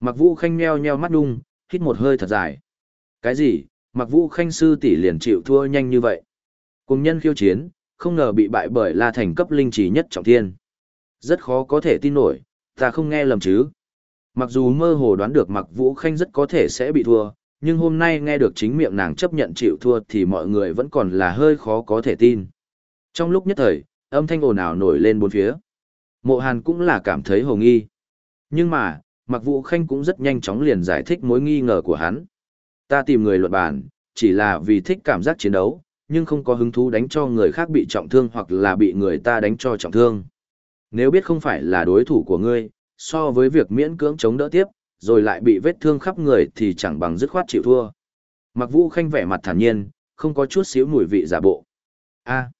Mặc vũ khanh meo nheo mắt đung, hít một hơi thật dài. Cái gì, mặc vũ khanh sư tỷ liền chịu thua nhanh như vậy. Cùng nhân khiêu chiến, không ngờ bị bại bởi La Thành cấp linh trí nhất trọng thiên. Rất khó có thể tin nổi, ta không nghe lầm chứ. Mặc dù mơ hồ đoán được mặc vũ khanh rất có thể sẽ bị thua, nhưng hôm nay nghe được chính miệng nàng chấp nhận chịu thua thì mọi người vẫn còn là hơi khó có thể tin. Trong lúc nhất thời, âm thanh ồn ào nổi lên bốn phía. Mộ Hàn cũng là cảm thấy hồ nghi. Nhưng mà, Mặc Vũ Khanh cũng rất nhanh chóng liền giải thích mối nghi ngờ của hắn. Ta tìm người luận bàn, chỉ là vì thích cảm giác chiến đấu, nhưng không có hứng thú đánh cho người khác bị trọng thương hoặc là bị người ta đánh cho trọng thương. Nếu biết không phải là đối thủ của ngươi, so với việc miễn cưỡng chống đỡ tiếp, rồi lại bị vết thương khắp người thì chẳng bằng dứt khoát chịu thua. Mặc Vũ Khanh vẻ mặt thản nhiên, không có chút xíu mùi vị giả bộ. A.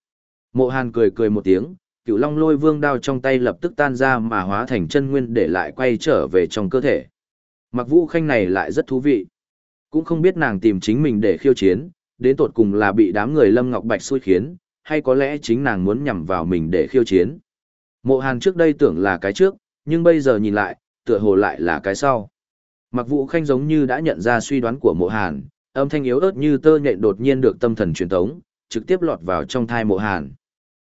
Mộ Hàn cười cười một tiếng, cựu long lôi vương đao trong tay lập tức tan ra mà hóa thành chân nguyên để lại quay trở về trong cơ thể. Mặc vũ khanh này lại rất thú vị. Cũng không biết nàng tìm chính mình để khiêu chiến, đến tột cùng là bị đám người Lâm Ngọc Bạch xui khiến, hay có lẽ chính nàng muốn nhằm vào mình để khiêu chiến. Mộ Hàn trước đây tưởng là cái trước, nhưng bây giờ nhìn lại, tựa hồ lại là cái sau. Mặc vũ khanh giống như đã nhận ra suy đoán của mộ Hàn, âm thanh yếu ớt như tơ nhện đột nhiên được tâm thần truyền tống, trực tiếp lọt vào trong thai mộ Hàn.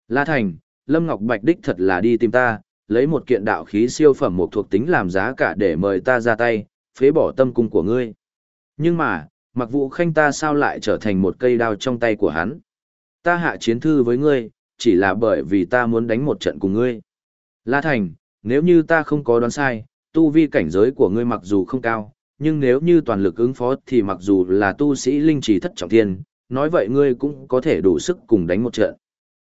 La Thành, Lâm Ngọc Bạch đích thật là đi tìm ta, lấy một kiện đạo khí siêu phẩm một thuộc tính làm giá cả để mời ta ra tay, phế bỏ tâm cung của ngươi. Nhưng mà, mặc vụ khanh ta sao lại trở thành một cây đao trong tay của hắn? Ta hạ chiến thư với ngươi, chỉ là bởi vì ta muốn đánh một trận cùng ngươi. La Thành, nếu như ta không có đoán sai, tu vi cảnh giới của ngươi mặc dù không cao, nhưng nếu như toàn lực ứng phó thì mặc dù là tu sĩ linh trì thất trọng thiên, nói vậy ngươi cũng có thể đủ sức cùng đánh một trận.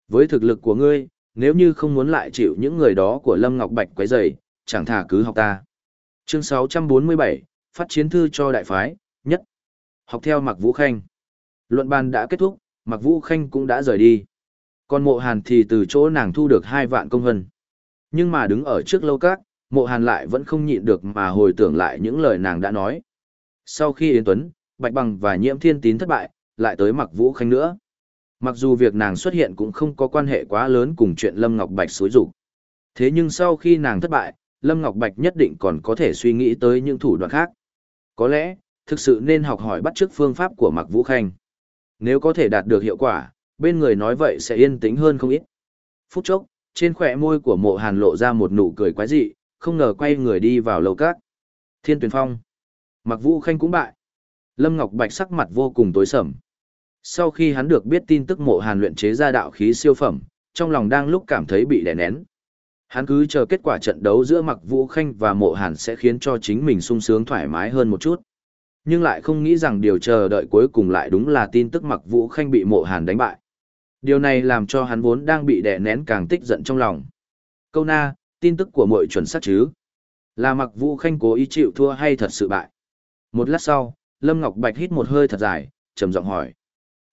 Với thực lực của ngươi, nếu như không muốn lại chịu những người đó của Lâm Ngọc Bạch quấy rầy, chẳng thà cứ học ta. Chương 647, phát chiến thư cho đại phái, nhất. Học theo Mạc Vũ Khanh. Luận bàn đã kết thúc, Mạc Vũ Khanh cũng đã rời đi. Còn mộ hàn thì từ chỗ nàng thu được hai vạn công hân. Nhưng mà đứng ở trước lâu các, mộ hàn lại vẫn không nhịn được mà hồi tưởng lại những lời nàng đã nói. Sau khi Yến Tuấn, Bạch Bằng và Nhiễm Thiên Tín thất bại, lại tới Mạc Vũ Khanh nữa. Mặc dù việc nàng xuất hiện cũng không có quan hệ quá lớn cùng chuyện Lâm Ngọc Bạch xối rủ. Thế nhưng sau khi nàng thất bại, Lâm Ngọc Bạch nhất định còn có thể suy nghĩ tới những thủ đoạn khác. Có lẽ, thực sự nên học hỏi bắt chước phương pháp của Mạc Vũ Khanh. Nếu có thể đạt được hiệu quả, bên người nói vậy sẽ yên tĩnh hơn không ít. Phút chốc, trên khỏe môi của mộ hàn lộ ra một nụ cười quái dị, không ngờ quay người đi vào lầu cát. Thiên tuyền phong. Mạc Vũ Khanh cũng bại. Lâm Ngọc Bạch sắc mặt vô cùng tối sầm. Sau khi hắn được biết tin tức mộ hàn luyện chế ra đạo khí siêu phẩm, trong lòng đang lúc cảm thấy bị đè nén. Hắn cứ chờ kết quả trận đấu giữa Mặc Vũ Khanh và mộ hàn sẽ khiến cho chính mình sung sướng thoải mái hơn một chút. Nhưng lại không nghĩ rằng điều chờ đợi cuối cùng lại đúng là tin tức Mặc Vũ Khanh bị mộ hàn đánh bại. Điều này làm cho hắn vốn đang bị đè nén càng tích giận trong lòng. Câu na, tin tức của mội chuẩn xác chứ? Là Mặc Vũ Khanh cố ý chịu thua hay thật sự bại? Một lát sau, Lâm Ngọc Bạch hít một hơi thật dài, trầm giọng hỏi.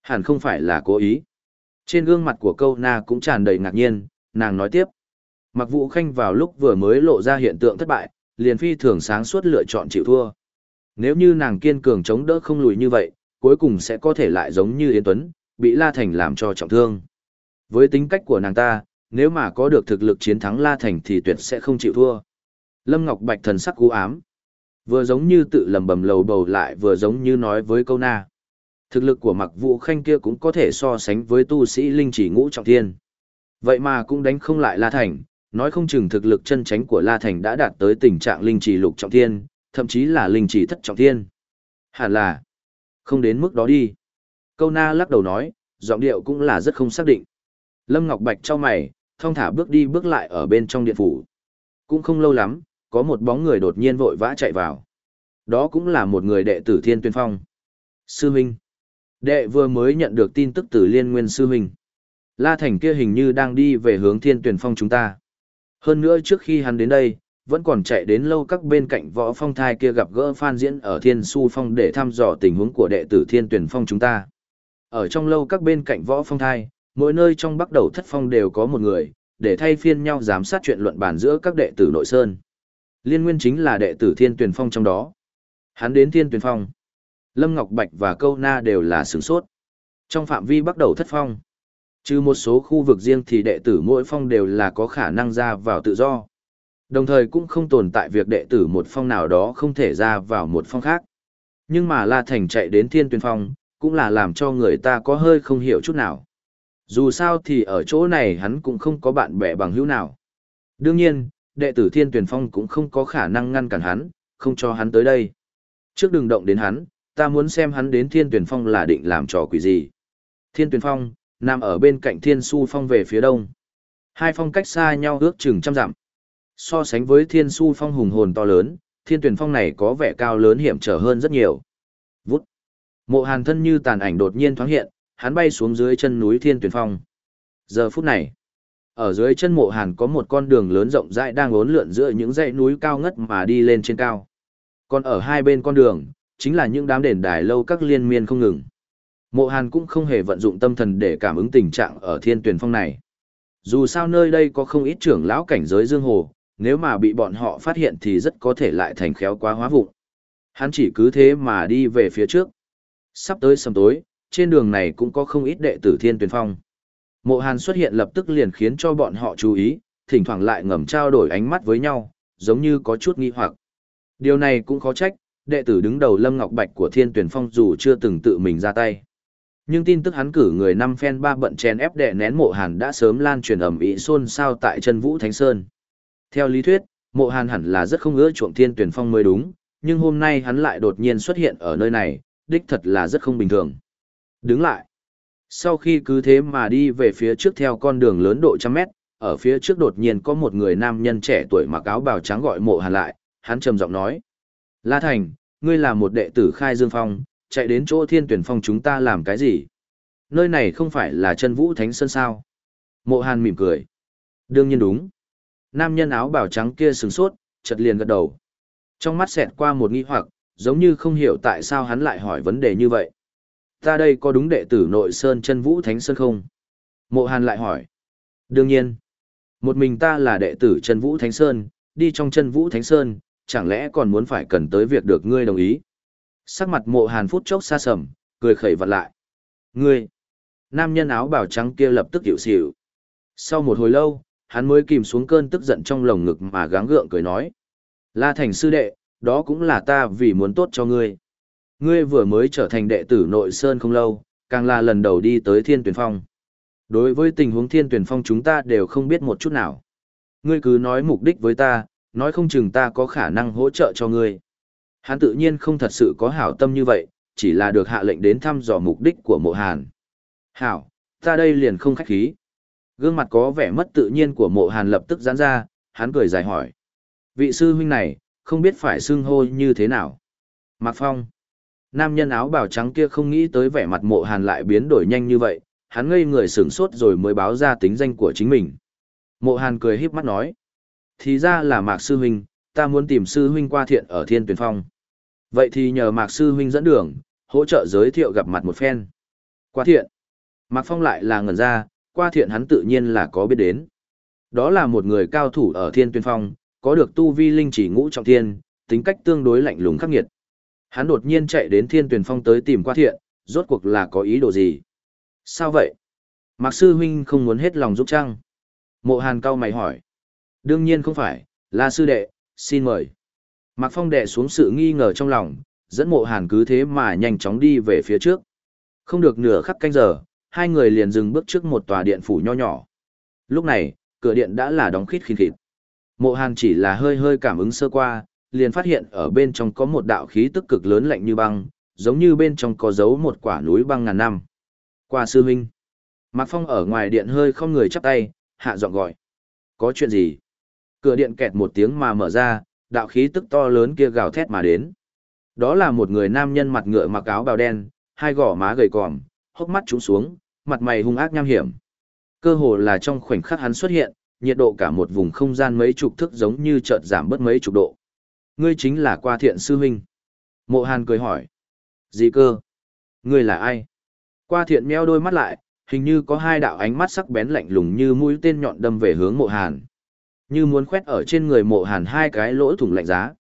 Hẳn không phải là cố ý. Trên gương mặt của câu na cũng tràn đầy ngạc nhiên, nàng nói tiếp. Mặc vũ khanh vào lúc vừa mới lộ ra hiện tượng thất bại, liền phi thường sáng suốt lựa chọn chịu thua. Nếu như nàng kiên cường chống đỡ không lùi như vậy, cuối cùng sẽ có thể lại giống như Yến Tuấn, bị La Thành làm cho trọng thương. Với tính cách của nàng ta, nếu mà có được thực lực chiến thắng La Thành thì tuyệt sẽ không chịu thua. Lâm Ngọc Bạch thần sắc cú ám. Vừa giống như tự lầm bầm lầu bầu lại vừa giống như nói với câu na thực lực của mặc vũ khanh kia cũng có thể so sánh với tu sĩ linh chỉ ngũ trọng thiên. Vậy mà cũng đánh không lại La Thành, nói không chừng thực lực chân tránh của La Thành đã đạt tới tình trạng linh chỉ lục trọng thiên, thậm chí là linh chỉ thất trọng thiên. Hẳn là, không đến mức đó đi. Câu na lắc đầu nói, giọng điệu cũng là rất không xác định. Lâm Ngọc Bạch trao mày, thong thả bước đi bước lại ở bên trong điện phủ. Cũng không lâu lắm, có một bóng người đột nhiên vội vã chạy vào. Đó cũng là một người đệ tử Thiên Tuyên Phong. Sư Minh. Đệ vừa mới nhận được tin tức từ liên nguyên sư huynh. La Thành kia hình như đang đi về hướng thiên tuyển phong chúng ta. Hơn nữa trước khi hắn đến đây, vẫn còn chạy đến lâu các bên cạnh võ phong thai kia gặp gỡ Phan Diễn ở thiên su phong để thăm dò tình huống của đệ tử thiên tuyển phong chúng ta. Ở trong lâu các bên cạnh võ phong thai, mỗi nơi trong bắt đầu thất phong đều có một người, để thay phiên nhau giám sát chuyện luận bàn giữa các đệ tử nội sơn. Liên nguyên chính là đệ tử thiên tuyển phong trong đó. Hắn đến thiên tuyển phong. Lâm Ngọc Bạch và Câu Na đều là sửng sốt. Trong phạm vi bắt đầu thất phong, trừ một số khu vực riêng thì đệ tử mỗi phong đều là có khả năng ra vào tự do. Đồng thời cũng không tồn tại việc đệ tử một phong nào đó không thể ra vào một phong khác. Nhưng mà La Thành chạy đến thiên Tuyền phong, cũng là làm cho người ta có hơi không hiểu chút nào. Dù sao thì ở chỗ này hắn cũng không có bạn bè bằng hữu nào. Đương nhiên, đệ tử thiên tuyển phong cũng không có khả năng ngăn cản hắn, không cho hắn tới đây. Trước đừng động đến hắn, ta muốn xem hắn đến thiên tuyển phong là định làm trò quỷ gì. Thiên tuyển phong, nằm ở bên cạnh thiên su phong về phía đông. Hai phong cách xa nhau ước chừng trăm dặm. So sánh với thiên su phong hùng hồn to lớn, thiên tuyển phong này có vẻ cao lớn hiểm trở hơn rất nhiều. Vút. Mộ hàn thân như tàn ảnh đột nhiên thoáng hiện, hắn bay xuống dưới chân núi thiên tuyển phong. Giờ phút này, ở dưới chân mộ hàn có một con đường lớn rộng rãi đang ốn lượn giữa những dãy núi cao ngất mà đi lên trên cao. Còn ở hai bên con đường, chính là những đám đền đài lâu các liên miên không ngừng. Mộ hàn cũng không hề vận dụng tâm thần để cảm ứng tình trạng ở thiên tuyển phong này. Dù sao nơi đây có không ít trưởng lão cảnh giới dương hồ, nếu mà bị bọn họ phát hiện thì rất có thể lại thành khéo quá hóa vụng. Hắn chỉ cứ thế mà đi về phía trước. Sắp tới sầm tối, trên đường này cũng có không ít đệ tử thiên tuyển phong. Mộ Hàn xuất hiện lập tức liền khiến cho bọn họ chú ý, thỉnh thoảng lại ngầm trao đổi ánh mắt với nhau, giống như có chút nghi hoặc. Điều này cũng khó trách, đệ tử đứng đầu Lâm Ngọc Bạch của Thiên Tuyển Phong dù chưa từng tự mình ra tay. Nhưng tin tức hắn cử người năm phen ba bận chèn ép đệ nén Mộ Hàn đã sớm lan truyền ầm ĩ xôn xao tại chân Vũ Thánh Sơn. Theo lý thuyết, Mộ Hàn hẳn là rất không ưa chuộng Thiên Tuyển Phong mới đúng, nhưng hôm nay hắn lại đột nhiên xuất hiện ở nơi này, đích thật là rất không bình thường. Đứng lại. Sau khi cứ thế mà đi về phía trước theo con đường lớn độ trăm mét, ở phía trước đột nhiên có một người nam nhân trẻ tuổi mặc áo bào trắng gọi mộ hàn lại, hắn trầm giọng nói. La Thành, ngươi là một đệ tử khai dương phong, chạy đến chỗ thiên tuyển phong chúng ta làm cái gì? Nơi này không phải là chân vũ thánh sơn sao? Mộ hàn mỉm cười. Đương nhiên đúng. Nam nhân áo bảo trắng kia sừng sốt, chật liền gật đầu. Trong mắt xẹt qua một nghi hoặc, giống như không hiểu tại sao hắn lại hỏi vấn đề như vậy. Ta đây có đúng đệ tử nội sơn chân vũ thánh sơn không? Mộ hàn lại hỏi. Đương nhiên. Một mình ta là đệ tử chân vũ thánh sơn, đi trong chân vũ thánh sơn, chẳng lẽ còn muốn phải cần tới việc được ngươi đồng ý? Sắc mặt mộ hàn phút chốc xa sầm, cười khẩy vặt lại. Ngươi! Nam nhân áo bào trắng kia lập tức hiểu xỉu. Sau một hồi lâu, hắn mới kìm xuống cơn tức giận trong lồng ngực mà gắng gượng cười nói. La thành sư đệ, đó cũng là ta vì muốn tốt cho ngươi. Ngươi vừa mới trở thành đệ tử nội sơn không lâu, càng là lần đầu đi tới thiên tuyển phong. Đối với tình huống thiên tuyển phong chúng ta đều không biết một chút nào. Ngươi cứ nói mục đích với ta, nói không chừng ta có khả năng hỗ trợ cho ngươi. Hắn tự nhiên không thật sự có hảo tâm như vậy, chỉ là được hạ lệnh đến thăm dò mục đích của mộ hàn. Hảo, ta đây liền không khách khí. Gương mặt có vẻ mất tự nhiên của mộ hàn lập tức giãn ra, hắn cười dài hỏi. Vị sư huynh này, không biết phải xưng hô như thế nào. Mạc Phong. Nam nhân áo bào trắng kia không nghĩ tới vẻ mặt mộ hàn lại biến đổi nhanh như vậy, hắn ngây người sửng sốt rồi mới báo ra tính danh của chính mình. Mộ hàn cười híp mắt nói. Thì ra là Mạc Sư Huynh, ta muốn tìm Sư Huynh qua thiện ở Thiên Tuyển Phong. Vậy thì nhờ Mạc Sư Huynh dẫn đường, hỗ trợ giới thiệu gặp mặt một phen. Qua thiện. Mạc Phong lại là ngẩn ra, qua thiện hắn tự nhiên là có biết đến. Đó là một người cao thủ ở Thiên Tuyển Phong, có được tu vi linh chỉ ngũ trọng thiên, tính cách tương đối lạnh lùng khắc nghiệt. Hắn đột nhiên chạy đến Thiên Tuyển Phong tới tìm qua thiện, rốt cuộc là có ý đồ gì? Sao vậy? Mạc Sư Huynh không muốn hết lòng giúp chăng? Mộ Hàn cao mày hỏi. Đương nhiên không phải, là sư đệ, xin mời. Mạc Phong đệ xuống sự nghi ngờ trong lòng, dẫn mộ hàn cứ thế mà nhanh chóng đi về phía trước. Không được nửa khắc canh giờ, hai người liền dừng bước trước một tòa điện phủ nho nhỏ. Lúc này, cửa điện đã là đóng khít khít khít. Mộ hàn chỉ là hơi hơi cảm ứng sơ qua, liền phát hiện ở bên trong có một đạo khí tức cực lớn lạnh như băng, giống như bên trong có dấu một quả núi băng ngàn năm. Qua sư huynh. Mạc Phong ở ngoài điện hơi không người chắp tay, hạ giọng gọi. Có chuyện gì? Cửa điện kẹt một tiếng mà mở ra, đạo khí tức to lớn kia gào thét mà đến. Đó là một người nam nhân mặt ngựa mặc áo bào đen, hai gò má gầy còm, hốc mắt trúng xuống, mặt mày hung ác nham hiểm. Cơ hồ là trong khoảnh khắc hắn xuất hiện, nhiệt độ cả một vùng không gian mấy chục thước giống như chợt giảm bớt mấy chục độ. Ngươi chính là qua thiện sư huynh. Mộ Hàn cười hỏi. Gì cơ? Ngươi là ai? Qua thiện meo đôi mắt lại, hình như có hai đạo ánh mắt sắc bén lạnh lùng như mũi tên nhọn đâm về hướng mộ Hàn như muốn khoét ở trên người mộ hàn hai cái lỗ thủng lạnh giá.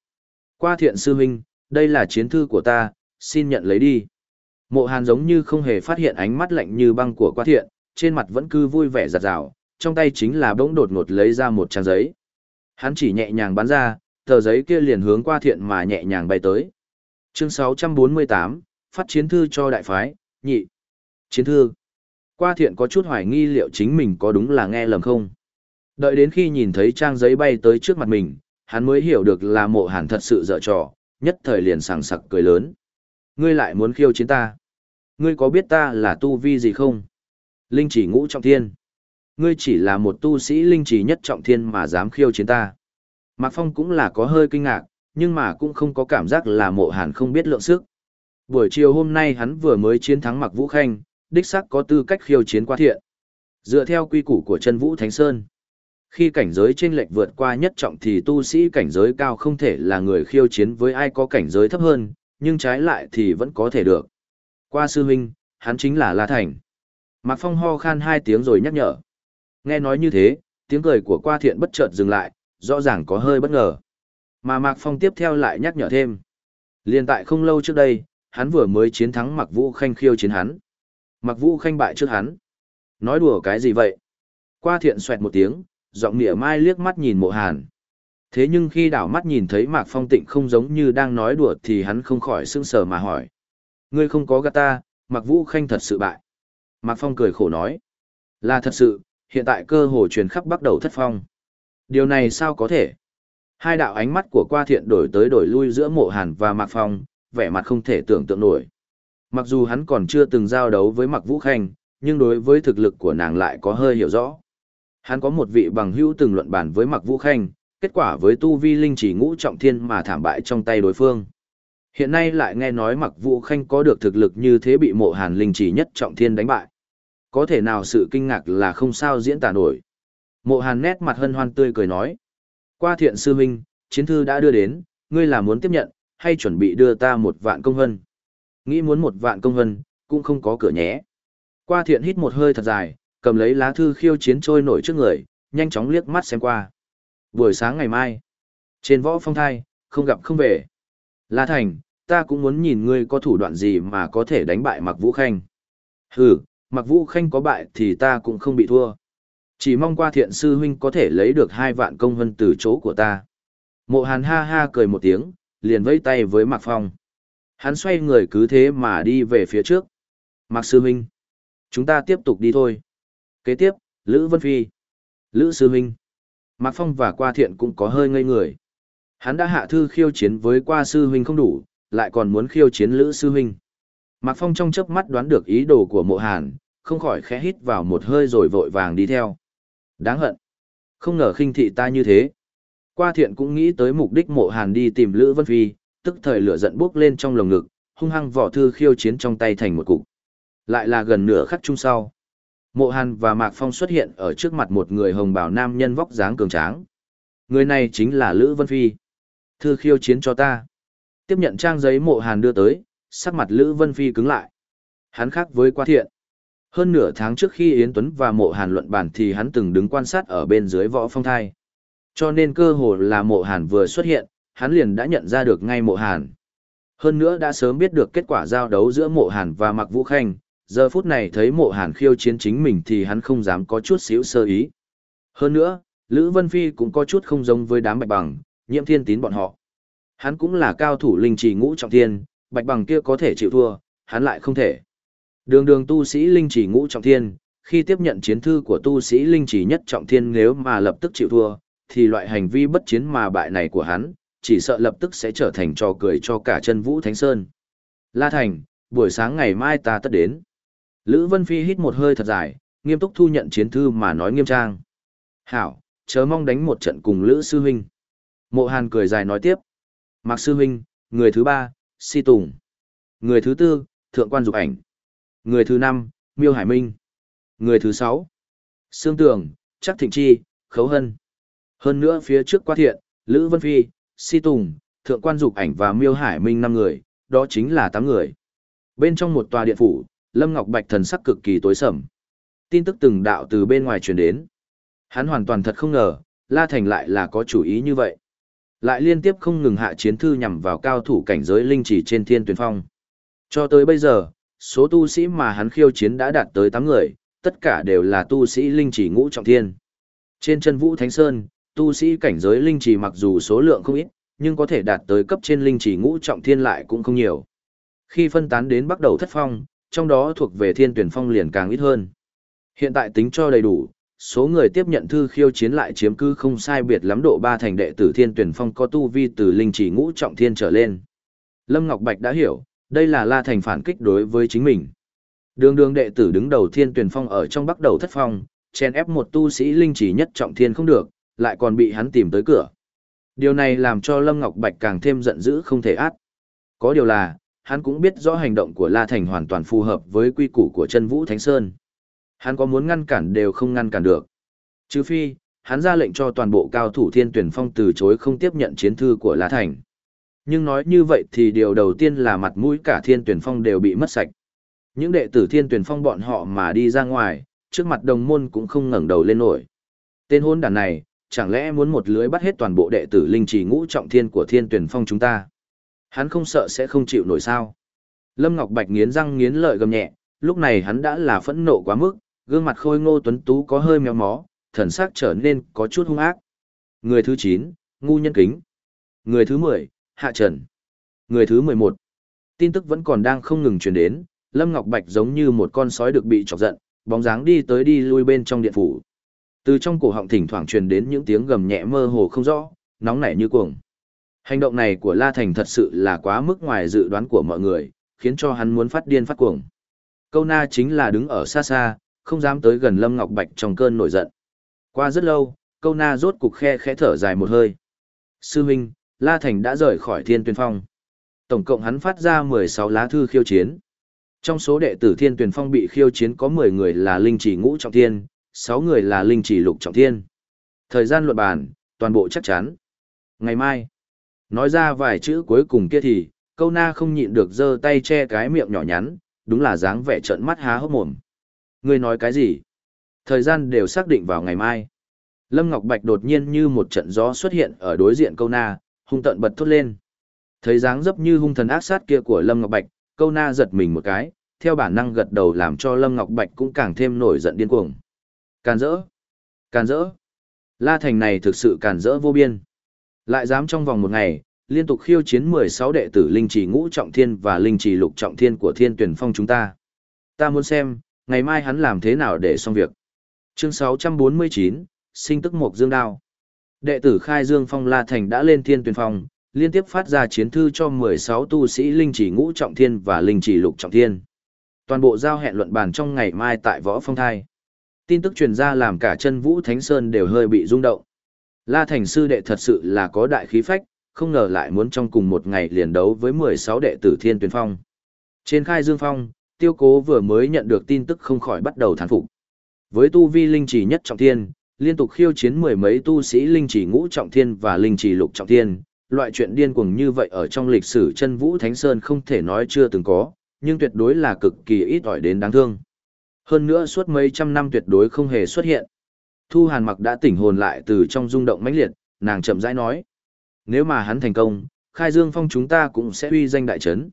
Qua thiện sư huynh, đây là chiến thư của ta, xin nhận lấy đi. Mộ hàn giống như không hề phát hiện ánh mắt lạnh như băng của qua thiện, trên mặt vẫn cứ vui vẻ giặt rào, trong tay chính là bỗng đột ngột lấy ra một trang giấy. Hắn chỉ nhẹ nhàng bắn ra, tờ giấy kia liền hướng qua thiện mà nhẹ nhàng bay tới. Chương 648, phát chiến thư cho đại phái, nhị. Chiến thư. Qua thiện có chút hoài nghi liệu chính mình có đúng là nghe lầm không. Đợi đến khi nhìn thấy trang giấy bay tới trước mặt mình, hắn mới hiểu được là mộ hàn thật sự dở trò, nhất thời liền sảng sặc cười lớn. Ngươi lại muốn khiêu chiến ta. Ngươi có biết ta là tu vi gì không? Linh chỉ ngũ trọng thiên. Ngươi chỉ là một tu sĩ linh chỉ nhất trọng thiên mà dám khiêu chiến ta. Mạc Phong cũng là có hơi kinh ngạc, nhưng mà cũng không có cảm giác là mộ hàn không biết lượng sức. Buổi chiều hôm nay hắn vừa mới chiến thắng Mạc Vũ Khanh, đích xác có tư cách khiêu chiến qua thiện. Dựa theo quy củ của chân Vũ Thánh Sơn, khi cảnh giới trên lệch vượt qua nhất trọng thì tu sĩ cảnh giới cao không thể là người khiêu chiến với ai có cảnh giới thấp hơn, nhưng trái lại thì vẫn có thể được. Qua sư huynh, hắn chính là La Thành. Mạc Phong ho khan hai tiếng rồi nhắc nhở. Nghe nói như thế, tiếng cười của qua thiện bất chợt dừng lại, rõ ràng có hơi bất ngờ. Mà Mạc Phong tiếp theo lại nhắc nhở thêm. Liên tại không lâu trước đây, hắn vừa mới chiến thắng Mạc Vũ Khanh khiêu chiến hắn. Mạc Vũ Khanh bại trước hắn. Nói đùa cái gì vậy? Qua thiện xoẹt một tiếng, giọng nghĩa mai liếc mắt nhìn mộ hàn. Thế nhưng khi đảo mắt nhìn thấy Mạc Phong tịnh không giống như đang nói đùa thì hắn không khỏi sững sờ mà hỏi. Ngươi không có gạt ta, Mạc Vũ Khanh thật sự bại. Mạc Phong cười khổ nói. Là thật sự, hiện tại cơ hồ truyền khắp bắt đầu thất phong. Điều này sao có thể? Hai đạo ánh mắt của qua thiện đổi tới đổi lui giữa mộ hàn và Mạc Phong, vẻ mặt không thể tưởng tượng nổi. Mặc dù hắn còn chưa từng giao đấu với Mạc Vũ Khanh, nhưng đối với thực lực của nàng lại có hơi hiểu rõ. Hắn có một vị bằng hữu từng luận bàn với Mạc Vũ Khanh, kết quả với tu vi linh chỉ ngũ trọng thiên mà thảm bại trong tay đối phương. Hiện nay lại nghe nói Mạc Vũ Khanh có được thực lực như thế bị mộ hàn linh chỉ nhất trọng thiên đánh bại. Có thể nào sự kinh ngạc là không sao diễn tả nổi. Mộ hàn nét mặt hân hoan tươi cười nói. Qua thiện sư minh chiến thư đã đưa đến, ngươi là muốn tiếp nhận, hay chuẩn bị đưa ta một vạn công hân. Nghĩ muốn một vạn công hân, cũng không có cửa nhé. Qua thiện hít một hơi thật dài, cầm lấy lá thư khiêu chiến trôi nổi trước người, nhanh chóng liếc mắt xem qua. Buổi sáng ngày mai, trên võ phong thai, không gặp không về. La Thành, ta cũng muốn nhìn ngươi có thủ đoạn gì mà có thể đánh bại Mạc Vũ Khanh. Hừ, Mạc Vũ Khanh có bại thì ta cũng không bị thua. Chỉ mong qua thiện sư huynh có thể lấy được hai vạn công hân từ chỗ của ta. Mộ hàn ha ha cười một tiếng, liền vẫy tay với Mạc Phong. Hắn xoay người cứ thế mà đi về phía trước. Mạc sư huynh, chúng ta tiếp tục đi thôi. Kế tiếp, Lữ Vân Phi. Lữ sư huynh. Mạc Phong và qua thiện cũng có hơi ngây người. Hắn đã hạ thư khiêu chiến với qua sư huynh không đủ, lại còn muốn khiêu chiến Lữ sư huynh. Mạc Phong trong chớp mắt đoán được ý đồ của mộ hàn, không khỏi khẽ hít vào một hơi rồi vội vàng đi theo. Đáng hận. Không ngờ khinh thị ta như thế. Qua thiện cũng nghĩ tới mục đích mộ hàn đi tìm Lữ Vân Phi, tức thời lửa giận bốc lên trong lồng ngực, hung hăng vỏ thư khiêu chiến trong tay thành một cục. Lại là gần nửa khắc chung sau. Mộ hàn và Mạc Phong xuất hiện ở trước mặt một người hồng Bảo nam nhân vóc dáng cường tráng. Người này chính là Lữ Vân Phi. Thư khiêu chiến cho ta. Tiếp nhận trang giấy mộ hàn đưa tới, sắc mặt Lữ Vân Phi cứng lại. Hắn khác với qua thiện. Hơn nửa tháng trước khi Yến Tuấn và mộ hàn luận bản thì hắn từng đứng quan sát ở bên dưới võ phong thai. Cho nên cơ hồ là mộ hàn vừa xuất hiện, hắn liền đã nhận ra được ngay mộ hàn. Hơn nữa đã sớm biết được kết quả giao đấu giữa mộ hàn và Mạc Vũ Khanh, giờ phút này thấy mộ hàn khiêu chiến chính mình thì hắn không dám có chút xíu sơ ý. Hơn nữa, Lữ Vân Phi cũng có chút không giống với đám bạch bằng, nhiễm thiên tín bọn họ. Hắn cũng là cao thủ linh trì ngũ trọng thiên, bạch bằng kia có thể chịu thua, hắn lại không thể. Đường đường tu sĩ linh trì ngũ trọng thiên, khi tiếp nhận chiến thư của tu sĩ linh trì nhất trọng thiên nếu mà lập tức chịu thua, thì loại hành vi bất chiến mà bại này của hắn, chỉ sợ lập tức sẽ trở thành trò cười cho cả chân vũ thánh sơn. La Thành, buổi sáng ngày mai ta tất đến. Lữ Vân Phi hít một hơi thật dài, nghiêm túc thu nhận chiến thư mà nói nghiêm trang. Hảo, chớ mong đánh một trận cùng Lữ Sư Huynh. Mộ Hàn cười dài nói tiếp. Mạc Sư Huynh, người thứ ba, Si Tùng. Người thứ tư, Thượng quan Dục Ảnh. Người thứ năm, Miêu Hải Minh. Người thứ sáu, Sương Tường, Chắc Thịnh Chi, Khấu Hân. Hơn nữa phía trước qua thiện, Lữ Vân Phi, Si Tùng, Thượng quan Dục Ảnh và Miêu Hải Minh năm người, đó chính là tám người. Bên trong một tòa điện phủ, Lâm Ngọc Bạch thần sắc cực kỳ tối sầm. Tin tức từng đạo từ bên ngoài truyền đến. Hắn hoàn toàn thật không ngờ, La Thành lại là có chủ ý như vậy. Lại liên tiếp không ngừng hạ chiến thư nhằm vào cao thủ cảnh giới linh chỉ trên thiên tuyển phong. Cho tới bây giờ, số tu sĩ mà hắn khiêu chiến đã đạt tới 8 người, tất cả đều là tu sĩ linh chỉ ngũ trọng thiên. Trên chân vũ Thánh Sơn, tu sĩ cảnh giới linh chỉ mặc dù số lượng không ít, nhưng có thể đạt tới cấp trên linh chỉ ngũ trọng thiên lại cũng không nhiều. Khi phân tán đến bắt đầu thất phong, trong đó thuộc về thiên tuyển phong liền càng ít hơn. Hiện tại tính cho đầy đủ, số người tiếp nhận thư khiêu chiến lại chiếm cứ không sai biệt lắm độ ba thành đệ tử thiên tuyển phong có tu vi từ linh chỉ ngũ trọng thiên trở lên. Lâm Ngọc Bạch đã hiểu, đây là La Thành phản kích đối với chính mình. Đường đường đệ tử đứng đầu thiên tuyển phong ở trong bắt đầu thất phong, chen ép một tu sĩ linh chỉ nhất trọng thiên không được, lại còn bị hắn tìm tới cửa. Điều này làm cho Lâm Ngọc Bạch càng thêm giận dữ không thể át. Có điều là, hắn cũng biết rõ hành động của La Thành hoàn toàn phù hợp với quy củ của chân Vũ Thánh Sơn. Hắn có muốn ngăn cản đều không ngăn cản được. Trừ phi, hắn ra lệnh cho toàn bộ cao thủ thiên tuyển phong từ chối không tiếp nhận chiến thư của La Thành. Nhưng nói như vậy thì điều đầu tiên là mặt mũi cả thiên tuyển phong đều bị mất sạch. Những đệ tử thiên tuyển phong bọn họ mà đi ra ngoài, trước mặt đồng môn cũng không ngẩng đầu lên nổi. Tên hôn đàn này, chẳng lẽ muốn một lưới bắt hết toàn bộ đệ tử linh trì ngũ trọng thiên của thiên tuyển phong chúng ta? Hắn không sợ sẽ không chịu nổi sao? Lâm Ngọc Bạch nghiến răng nghiến lợi gầm nhẹ, lúc này hắn đã là phẫn nộ quá mức, gương mặt khôi ngô tuấn tú có hơi méo mó, thần sắc trở nên có chút hung ác. Người thứ 9, ngu nhân kính. Người thứ 10, hạ trần. Người thứ 11. Tin tức vẫn còn đang không ngừng truyền đến, Lâm Ngọc Bạch giống như một con sói được bị chọc giận, bóng dáng đi tới đi lui bên trong điện phủ. Từ trong cổ họng thỉnh thoảng truyền đến những tiếng gầm nhẹ mơ hồ không rõ, nóng nảy như cuồng. Hành động này của La Thành thật sự là quá mức ngoài dự đoán của mọi người, khiến cho hắn muốn phát điên phát cuồng. Câu na chính là đứng ở xa xa, không dám tới gần Lâm Ngọc Bạch trong cơn nổi giận. Qua rất lâu, câu na rốt cục khe khẽ thở dài một hơi. Sư Minh, La Thành đã rời khỏi Thiên Tuyên Phong. Tổng cộng hắn phát ra 16 lá thư khiêu chiến. Trong số đệ tử Thiên Tuyển Phong bị khiêu chiến có 10 người là linh chỉ ngũ trọng thiên, 6 người là linh chỉ lục trọng thiên. Thời gian luận bàn, toàn bộ chắc chắn. Ngày mai, nói ra vài chữ cuối cùng kia thì, câu na không nhịn được giơ tay che cái miệng nhỏ nhắn, đúng là dáng vẻ trợn mắt há hốc mồm. Ngươi nói cái gì? Thời gian đều xác định vào ngày mai. Lâm Ngọc Bạch đột nhiên như một trận gió xuất hiện ở đối diện câu na, hung tận bật thốt lên. Thấy dáng dấp như hung thần ác sát kia của Lâm Ngọc Bạch, câu na giật mình một cái, theo bản năng gật đầu làm cho Lâm Ngọc Bạch cũng càng thêm nổi giận điên cuồng. Càn rỡ! Càn rỡ! La Thành này thực sự càn rỡ vô biên. Lại dám trong vòng một ngày, liên tục khiêu chiến 16 đệ tử linh trì ngũ trọng thiên và linh trì lục trọng thiên của thiên tuyển phong chúng ta. Ta muốn xem, ngày mai hắn làm thế nào để xong việc. Chương 649, sinh tức mục dương đao. Đệ tử khai dương phong La Thành đã lên thiên tuyển phong, liên tiếp phát ra chiến thư cho 16 tu sĩ linh chỉ ngũ trọng thiên và linh chỉ lục trọng thiên. Toàn bộ giao hẹn luận bàn trong ngày mai tại Võ Phong Thai. Tin tức truyền ra làm cả chân Vũ Thánh Sơn đều hơi bị rung động. La Thành sư đệ thật sự là có đại khí phách, không ngờ lại muốn trong cùng một ngày liền đấu với 16 đệ tử Thiên Tuyền Phong. Trên khai Dương Phong, Tiêu Cố vừa mới nhận được tin tức không khỏi bắt đầu thán phục. Với tu vi linh chỉ nhất trọng thiên, liên tục khiêu chiến mười mấy tu sĩ linh chỉ ngũ trọng thiên và linh chỉ lục trọng thiên, loại chuyện điên cuồng như vậy ở trong lịch sử chân vũ thánh sơn không thể nói chưa từng có, nhưng tuyệt đối là cực kỳ ít ỏi đến đáng thương. Hơn nữa suốt mấy trăm năm tuyệt đối không hề xuất hiện. Thu Hàn Mặc đã tỉnh hồn lại từ trong rung động mãnh liệt, nàng chậm rãi nói: "Nếu mà hắn thành công, Khai Dương Phong chúng ta cũng sẽ uy danh đại trấn.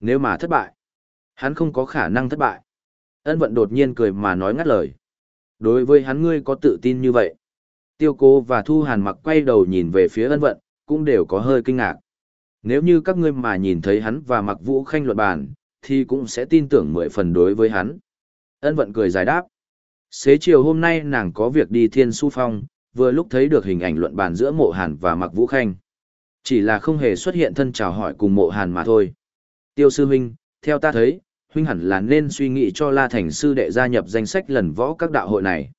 Nếu mà thất bại, hắn không có khả năng thất bại." Ân Vận đột nhiên cười mà nói ngắt lời. Đối với hắn ngươi có tự tin như vậy? Tiêu Cố và Thu Hàn Mặc quay đầu nhìn về phía Ân Vận, cũng đều có hơi kinh ngạc. Nếu như các ngươi mà nhìn thấy hắn và mặc vũ khanh luận bàn, thì cũng sẽ tin tưởng mười phần đối với hắn. Ân vận cười giải đáp. Xế chiều hôm nay nàng có việc đi thiên su phong, vừa lúc thấy được hình ảnh luận bàn giữa mộ hàn và mặc vũ khanh. Chỉ là không hề xuất hiện thân chào hỏi cùng mộ hàn mà thôi. Tiêu sư huynh, theo ta thấy, huynh hẳn là nên suy nghĩ cho La Thành sư đệ gia nhập danh sách lần võ các đạo hội này.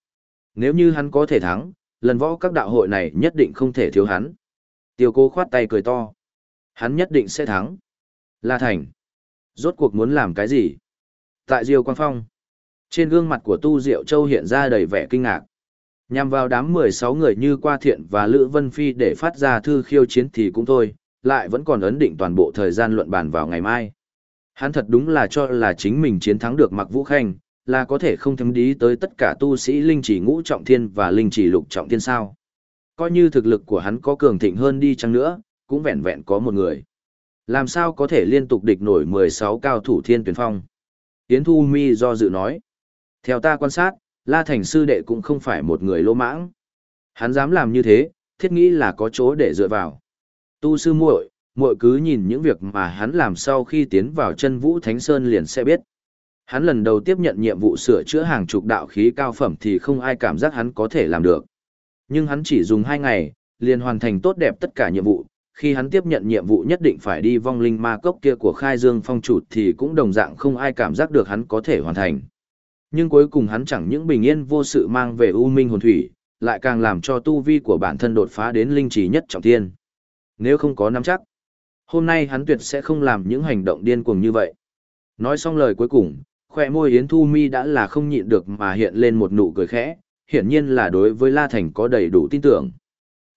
Nếu như hắn có thể thắng, lần võ các đạo hội này nhất định không thể thiếu hắn. Tiêu cố khoát tay cười to. Hắn nhất định sẽ thắng. La Thành. Rốt cuộc muốn làm cái gì? Tại Diêu Quang Phong. Trên gương mặt của Tu Diệu Châu hiện ra đầy vẻ kinh ngạc. Nhằm vào đám 16 người như Qua Thiện và Lữ Vân Phi để phát ra thư khiêu chiến thì cũng thôi, lại vẫn còn ấn định toàn bộ thời gian luận bàn vào ngày mai. Hắn thật đúng là cho là chính mình chiến thắng được Mặc Vũ Khanh, là có thể không thấm đí tới tất cả tu sĩ linh chỉ ngũ trọng thiên và linh chỉ lục trọng thiên sao coi như thực lực của hắn có cường thịnh hơn đi chăng nữa, cũng vẹn vẹn có một người. Làm sao có thể liên tục địch nổi 16 cao thủ thiên tuyển phong? Tiến Thu Mi do dự nói. Theo ta quan sát, La Thành sư đệ cũng không phải một người lô mãng. Hắn dám làm như thế, thiết nghĩ là có chỗ để dựa vào. Tu sư muội, muội cứ nhìn những việc mà hắn làm sau khi tiến vào chân vũ thánh sơn liền sẽ biết. Hắn lần đầu tiếp nhận nhiệm vụ sửa chữa hàng chục đạo khí cao phẩm thì không ai cảm giác hắn có thể làm được. Nhưng hắn chỉ dùng hai ngày, liền hoàn thành tốt đẹp tất cả nhiệm vụ. Khi hắn tiếp nhận nhiệm vụ nhất định phải đi vong linh ma cốc kia của khai dương phong chủ thì cũng đồng dạng không ai cảm giác được hắn có thể hoàn thành. Nhưng cuối cùng hắn chẳng những bình yên vô sự mang về U Minh hồn thủy, lại càng làm cho tu vi của bản thân đột phá đến linh trí nhất trọng thiên. Nếu không có nắm chắc, hôm nay hắn tuyệt sẽ không làm những hành động điên cuồng như vậy. Nói xong lời cuối cùng, khoe môi Yến Thu Mi đã là không nhịn được mà hiện lên một nụ cười khẽ, hiển nhiên là đối với La Thành có đầy đủ tin tưởng.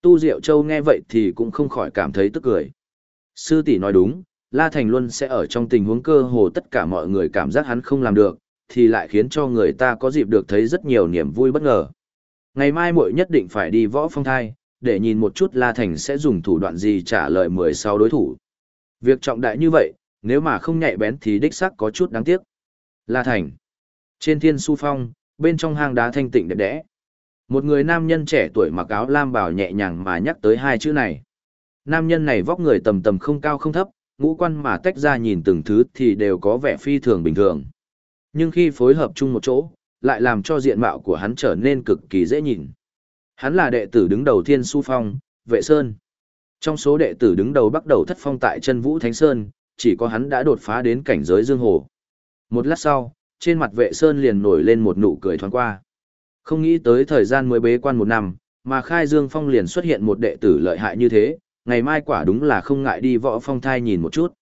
Tu Diệu Châu nghe vậy thì cũng không khỏi cảm thấy tức cười. Sư tỷ nói đúng, La Thành luôn sẽ ở trong tình huống cơ hồ tất cả mọi người cảm giác hắn không làm được, thì lại khiến cho người ta có dịp được thấy rất nhiều niềm vui bất ngờ. Ngày mai muội nhất định phải đi võ phong thai, để nhìn một chút La Thành sẽ dùng thủ đoạn gì trả lời 16 đối thủ. Việc trọng đại như vậy, nếu mà không nhạy bén thì đích xác có chút đáng tiếc. La Thành. Trên thiên su phong, bên trong hang đá thanh tịnh đẹp đẽ. Một người nam nhân trẻ tuổi mặc áo lam bào nhẹ nhàng mà nhắc tới hai chữ này. Nam nhân này vóc người tầm tầm không cao không thấp, ngũ quan mà tách ra nhìn từng thứ thì đều có vẻ phi thường bình thường. Nhưng khi phối hợp chung một chỗ, lại làm cho diện mạo của hắn trở nên cực kỳ dễ nhìn. Hắn là đệ tử đứng đầu Thiên Su Phong, Vệ Sơn. Trong số đệ tử đứng đầu bắt đầu thất phong tại chân Vũ Thánh Sơn, chỉ có hắn đã đột phá đến cảnh giới Dương Hồ. Một lát sau, trên mặt Vệ Sơn liền nổi lên một nụ cười thoáng qua. Không nghĩ tới thời gian mới bế quan một năm, mà Khai Dương Phong liền xuất hiện một đệ tử lợi hại như thế, ngày mai quả đúng là không ngại đi võ phong thai nhìn một chút.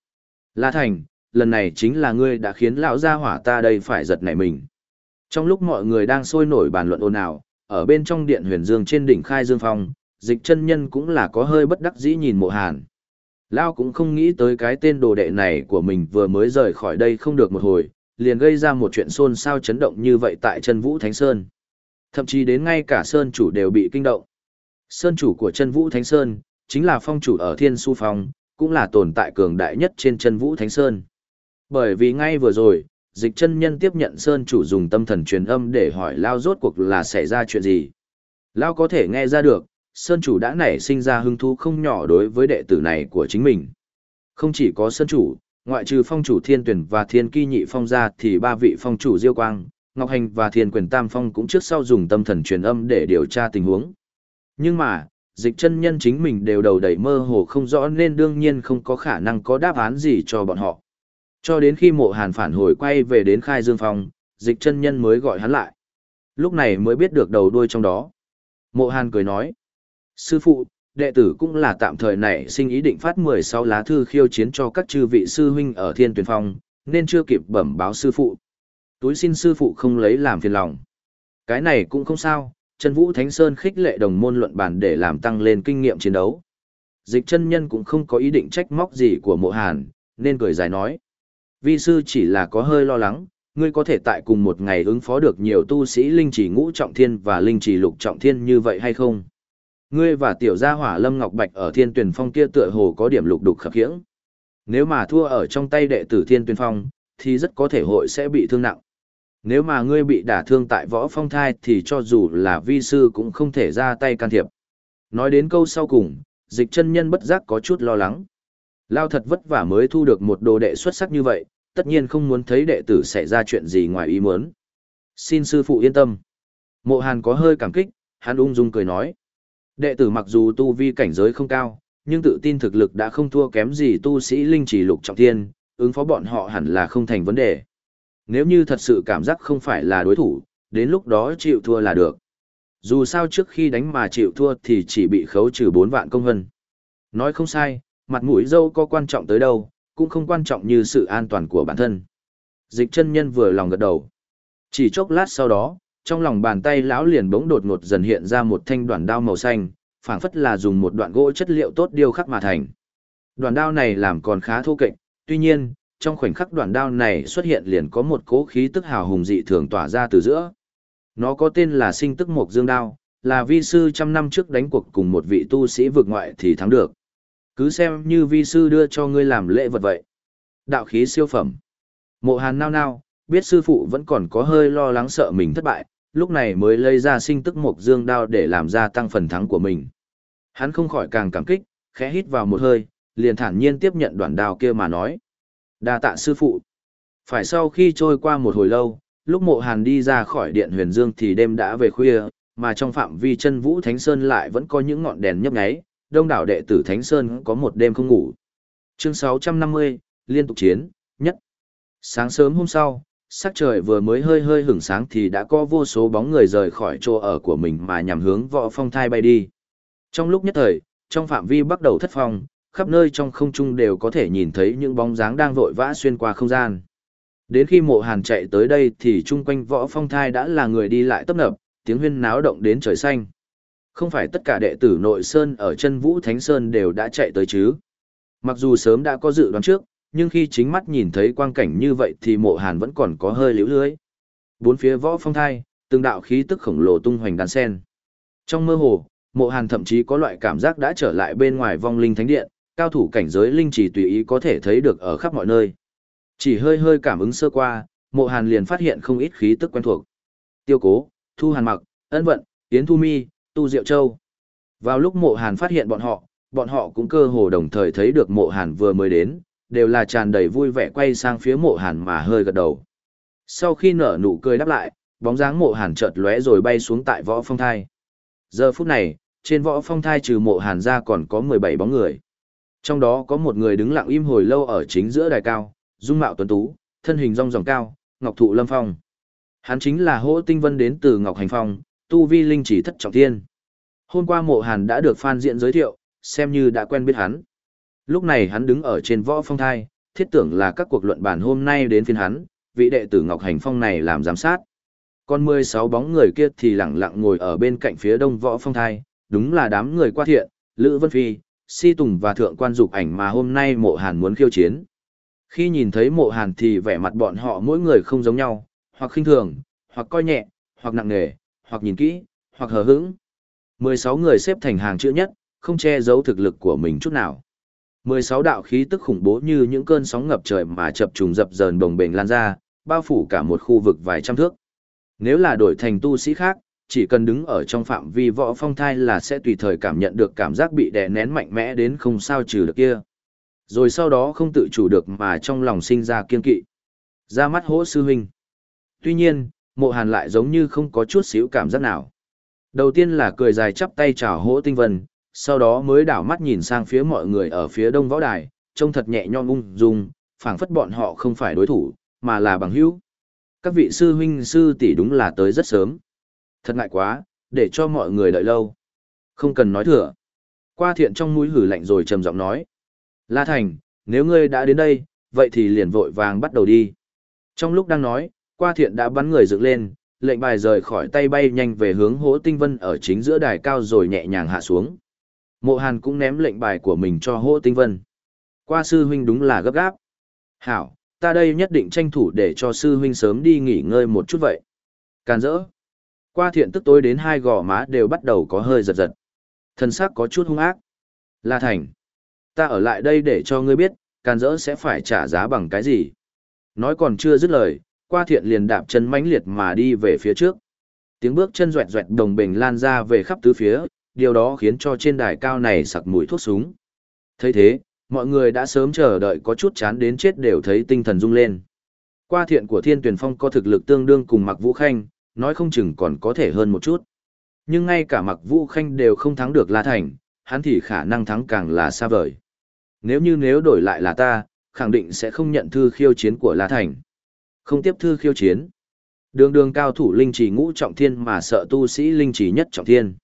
La Thành, lần này chính là ngươi đã khiến lão gia hỏa ta đây phải giật nảy mình. Trong lúc mọi người đang sôi nổi bàn luận ồn ào, ở bên trong điện huyền dương trên đỉnh khai dương phong, dịch chân nhân cũng là có hơi bất đắc dĩ nhìn mộ hàn. Lao cũng không nghĩ tới cái tên đồ đệ này của mình vừa mới rời khỏi đây không được một hồi, liền gây ra một chuyện xôn xao chấn động như vậy tại chân vũ Thánh Sơn. Thậm chí đến ngay cả Sơn chủ đều bị kinh động. Sơn chủ của chân vũ Thánh Sơn, chính là phong chủ ở Thiên Su Phong, cũng là tồn tại cường đại nhất trên chân vũ Thánh Sơn. Bởi vì ngay vừa rồi, dịch chân nhân tiếp nhận Sơn chủ dùng tâm thần truyền âm để hỏi Lao rốt cuộc là xảy ra chuyện gì. Lao có thể nghe ra được, Sơn chủ đã nảy sinh ra hứng thú không nhỏ đối với đệ tử này của chính mình. Không chỉ có Sơn chủ, ngoại trừ phong chủ thiên tuyển và thiên kỳ nhị phong ra thì ba vị phong chủ diêu quang, Ngọc Hành và thiên quyền tam phong cũng trước sau dùng tâm thần truyền âm để điều tra tình huống. Nhưng mà, dịch chân nhân chính mình đều đầu đầy mơ hồ không rõ nên đương nhiên không có khả năng có đáp án gì cho bọn họ. Cho đến khi mộ hàn phản hồi quay về đến khai dương phong, dịch chân nhân mới gọi hắn lại. Lúc này mới biết được đầu đuôi trong đó. Mộ hàn cười nói. Sư phụ, đệ tử cũng là tạm thời này sinh ý định phát 16 lá thư khiêu chiến cho các chư vị sư huynh ở thiên tuyển phong, nên chưa kịp bẩm báo sư phụ. Túi xin sư phụ không lấy làm phiền lòng. Cái này cũng không sao, Trần vũ Thánh Sơn khích lệ đồng môn luận bản để làm tăng lên kinh nghiệm chiến đấu. Dịch chân nhân cũng không có ý định trách móc gì của mộ hàn, nên cười giải nói vi sư chỉ là có hơi lo lắng, ngươi có thể tại cùng một ngày ứng phó được nhiều tu sĩ linh chỉ ngũ trọng thiên và linh chỉ lục trọng thiên như vậy hay không? Ngươi và tiểu gia hỏa Lâm Ngọc Bạch ở thiên tuyển phong kia tựa hồ có điểm lục đục khập khiễng. Nếu mà thua ở trong tay đệ tử thiên tuyển phong, thì rất có thể hội sẽ bị thương nặng. Nếu mà ngươi bị đả thương tại võ phong thai thì cho dù là vi sư cũng không thể ra tay can thiệp. Nói đến câu sau cùng, dịch chân nhân bất giác có chút lo lắng. Lao thật vất vả mới thu được một đồ đệ xuất sắc như vậy, tất nhiên không muốn thấy đệ tử xảy ra chuyện gì ngoài ý muốn. Xin sư phụ yên tâm. Mộ Hàn có hơi cảm kích, hắn ung dung cười nói. Đệ tử mặc dù tu vi cảnh giới không cao, nhưng tự tin thực lực đã không thua kém gì tu sĩ linh chỉ lục trọng thiên, ứng phó bọn họ hẳn là không thành vấn đề. Nếu như thật sự cảm giác không phải là đối thủ, đến lúc đó chịu thua là được. Dù sao trước khi đánh mà chịu thua thì chỉ bị khấu trừ 4 vạn công hân. Nói không sai, mặt mũi dâu có quan trọng tới đâu, cũng không quan trọng như sự an toàn của bản thân. Dịch chân nhân vừa lòng gật đầu. Chỉ chốc lát sau đó, trong lòng bàn tay lão liền bỗng đột ngột dần hiện ra một thanh đoạn đao màu xanh, phảng phất là dùng một đoạn gỗ chất liệu tốt điêu khắc mà thành. Đoạn đao này làm còn khá thô kệch, tuy nhiên, trong khoảnh khắc đoạn đao này xuất hiện liền có một cố khí tức hào hùng dị thường tỏa ra từ giữa. Nó có tên là sinh tức mộc dương đao, là vi sư trăm năm trước đánh cuộc cùng một vị tu sĩ vượt ngoại thì thắng được. Cứ xem như vi sư đưa cho ngươi làm lễ vật vậy. Đạo khí siêu phẩm. Mộ hàn nao nao, biết sư phụ vẫn còn có hơi lo lắng sợ mình thất bại, lúc này mới lấy ra sinh tức một dương đao để làm ra tăng phần thắng của mình. Hắn không khỏi càng cảm kích, khẽ hít vào một hơi, liền thản nhiên tiếp nhận đoạn đao kia mà nói. đa tạ sư phụ. Phải sau khi trôi qua một hồi lâu, lúc mộ hàn đi ra khỏi điện huyền dương thì đêm đã về khuya, mà trong phạm vi chân vũ Thánh Sơn lại vẫn có những ngọn đèn nhấp nháy, đông đảo đệ tử Thánh Sơn có một đêm không ngủ. Chương 650, liên tục chiến, nhất. Sáng sớm hôm sau, sắc trời vừa mới hơi hơi hửng sáng thì đã có vô số bóng người rời khỏi chỗ ở của mình mà nhằm hướng võ phong thai bay đi. Trong lúc nhất thời, trong phạm vi bắt đầu thất phong, khắp nơi trong không trung đều có thể nhìn thấy những bóng dáng đang vội vã xuyên qua không gian. Đến khi mộ hàn chạy tới đây thì chung quanh võ phong thai đã là người đi lại tấp nập, tiếng huyên náo động đến trời xanh. Không phải tất cả đệ tử nội sơn ở chân vũ thánh sơn đều đã chạy tới chứ. Mặc dù sớm đã có dự đoán trước, nhưng khi chính mắt nhìn thấy quang cảnh như vậy thì mộ hàn vẫn còn có hơi liễu lưới. Bốn phía võ phong thai, từng đạo khí tức khổng lồ tung hoành đàn sen. Trong mơ hồ, mộ hàn thậm chí có loại cảm giác đã trở lại bên ngoài vong linh thánh điện, cao thủ cảnh giới linh chỉ tùy ý có thể thấy được ở khắp mọi nơi. Chỉ hơi hơi cảm ứng sơ qua, mộ hàn liền phát hiện không ít khí tức quen thuộc. Tiêu cố, thu hàn mặc, ân vận, yến thu mi, tu diệu châu. Vào lúc mộ hàn phát hiện bọn họ, bọn họ cũng cơ hồ đồng thời thấy được mộ hàn vừa mới đến, đều là tràn đầy vui vẻ quay sang phía mộ hàn mà hơi gật đầu. Sau khi nở nụ cười đáp lại, bóng dáng mộ hàn chợt lóe rồi bay xuống tại võ phong thai. Giờ phút này, trên võ phong thai trừ mộ hàn ra còn có 17 bóng người. Trong đó có một người đứng lặng im hồi lâu ở chính giữa đài cao, dung mạo tuấn tú, thân hình rong ròng cao, ngọc thụ lâm phong. Hắn chính là hỗ tinh vân đến từ Ngọc Hành Phong, tu vi linh chỉ thất trọng thiên. Hôm qua mộ hàn đã được Phan Diện giới thiệu, xem như đã quen biết hắn. Lúc này hắn đứng ở trên võ phong thai, thiết tưởng là các cuộc luận bản hôm nay đến phiên hắn, vị đệ tử Ngọc Hành Phong này làm giám sát. Còn 16 bóng người kia thì lặng lặng ngồi ở bên cạnh phía đông võ phong thai, đúng là đám người qua thiện, Lữ Vân Phi, Si Tùng và Thượng quan dục ảnh mà hôm nay mộ hàn muốn khiêu chiến. Khi nhìn thấy mộ hàn thì vẻ mặt bọn họ mỗi người không giống nhau, hoặc khinh thường, hoặc coi nhẹ, hoặc nặng nề, hoặc nhìn kỹ, hoặc hờ hững. 16 người xếp thành hàng chữ nhất, không che giấu thực lực của mình chút nào. 16 đạo khí tức khủng bố như những cơn sóng ngập trời mà chập trùng dập dờn đồng bền lan ra, bao phủ cả một khu vực vài trăm thước. Nếu là đổi thành tu sĩ khác, chỉ cần đứng ở trong phạm vi võ phong thai là sẽ tùy thời cảm nhận được cảm giác bị đè nén mạnh mẽ đến không sao trừ được kia. Rồi sau đó không tự chủ được mà trong lòng sinh ra kiên kỵ. Ra mắt hỗ sư huynh. Tuy nhiên, mộ hàn lại giống như không có chút xíu cảm giác nào. Đầu tiên là cười dài chắp tay chào hỗ tinh vân, sau đó mới đảo mắt nhìn sang phía mọi người ở phía đông võ đài, trông thật nhẹ nhõm ung dung, phảng phất bọn họ không phải đối thủ, mà là bằng hữu. Các vị sư huynh sư tỷ đúng là tới rất sớm. Thật ngại quá, để cho mọi người đợi lâu. Không cần nói thừa. Qua thiện trong mũi hử lạnh rồi trầm giọng nói. La Thành, nếu ngươi đã đến đây, vậy thì liền vội vàng bắt đầu đi. Trong lúc đang nói, qua thiện đã bắn người dựng lên, lệnh bài rời khỏi tay bay nhanh về hướng hỗ tinh vân ở chính giữa đài cao rồi nhẹ nhàng hạ xuống. Mộ Hàn cũng ném lệnh bài của mình cho hỗ tinh vân. Qua sư huynh đúng là gấp gáp. Hảo, ta đây nhất định tranh thủ để cho sư huynh sớm đi nghỉ ngơi một chút vậy. Càn rỡ. Qua thiện tức tối đến hai gò má đều bắt đầu có hơi giật giật. Thân xác có chút hung ác. La Thành. Ta ở lại đây để cho ngươi biết, càn rỡ sẽ phải trả giá bằng cái gì. Nói còn chưa dứt lời, qua thiện liền đạp chân mãnh liệt mà đi về phía trước. Tiếng bước chân doẹt doẹt đồng bình lan ra về khắp tứ phía, điều đó khiến cho trên đài cao này sặc mùi thuốc súng. thấy thế, mọi người đã sớm chờ đợi có chút chán đến chết đều thấy tinh thần rung lên. Qua thiện của Thiên Tuyển Phong có thực lực tương đương cùng Mặc Vũ Khanh, nói không chừng còn có thể hơn một chút. Nhưng ngay cả Mặc Vũ Khanh đều không thắng được La Thành, hắn thì khả năng thắng càng là xa vời. Nếu như nếu đổi lại là ta, khẳng định sẽ không nhận thư khiêu chiến của La Thành. Không tiếp thư khiêu chiến. Đường đường cao thủ linh chỉ ngũ trọng thiên mà sợ tu sĩ linh chỉ nhất trọng thiên.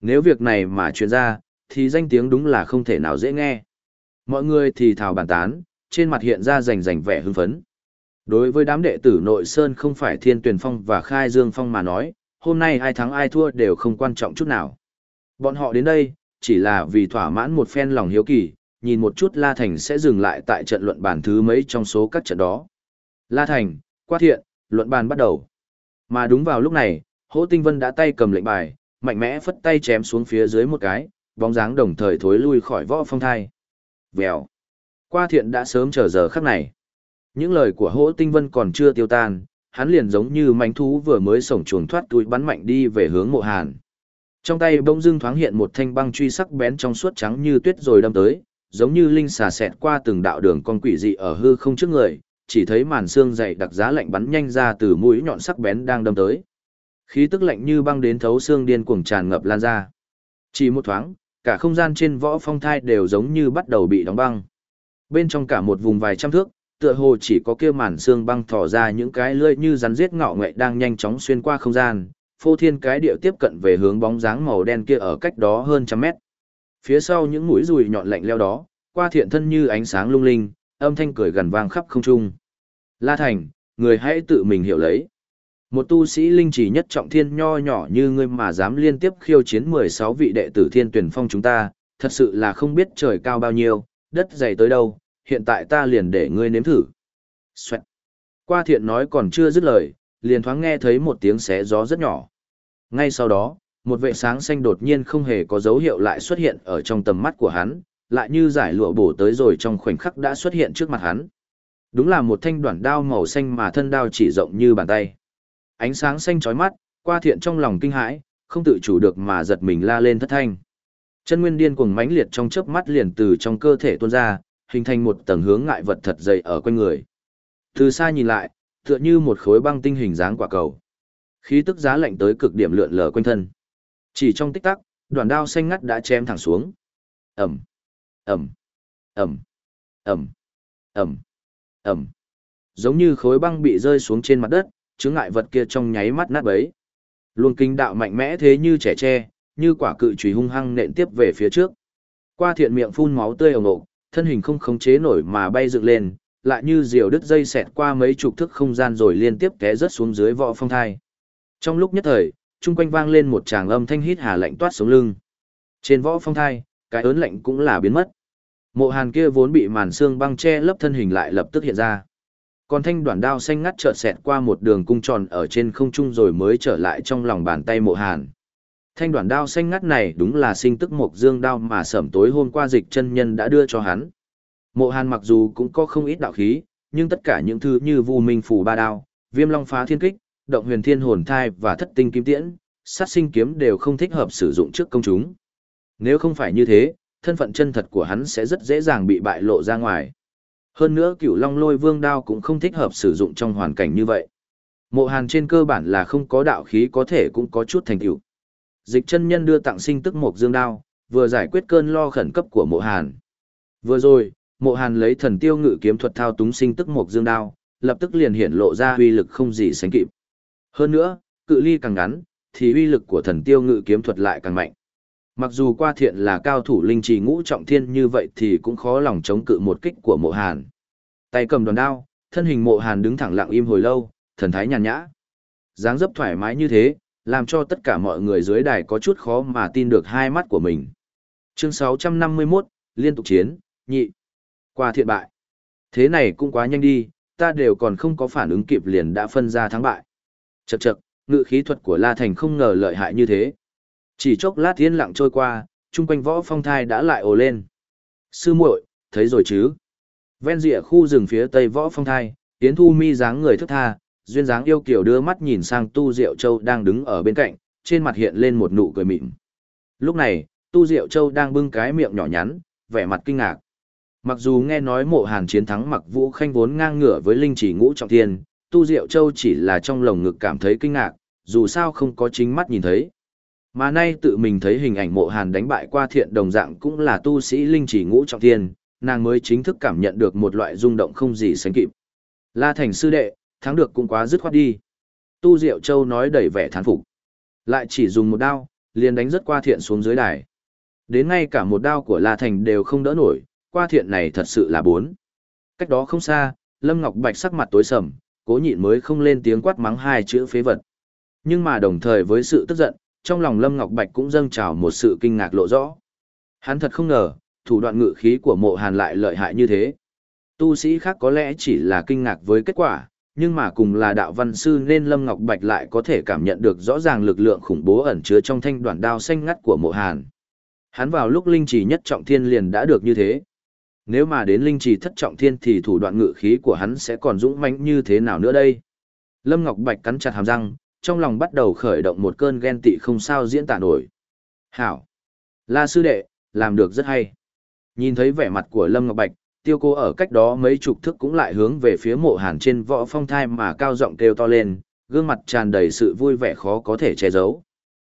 Nếu việc này mà truyền ra, thì danh tiếng đúng là không thể nào dễ nghe. Mọi người thì thào bàn tán, trên mặt hiện ra rành rành vẻ hưng phấn. Đối với đám đệ tử nội sơn không phải thiên Tuyền phong và khai dương phong mà nói, hôm nay ai thắng ai thua đều không quan trọng chút nào. Bọn họ đến đây, chỉ là vì thỏa mãn một phen lòng hiếu kỳ, nhìn một chút La Thành sẽ dừng lại tại trận luận bàn thứ mấy trong số các trận đó. La Thành, qua thiện, luận bàn bắt đầu. Mà đúng vào lúc này, Hỗ Tinh Vân đã tay cầm lệnh bài, mạnh mẽ phất tay chém xuống phía dưới một cái, bóng dáng đồng thời thối lui khỏi võ phong thai. Vèo. Qua thiện đã sớm chờ giờ khắc này. Những lời của Hỗ Tinh Vân còn chưa tiêu tan, hắn liền giống như mánh thú vừa mới sổng chuồng thoát túi bắn mạnh đi về hướng mộ hàn. Trong tay bỗng dưng thoáng hiện một thanh băng truy sắc bén trong suốt trắng như tuyết rồi đâm tới, giống như linh xà xẹt qua từng đạo đường con quỷ dị ở hư không trước người, chỉ thấy màn xương dày đặc giá lạnh bắn nhanh ra từ mũi nhọn sắc bén đang đâm tới. Khí tức lạnh như băng đến thấu xương điên cuồng tràn ngập lan ra. Chỉ một thoáng, cả không gian trên võ phong thai đều giống như bắt đầu bị đóng băng. Bên trong cả một vùng vài trăm thước, tựa hồ chỉ có kia màn xương băng thỏ ra những cái lưỡi như rắn giết ngọ ngậy đang nhanh chóng xuyên qua không gian, phô thiên cái điệu tiếp cận về hướng bóng dáng màu đen kia ở cách đó hơn trăm mét. Phía sau những mũi rùi nhọn lạnh leo đó, qua thiện thân như ánh sáng lung linh, âm thanh cười gần vang khắp không trung. La Thành, người hãy tự mình hiểu lấy. Một tu sĩ linh chỉ nhất trọng thiên nho nhỏ như ngươi mà dám liên tiếp khiêu chiến 16 vị đệ tử thiên tuyển phong chúng ta, thật sự là không biết trời cao bao nhiêu, đất dày tới đâu, hiện tại ta liền để ngươi nếm thử. Xoẹt. Qua thiện nói còn chưa dứt lời, liền thoáng nghe thấy một tiếng xé gió rất nhỏ. Ngay sau đó, một vệ sáng xanh đột nhiên không hề có dấu hiệu lại xuất hiện ở trong tầm mắt của hắn, lại như giải lụa bổ tới rồi trong khoảnh khắc đã xuất hiện trước mặt hắn. Đúng là một thanh đoạn đao màu xanh mà thân đao chỉ rộng như bàn tay. Ánh sáng xanh chói mắt, qua thiện trong lòng kinh hãi, không tự chủ được mà giật mình la lên thất thanh. Chân nguyên điên cuồng mãnh liệt trong chớp mắt liền từ trong cơ thể tuôn ra, hình thành một tầng hướng ngại vật thật dày ở quanh người. Từ xa nhìn lại, tựa như một khối băng tinh hình dáng quả cầu. Khí tức giá lạnh tới cực điểm lượn lờ quanh thân. Chỉ trong tích tắc, đoạn đao xanh ngắt đã chém thẳng xuống. Ẩm, Ẩm, Ẩm, Ẩm, Ẩm, Ẩm. Giống như khối băng bị rơi xuống trên mặt đất, chướng ngại vật kia trong nháy mắt nát bấy. Luồng kinh đạo mạnh mẽ thế như trẻ tre, như quả cự chùy hung hăng nện tiếp về phía trước. Qua thiện miệng phun máu tươi ồng ộ, thân hình không khống chế nổi mà bay dựng lên, lại như diều đứt dây xẹt qua mấy chục thước không gian rồi liên tiếp té rớt xuống dưới võ phong thai. Trong lúc nhất thời, chung quanh vang lên một tràng âm thanh hít hà lạnh toát sống lưng. Trên võ phong thai, cái ớn lạnh cũng là biến mất. Mộ hàn kia vốn bị màn xương băng che lấp thân hình lại lập tức hiện ra. Còn thanh đoạn đao xanh ngắt chợt xẹt qua một đường cung tròn ở trên không trung rồi mới trở lại trong lòng bàn tay mộ hàn. Thanh đoạn đao xanh ngắt này đúng là sinh tức mộc dương đao mà sẩm tối hôm qua dịch chân nhân đã đưa cho hắn. Mộ hàn mặc dù cũng có không ít đạo khí, nhưng tất cả những thứ như vu minh phủ ba đao, viêm long phá thiên kích, động huyền thiên hồn thai và thất tinh kim tiễn, sát sinh kiếm đều không thích hợp sử dụng trước công chúng. Nếu không phải như thế, thân phận chân thật của hắn sẽ rất dễ dàng bị bại lộ ra ngoài. Hơn nữa cửu long lôi vương đao cũng không thích hợp sử dụng trong hoàn cảnh như vậy. Mộ hàn trên cơ bản là không có đạo khí có thể cũng có chút thành tựu. Dịch chân nhân đưa tặng sinh tức một dương đao, vừa giải quyết cơn lo khẩn cấp của mộ hàn. Vừa rồi, mộ hàn lấy thần tiêu ngự kiếm thuật thao túng sinh tức một dương đao, lập tức liền hiện lộ ra uy lực không gì sánh kịp. Hơn nữa, cự ly càng ngắn, thì uy lực của thần tiêu ngự kiếm thuật lại càng mạnh. Mặc dù qua thiện là cao thủ linh trì ngũ trọng thiên như vậy thì cũng khó lòng chống cự một kích của mộ hàn. Tay cầm đòn đao, thân hình mộ hàn đứng thẳng lặng im hồi lâu, thần thái nhàn nhã. dáng dấp thoải mái như thế, làm cho tất cả mọi người dưới đài có chút khó mà tin được hai mắt của mình. Chương 651, liên tục chiến, nhị. Qua thiện bại. Thế này cũng quá nhanh đi, ta đều còn không có phản ứng kịp liền đã phân ra thắng bại. Chậc chậc, ngự khí thuật của La Thành không ngờ lợi hại như thế. Chỉ chốc lát thiên lặng trôi qua, chung quanh võ phong thai đã lại ồ lên. Sư muội, thấy rồi chứ? Ven rìa khu rừng phía tây võ phong thai, Yến Thu Mi dáng người thức tha, duyên dáng yêu kiểu đưa mắt nhìn sang Tu Diệu Châu đang đứng ở bên cạnh, trên mặt hiện lên một nụ cười mịn. Lúc này, Tu Diệu Châu đang bưng cái miệng nhỏ nhắn, vẻ mặt kinh ngạc. Mặc dù nghe nói mộ hàn chiến thắng mặc vũ khanh vốn ngang ngửa với linh chỉ ngũ trọng thiên, Tu Diệu Châu chỉ là trong lồng ngực cảm thấy kinh ngạc, dù sao không có chính mắt nhìn thấy. Mà nay tự mình thấy hình ảnh mộ hàn đánh bại qua thiện đồng dạng cũng là tu sĩ linh chỉ ngũ trọng thiên, nàng mới chính thức cảm nhận được một loại rung động không gì sánh kịp. La thành sư đệ, thắng được cũng quá dứt khoát đi. Tu Diệu Châu nói đầy vẻ thán phục. Lại chỉ dùng một đao, liền đánh rất qua thiện xuống dưới đài. Đến ngay cả một đao của La Thành đều không đỡ nổi, qua thiện này thật sự là bốn. Cách đó không xa, Lâm Ngọc Bạch sắc mặt tối sầm, cố nhịn mới không lên tiếng quát mắng hai chữ phế vật. Nhưng mà đồng thời với sự tức giận, trong lòng Lâm Ngọc Bạch cũng dâng trào một sự kinh ngạc lộ rõ. Hắn thật không ngờ, thủ đoạn ngự khí của mộ hàn lại lợi hại như thế. Tu sĩ khác có lẽ chỉ là kinh ngạc với kết quả, nhưng mà cùng là đạo văn sư nên Lâm Ngọc Bạch lại có thể cảm nhận được rõ ràng lực lượng khủng bố ẩn chứa trong thanh đoạn đao xanh ngắt của mộ hàn. Hắn vào lúc linh trì nhất trọng thiên liền đã được như thế. Nếu mà đến linh trì thất trọng thiên thì thủ đoạn ngự khí của hắn sẽ còn dũng mãnh như thế nào nữa đây? Lâm Ngọc Bạch cắn chặt hàm răng, trong lòng bắt đầu khởi động một cơn ghen tị không sao diễn tả nổi. Hảo! La sư đệ, làm được rất hay. Nhìn thấy vẻ mặt của Lâm Ngọc Bạch, tiêu cô ở cách đó mấy chục thước cũng lại hướng về phía mộ hàn trên võ phong thai mà cao giọng kêu to lên, gương mặt tràn đầy sự vui vẻ khó có thể che giấu.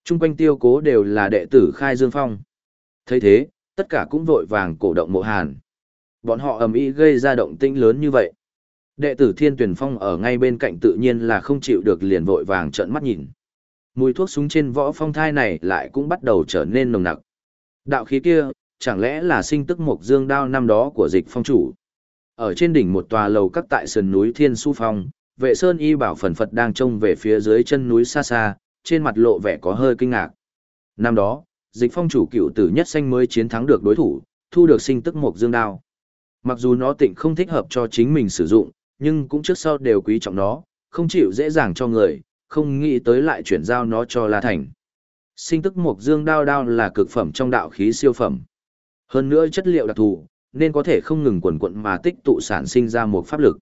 Trung quanh tiêu cố đều là đệ tử khai dương phong. thấy thế, tất cả cũng vội vàng cổ động mộ hàn. Bọn họ ầm ĩ gây ra động tĩnh lớn như vậy. Đệ tử thiên tuyển phong ở ngay bên cạnh tự nhiên là không chịu được liền vội vàng trợn mắt nhìn. Mùi thuốc súng trên võ phong thai này lại cũng bắt đầu trở nên nồng nặc. Đạo khí kia, chẳng lẽ là sinh tức mộc dương đao năm đó của dịch phong chủ. Ở trên đỉnh một tòa lầu các tại sườn núi Thiên Su Phong, vệ sơn y bảo phần Phật đang trông về phía dưới chân núi xa xa, trên mặt lộ vẻ có hơi kinh ngạc. Năm đó, dịch phong chủ cựu tử nhất xanh mới chiến thắng được đối thủ, thu được sinh tức mộc dương đao. Mặc dù nó tịnh không thích hợp cho chính mình sử dụng, nhưng cũng trước sau đều quý trọng nó, không chịu dễ dàng cho người, không nghĩ tới lại chuyển giao nó cho La Thành. Sinh tức mộc dương đao đao là cực phẩm trong đạo khí siêu phẩm. Hơn nữa chất liệu đặc thù, nên có thể không ngừng quần quận mà tích tụ sản sinh ra một pháp lực.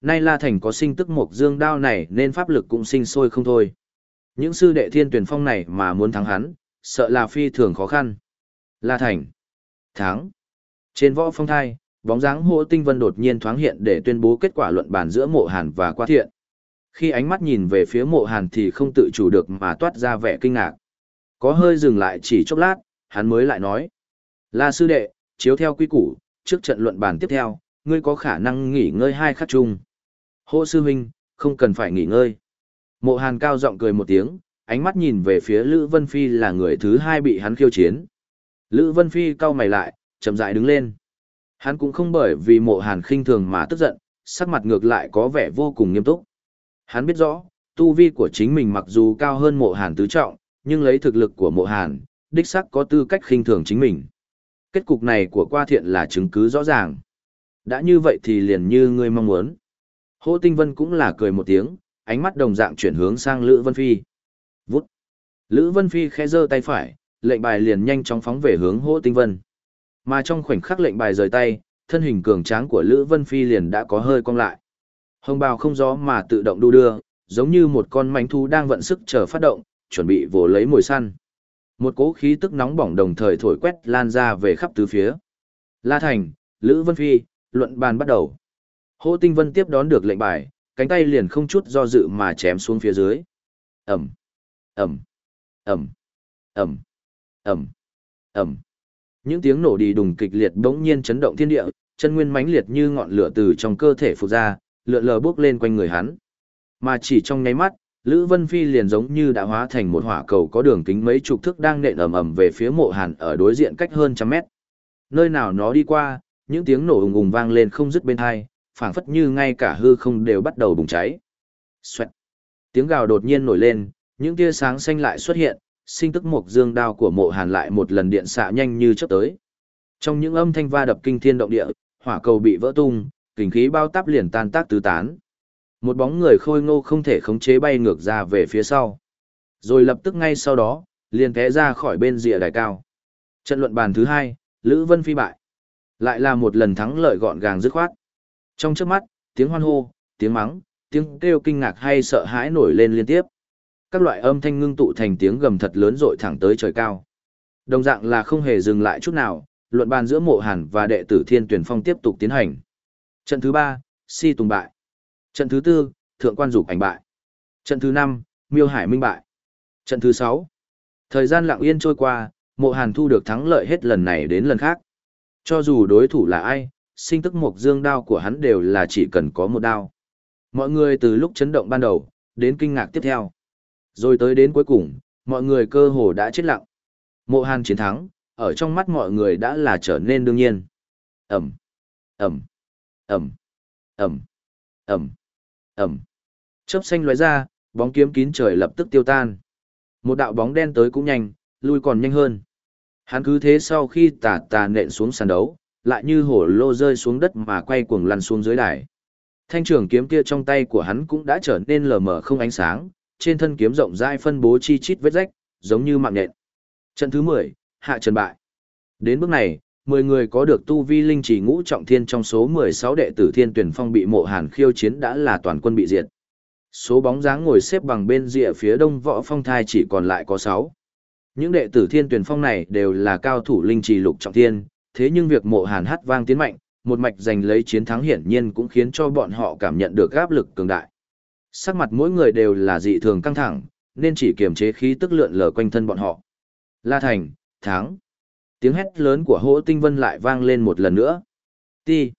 Nay La Thành có sinh tức mộc dương đao này nên pháp lực cũng sinh sôi không thôi. Những sư đệ thiên tuyển phong này mà muốn thắng hắn, sợ là phi thường khó khăn. La Thành. Thắng. Trên võ phong thai, bóng dáng hô tinh vân đột nhiên thoáng hiện để tuyên bố kết quả luận bàn giữa mộ hàn và qua thiện. Khi ánh mắt nhìn về phía mộ hàn thì không tự chủ được mà toát ra vẻ kinh ngạc. Có hơi dừng lại chỉ chốc lát, hắn mới lại nói. La sư đệ, chiếu theo quy củ, trước trận luận bàn tiếp theo, ngươi có khả năng nghỉ ngơi hai khắc chung. Hô sư huynh, không cần phải nghỉ ngơi. Mộ hàn cao giọng cười một tiếng, ánh mắt nhìn về phía Lữ Vân Phi là người thứ hai bị hắn khiêu chiến. Lữ Vân Phi cau mày lại, chậm rãi đứng lên. Hắn cũng không bởi vì mộ hàn khinh thường mà tức giận, sắc mặt ngược lại có vẻ vô cùng nghiêm túc. Hắn biết rõ, tu vi của chính mình mặc dù cao hơn mộ hàn tứ trọng, nhưng lấy thực lực của mộ hàn, đích sắc có tư cách khinh thường chính mình. Kết cục này của qua thiện là chứng cứ rõ ràng. Đã như vậy thì liền như ngươi mong muốn. Hô Tinh Vân cũng là cười một tiếng, ánh mắt đồng dạng chuyển hướng sang Lữ Vân Phi. Vút. Lữ Vân Phi khẽ giơ tay phải, lệnh bài liền nhanh chóng phóng về hướng Hô Tinh Vân. Mà trong khoảnh khắc lệnh bài rời tay, thân hình cường tráng của Lữ Vân Phi liền đã có hơi cong lại. Hồng bào không gió mà tự động đu đưa, giống như một con mánh thú đang vận sức chờ phát động, chuẩn bị vồ lấy mồi săn. Một cỗ khí tức nóng bỏng đồng thời thổi quét lan ra về khắp tứ phía. La Thành, Lữ Vân Phi, luận bàn bắt đầu. Hô Tinh Vân tiếp đón được lệnh bài, cánh tay liền không chút do dự mà chém xuống phía dưới. Ẩm, Ẩm, Ẩm, Ẩm, Ẩm, Ẩm. Những tiếng nổ đi đùng kịch liệt bỗng nhiên chấn động thiên địa, chân nguyên mãnh liệt như ngọn lửa từ trong cơ thể phục ra, lượn lờ bước lên quanh người hắn. Mà chỉ trong nháy mắt, Lữ Vân Phi liền giống như đã hóa thành một hỏa cầu có đường kính mấy chục thước đang nện ầm ầm về phía mộ hàn ở đối diện cách hơn trăm mét. Nơi nào nó đi qua, những tiếng nổ ùng ùng vang lên không dứt bên hai, phảng phất như ngay cả hư không đều bắt đầu bùng cháy. Xoẹt. Tiếng gào đột nhiên nổi lên, những tia sáng xanh lại xuất hiện, sinh tức một dương đao của mộ hàn lại một lần điện xạ nhanh như chớp tới. Trong những âm thanh va đập kinh thiên động địa, hỏa cầu bị vỡ tung, kình khí bao táp liền tan tác tứ tán. Một bóng người khôi ngô không thể khống chế bay ngược ra về phía sau. Rồi lập tức ngay sau đó, liền té ra khỏi bên rìa đài cao. Trận luận bàn thứ hai, Lữ Vân phi bại. Lại là một lần thắng lợi gọn gàng dứt khoát. Trong trước mắt, tiếng hoan hô, tiếng mắng, tiếng kêu kinh ngạc hay sợ hãi nổi lên liên tiếp. Các loại âm thanh ngưng tụ thành tiếng gầm thật lớn dội thẳng tới trời cao. Đồng dạng là không hề dừng lại chút nào, luận bàn giữa mộ hàn và đệ tử thiên tuyển phong tiếp tục tiến hành. Trận thứ ba, si tùng bại. Trận thứ tư, thượng quan dục ảnh bại. Trận thứ năm, miêu hải minh bại. Trận thứ sáu. Thời gian lặng yên trôi qua, mộ hàn thu được thắng lợi hết lần này đến lần khác. Cho dù đối thủ là ai, sinh tức một dương đao của hắn đều là chỉ cần có một đao. Mọi người từ lúc chấn động ban đầu, đến kinh ngạc tiếp theo. Rồi tới đến cuối cùng, mọi người cơ hồ đã chết lặng. Mộ hàn chiến thắng, ở trong mắt mọi người đã là trở nên đương nhiên. Ẩm, Ẩm, Ẩm, Ẩm, Ẩm. Ẩm. Chớp xanh lóe ra, bóng kiếm kín trời lập tức tiêu tan. Một đạo bóng đen tới cũng nhanh, lui còn nhanh hơn. Hắn cứ thế sau khi tà tà nện xuống sàn đấu, lại như hổ lô rơi xuống đất mà quay cuồng lăn xuống dưới đài. Thanh trường kiếm kia trong tay của hắn cũng đã trở nên lờ mờ không ánh sáng, trên thân kiếm rộng rãi phân bố chi chít vết rách, giống như mạng nhện. Trận thứ 10, hạ trần bại. Đến bước này, 10 người có được tu vi linh chỉ ngũ trọng thiên trong số 16 đệ tử thiên tuyển phong bị mộ hàn khiêu chiến đã là toàn quân bị diệt. Số bóng dáng ngồi xếp bằng bên rìa phía đông võ phong thai chỉ còn lại có 6. Những đệ tử thiên tuyển phong này đều là cao thủ linh trì lục trọng thiên, thế nhưng việc mộ hàn hát vang tiến mạnh, một mạch giành lấy chiến thắng hiển nhiên cũng khiến cho bọn họ cảm nhận được áp lực cường đại. Sắc mặt mỗi người đều là dị thường căng thẳng, nên chỉ kiềm chế khí tức lượn lờ quanh thân bọn họ. La Thành, thắng. Tiếng hét lớn của Hỗ Tinh Vân lại vang lên một lần nữa. Ti.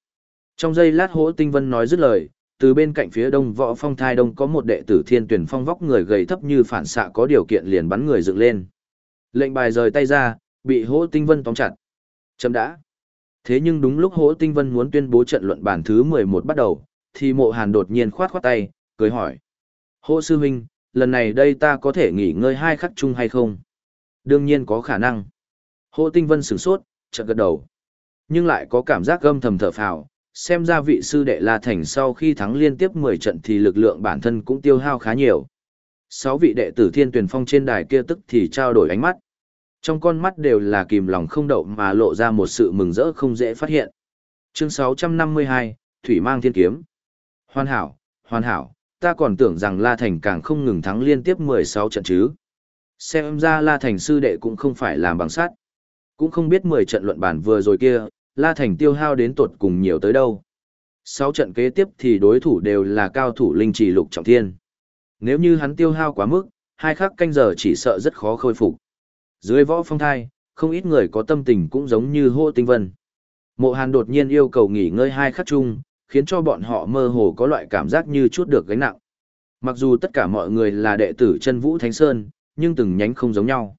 Trong giây lát Hỗ Tinh Vân nói dứt lời, từ bên cạnh phía đông võ phong thai đông có một đệ tử thiên tuyển phong vóc người gầy thấp như phản xạ có điều kiện liền bắn người dựng lên. Lệnh bài rời tay ra, bị Hỗ Tinh Vân tóm chặt. Chấm đã. Thế nhưng đúng lúc Hỗ Tinh Vân muốn tuyên bố trận luận bản thứ 11 bắt đầu, thì mộ hàn đột nhiên khoát khoát tay, cười hỏi. Hô sư huynh, lần này đây ta có thể nghỉ ngơi hai khắc chung hay không? Đương nhiên có khả năng. Hô Tinh Vân sửng sốt, chợt gật đầu. Nhưng lại có cảm giác gâm thầm thở phào, xem ra vị sư đệ La Thành sau khi thắng liên tiếp 10 trận thì lực lượng bản thân cũng tiêu hao khá nhiều. Sáu vị đệ tử thiên tuyển phong trên đài kia tức thì trao đổi ánh mắt. Trong con mắt đều là kìm lòng không đậu mà lộ ra một sự mừng rỡ không dễ phát hiện. Chương 652, Thủy mang thiên kiếm. Hoàn hảo, hoàn hảo, ta còn tưởng rằng La Thành càng không ngừng thắng liên tiếp 16 trận chứ. Xem ra La Thành sư đệ cũng không phải làm bằng sắt. Cũng không biết 10 trận luận bản vừa rồi kia, La Thành tiêu hao đến tột cùng nhiều tới đâu. 6 trận kế tiếp thì đối thủ đều là cao thủ linh trì lục trọng thiên. Nếu như hắn tiêu hao quá mức, hai khắc canh giờ chỉ sợ rất khó khôi phục. Dưới võ phong thai, không ít người có tâm tình cũng giống như hô tinh vân. Mộ Hàn đột nhiên yêu cầu nghỉ ngơi hai khắc chung, khiến cho bọn họ mơ hồ có loại cảm giác như chút được gánh nặng. Mặc dù tất cả mọi người là đệ tử chân vũ Thánh Sơn, nhưng từng nhánh không giống nhau.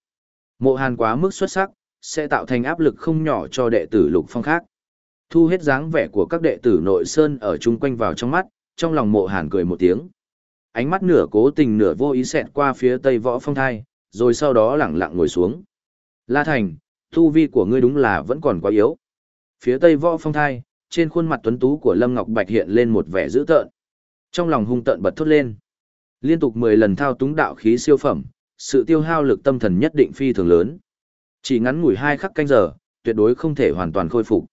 Mộ Hàn quá mức xuất sắc, sẽ tạo thành áp lực không nhỏ cho đệ tử lục phong khác. Thu hết dáng vẻ của các đệ tử nội Sơn ở chung quanh vào trong mắt, trong lòng mộ Hàn cười một tiếng. Ánh mắt nửa cố tình nửa vô ý xẹt qua phía tây võ phong thai, rồi sau đó lẳng lặng ngồi xuống. La Thành, thu vi của ngươi đúng là vẫn còn quá yếu. Phía tây võ phong thai, trên khuôn mặt tuấn tú của Lâm Ngọc Bạch hiện lên một vẻ dữ tợn. Trong lòng hung tợn bật thốt lên. Liên tục 10 lần thao túng đạo khí siêu phẩm, sự tiêu hao lực tâm thần nhất định phi thường lớn. Chỉ ngắn ngủi hai khắc canh giờ, tuyệt đối không thể hoàn toàn khôi phục.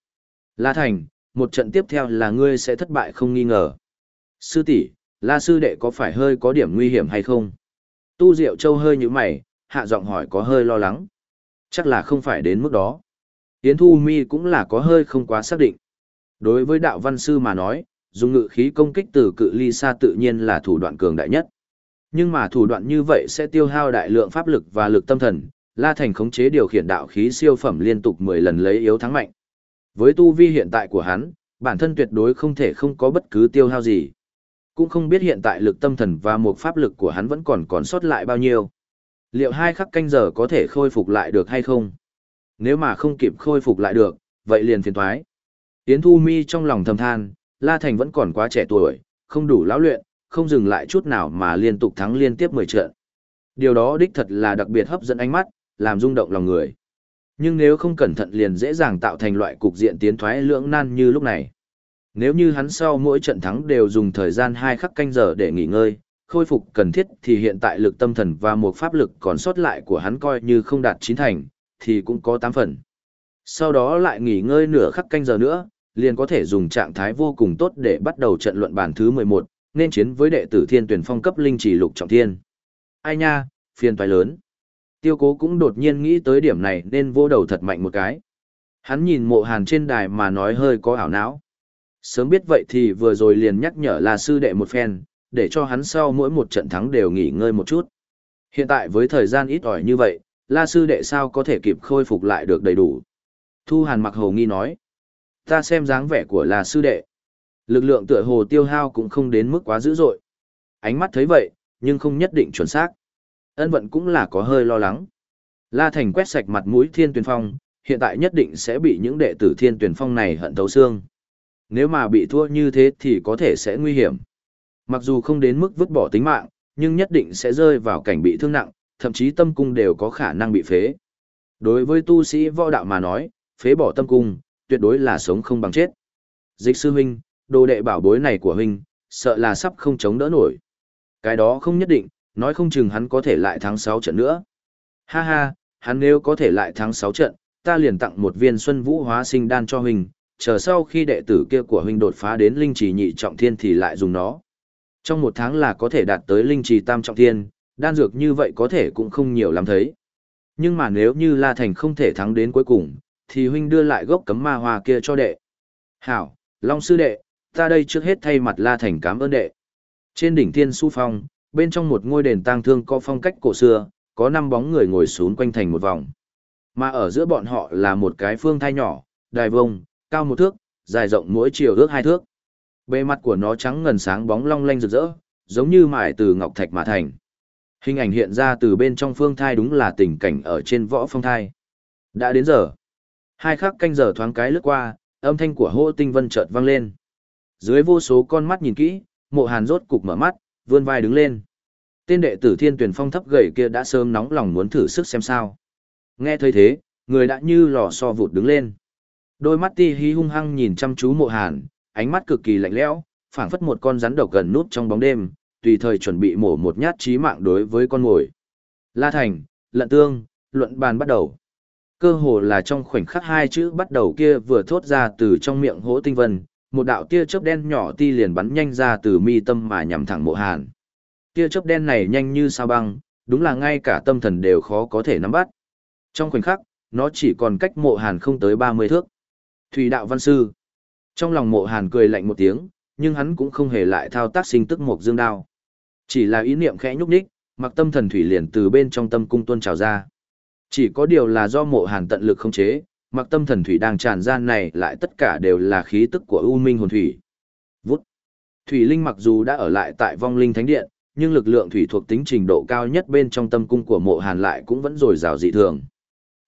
La Thành, một trận tiếp theo là ngươi sẽ thất bại không nghi ngờ. Sư tỷ, La sư đệ có phải hơi có điểm nguy hiểm hay không? Tu Diệu Châu hơi như mày, hạ giọng hỏi có hơi lo lắng. Chắc là không phải đến mức đó. Yến Thu Mi cũng là có hơi không quá xác định. Đối với đạo văn sư mà nói, dùng ngự khí công kích từ cự ly xa tự nhiên là thủ đoạn cường đại nhất. Nhưng mà thủ đoạn như vậy sẽ tiêu hao đại lượng pháp lực và lực tâm thần, La Thành khống chế điều khiển đạo khí siêu phẩm liên tục 10 lần lấy yếu thắng mạnh. Với tu vi hiện tại của hắn, bản thân tuyệt đối không thể không có bất cứ tiêu hao gì. Cũng không biết hiện tại lực tâm thần và một pháp lực của hắn vẫn còn còn sót lại bao nhiêu. Liệu hai khắc canh giờ có thể khôi phục lại được hay không? Nếu mà không kịp khôi phục lại được, vậy liền phiền thoái. Yến Thu Mi trong lòng thầm than, La Thành vẫn còn quá trẻ tuổi, không đủ lão luyện, không dừng lại chút nào mà liên tục thắng liên tiếp 10 trận. Điều đó đích thật là đặc biệt hấp dẫn ánh mắt, làm rung động lòng người. Nhưng nếu không cẩn thận liền dễ dàng tạo thành loại cục diện tiến thoái lưỡng nan như lúc này. Nếu như hắn sau mỗi trận thắng đều dùng thời gian hai khắc canh giờ để nghỉ ngơi, khôi phục cần thiết thì hiện tại lực tâm thần và một pháp lực còn sót lại của hắn coi như không đạt chín thành, thì cũng có tám phần. Sau đó lại nghỉ ngơi nửa khắc canh giờ nữa, liền có thể dùng trạng thái vô cùng tốt để bắt đầu trận luận bàn thứ 11, nên chiến với đệ tử thiên tuyển phong cấp linh chỉ lục trọng thiên. Ai nha, phiền toái lớn. Tiêu cố cũng đột nhiên nghĩ tới điểm này nên vô đầu thật mạnh một cái. Hắn nhìn mộ hàn trên đài mà nói hơi có ảo não. Sớm biết vậy thì vừa rồi liền nhắc nhở là sư đệ một phen, để cho hắn sau mỗi một trận thắng đều nghỉ ngơi một chút. Hiện tại với thời gian ít ỏi như vậy, la sư đệ sao có thể kịp khôi phục lại được đầy đủ. Thu hàn mặc hồ nghi nói. Ta xem dáng vẻ của là sư đệ. Lực lượng tựa hồ tiêu hao cũng không đến mức quá dữ dội. Ánh mắt thấy vậy, nhưng không nhất định chuẩn xác. Ân vận cũng là có hơi lo lắng. La Thành quét sạch mặt mũi thiên tuyển phong, hiện tại nhất định sẽ bị những đệ tử thiên tuyển phong này hận thấu xương. Nếu mà bị thua như thế thì có thể sẽ nguy hiểm. Mặc dù không đến mức vứt bỏ tính mạng, nhưng nhất định sẽ rơi vào cảnh bị thương nặng, thậm chí tâm cung đều có khả năng bị phế. Đối với tu sĩ võ đạo mà nói, phế bỏ tâm cung, tuyệt đối là sống không bằng chết. Dịch sư huynh, đồ đệ bảo bối này của huynh, sợ là sắp không chống đỡ nổi. Cái đó không nhất định, nói không chừng hắn có thể lại thắng 6 trận nữa. Ha ha, hắn nếu có thể lại thắng 6 trận, ta liền tặng một viên xuân vũ hóa sinh đan cho huynh, chờ sau khi đệ tử kia của huynh đột phá đến linh trì nhị trọng thiên thì lại dùng nó. Trong một tháng là có thể đạt tới linh trì tam trọng thiên, đan dược như vậy có thể cũng không nhiều lắm thấy. Nhưng mà nếu như La Thành không thể thắng đến cuối cùng, thì huynh đưa lại gốc cấm ma hoa kia cho đệ. Hảo, Long sư đệ, ta đây trước hết thay mặt La Thành cảm ơn đệ. Trên đỉnh thiên su phong, bên trong một ngôi đền tang thương có phong cách cổ xưa, có năm bóng người ngồi xuống quanh thành một vòng. Mà ở giữa bọn họ là một cái phương thai nhỏ, đài vông, cao một thước, dài rộng mỗi chiều ước hai thước. Bề mặt của nó trắng ngần sáng bóng long lanh rực rỡ, giống như mài từ ngọc thạch mà thành. Hình ảnh hiện ra từ bên trong phương thai đúng là tình cảnh ở trên võ phong thai. Đã đến giờ. Hai khắc canh giờ thoáng cái lướt qua, âm thanh của hô tinh vân chợt vang lên. Dưới vô số con mắt nhìn kỹ, mộ hàn rốt cục mở mắt, vươn vai đứng lên. Tên đệ tử thiên tuyển phong thấp gầy kia đã sớm nóng lòng muốn thử sức xem sao. Nghe thấy thế, người đã như lò xo vụt đứng lên. Đôi mắt ti hí hung hăng nhìn chăm chú mộ hàn, ánh mắt cực kỳ lạnh lẽo, phảng phất một con rắn độc gần nút trong bóng đêm, tùy thời chuẩn bị mổ một nhát chí mạng đối với con mồi. La Thành, Lận Tương, luận bàn bắt đầu. Cơ hồ là trong khoảnh khắc hai chữ bắt đầu kia vừa thốt ra từ trong miệng hỗ tinh vân, một đạo tia chớp đen nhỏ ti liền bắn nhanh ra từ mi tâm mà nhằm thẳng mộ hàn. Tia chớp đen này nhanh như sao băng, đúng là ngay cả tâm thần đều khó có thể nắm bắt. Trong khoảnh khắc, nó chỉ còn cách mộ hàn không tới 30 thước. Thủy đạo văn sư. Trong lòng mộ hàn cười lạnh một tiếng, nhưng hắn cũng không hề lại thao tác sinh tức một dương đao. Chỉ là ý niệm khẽ nhúc nhích, mặc tâm thần thủy liền từ bên trong tâm cung tuôn trào ra. Chỉ có điều là do mộ hàn tận lực không chế, mặc tâm thần thủy đang tràn ra này lại tất cả đều là khí tức của U Minh hồn thủy. Vút. Thủy linh mặc dù đã ở lại tại vong linh thánh điện, nhưng lực lượng thủy thuộc tính trình độ cao nhất bên trong tâm cung của mộ hàn lại cũng vẫn dồi dào dị thường.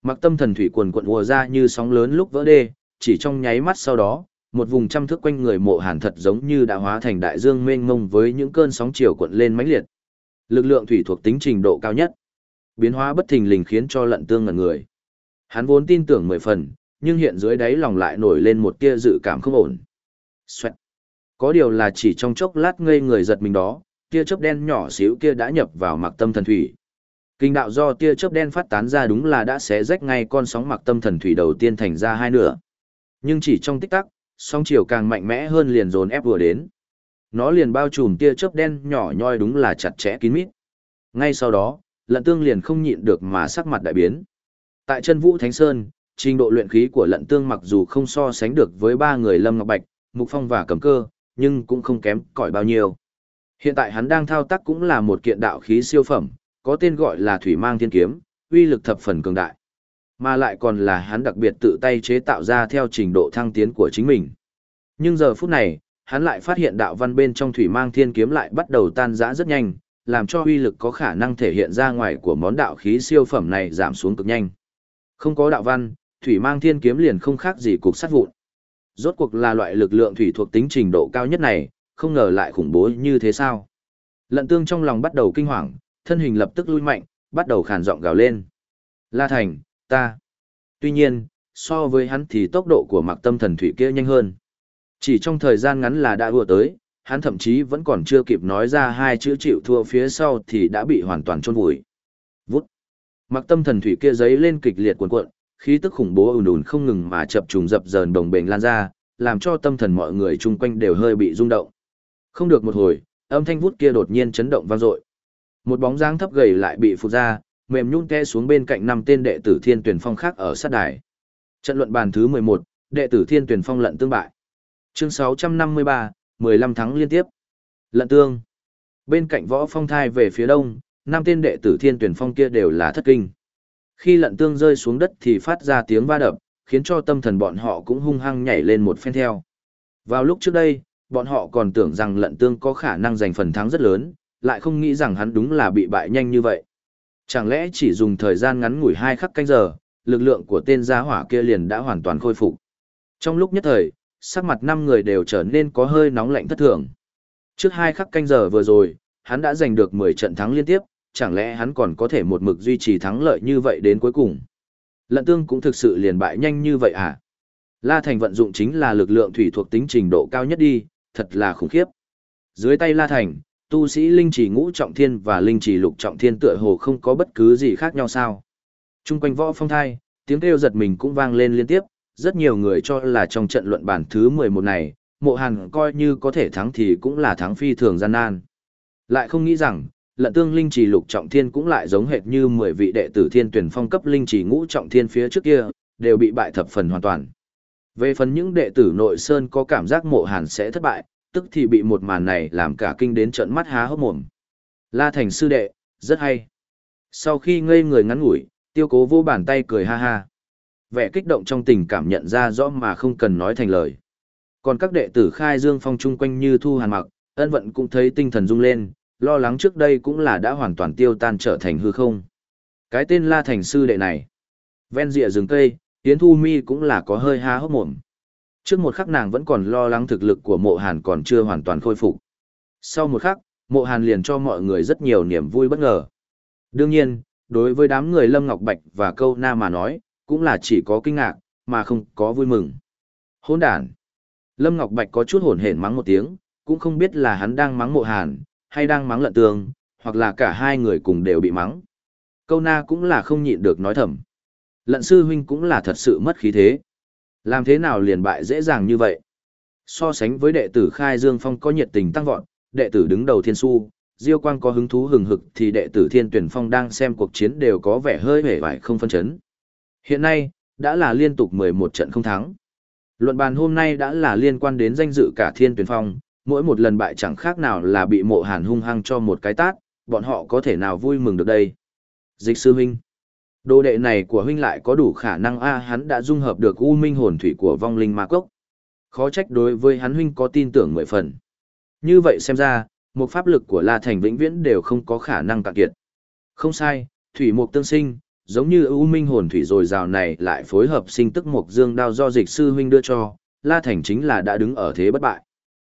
Mặc tâm thần thủy quần quận ùa ra như sóng lớn lúc vỡ đê, chỉ trong nháy mắt sau đó, một vùng trăm thước quanh người mộ hàn thật giống như đã hóa thành đại dương mênh mông với những cơn sóng chiều cuộn lên mãnh liệt. Lực lượng thủy thuộc tính trình độ cao nhất. Biến hóa bất thình lình khiến cho lận tương ngẩn người. Hắn vốn tin tưởng mười phần, nhưng hiện dưới đáy lòng lại nổi lên một tia dự cảm không ổn. Xoẹt. Có điều là chỉ trong chốc lát ngây người giật mình đó, tia chớp đen nhỏ xíu kia đã nhập vào mặc tâm thần thủy. Kinh đạo do tia chớp đen phát tán ra đúng là đã xé rách ngay con sóng mặc tâm thần thủy đầu tiên thành ra hai nửa. Nhưng chỉ trong tích tắc, sóng chiều càng mạnh mẽ hơn liền dồn ép vừa đến. Nó liền bao trùm tia chớp đen nhỏ nhoi đúng là chặt chẽ kín mít. Ngay sau đó, lận tương liền không nhịn được mà sắc mặt đại biến. Tại chân vũ Thánh Sơn, trình độ luyện khí của lận tương mặc dù không so sánh được với ba người Lâm Ngọc Bạch, Mục Phong và cầm Cơ, nhưng cũng không kém cỏi bao nhiêu. Hiện tại hắn đang thao tác cũng là một kiện đạo khí siêu phẩm, có tên gọi là Thủy Mang Thiên Kiếm, uy lực thập phần cường đại. Mà lại còn là hắn đặc biệt tự tay chế tạo ra theo trình độ thăng tiến của chính mình. Nhưng giờ phút này, hắn lại phát hiện đạo văn bên trong Thủy Mang Thiên Kiếm lại bắt đầu tan rã rất nhanh, làm cho uy lực có khả năng thể hiện ra ngoài của món đạo khí siêu phẩm này giảm xuống cực nhanh. Không có đạo văn, thủy mang thiên kiếm liền không khác gì cục sắt vụn. Rốt cuộc là loại lực lượng thủy thuộc tính trình độ cao nhất này, không ngờ lại khủng bố như thế sao. Lận tương trong lòng bắt đầu kinh hoàng, thân hình lập tức lui mạnh, bắt đầu khàn giọng gào lên. La Thành, ta. Tuy nhiên, so với hắn thì tốc độ của mặc tâm thần thủy kia nhanh hơn. Chỉ trong thời gian ngắn là đã vừa tới, hắn thậm chí vẫn còn chưa kịp nói ra hai chữ chịu thua phía sau thì đã bị hoàn toàn chôn vùi. Vút. Mặc tâm thần thủy kia giấy lên kịch liệt cuộn cuộn, khí tức khủng bố ùn ùn không ngừng mà chập trùng dập dờn đồng bền lan ra, làm cho tâm thần mọi người chung quanh đều hơi bị rung động. Không được một hồi, âm thanh vút kia đột nhiên chấn động vang dội. Một bóng dáng thấp gầy lại bị phụ ra, mềm nhún té xuống bên cạnh năm tên đệ tử Thiên Tuyển Phong khác ở sát đài. Trận luận bàn thứ 11, đệ tử Thiên Tuyển Phong lận tương bại. Chương 653, 15 thắng liên tiếp. Lận tương. Bên cạnh võ phong thai về phía đông, năm tên đệ tử thiên tuyển phong kia đều là thất kinh. Khi lận tương rơi xuống đất thì phát ra tiếng va đập, khiến cho tâm thần bọn họ cũng hung hăng nhảy lên một phen theo. Vào lúc trước đây, bọn họ còn tưởng rằng lận tương có khả năng giành phần thắng rất lớn, lại không nghĩ rằng hắn đúng là bị bại nhanh như vậy. Chẳng lẽ chỉ dùng thời gian ngắn ngủi hai khắc canh giờ, lực lượng của tên gia hỏa kia liền đã hoàn toàn khôi phục. Trong lúc nhất thời, sắc mặt năm người đều trở nên có hơi nóng lạnh thất thường. Trước hai khắc canh giờ vừa rồi, hắn đã giành được 10 trận thắng liên tiếp, chẳng lẽ hắn còn có thể một mực duy trì thắng lợi như vậy đến cuối cùng. Lận tương cũng thực sự liền bại nhanh như vậy à? La Thành vận dụng chính là lực lượng thủy thuộc tính trình độ cao nhất đi, thật là khủng khiếp. Dưới tay La Thành, tu sĩ linh chỉ ngũ trọng thiên và linh chỉ lục trọng thiên tựa hồ không có bất cứ gì khác nhau sao. Trung quanh võ phong thai, tiếng kêu giật mình cũng vang lên liên tiếp, rất nhiều người cho là trong trận luận bản thứ 11 này, mộ hàn coi như có thể thắng thì cũng là thắng phi thường gian nan. Lại không nghĩ rằng, lận tương linh trì lục trọng thiên cũng lại giống hệt như 10 vị đệ tử thiên tuyển phong cấp linh trì ngũ trọng thiên phía trước kia, đều bị bại thập phần hoàn toàn. Về phần những đệ tử nội sơn có cảm giác mộ hàn sẽ thất bại, tức thì bị một màn này làm cả kinh đến trận mắt há hốc mồm. La Thành sư đệ, rất hay. Sau khi ngây người ngắn ngủi, tiêu cố vô bàn tay cười ha ha. Vẻ kích động trong tình cảm nhận ra rõ mà không cần nói thành lời. Còn các đệ tử khai dương phong chung quanh như thu hàn mặc, ân vận cũng thấy tinh thần rung lên, lo lắng trước đây cũng là đã hoàn toàn tiêu tan trở thành hư không. Cái tên La Thành sư đệ này. Ven rìa rừng cây, Yến Thu Mi cũng là có hơi há hốc mồm. Trước một khắc nàng vẫn còn lo lắng thực lực của mộ hàn còn chưa hoàn toàn khôi phục. Sau một khắc, mộ hàn liền cho mọi người rất nhiều niềm vui bất ngờ. Đương nhiên, đối với đám người Lâm Ngọc Bạch và câu na mà nói, cũng là chỉ có kinh ngạc, mà không có vui mừng. Hôn đàn. Lâm Ngọc Bạch có chút hồn hển mắng một tiếng, cũng không biết là hắn đang mắng mộ hàn, hay đang mắng lận tường, hoặc là cả hai người cùng đều bị mắng. Câu na cũng là không nhịn được nói thầm. Lận sư huynh cũng là thật sự mất khí thế. Làm thế nào liền bại dễ dàng như vậy? So sánh với đệ tử Khai Dương Phong có nhiệt tình tăng vọt, đệ tử đứng đầu Thiên Su, Diêu Quang có hứng thú hừng hực thì đệ tử Thiên Tuyển Phong đang xem cuộc chiến đều có vẻ hơi hề vải không phân chấn. Hiện nay, đã là liên tục 11 trận không thắng. Luận bàn hôm nay đã là liên quan đến danh dự cả Thiên Tuyển Phong, mỗi một lần bại chẳng khác nào là bị mộ hàn hung hăng cho một cái tát, bọn họ có thể nào vui mừng được đây. Dịch sư huynh. Đồ đệ này của huynh lại có đủ khả năng a hắn đã dung hợp được u minh hồn thủy của vong linh ma cốc. Khó trách đối với hắn huynh có tin tưởng mười phần. Như vậy xem ra, một pháp lực của La Thành vĩnh viễn đều không có khả năng cạn kiệt. Không sai, thủy mục tương sinh, giống như u minh hồn thủy rồi rào này lại phối hợp sinh tức Mộc dương đao do dịch sư huynh đưa cho, La Thành chính là đã đứng ở thế bất bại.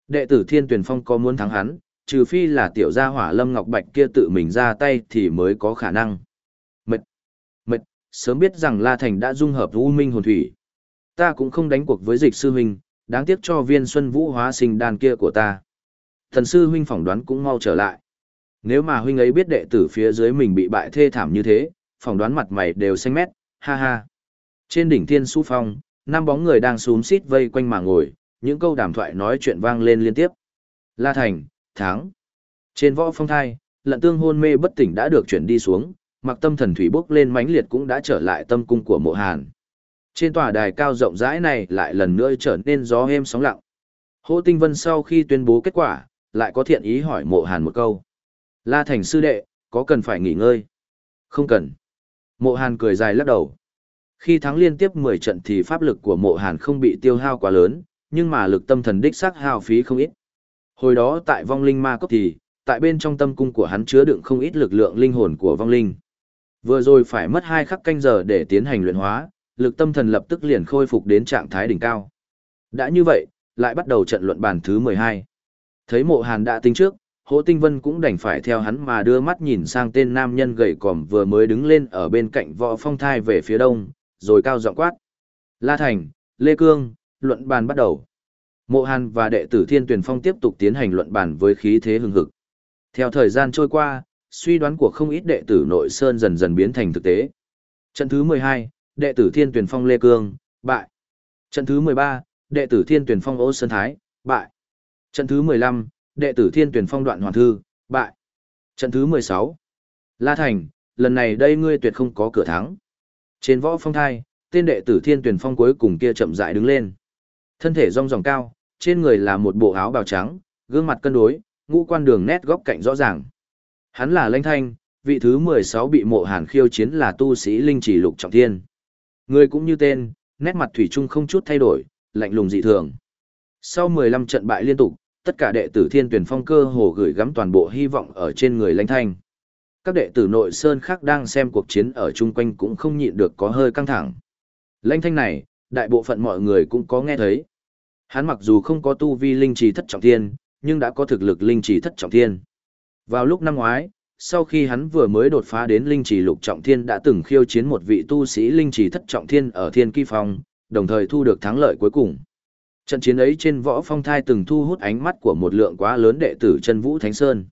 Đệ tử Thiên Tuyền Phong có muốn thắng hắn, trừ phi là tiểu gia hỏa Lâm Ngọc Bạch kia tự mình ra tay thì mới có khả năng. Mệt, mệt, sớm biết rằng La Thành đã dung hợp U Minh hồn thủy. Ta cũng không đánh cuộc với dịch sư huynh, đáng tiếc cho viên xuân vũ hóa sinh đàn kia của ta. Thần sư huynh phỏng đoán cũng mau trở lại. Nếu mà huynh ấy biết đệ tử phía dưới mình bị bại thê thảm như thế, phỏng đoán mặt mày đều xanh mét, ha ha. Trên đỉnh thiên su phong, năm bóng người đang xúm xít vây quanh mà ngồi, những câu đàm thoại nói chuyện vang lên liên tiếp. La Thành, tháng. Trên võ phong thai, lận tương hôn mê bất tỉnh đã được chuyển đi xuống, mặc tâm thần thủy bốc lên mãnh liệt cũng đã trở lại tâm cung của mộ hàn. Trên tòa đài cao rộng rãi này lại lần nữa trở nên gió êm sóng lặng. Hỗ Tinh Vân sau khi tuyên bố kết quả, lại có thiện ý hỏi mộ hàn một câu. La Thành sư đệ, có cần phải nghỉ ngơi? Không cần. Mộ hàn cười dài lắc đầu. Khi thắng liên tiếp 10 trận thì pháp lực của mộ hàn không bị tiêu hao quá lớn, nhưng mà lực tâm thần đích xác hao phí không ít. Hồi đó tại vong linh ma cốc thì, tại bên trong tâm cung của hắn chứa đựng không ít lực lượng linh hồn của vong linh. Vừa rồi phải mất hai khắc canh giờ để tiến hành luyện hóa, lực tâm thần lập tức liền khôi phục đến trạng thái đỉnh cao. Đã như vậy, lại bắt đầu trận luận bàn thứ 12. Thấy mộ hàn đã tính trước, Hỗ Tinh Vân cũng đành phải theo hắn mà đưa mắt nhìn sang tên nam nhân gầy còm vừa mới đứng lên ở bên cạnh võ phong thai về phía đông, rồi cao giọng quát. La Thành, Lê Cương, luận bàn bắt đầu. Mộ Hàn và đệ tử Thiên Tuyển Phong tiếp tục tiến hành luận bàn với khí thế hưng hực. Theo thời gian trôi qua, suy đoán của không ít đệ tử nội sơn dần dần biến thành thực tế. Trận thứ 12, đệ tử Thiên Tuyển Phong Lê Cương, bại. Trận thứ 13, đệ tử Thiên Tuyển Phong Ô Sơn Thái, bại. Trận thứ 15, đệ tử Thiên Tuyển Phong Đoạn Hoàn Thư, bại. Trận thứ 16, La Thành, lần này đây ngươi tuyệt không có cửa thắng. Trên võ phong thai, tên đệ tử Thiên Tuyển Phong cuối cùng kia chậm rãi đứng lên. Thân thể rong ròng cao, trên người là một bộ áo bào trắng, gương mặt cân đối, ngũ quan đường nét góc cạnh rõ ràng. Hắn là Lãnh Thanh, vị thứ 16 bị mộ hàn khiêu chiến là tu sĩ linh chỉ lục trọng thiên. Người cũng như tên, nét mặt thủy chung không chút thay đổi, lạnh lùng dị thường. Sau 15 trận bại liên tục, tất cả đệ tử Thiên Tuyển Phong cơ hồ gửi gắm toàn bộ hy vọng ở trên người Lãnh Thanh. Các đệ tử nội sơn khác đang xem cuộc chiến ở chung quanh cũng không nhịn được có hơi căng thẳng. Lãnh Thanh này, đại bộ phận mọi người cũng có nghe thấy. Hắn mặc dù không có tu vi linh trì thất trọng thiên, nhưng đã có thực lực linh trì thất trọng thiên. Vào lúc năm ngoái, sau khi hắn vừa mới đột phá đến linh trì lục trọng thiên đã từng khiêu chiến một vị tu sĩ linh trì thất trọng thiên ở thiên kỳ phong, đồng thời thu được thắng lợi cuối cùng. Trận chiến ấy trên võ phong thai từng thu hút ánh mắt của một lượng quá lớn đệ tử chân vũ thánh sơn.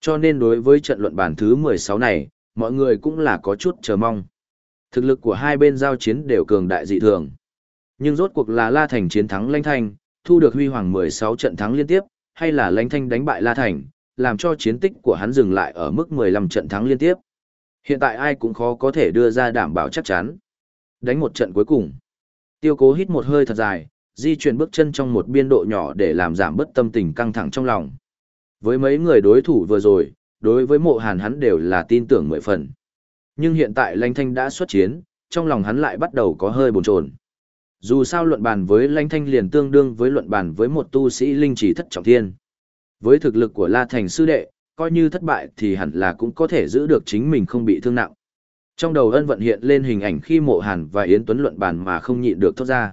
Cho nên đối với trận luận bản thứ 16 này, mọi người cũng là có chút chờ mong. Thực lực của hai bên giao chiến đều cường đại dị thường. Nhưng rốt cuộc là La Thành chiến thắng Lanh Thanh, thu được huy hoàng 16 trận thắng liên tiếp, hay là lãnh thanh đánh bại La Thành, làm cho chiến tích của hắn dừng lại ở mức 15 trận thắng liên tiếp. Hiện tại ai cũng khó có thể đưa ra đảm bảo chắc chắn. Đánh một trận cuối cùng. Tiêu cố hít một hơi thật dài, di chuyển bước chân trong một biên độ nhỏ để làm giảm bớt tâm tình căng thẳng trong lòng. Với mấy người đối thủ vừa rồi, đối với mộ hàn hắn đều là tin tưởng mười phần. Nhưng hiện tại lãnh thanh đã xuất chiến, trong lòng hắn lại bắt đầu có hơi bồn chồn. Dù sao luận bàn với lãnh thanh liền tương đương với luận bàn với một tu sĩ linh chỉ thất trọng thiên. Với thực lực của La Thành sư đệ, coi như thất bại thì hẳn là cũng có thể giữ được chính mình không bị thương nặng. Trong đầu ân vận hiện lên hình ảnh khi mộ hàn và Yến Tuấn luận bàn mà không nhịn được thốt ra.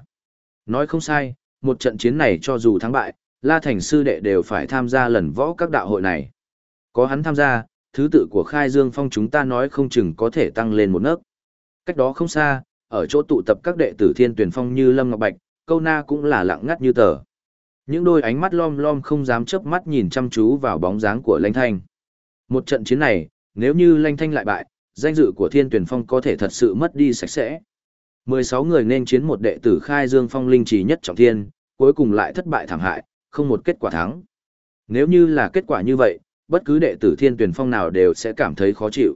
Nói không sai, một trận chiến này cho dù thắng bại, La Thành sư đệ đều phải tham gia lần võ các đạo hội này. Có hắn tham gia, thứ tự của Khai Dương Phong chúng ta nói không chừng có thể tăng lên một nấc. Cách đó không xa, ở chỗ tụ tập các đệ tử Thiên Tuyển Phong như Lâm Ngọc Bạch, câu na cũng là lặng ngắt như tờ. Những đôi ánh mắt lom lom không dám chớp mắt nhìn chăm chú vào bóng dáng của Lanh Thanh. Một trận chiến này, nếu như Lanh Thanh lại bại, danh dự của Thiên Tuyển Phong có thể thật sự mất đi sạch sẽ. 16 người nên chiến một đệ tử khai dương phong linh trì nhất trọng thiên, cuối cùng lại thất bại thảm hại, không một kết quả thắng. Nếu như là kết quả như vậy, bất cứ đệ tử thiên tuyển phong nào đều sẽ cảm thấy khó chịu.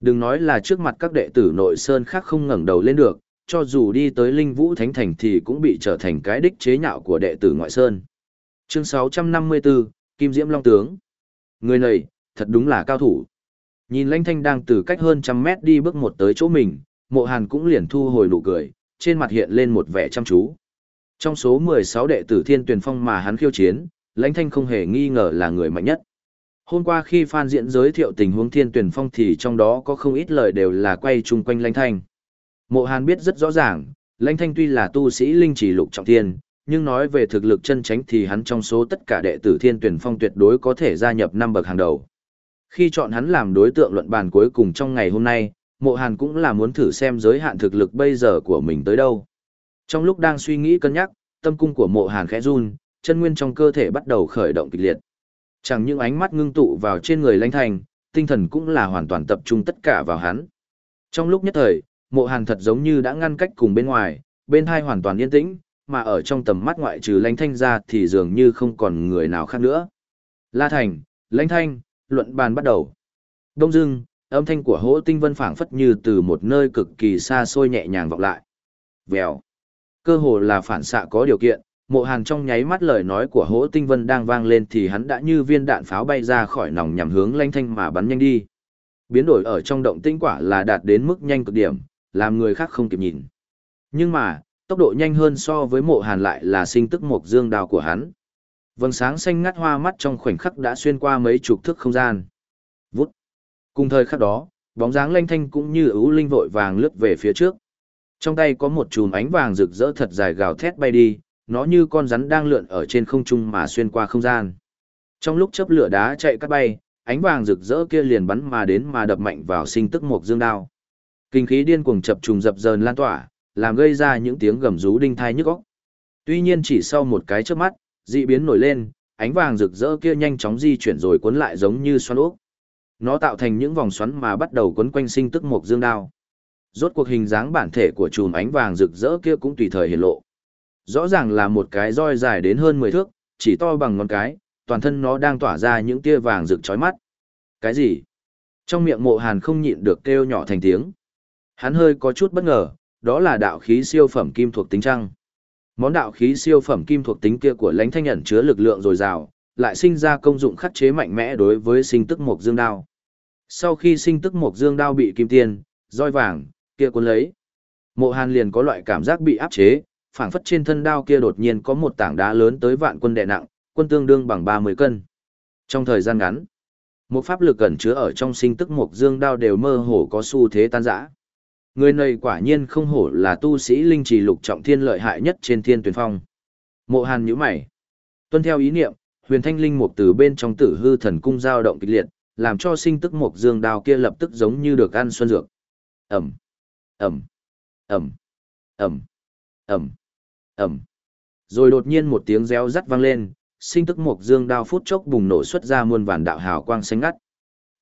Đừng nói là trước mặt các đệ tử nội sơn khác không ngẩng đầu lên được, cho dù đi tới linh vũ thánh thành thì cũng bị trở thành cái đích chế nhạo của đệ tử ngoại sơn. Chương 654, Kim Diễm Long Tướng Người này, thật đúng là cao thủ. Nhìn Lanh Thanh đang từ cách hơn trăm mét đi bước một tới chỗ mình, mộ hàn cũng liền thu hồi nụ cười, trên mặt hiện lên một vẻ chăm chú. Trong số 16 đệ tử thiên tuyển phong mà hắn khiêu chiến, lãnh thanh không hề nghi ngờ là người mạnh nhất. Hôm qua khi Phan Diễn giới thiệu tình huống thiên tuyển phong thì trong đó có không ít lời đều là quay chung quanh lãnh thanh. Mộ hàn biết rất rõ ràng, lãnh thanh tuy là tu sĩ linh chỉ lục trọng thiên, nhưng nói về thực lực chân tránh thì hắn trong số tất cả đệ tử thiên tuyển phong tuyệt đối có thể gia nhập năm bậc hàng đầu. Khi chọn hắn làm đối tượng luận bàn cuối cùng trong ngày hôm nay, mộ hàn cũng là muốn thử xem giới hạn thực lực bây giờ của mình tới đâu. Trong lúc đang suy nghĩ cân nhắc, tâm cung của mộ hàn khẽ run, chân nguyên trong cơ thể bắt đầu khởi động kịch liệt. Chẳng những ánh mắt ngưng tụ vào trên người lãnh thành, tinh thần cũng là hoàn toàn tập trung tất cả vào hắn. Trong lúc nhất thời, mộ hàn thật giống như đã ngăn cách cùng bên ngoài, bên hai hoàn toàn yên tĩnh, mà ở trong tầm mắt ngoại trừ lãnh thanh ra thì dường như không còn người nào khác nữa. La Thành, lãnh thanh, luận bàn bắt đầu. Đông dưng, âm thanh của hỗ tinh vân phảng phất như từ một nơi cực kỳ xa xôi nhẹ nhàng vọng lại. Vèo. Cơ hồ là phản xạ có điều kiện, mộ hàn trong nháy mắt lời nói của hỗ tinh vân đang vang lên thì hắn đã như viên đạn pháo bay ra khỏi nòng nhằm hướng lanh thanh mà bắn nhanh đi. Biến đổi ở trong động tinh quả là đạt đến mức nhanh cực điểm, làm người khác không kịp nhìn. Nhưng mà, tốc độ nhanh hơn so với mộ hàn lại là sinh tức một dương đào của hắn. Vầng sáng xanh ngắt hoa mắt trong khoảnh khắc đã xuyên qua mấy chục thước không gian. Cùng thời khắc đó, bóng dáng lanh thanh cũng như ưu linh vội vàng lướt về phía trước. Trong tay có một chùm ánh vàng rực rỡ thật dài gào thét bay đi, nó như con rắn đang lượn ở trên không trung mà xuyên qua không gian. Trong lúc chớp lửa đá chạy cắt bay, ánh vàng rực rỡ kia liền bắn mà đến mà đập mạnh vào sinh tức một dương đao. Kinh khí điên cuồng chập trùng dập dờn lan tỏa, làm gây ra những tiếng gầm rú đinh thai nhức óc. Tuy nhiên chỉ sau một cái chớp mắt, dị biến nổi lên, ánh vàng rực rỡ kia nhanh chóng di chuyển rồi cuốn lại giống như xoắn ốc. Nó tạo thành những vòng xoắn mà bắt đầu quấn quanh sinh tức mộc dương đao. Rốt cuộc hình dáng bản thể của chùm ánh vàng rực rỡ kia cũng tùy thời hiện lộ. Rõ ràng là một cái roi dài đến hơn 10 thước, chỉ to bằng ngón cái, toàn thân nó đang tỏa ra những tia vàng rực chói mắt. Cái gì? Trong miệng mộ hàn không nhịn được kêu nhỏ thành tiếng. Hắn hơi có chút bất ngờ, đó là đạo khí siêu phẩm kim thuộc tính trăng. Món đạo khí siêu phẩm kim thuộc tính kia của lãnh thanh ẩn chứa lực lượng dồi dào, lại sinh ra công dụng khắc chế mạnh mẽ đối với sinh tức mộc dương đao. Sau khi sinh tức mộc dương đao bị kim tiền, roi vàng, kia cuốn lấy. Mộ Hàn liền có loại cảm giác bị áp chế, phảng phất trên thân đao kia đột nhiên có một tảng đá lớn tới vạn quân đè nặng, quân tương đương bằng 30 cân. Trong thời gian ngắn, một pháp lực cẩn chứa ở trong sinh tức mộc dương đao đều mơ hồ có xu thế tan rã. Người này quả nhiên không hổ là tu sĩ linh trì lục trọng thiên lợi hại nhất trên thiên tuyển phong. Mộ Hàn nhíu mày. Tuân theo ý niệm, huyền thanh linh mục từ bên trong tử hư thần cung dao động kịch liệt, làm cho sinh tức mộc dương đao kia lập tức giống như được ăn xuân dược. Ẩm, Ẩm, Ẩm, Ẩm, Ẩm, Ẩm. Rồi đột nhiên một tiếng réo rắt vang lên, sinh tức mộc dương đao phút chốc bùng nổ xuất ra muôn vàn đạo hào quang xanh ngắt.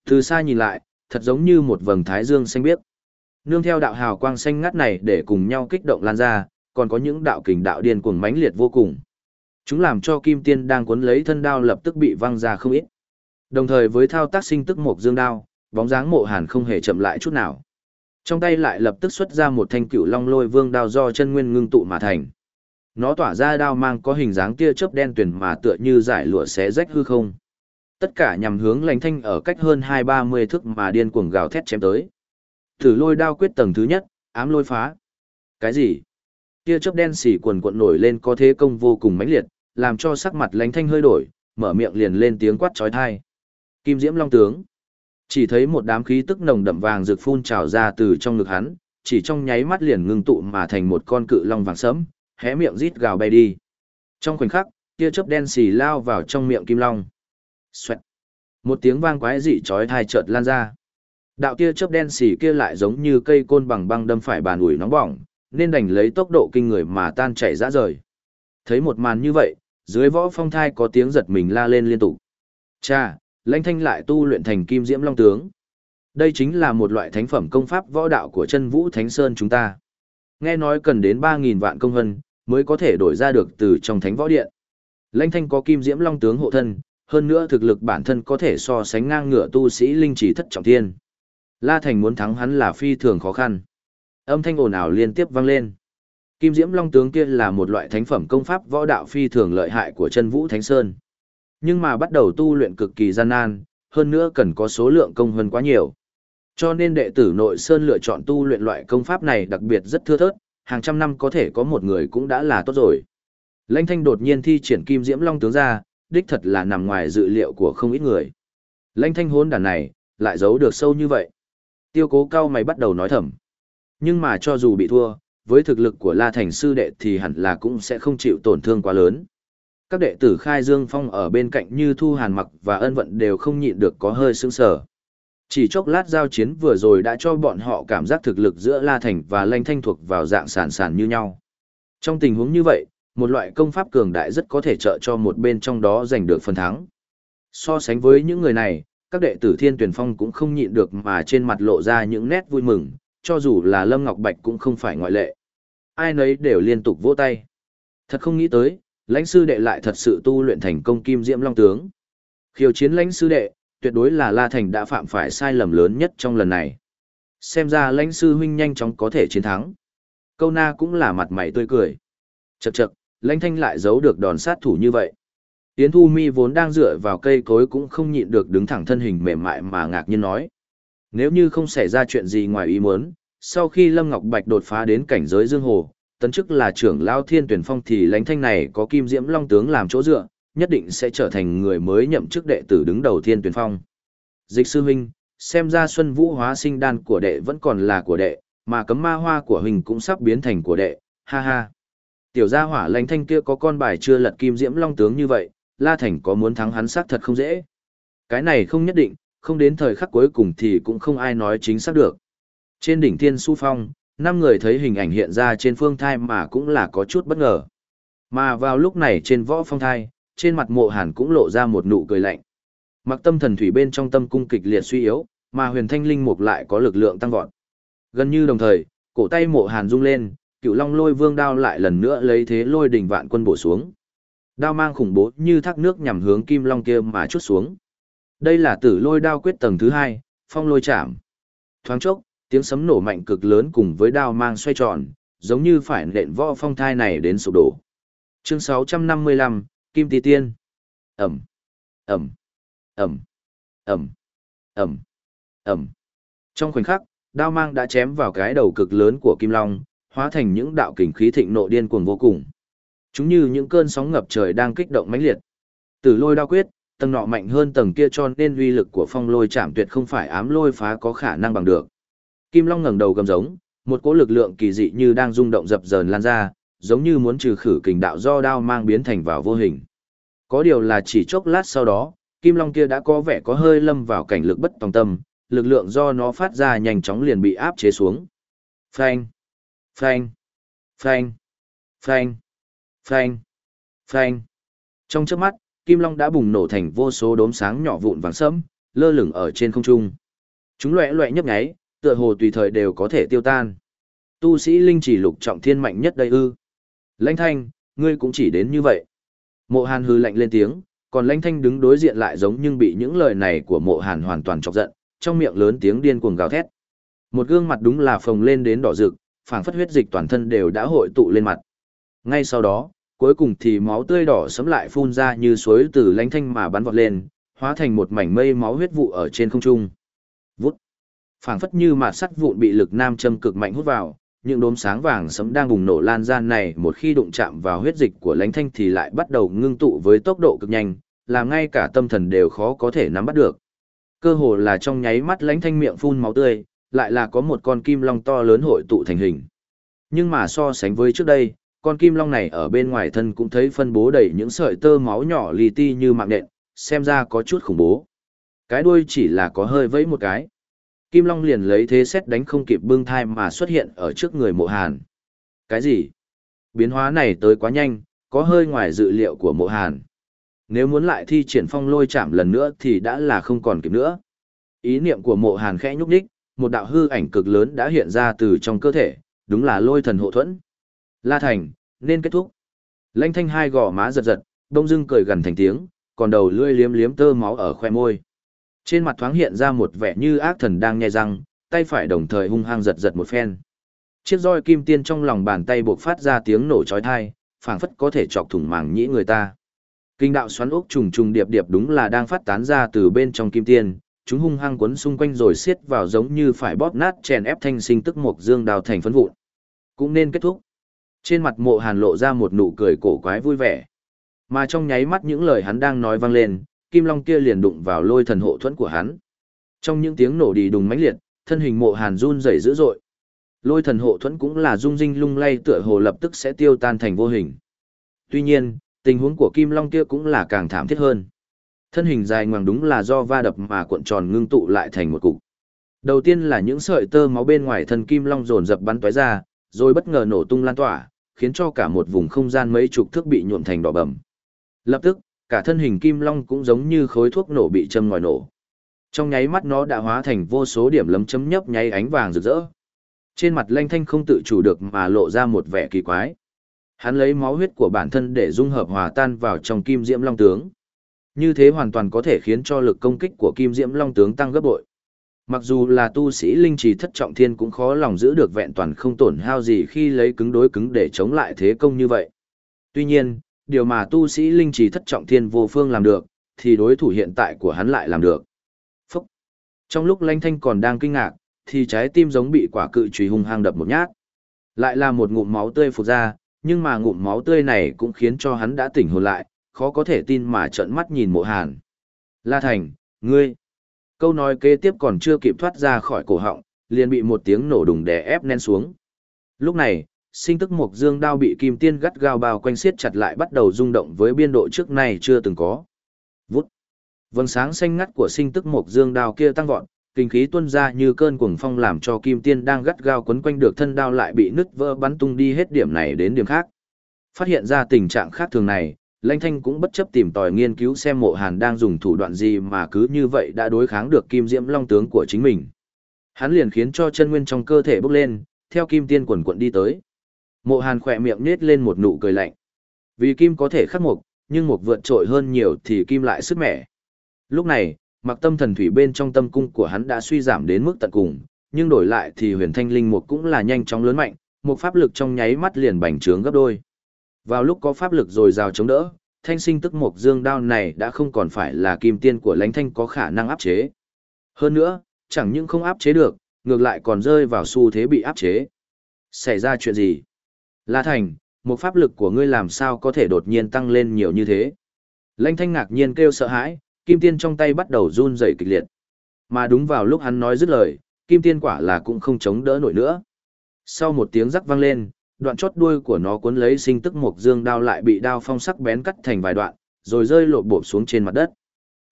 Từ xa nhìn lại, thật giống như một vầng thái dương xanh biếc. Nương theo đạo hào quang xanh ngắt này để cùng nhau kích động lan ra, còn có những đạo kình đạo điên cuồng mãnh liệt vô cùng. Chúng làm cho kim tiên đang cuốn lấy thân đao lập tức bị văng ra không ít. Đồng thời với thao tác sinh tức một dương đao, bóng dáng mộ hàn không hề chậm lại chút nào. Trong tay lại lập tức xuất ra một thanh cựu long lôi vương đao do chân nguyên ngưng tụ mà thành. Nó tỏa ra đao mang có hình dáng tia chớp đen tuyền mà tựa như giải lụa xé rách hư không. Tất cả nhằm hướng lành thanh ở cách hơn hai ba mươi thước mà điên cuồng gào thét chém tới. Thử lôi đao quyết tầng thứ nhất, ám lôi phá. Cái gì? Tia chớp đen xỉ quần cuộn nổi lên có thế công vô cùng mãnh liệt, làm cho sắc mặt lánh thanh hơi đổi, mở miệng liền lên tiếng quát trói thai. Kim Diễm Long Tướng. Chỉ thấy một đám khí tức nồng đậm vàng rực phun trào ra từ trong ngực hắn, chỉ trong nháy mắt liền ngưng tụ mà thành một con cự long vàng sẫm, hé miệng rít gào bay đi. Trong khoảnh khắc, tia chớp đen xì lao vào trong miệng kim long. Xoẹt. Một tiếng vang quái dị chói tai chợt lan ra. Đạo tia chớp đen xì kia lại giống như cây côn bằng băng đâm phải bàn ủi nóng bỏng, nên đành lấy tốc độ kinh người mà tan chảy ra rời. Thấy một màn như vậy, dưới võ phong thai có tiếng giật mình la lên liên tục. Cha, lãnh thanh lại tu luyện thành kim diễm long tướng. Đây chính là một loại thánh phẩm công pháp võ đạo của chân vũ thánh sơn chúng ta. Nghe nói cần đến 3.000 vạn công hân, mới có thể đổi ra được từ trong thánh võ điện. Lãnh thanh có kim diễm long tướng hộ thân, hơn nữa thực lực bản thân có thể so sánh ngang ngửa tu sĩ linh chỉ thất trọng thiên. La Thành muốn thắng hắn là phi thường khó khăn. Âm thanh ồn ào liên tiếp vang lên. Kim Diễm Long tướng kia là một loại thánh phẩm công pháp võ đạo phi thường lợi hại của chân vũ thánh sơn. Nhưng mà bắt đầu tu luyện cực kỳ gian nan, hơn nữa cần có số lượng công hơn quá nhiều. Cho nên đệ tử nội sơn lựa chọn tu luyện loại công pháp này đặc biệt rất thưa thớt, hàng trăm năm có thể có một người cũng đã là tốt rồi. Lãnh thanh đột nhiên thi triển kim diễm long tướng ra, đích thật là nằm ngoài dự liệu của không ít người. Lãnh thanh hốn đàn này, lại giấu được sâu như vậy. Tiêu cố cao mày bắt đầu nói thầm. Nhưng mà cho dù bị thua, với thực lực của La Thành sư đệ thì hẳn là cũng sẽ không chịu tổn thương quá lớn. Các đệ tử khai dương phong ở bên cạnh như Thu Hàn Mặc và ân vận đều không nhịn được có hơi sững sờ. Chỉ chốc lát giao chiến vừa rồi đã cho bọn họ cảm giác thực lực giữa La Thành và Lanh Thanh thuộc vào dạng sàn sàn như nhau. Trong tình huống như vậy, một loại công pháp cường đại rất có thể trợ cho một bên trong đó giành được phần thắng. So sánh với những người này, các đệ tử Thiên Tuyển Phong cũng không nhịn được mà trên mặt lộ ra những nét vui mừng, cho dù là Lâm Ngọc Bạch cũng không phải ngoại lệ. Ai nấy đều liên tục vỗ tay. Thật không nghĩ tới, lãnh sư đệ lại thật sự tu luyện thành công kim diễm long tướng. Khiêu chiến lãnh sư đệ, tuyệt đối là La Thành đã phạm phải sai lầm lớn nhất trong lần này. Xem ra lãnh sư huynh nhanh chóng có thể chiến thắng. Câu na cũng là mặt mày tươi cười. Chậc chậc, lãnh thanh lại giấu được đòn sát thủ như vậy. Yến Thu Mi vốn đang dựa vào cây cối cũng không nhịn được đứng thẳng thân hình mềm mại mà ngạc nhiên nói. Nếu như không xảy ra chuyện gì ngoài ý muốn, sau khi Lâm Ngọc Bạch đột phá đến cảnh giới dương hồ, tấn chức là trưởng lao thiên tuyển phong thì lãnh thanh này có kim diễm long tướng làm chỗ dựa, nhất định sẽ trở thành người mới nhậm chức đệ tử đứng đầu thiên tuyển phong. Dịch sư huynh, xem ra xuân vũ hóa sinh đan của đệ vẫn còn là của đệ, mà cấm ma hoa của huynh cũng sắp biến thành của đệ, ha ha. Tiểu gia hỏa lãnh thanh kia có con bài chưa lật kim diễm long tướng như vậy, La Thành có muốn thắng hắn xác thật không dễ. Cái này không nhất định, không đến thời khắc cuối cùng thì cũng không ai nói chính xác được. Trên đỉnh thiên su phong, năm người thấy hình ảnh hiện ra trên phương thai mà cũng là có chút bất ngờ. Mà vào lúc này trên võ phong thai, trên mặt mộ hàn cũng lộ ra một nụ cười lạnh. Mặc tâm thần thủy bên trong tâm cung kịch liệt suy yếu, mà huyền thanh linh mục lại có lực lượng tăng vọt. Gần như đồng thời, cổ tay mộ hàn rung lên, cựu long lôi vương đao lại lần nữa lấy thế lôi đỉnh vạn quân bổ xuống. Đao mang khủng bố như thác nước nhằm hướng kim long kia mà chút xuống. Đây là tử lôi đao quyết tầng thứ hai, phong lôi chạm. Thoáng chốc, tiếng sấm nổ mạnh cực lớn cùng với đao mang xoay tròn, giống như phải nện võ phong thai này đến sụp đổ. Chương 655, Kim tỷ Tiên. Ẩm, Ẩm, Ẩm, Ẩm, Ẩm, Ẩm. Trong khoảnh khắc, đao mang đã chém vào cái đầu cực lớn của Kim Long, hóa thành những đạo kình khí thịnh nộ điên cuồng vô cùng. Chúng như những cơn sóng ngập trời đang kích động mãnh liệt. Tử lôi đao quyết, tầng nọ mạnh hơn tầng kia cho nên uy lực của phong lôi chạm tuyệt không phải ám lôi phá có khả năng bằng được. Kim Long ngẩng đầu gầm giống, một cỗ lực lượng kỳ dị như đang rung động dập dờn lan ra, giống như muốn trừ khử kình đạo do đao mang biến thành vào vô hình. Có điều là chỉ chốc lát sau đó, Kim Long kia đã có vẻ có hơi lâm vào cảnh lực bất tòng tâm, lực lượng do nó phát ra nhanh chóng liền bị áp chế xuống. Phanh, phanh, phanh, phanh, phanh, phanh. Trong chớp mắt, Kim Long đã bùng nổ thành vô số đốm sáng nhỏ vụn vàng sẫm, lơ lửng ở trên không trung. Chúng loẹ loẹ nhấp nháy, tựa hồ tùy thời đều có thể tiêu tan. Tu sĩ linh chỉ lục trọng thiên mạnh nhất đây ư. Lãnh thanh, ngươi cũng chỉ đến như vậy. Mộ Hàn hư lạnh lên tiếng, còn lãnh thanh đứng đối diện lại giống nhưng bị những lời này của mộ Hàn hoàn toàn chọc giận, trong miệng lớn tiếng điên cuồng gào thét. Một gương mặt đúng là phồng lên đến đỏ rực, phảng phất huyết dịch toàn thân đều đã hội tụ lên mặt. Ngay sau đó, cuối cùng thì máu tươi đỏ sấm lại phun ra như suối từ lãnh thanh mà bắn vọt lên, hóa thành một mảnh mây máu huyết vụ ở trên không trung. Phảng phất như mạt sắt vụn bị lực nam châm cực mạnh hút vào, những đốm sáng vàng sấm đang bùng nổ lan ra này một khi đụng chạm vào huyết dịch của lãnh thanh thì lại bắt đầu ngưng tụ với tốc độ cực nhanh, làm ngay cả tâm thần đều khó có thể nắm bắt được. Cơ hồ là trong nháy mắt lãnh thanh miệng phun máu tươi, lại là có một con kim long to lớn hội tụ thành hình. Nhưng mà so sánh với trước đây, con kim long này ở bên ngoài thân cũng thấy phân bố đầy những sợi tơ máu nhỏ li ti như mạng nện, xem ra có chút khủng bố. Cái đuôi chỉ là có hơi vẫy một cái. Kim Long liền lấy thế xét đánh không kịp bưng thai mà xuất hiện ở trước người mộ hàn. Cái gì? Biến hóa này tới quá nhanh, có hơi ngoài dự liệu của mộ hàn. Nếu muốn lại thi triển phong lôi chạm lần nữa thì đã là không còn kịp nữa. Ý niệm của mộ hàn khẽ nhúc đích, một đạo hư ảnh cực lớn đã hiện ra từ trong cơ thể, đúng là lôi thần hộ thuẫn. La Thành, nên kết thúc. Lanh thanh hai gò má giật giật, đông dưng cười gần thành tiếng, còn đầu lưỡi liếm liếm tơ máu ở khoe môi. Trên mặt thoáng hiện ra một vẻ như ác thần đang nhe răng, tay phải đồng thời hung hăng giật giật một phen. Chiếc roi kim tiên trong lòng bàn tay buộc phát ra tiếng nổ chói tai, phảng phất có thể chọc thủng màng nhĩ người ta. Kinh đạo xoắn ốc trùng trùng điệp điệp đúng là đang phát tán ra từ bên trong kim tiên, chúng hung hăng quấn xung quanh rồi siết vào giống như phải bóp nát chèn ép thanh sinh tức mục dương đào thành phấn vụn. Cũng nên kết thúc. Trên mặt mộ hàn lộ ra một nụ cười cổ quái vui vẻ. Mà trong nháy mắt những lời hắn đang nói vang lên, kim long kia liền đụng vào lôi thần hộ thuẫn của hắn. Trong những tiếng nổ đi đùng mãnh liệt, thân hình mộ hàn run rẩy dữ dội. Lôi thần hộ thuẫn cũng là rung rinh lung lay tựa hồ lập tức sẽ tiêu tan thành vô hình. Tuy nhiên, tình huống của kim long kia cũng là càng thảm thiết hơn. Thân hình dài ngoằng đúng là do va đập mà cuộn tròn ngưng tụ lại thành một cục. Đầu tiên là những sợi tơ máu bên ngoài thân kim long dồn dập bắn tóe ra, rồi bất ngờ nổ tung lan tỏa, khiến cho cả một vùng không gian mấy chục thước bị nhuộm thành đỏ bầm. Lập tức, cả thân hình kim long cũng giống như khối thuốc nổ bị châm ngòi nổ. Trong nháy mắt nó đã hóa thành vô số điểm lấm chấm nhấp nháy ánh vàng rực rỡ. Trên mặt Lanh Thanh không tự chủ được mà lộ ra một vẻ kỳ quái. Hắn lấy máu huyết của bản thân để dung hợp hòa tan vào trong kim diễm long tướng. Như thế hoàn toàn có thể khiến cho lực công kích của kim diễm long tướng tăng gấp bội. Mặc dù là tu sĩ linh trì thất trọng thiên cũng khó lòng giữ được vẹn toàn không tổn hao gì khi lấy cứng đối cứng để chống lại thế công như vậy. Tuy nhiên, điều mà tu sĩ linh trì thất trọng thiên vô phương làm được, thì đối thủ hiện tại của hắn lại làm được. Phúc! Trong lúc lãnh thanh còn đang kinh ngạc, thì trái tim giống bị quả cự trùy hung hăng đập một nhát. Lại là một ngụm máu tươi phụt ra, nhưng mà ngụm máu tươi này cũng khiến cho hắn đã tỉnh hồn lại, khó có thể tin mà trợn mắt nhìn mộ hàn. La Thành, ngươi! Câu nói kế tiếp còn chưa kịp thoát ra khỏi cổ họng, liền bị một tiếng nổ đùng đè ép nén xuống. Lúc này, sinh tức mộc dương đao bị kim tiên gắt gao bao quanh siết chặt lại bắt đầu rung động với biên độ trước nay chưa từng có. Vút. Vầng sáng xanh ngắt của sinh tức mộc dương đao kia tăng vọt, kinh khí tuôn ra như cơn cuồng phong làm cho kim tiên đang gắt gao quấn quanh được thân đao lại bị nứt vỡ bắn tung đi hết điểm này đến điểm khác. Phát hiện ra tình trạng khác thường này, Lãnh Thanh cũng bất chấp tìm tòi nghiên cứu xem mộ hàn đang dùng thủ đoạn gì mà cứ như vậy đã đối kháng được kim diễm long tướng của chính mình. Hắn liền khiến cho chân nguyên trong cơ thể bốc lên, theo kim tiên quần quận đi tới. Mộ hàn khỏe miệng nết lên một nụ cười lạnh. Vì kim có thể khắc mục, nhưng mục vượt trội hơn nhiều thì kim lại sức mẻ. Lúc này, mặc tâm thần thủy bên trong tâm cung của hắn đã suy giảm đến mức tận cùng, nhưng đổi lại thì huyền thanh linh mục cũng là nhanh chóng lớn mạnh, một pháp lực trong nháy mắt liền bành trướng gấp đôi. Vào lúc có pháp lực rồi rào chống đỡ, thanh sinh tức mục dương đao này đã không còn phải là kim tiên của lãnh thanh có khả năng áp chế. Hơn nữa, chẳng những không áp chế được, ngược lại còn rơi vào xu thế bị áp chế. Xảy ra chuyện gì? La Thành, một pháp lực của ngươi làm sao có thể đột nhiên tăng lên nhiều như thế? Lãnh thanh ngạc nhiên kêu sợ hãi, kim tiên trong tay bắt đầu run rẩy kịch liệt. Mà đúng vào lúc hắn nói dứt lời, kim tiên quả là cũng không chống đỡ nổi nữa. Sau một tiếng rắc vang lên, đoạn chót đuôi của nó cuốn lấy sinh tức mộc dương đao lại bị đao phong sắc bén cắt thành vài đoạn, rồi rơi lộp bộp xuống trên mặt đất.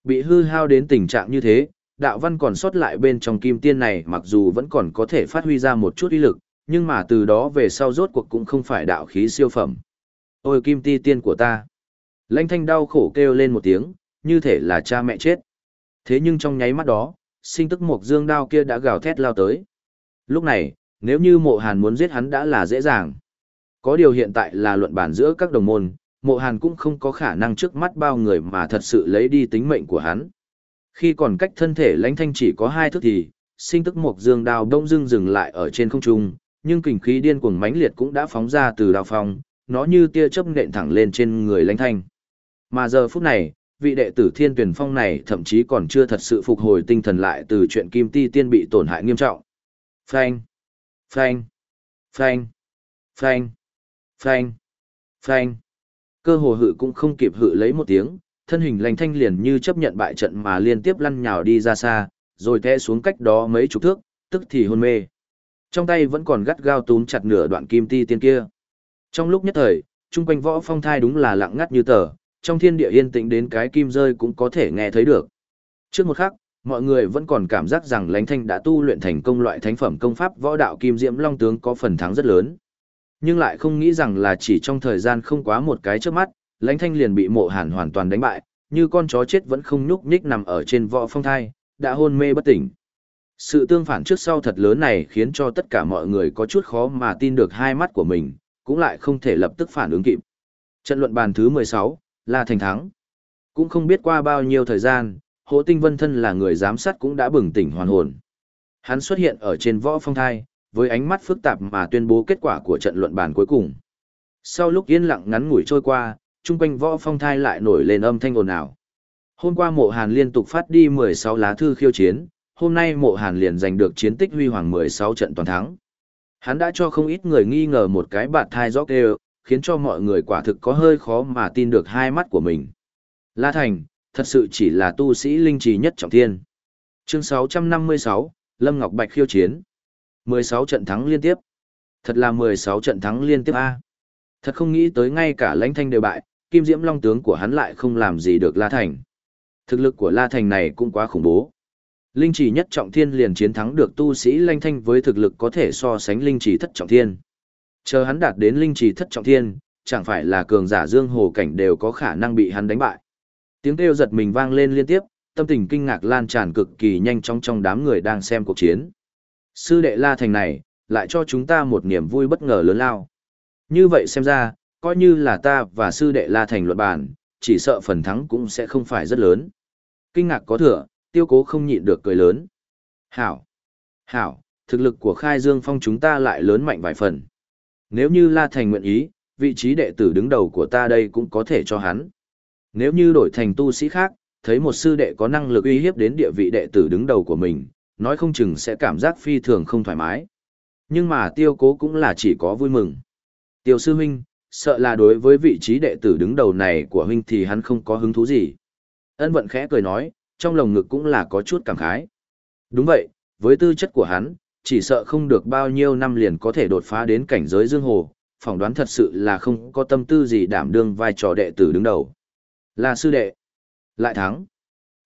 Bị hư hao đến tình trạng như thế, đạo văn còn sót lại bên trong kim tiên này mặc dù vẫn còn có thể phát huy ra một chút uy lực, nhưng mà từ đó về sau rốt cuộc cũng không phải đạo khí siêu phẩm. Ôi kim ti tiên của ta! Lãnh thanh đau khổ kêu lên một tiếng, như thể là cha mẹ chết. Thế nhưng trong nháy mắt đó, sinh tức một dương đao kia đã gào thét lao tới. Lúc này, nếu như mộ hàn muốn giết hắn đã là dễ dàng. Có điều hiện tại là luận bản giữa các đồng môn, mộ hàn cũng không có khả năng trước mắt bao người mà thật sự lấy đi tính mệnh của hắn. Khi còn cách thân thể lãnh thanh chỉ có hai thước thì, sinh tức một dương đao đông dưng dừng lại ở trên không trung, nhưng kình khí điên cuồng mãnh liệt cũng đã phóng ra từ đào phong, nó như tia chớp nện thẳng lên trên người lãnh thanh. Mà giờ phút này, vị đệ tử thiên tuyển phong này thậm chí còn chưa thật sự phục hồi tinh thần lại từ chuyện kim ti tiên bị tổn hại nghiêm trọng. Phanh, phanh, phanh, phanh, phanh, phanh. Cơ hồ hự cũng không kịp hự lấy một tiếng, thân hình lãnh thanh liền như chấp nhận bại trận mà liên tiếp lăn nhào đi ra xa, rồi té xuống cách đó mấy chục thước, tức thì hôn mê. Trong tay vẫn còn gắt gao túm chặt nửa đoạn kim ti tiên kia. Trong lúc nhất thời, trung quanh võ phong thai đúng là lặng ngắt như tờ, trong thiên địa yên tĩnh đến cái kim rơi cũng có thể nghe thấy được. Trước một khắc, mọi người vẫn còn cảm giác rằng Lánh Thanh đã tu luyện thành công loại thánh phẩm công pháp võ đạo kim diễm long tướng có phần thắng rất lớn. Nhưng lại không nghĩ rằng là chỉ trong thời gian không quá một cái trước mắt, Lánh Thanh liền bị mộ hàn hoàn toàn đánh bại, như con chó chết vẫn không nhúc nhích nằm ở trên võ phong thai, đã hôn mê bất tỉnh. Sự tương phản trước sau thật lớn này khiến cho tất cả mọi người có chút khó mà tin được hai mắt của mình, cũng lại không thể lập tức phản ứng kịp. Trận luận bàn thứ 16, là Thành thắng. Cũng không biết qua bao nhiêu thời gian, Hồ Tinh Vân thân là người giám sát cũng đã bừng tỉnh hoàn hồn. Hắn xuất hiện ở trên võ phong thai, với ánh mắt phức tạp mà tuyên bố kết quả của trận luận bàn cuối cùng. Sau lúc yên lặng ngắn ngủi trôi qua, trung quanh võ phong thai lại nổi lên âm thanh ồn ào. Hôm qua mộ hàn liên tục phát đi 16 lá thư khiêu chiến, hôm nay mộ hàn liền giành được chiến tích huy hoàng 16 trận toàn thắng. Hắn đã cho không ít người nghi ngờ một cái bạt thai gió kêu, khiến cho mọi người quả thực có hơi khó mà tin được hai mắt của mình. La Thành, thật sự chỉ là tu sĩ linh trì nhất trọng thiên. Chương 656, Lâm Ngọc Bạch khiêu chiến. 16 trận thắng liên tiếp. Thật là 16 trận thắng liên tiếp A. Thật không nghĩ tới ngay cả lãnh thanh đều bại, kim diễm long tướng của hắn lại không làm gì được La Thành. Thực lực của La Thành này cũng quá khủng bố. Linh chỉ nhất trọng thiên liền chiến thắng được tu sĩ lanh thanh với thực lực có thể so sánh linh chỉ thất trọng thiên. Chờ hắn đạt đến linh chỉ thất trọng thiên, chẳng phải là cường giả dương hồ cảnh đều có khả năng bị hắn đánh bại. Tiếng kêu giật mình vang lên liên tiếp, tâm tình kinh ngạc lan tràn cực kỳ nhanh chóng trong đám người đang xem cuộc chiến. Sư đệ La Thành này, lại cho chúng ta một niềm vui bất ngờ lớn lao. Như vậy xem ra, coi như là ta và sư đệ La Thành luận bàn, chỉ sợ phần thắng cũng sẽ không phải rất lớn. Kinh ngạc có thừa, tiêu cố không nhịn được cười lớn. Hảo! Hảo! Thực lực của khai dương phong chúng ta lại lớn mạnh vài phần. Nếu như La Thành nguyện ý, vị trí đệ tử đứng đầu của ta đây cũng có thể cho hắn. Nếu như đổi thành tu sĩ khác, thấy một sư đệ có năng lực uy hiếp đến địa vị đệ tử đứng đầu của mình, nói không chừng sẽ cảm giác phi thường không thoải mái. Nhưng mà tiêu cố cũng là chỉ có vui mừng. Tiêu sư huynh, sợ là đối với vị trí đệ tử đứng đầu này của huynh thì hắn không có hứng thú gì. Ân vận khẽ cười nói, trong lồng ngực cũng là có chút cảm khái. Đúng vậy, với tư chất của hắn, chỉ sợ không được bao nhiêu năm liền có thể đột phá đến cảnh giới dương hồ, phỏng đoán thật sự là không có tâm tư gì đảm đương vai trò đệ tử đứng đầu. Là sư đệ. Lại thắng.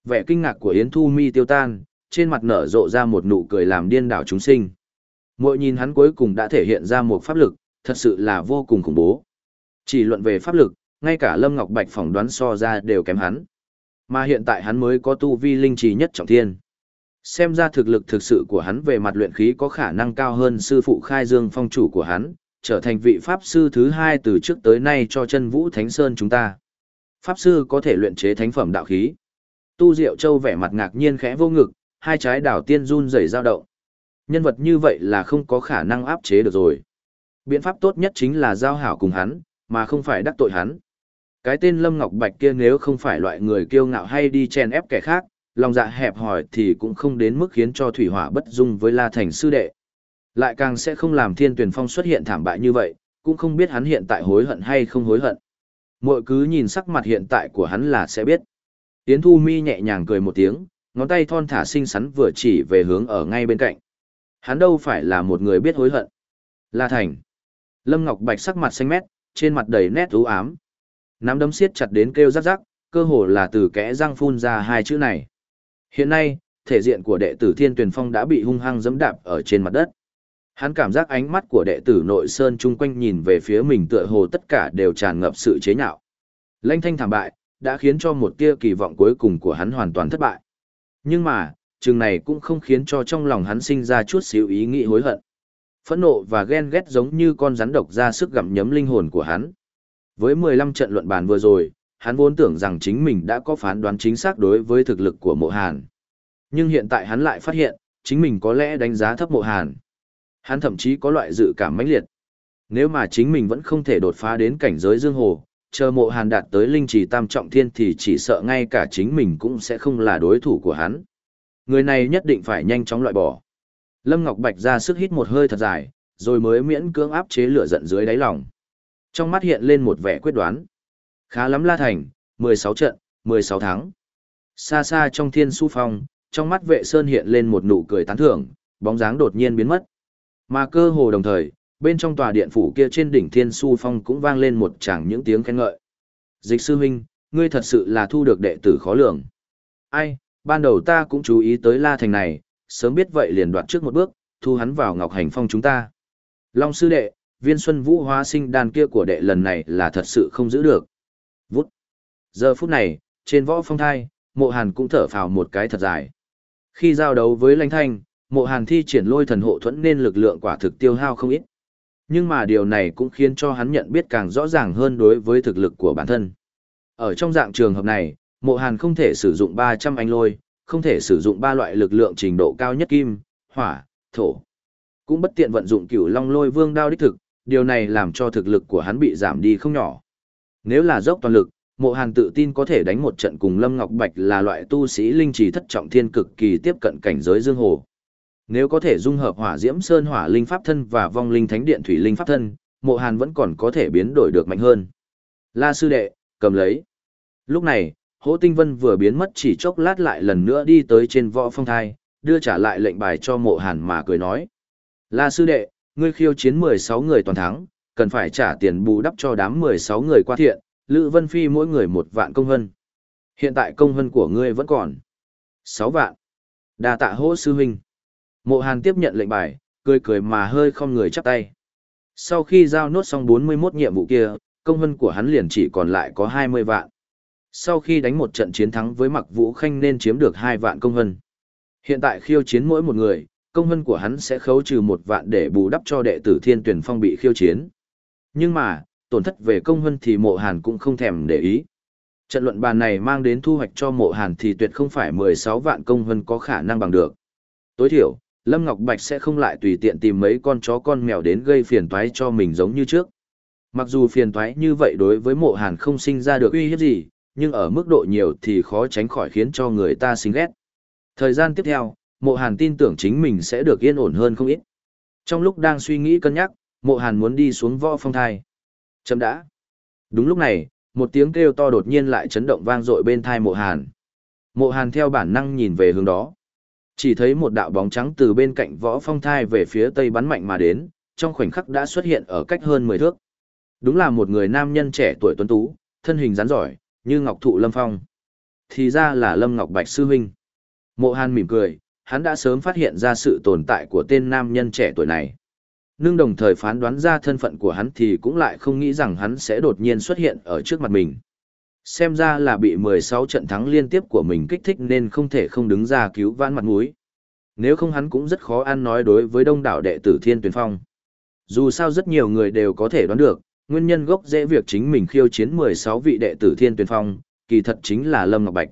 Vẻ kinh ngạc của Yến Thu Mi tiêu tan, trên mặt nở rộ ra một nụ cười làm điên đảo chúng sinh. Mỗi nhìn hắn cuối cùng đã thể hiện ra một pháp lực, thật sự là vô cùng khủng bố. Chỉ luận về pháp lực, ngay cả Lâm Ngọc Bạch phỏng đoán so ra đều kém hắn. Mà hiện tại hắn mới có tu vi linh trí nhất trọng thiên. Xem ra thực lực thực sự của hắn về mặt luyện khí có khả năng cao hơn sư phụ khai dương phong chủ của hắn, trở thành vị pháp sư thứ hai từ trước tới nay cho chân vũ thánh sơn chúng ta. Pháp sư có thể luyện chế thánh phẩm đạo khí. Tu Diệu Châu vẻ mặt ngạc nhiên khẽ vô ngực, hai trái đảo tiên run rẩy dao động. Nhân vật như vậy là không có khả năng áp chế được rồi. Biện pháp tốt nhất chính là giao hảo cùng hắn, mà không phải đắc tội hắn. Cái tên Lâm Ngọc Bạch kia nếu không phải loại người kiêu ngạo hay đi chen ép kẻ khác, lòng dạ hẹp hòi thì cũng không đến mức khiến cho thủy hỏa bất dung với La Thành sư đệ. Lại càng sẽ không làm Thiên Tuyển Phong xuất hiện thảm bại như vậy, cũng không biết hắn hiện tại hối hận hay không hối hận. Mọi cứ nhìn sắc mặt hiện tại của hắn là sẽ biết. Yến Thu Mi nhẹ nhàng cười một tiếng, ngón tay thon thả xinh xắn vừa chỉ về hướng ở ngay bên cạnh. Hắn đâu phải là một người biết hối hận. La Thành. Lâm Ngọc Bạch sắc mặt xanh mét, trên mặt đầy nét u ám. Nắm đấm siết chặt đến kêu rắc rắc, cơ hồ là từ kẽ răng phun ra hai chữ này. Hiện nay, thể diện của đệ tử Thiên Tuyền Phong đã bị hung hăng dẫm đạp ở trên mặt đất. Hắn cảm giác ánh mắt của đệ tử nội sơn chung quanh nhìn về phía mình tựa hồ tất cả đều tràn ngập sự chế nhạo. Lanh thanh thảm bại, đã khiến cho một tia kỳ vọng cuối cùng của hắn hoàn toàn thất bại. Nhưng mà, chừng này cũng không khiến cho trong lòng hắn sinh ra chút xíu ý nghĩ hối hận. Phẫn nộ và ghen ghét giống như con rắn độc ra sức gặm nhấm linh hồn của hắn. Với 15 trận luận bàn vừa rồi, hắn vốn tưởng rằng chính mình đã có phán đoán chính xác đối với thực lực của mộ hàn. Nhưng hiện tại hắn lại phát hiện, chính mình có lẽ đánh giá thấp mộ hàn. Hắn thậm chí có loại dự cảm mãnh liệt. Nếu mà chính mình vẫn không thể đột phá đến cảnh giới dương hồ, chờ mộ hàn đạt tới linh trì tam trọng thiên thì chỉ sợ ngay cả chính mình cũng sẽ không là đối thủ của hắn. Người này nhất định phải nhanh chóng loại bỏ. Lâm Ngọc Bạch ra sức hít một hơi thật dài, rồi mới miễn cưỡng áp chế lửa giận dưới đáy lòng. Trong mắt hiện lên một vẻ quyết đoán. Khá lắm La Thành, 16 trận, 16 tháng. Xa xa trong thiên su phong, trong mắt vệ sơn hiện lên một nụ cười tán thưởng, bóng dáng đột nhiên biến mất. Mà cơ hồ đồng thời, bên trong tòa điện phủ kia trên đỉnh thiên su phong cũng vang lên một chẳng những tiếng khen ngợi. Dịch sư huynh, ngươi thật sự là thu được đệ tử khó lường. Ai, ban đầu ta cũng chú ý tới La Thành này, sớm biết vậy liền đoạt trước một bước, thu hắn vào ngọc hành phong chúng ta. Long sư đệ, viên xuân vũ hóa sinh đan kia của đệ lần này là thật sự không giữ được. Vút. Giờ phút này, trên võ phong thai, mộ hàn cũng thở phào một cái thật dài. Khi giao đấu với lãnh thanh, mộ hàn thi triển lôi thần hộ thuẫn nên lực lượng quả thực tiêu hao không ít. Nhưng mà điều này cũng khiến cho hắn nhận biết càng rõ ràng hơn đối với thực lực của bản thân. Ở trong dạng trường hợp này, mộ hàn không thể sử dụng 300 anh lôi, không thể sử dụng ba loại lực lượng trình độ cao nhất kim, hỏa, thổ. Cũng bất tiện vận dụng cửu long lôi vương đao đích thực, điều này làm cho thực lực của hắn bị giảm đi không nhỏ. Nếu là dốc toàn lực, mộ hàn tự tin có thể đánh một trận cùng Lâm Ngọc Bạch là loại tu sĩ linh trí thất trọng thiên cực kỳ tiếp cận cảnh giới dương hồ. Nếu có thể dung hợp hỏa diễm sơn hỏa linh pháp thân và vong linh thánh điện thủy linh pháp thân, mộ hàn vẫn còn có thể biến đổi được mạnh hơn. La sư đệ, cầm lấy. Lúc này, hỗ tinh vân vừa biến mất chỉ chốc lát lại lần nữa đi tới trên võ phong thai, đưa trả lại lệnh bài cho mộ hàn mà cười nói. La sư đệ, ngươi khiêu chiến 16 người toàn thắng, cần phải trả tiền bù đắp cho đám 16 người qua thiện, Lữ Vân Phi mỗi người một vạn công hân. Hiện tại công hân của ngươi vẫn còn 6 vạn. đa tạ hỗ sư huynh. Mộ Hàn tiếp nhận lệnh bài, cười cười mà hơi không người chắp tay. Sau khi giao nốt xong 41 nhiệm vụ kia, công hân của hắn liền chỉ còn lại có 20 vạn. Sau khi đánh một trận chiến thắng với Mặc Vũ Khanh nên chiếm được 2 vạn công hân. Hiện tại khiêu chiến mỗi một người, công hân của hắn sẽ khấu trừ một vạn để bù đắp cho đệ tử Thiên Tuyển Phong bị khiêu chiến. Nhưng mà, tổn thất về công hân thì mộ hàn cũng không thèm để ý. Trận luận bàn này mang đến thu hoạch cho mộ hàn thì tuyệt không phải 16 vạn công hân có khả năng bằng được. Tối thiểu, Lâm Ngọc Bạch sẽ không lại tùy tiện tìm mấy con chó con mèo đến gây phiền toái cho mình giống như trước. Mặc dù phiền toái như vậy đối với mộ hàn không sinh ra được uy hiếp gì, nhưng ở mức độ nhiều thì khó tránh khỏi khiến cho người ta sinh ghét. Thời gian tiếp theo, mộ hàn tin tưởng chính mình sẽ được yên ổn hơn không ít. Trong lúc đang suy nghĩ cân nhắc, mộ hàn muốn đi xuống võ phong thai. Chấm đã. Đúng lúc này, một tiếng kêu to đột nhiên lại chấn động vang dội bên thai mộ hàn. Mộ hàn theo bản năng nhìn về hướng đó. Chỉ thấy một đạo bóng trắng từ bên cạnh võ phong thai về phía tây bắn mạnh mà đến, trong khoảnh khắc đã xuất hiện ở cách hơn 10 thước. Đúng là một người nam nhân trẻ tuổi tuấn tú, thân hình rắn giỏi, như ngọc thụ lâm phong. Thì ra là Lâm Ngọc Bạch Sư Huynh. Mộ Hàn mỉm cười, hắn đã sớm phát hiện ra sự tồn tại của tên nam nhân trẻ tuổi này. Nhưng đồng thời phán đoán ra thân phận của hắn thì cũng lại không nghĩ rằng hắn sẽ đột nhiên xuất hiện ở trước mặt mình. Xem ra là bị 16 trận thắng liên tiếp của mình kích thích nên không thể không đứng ra cứu vãn mặt mũi. Nếu không hắn cũng rất khó ăn nói đối với đông đảo đệ tử Thiên Tuyền Phong. Dù sao rất nhiều người đều có thể đoán được, nguyên nhân gốc dễ việc chính mình khiêu chiến 16 vị đệ tử Thiên Tuyền Phong, kỳ thật chính là Lâm Ngọc Bạch.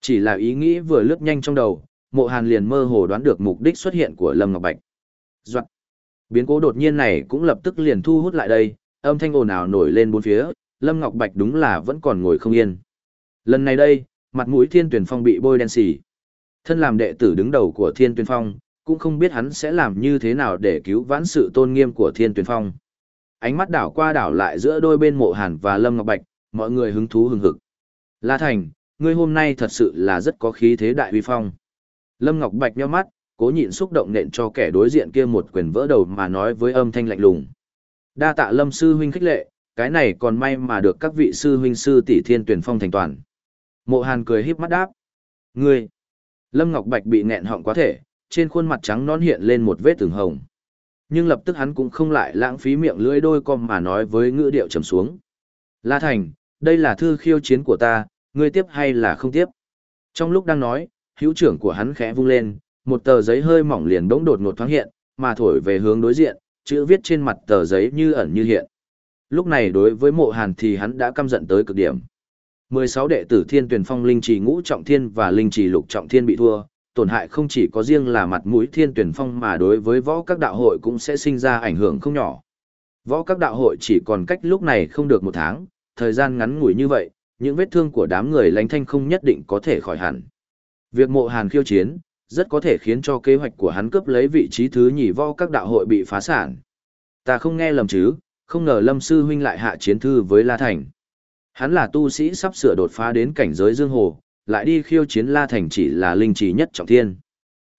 Chỉ là ý nghĩ vừa lướt nhanh trong đầu, mộ hàn liền mơ hồ đoán được mục đích xuất hiện của Lâm Ngọc Bạch. Doạn. Biến cố đột nhiên này cũng lập tức liền thu hút lại đây, âm thanh ồn ào nổi lên bốn phía, Lâm Ngọc Bạch đúng là vẫn còn ngồi không yên. Lần này đây, mặt mũi Thiên Tuyển Phong bị bôi đen xì. Thân làm đệ tử đứng đầu của Thiên Tuyển Phong, cũng không biết hắn sẽ làm như thế nào để cứu vãn sự tôn nghiêm của Thiên Tuyển Phong. Ánh mắt đảo qua đảo lại giữa đôi bên Mộ Hàn và Lâm Ngọc Bạch, mọi người hứng thú hừng hực. La Thành, ngươi hôm nay thật sự là rất có khí thế đại uy phong. Lâm Ngọc Bạch nhíu mắt, cố nhịn xúc động nện cho kẻ đối diện kia một quyền vỡ đầu mà nói với âm thanh lạnh lùng. Đa tạ Lâm sư huynh khích lệ, cái này còn may mà được các vị sư huynh sư tỷ thiên tuyển phong thành toàn. Mộ Hàn cười híp mắt đáp. Ngươi! Lâm Ngọc Bạch bị nghẹn họng quá thể, trên khuôn mặt trắng non hiện lên một vết từng hồng. Nhưng lập tức hắn cũng không lại lãng phí miệng lưỡi đôi con mà nói với ngữ điệu trầm xuống. La Thành, đây là thư khiêu chiến của ta, ngươi tiếp hay là không tiếp? Trong lúc đang nói, hữu trưởng của hắn khẽ vung lên, một tờ giấy hơi mỏng liền bỗng đột ngột thoáng hiện, mà thổi về hướng đối diện, chữ viết trên mặt tờ giấy như ẩn như hiện. Lúc này đối với mộ hàn thì hắn đã căm giận tới cực điểm. 16 đệ tử thiên tuyển phong linh trì ngũ trọng thiên và linh trì lục trọng thiên bị thua, tổn hại không chỉ có riêng là mặt mũi thiên tuyển phong mà đối với võ các đạo hội cũng sẽ sinh ra ảnh hưởng không nhỏ. Võ các đạo hội chỉ còn cách lúc này không được một tháng, thời gian ngắn ngủi như vậy, những vết thương của đám người lánh thanh không nhất định có thể khỏi hẳn. Việc mộ hàn khiêu chiến, rất có thể khiến cho kế hoạch của hắn cướp lấy vị trí thứ nhì vo các đạo hội bị phá sản. Ta không nghe lầm chứ, không ngờ Lâm Sư Huynh lại hạ chiến thư với La Thành. Hắn là tu sĩ sắp sửa đột phá đến cảnh giới dương hồ, lại đi khiêu chiến La Thành chỉ là linh trí nhất trọng thiên.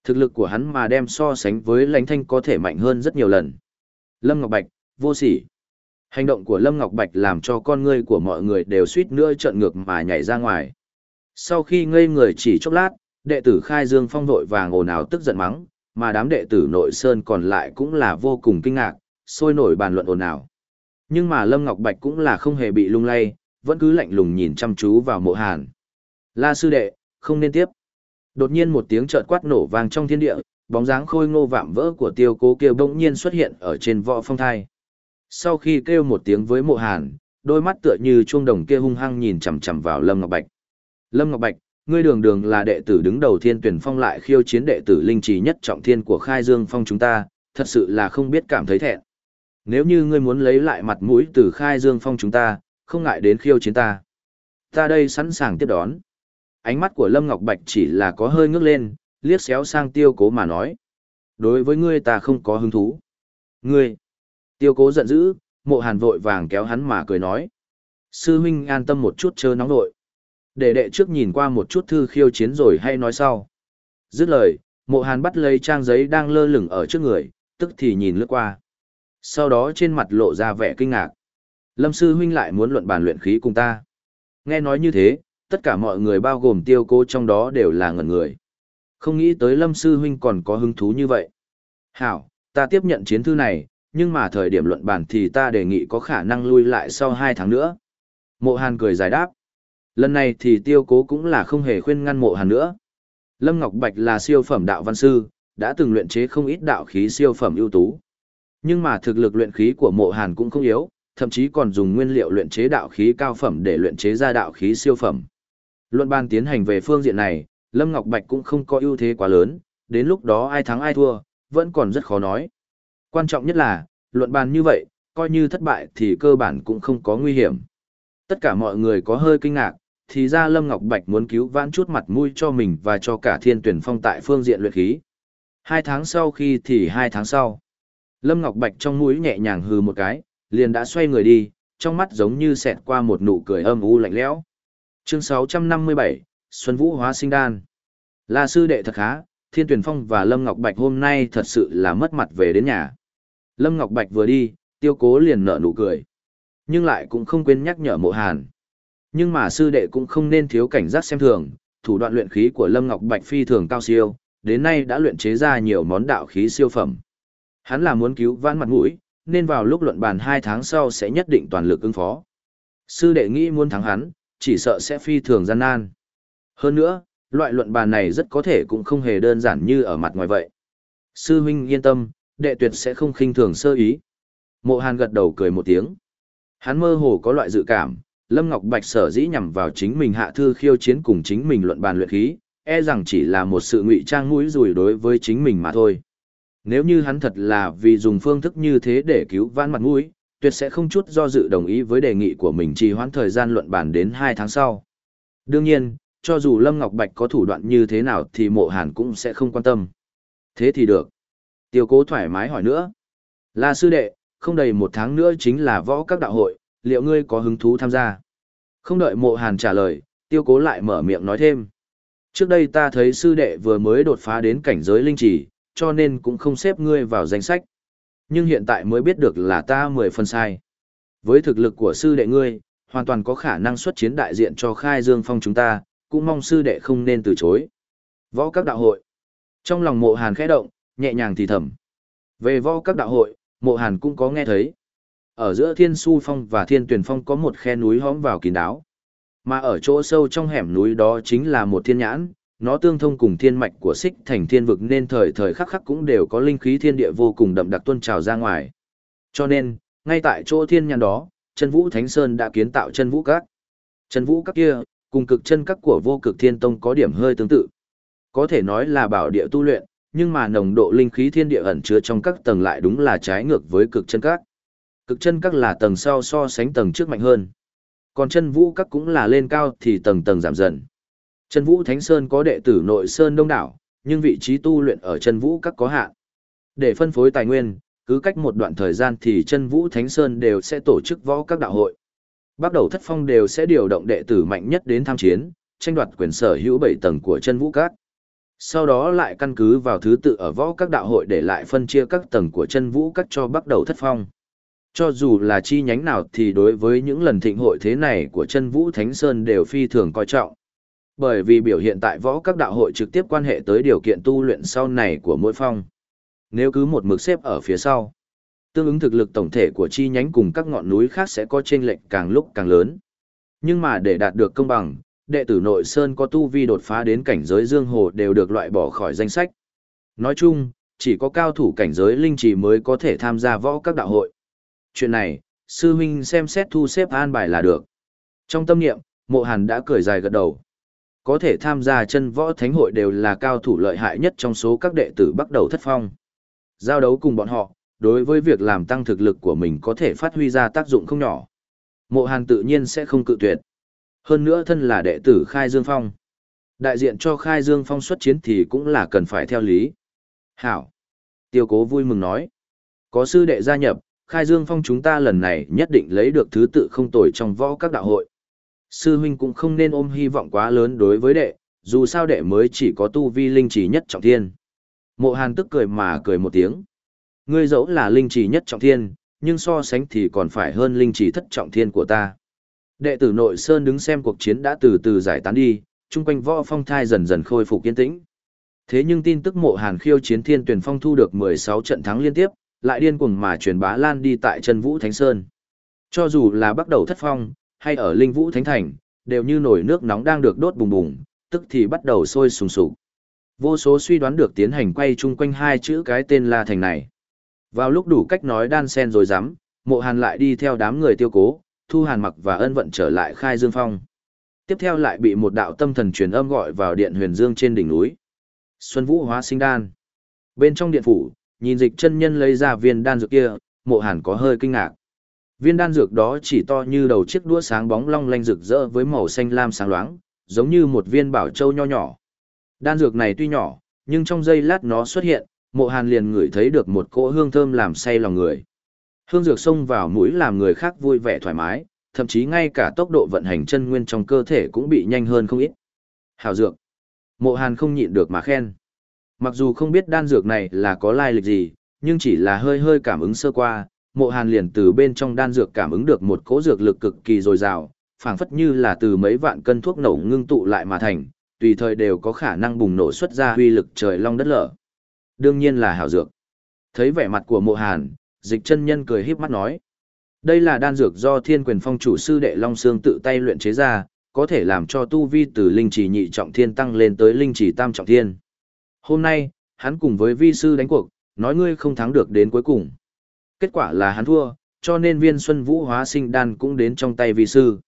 Thực lực của hắn mà đem so sánh với lãnh thanh có thể mạnh hơn rất nhiều lần. Lâm Ngọc Bạch, vô sỉ. Hành động của Lâm Ngọc Bạch làm cho con ngươi của mọi người đều suýt nữa trợn ngược mà nhảy ra ngoài. Sau khi ngây người chỉ chốc lát, đệ tử Khai Dương Phong vội vàng ồn ào tức giận mắng, mà đám đệ tử Nội Sơn còn lại cũng là vô cùng kinh ngạc, sôi nổi bàn luận ồn ào. Nhưng mà Lâm Ngọc Bạch cũng là không hề bị lung lay, vẫn cứ lạnh lùng nhìn chăm chú vào mộ hàn. La sư đệ, không nên tiếp. Đột nhiên một tiếng chợt quát nổ vang trong thiên địa, bóng dáng khôi ngô vạm vỡ của tiêu cố kia bỗng nhiên xuất hiện ở trên võ phong thai. Sau khi kêu một tiếng với mộ hàn, đôi mắt tựa như chuông đồng kia hung hăng nhìn chằm chằm vào Lâm Ngọc Bạch. Lâm Ngọc Bạch, ngươi đường đường là đệ tử đứng đầu thiên tuyển phong lại khiêu chiến đệ tử linh trì nhất trọng thiên của khai dương phong chúng ta, thật sự là không biết cảm thấy thẹn. Nếu như ngươi muốn lấy lại mặt mũi từ khai dương phong chúng ta, không ngại đến khiêu chiến ta. Ta đây sẵn sàng tiếp đón. Ánh mắt của Lâm Ngọc Bạch chỉ là có hơi ngước lên, liếc xéo sang tiêu cố mà nói. Đối với ngươi ta không có hứng thú. Ngươi! Tiêu cố giận dữ, mộ hàn vội vàng kéo hắn mà cười nói. Sư huynh an tâm một chút chớ nóng nội. Để đệ trước nhìn qua một chút thư khiêu chiến rồi hay nói sau. Dứt lời, mộ hàn bắt lấy trang giấy đang lơ lửng ở trước người, tức thì nhìn lướt qua. Sau đó trên mặt lộ ra vẻ kinh ngạc. Lâm sư huynh lại muốn luận bàn luyện khí cùng ta. Nghe nói như thế, tất cả mọi người bao gồm tiêu cố trong đó đều là ngẩn người. Không nghĩ tới Lâm sư huynh còn có hứng thú như vậy. Hảo, ta tiếp nhận chiến thư này, nhưng mà thời điểm luận bàn thì ta đề nghị có khả năng lui lại sau 2 tháng nữa. Mộ Hàn cười giải đáp. Lần này thì tiêu cố cũng là không hề khuyên ngăn mộ Hàn nữa. Lâm Ngọc Bạch là siêu phẩm đạo văn sư, đã từng luyện chế không ít đạo khí siêu phẩm ưu tú. Nhưng mà thực lực luyện khí của mộ Hàn cũng không yếu, thậm chí còn dùng nguyên liệu luyện chế đạo khí cao phẩm để luyện chế ra đạo khí siêu phẩm. Luận ban tiến hành về phương diện này, Lâm Ngọc Bạch cũng không có ưu thế quá lớn, đến lúc đó ai thắng ai thua, vẫn còn rất khó nói. Quan trọng nhất là, luận bàn như vậy, coi như thất bại thì cơ bản cũng không có nguy hiểm. Tất cả mọi người có hơi kinh ngạc, thì ra Lâm Ngọc Bạch muốn cứu vãn chút mặt mũi cho mình và cho cả thiên tuyển phong tại phương diện luyện khí. Hai tháng sau khi thì hai tháng sau. Lâm Ngọc Bạch trong mũi nhẹ nhàng hừ một cái, liền đã xoay người đi, trong mắt giống như xẹt qua một nụ cười âm u lạnh lẽo. Chương 657, Xuân Vũ Hóa Sinh Đan. La sư đệ thật khá, Thiên Tuyển Phong và Lâm Ngọc Bạch hôm nay thật sự là mất mặt về đến nhà. Lâm Ngọc Bạch vừa đi, tiêu cố liền nở nụ cười. Nhưng lại cũng không quên nhắc nhở mộ hàn. Nhưng mà sư đệ cũng không nên thiếu cảnh giác xem thường, thủ đoạn luyện khí của Lâm Ngọc Bạch phi thường cao siêu, đến nay đã luyện chế ra nhiều món đạo khí siêu phẩm. Hắn là muốn cứu vãn mặt mũi, nên vào lúc luận bàn hai tháng sau sẽ nhất định toàn lực ứng phó. Sư đệ nghĩ muốn thắng hắn, chỉ sợ sẽ phi thường gian nan. Hơn nữa, loại luận bàn này rất có thể cũng không hề đơn giản như ở mặt ngoài vậy. Sư huynh yên tâm, đệ tuyệt sẽ không khinh thường sơ ý. Mộ Hàn gật đầu cười một tiếng. Hắn mơ hồ có loại dự cảm, Lâm Ngọc Bạch sở dĩ nhằm vào chính mình hạ thư khiêu chiến cùng chính mình luận bàn luyện khí, e rằng chỉ là một sự ngụy trang mũi rùi đối với chính mình mà thôi. Nếu như hắn thật là vì dùng phương thức như thế để cứu vãn mặt mũi, tuyệt sẽ không chút do dự đồng ý với đề nghị của mình trì hoãn thời gian luận bàn đến 2 tháng sau. Đương nhiên, cho dù Lâm Ngọc Bạch có thủ đoạn như thế nào thì mộ hàn cũng sẽ không quan tâm. Thế thì được. Tiêu cố thoải mái hỏi nữa. Là sư đệ, không đầy một tháng nữa chính là võ các đạo hội, liệu ngươi có hứng thú tham gia? Không đợi mộ hàn trả lời, tiêu cố lại mở miệng nói thêm. Trước đây ta thấy sư đệ vừa mới đột phá đến cảnh giới linh chỉ, cho nên cũng không xếp ngươi vào danh sách. Nhưng hiện tại mới biết được là ta mười phần sai. Với thực lực của sư đệ ngươi, hoàn toàn có khả năng xuất chiến đại diện cho khai dương phong chúng ta, cũng mong sư đệ không nên từ chối. Võ các đạo hội. Trong lòng mộ hàn khẽ động, nhẹ nhàng thì thầm. Về võ các đạo hội, mộ hàn cũng có nghe thấy. Ở giữa thiên su phong và thiên tuyển phong có một khe núi hóm vào kín đáo. Mà ở chỗ sâu trong hẻm núi đó chính là một thiên nhãn, nó tương thông cùng thiên mạch của xích thành thiên vực nên thời thời khắc khắc cũng đều có linh khí thiên địa vô cùng đậm đặc tuôn trào ra ngoài. Cho nên, ngay tại chỗ thiên nhãn đó, chân vũ Thánh Sơn đã kiến tạo chân vũ các. Chân vũ các kia, cùng cực chân các của vô cực thiên tông có điểm hơi tương tự. Có thể nói là bảo địa tu luyện, nhưng mà nồng độ linh khí thiên địa ẩn chứa trong các tầng lại đúng là trái ngược với cực chân các. Cực chân các là tầng sau so sánh tầng trước mạnh hơn. Còn chân vũ các cũng là lên cao thì tầng tầng giảm dần. Chân vũ Thánh Sơn có đệ tử nội sơn đông đảo, nhưng vị trí tu luyện ở chân vũ các có hạn. Để phân phối tài nguyên, cứ cách một đoạn thời gian thì chân vũ Thánh Sơn đều sẽ tổ chức võ các đạo hội. Bắt đầu thất phong đều sẽ điều động đệ tử mạnh nhất đến tham chiến, tranh đoạt quyền sở hữu bảy tầng của chân vũ các. Sau đó lại căn cứ vào thứ tự ở võ các đạo hội để lại phân chia các tầng của chân vũ các cho bắt đầu thất phong. Cho dù là chi nhánh nào thì đối với những lần thịnh hội thế này của chân vũ Thánh Sơn đều phi thường coi trọng. Bởi vì biểu hiện tại võ các đạo hội trực tiếp quan hệ tới điều kiện tu luyện sau này của mỗi phong. Nếu cứ một mực xếp ở phía sau, tương ứng thực lực tổng thể của chi nhánh cùng các ngọn núi khác sẽ có chênh lệch càng lúc càng lớn. Nhưng mà để đạt được công bằng, đệ tử nội sơn có tu vi đột phá đến cảnh giới dương hồ đều được loại bỏ khỏi danh sách. Nói chung, chỉ có cao thủ cảnh giới linh trì mới có thể tham gia võ các đạo hội. Chuyện này, sư huynh xem xét thu xếp an bài là được. Trong tâm niệm, mộ hàn đã cười dài gật đầu. Có thể tham gia chân võ thánh hội đều là cao thủ lợi hại nhất trong số các đệ tử bắt đầu thất phong. Giao đấu cùng bọn họ, đối với việc làm tăng thực lực của mình có thể phát huy ra tác dụng không nhỏ. Mộ hàn tự nhiên sẽ không cự tuyệt. Hơn nữa thân là đệ tử Khai Dương Phong. Đại diện cho Khai Dương Phong xuất chiến thì cũng là cần phải theo lý. Hảo. Tiêu cố vui mừng nói. Có sư đệ gia nhập, Khai Dương Phong chúng ta lần này nhất định lấy được thứ tự không tồi trong võ các đạo hội. Sư huynh cũng không nên ôm hy vọng quá lớn đối với đệ, dù sao đệ mới chỉ có tu vi linh chỉ nhất trọng thiên. Mộ Hàn tức cười mà cười một tiếng. Ngươi dẫu là linh chỉ nhất trọng thiên, nhưng so sánh thì còn phải hơn linh chỉ thất trọng thiên của ta. Đệ tử nội sơn đứng xem cuộc chiến đã từ từ giải tán đi, chung quanh võ phong thai dần dần khôi phục kiên tĩnh. Thế nhưng tin tức mộ hàn khiêu chiến thiên tuyển phong thu được 16 trận thắng liên tiếp, lại điên cuồng mà truyền bá lan đi tại chân vũ thánh sơn. Cho dù là bắt đầu thất phong, hay ở linh vũ thánh thành, đều như nổi nước nóng đang được đốt bùng bùng, tức thì bắt đầu sôi sùng sục. Vô số suy đoán được tiến hành quay chung quanh hai chữ cái tên La Thành này. Vào lúc đủ cách nói đan sen rồi dám, mộ hàn lại đi theo đám người tiêu cố, thu hàn mặc và ân vận trở lại khai dương phong. Tiếp theo lại bị một đạo tâm thần truyền âm gọi vào điện huyền dương trên đỉnh núi. Xuân Vũ hóa sinh đan. Bên trong điện phủ, nhìn dịch chân nhân lấy ra viên đan dược kia, mộ hàn có hơi kinh ngạc. Viên đan dược đó chỉ to như đầu chiếc đũa sáng bóng long lanh rực rỡ với màu xanh lam sáng loáng, giống như một viên bảo châu nho nhỏ. Đan dược này tuy nhỏ, nhưng trong giây lát nó xuất hiện, mộ hàn liền ngửi thấy được một cỗ hương thơm làm say lòng người. Hương dược xông vào mũi làm người khác vui vẻ thoải mái, thậm chí ngay cả tốc độ vận hành chân nguyên trong cơ thể cũng bị nhanh hơn không ít. Hảo dược. Mộ hàn không nhịn được mà khen. Mặc dù không biết đan dược này là có lai lịch gì, nhưng chỉ là hơi hơi cảm ứng sơ qua, mộ hàn liền từ bên trong đan dược cảm ứng được một cỗ dược lực cực kỳ dồi dào, phảng phất như là từ mấy vạn cân thuốc nổ ngưng tụ lại mà thành, tùy thời đều có khả năng bùng nổ xuất ra huy lực trời long đất lở. Đương nhiên là hảo dược. Thấy vẻ mặt của mộ hàn, dịch chân nhân cười híp mắt nói. Đây là đan dược do thiên quyền phong chủ sư đệ Long Sương tự tay luyện chế ra, có thể làm cho tu vi từ linh chỉ nhị trọng thiên tăng lên tới linh chỉ tam trọng thiên. Hôm nay, hắn cùng với vi sư đánh cuộc, nói ngươi không thắng được đến cuối cùng. Kết quả là hắn thua, cho nên viên xuân vũ hóa sinh đan cũng đến trong tay vi sư.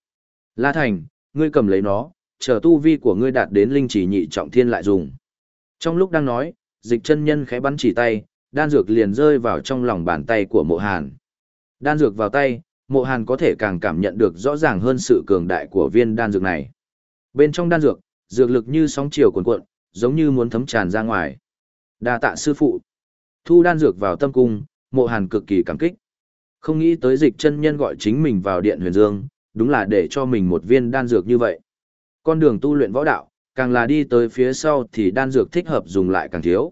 La Thành, ngươi cầm lấy nó, chờ tu vi của ngươi đạt đến linh chỉ nhị trọng thiên lại dùng. Trong lúc đang nói, dịch chân nhân khẽ bắn chỉ tay, đan dược liền rơi vào trong lòng bàn tay của mộ hàn. Đan dược vào tay, mộ hàn có thể càng cảm nhận được rõ ràng hơn sự cường đại của viên đan dược này. Bên trong đan dược, dược lực như sóng chiều cuồn cuộn, giống như muốn thấm tràn ra ngoài. Đa tạ sư phụ. Thu đan dược vào tâm cung, mộ hàn cực kỳ cảm kích. Không nghĩ tới dịch chân nhân gọi chính mình vào điện huyền dương, đúng là để cho mình một viên đan dược như vậy. Con đường tu luyện võ đạo, càng là đi tới phía sau thì đan dược thích hợp dùng lại càng thiếu.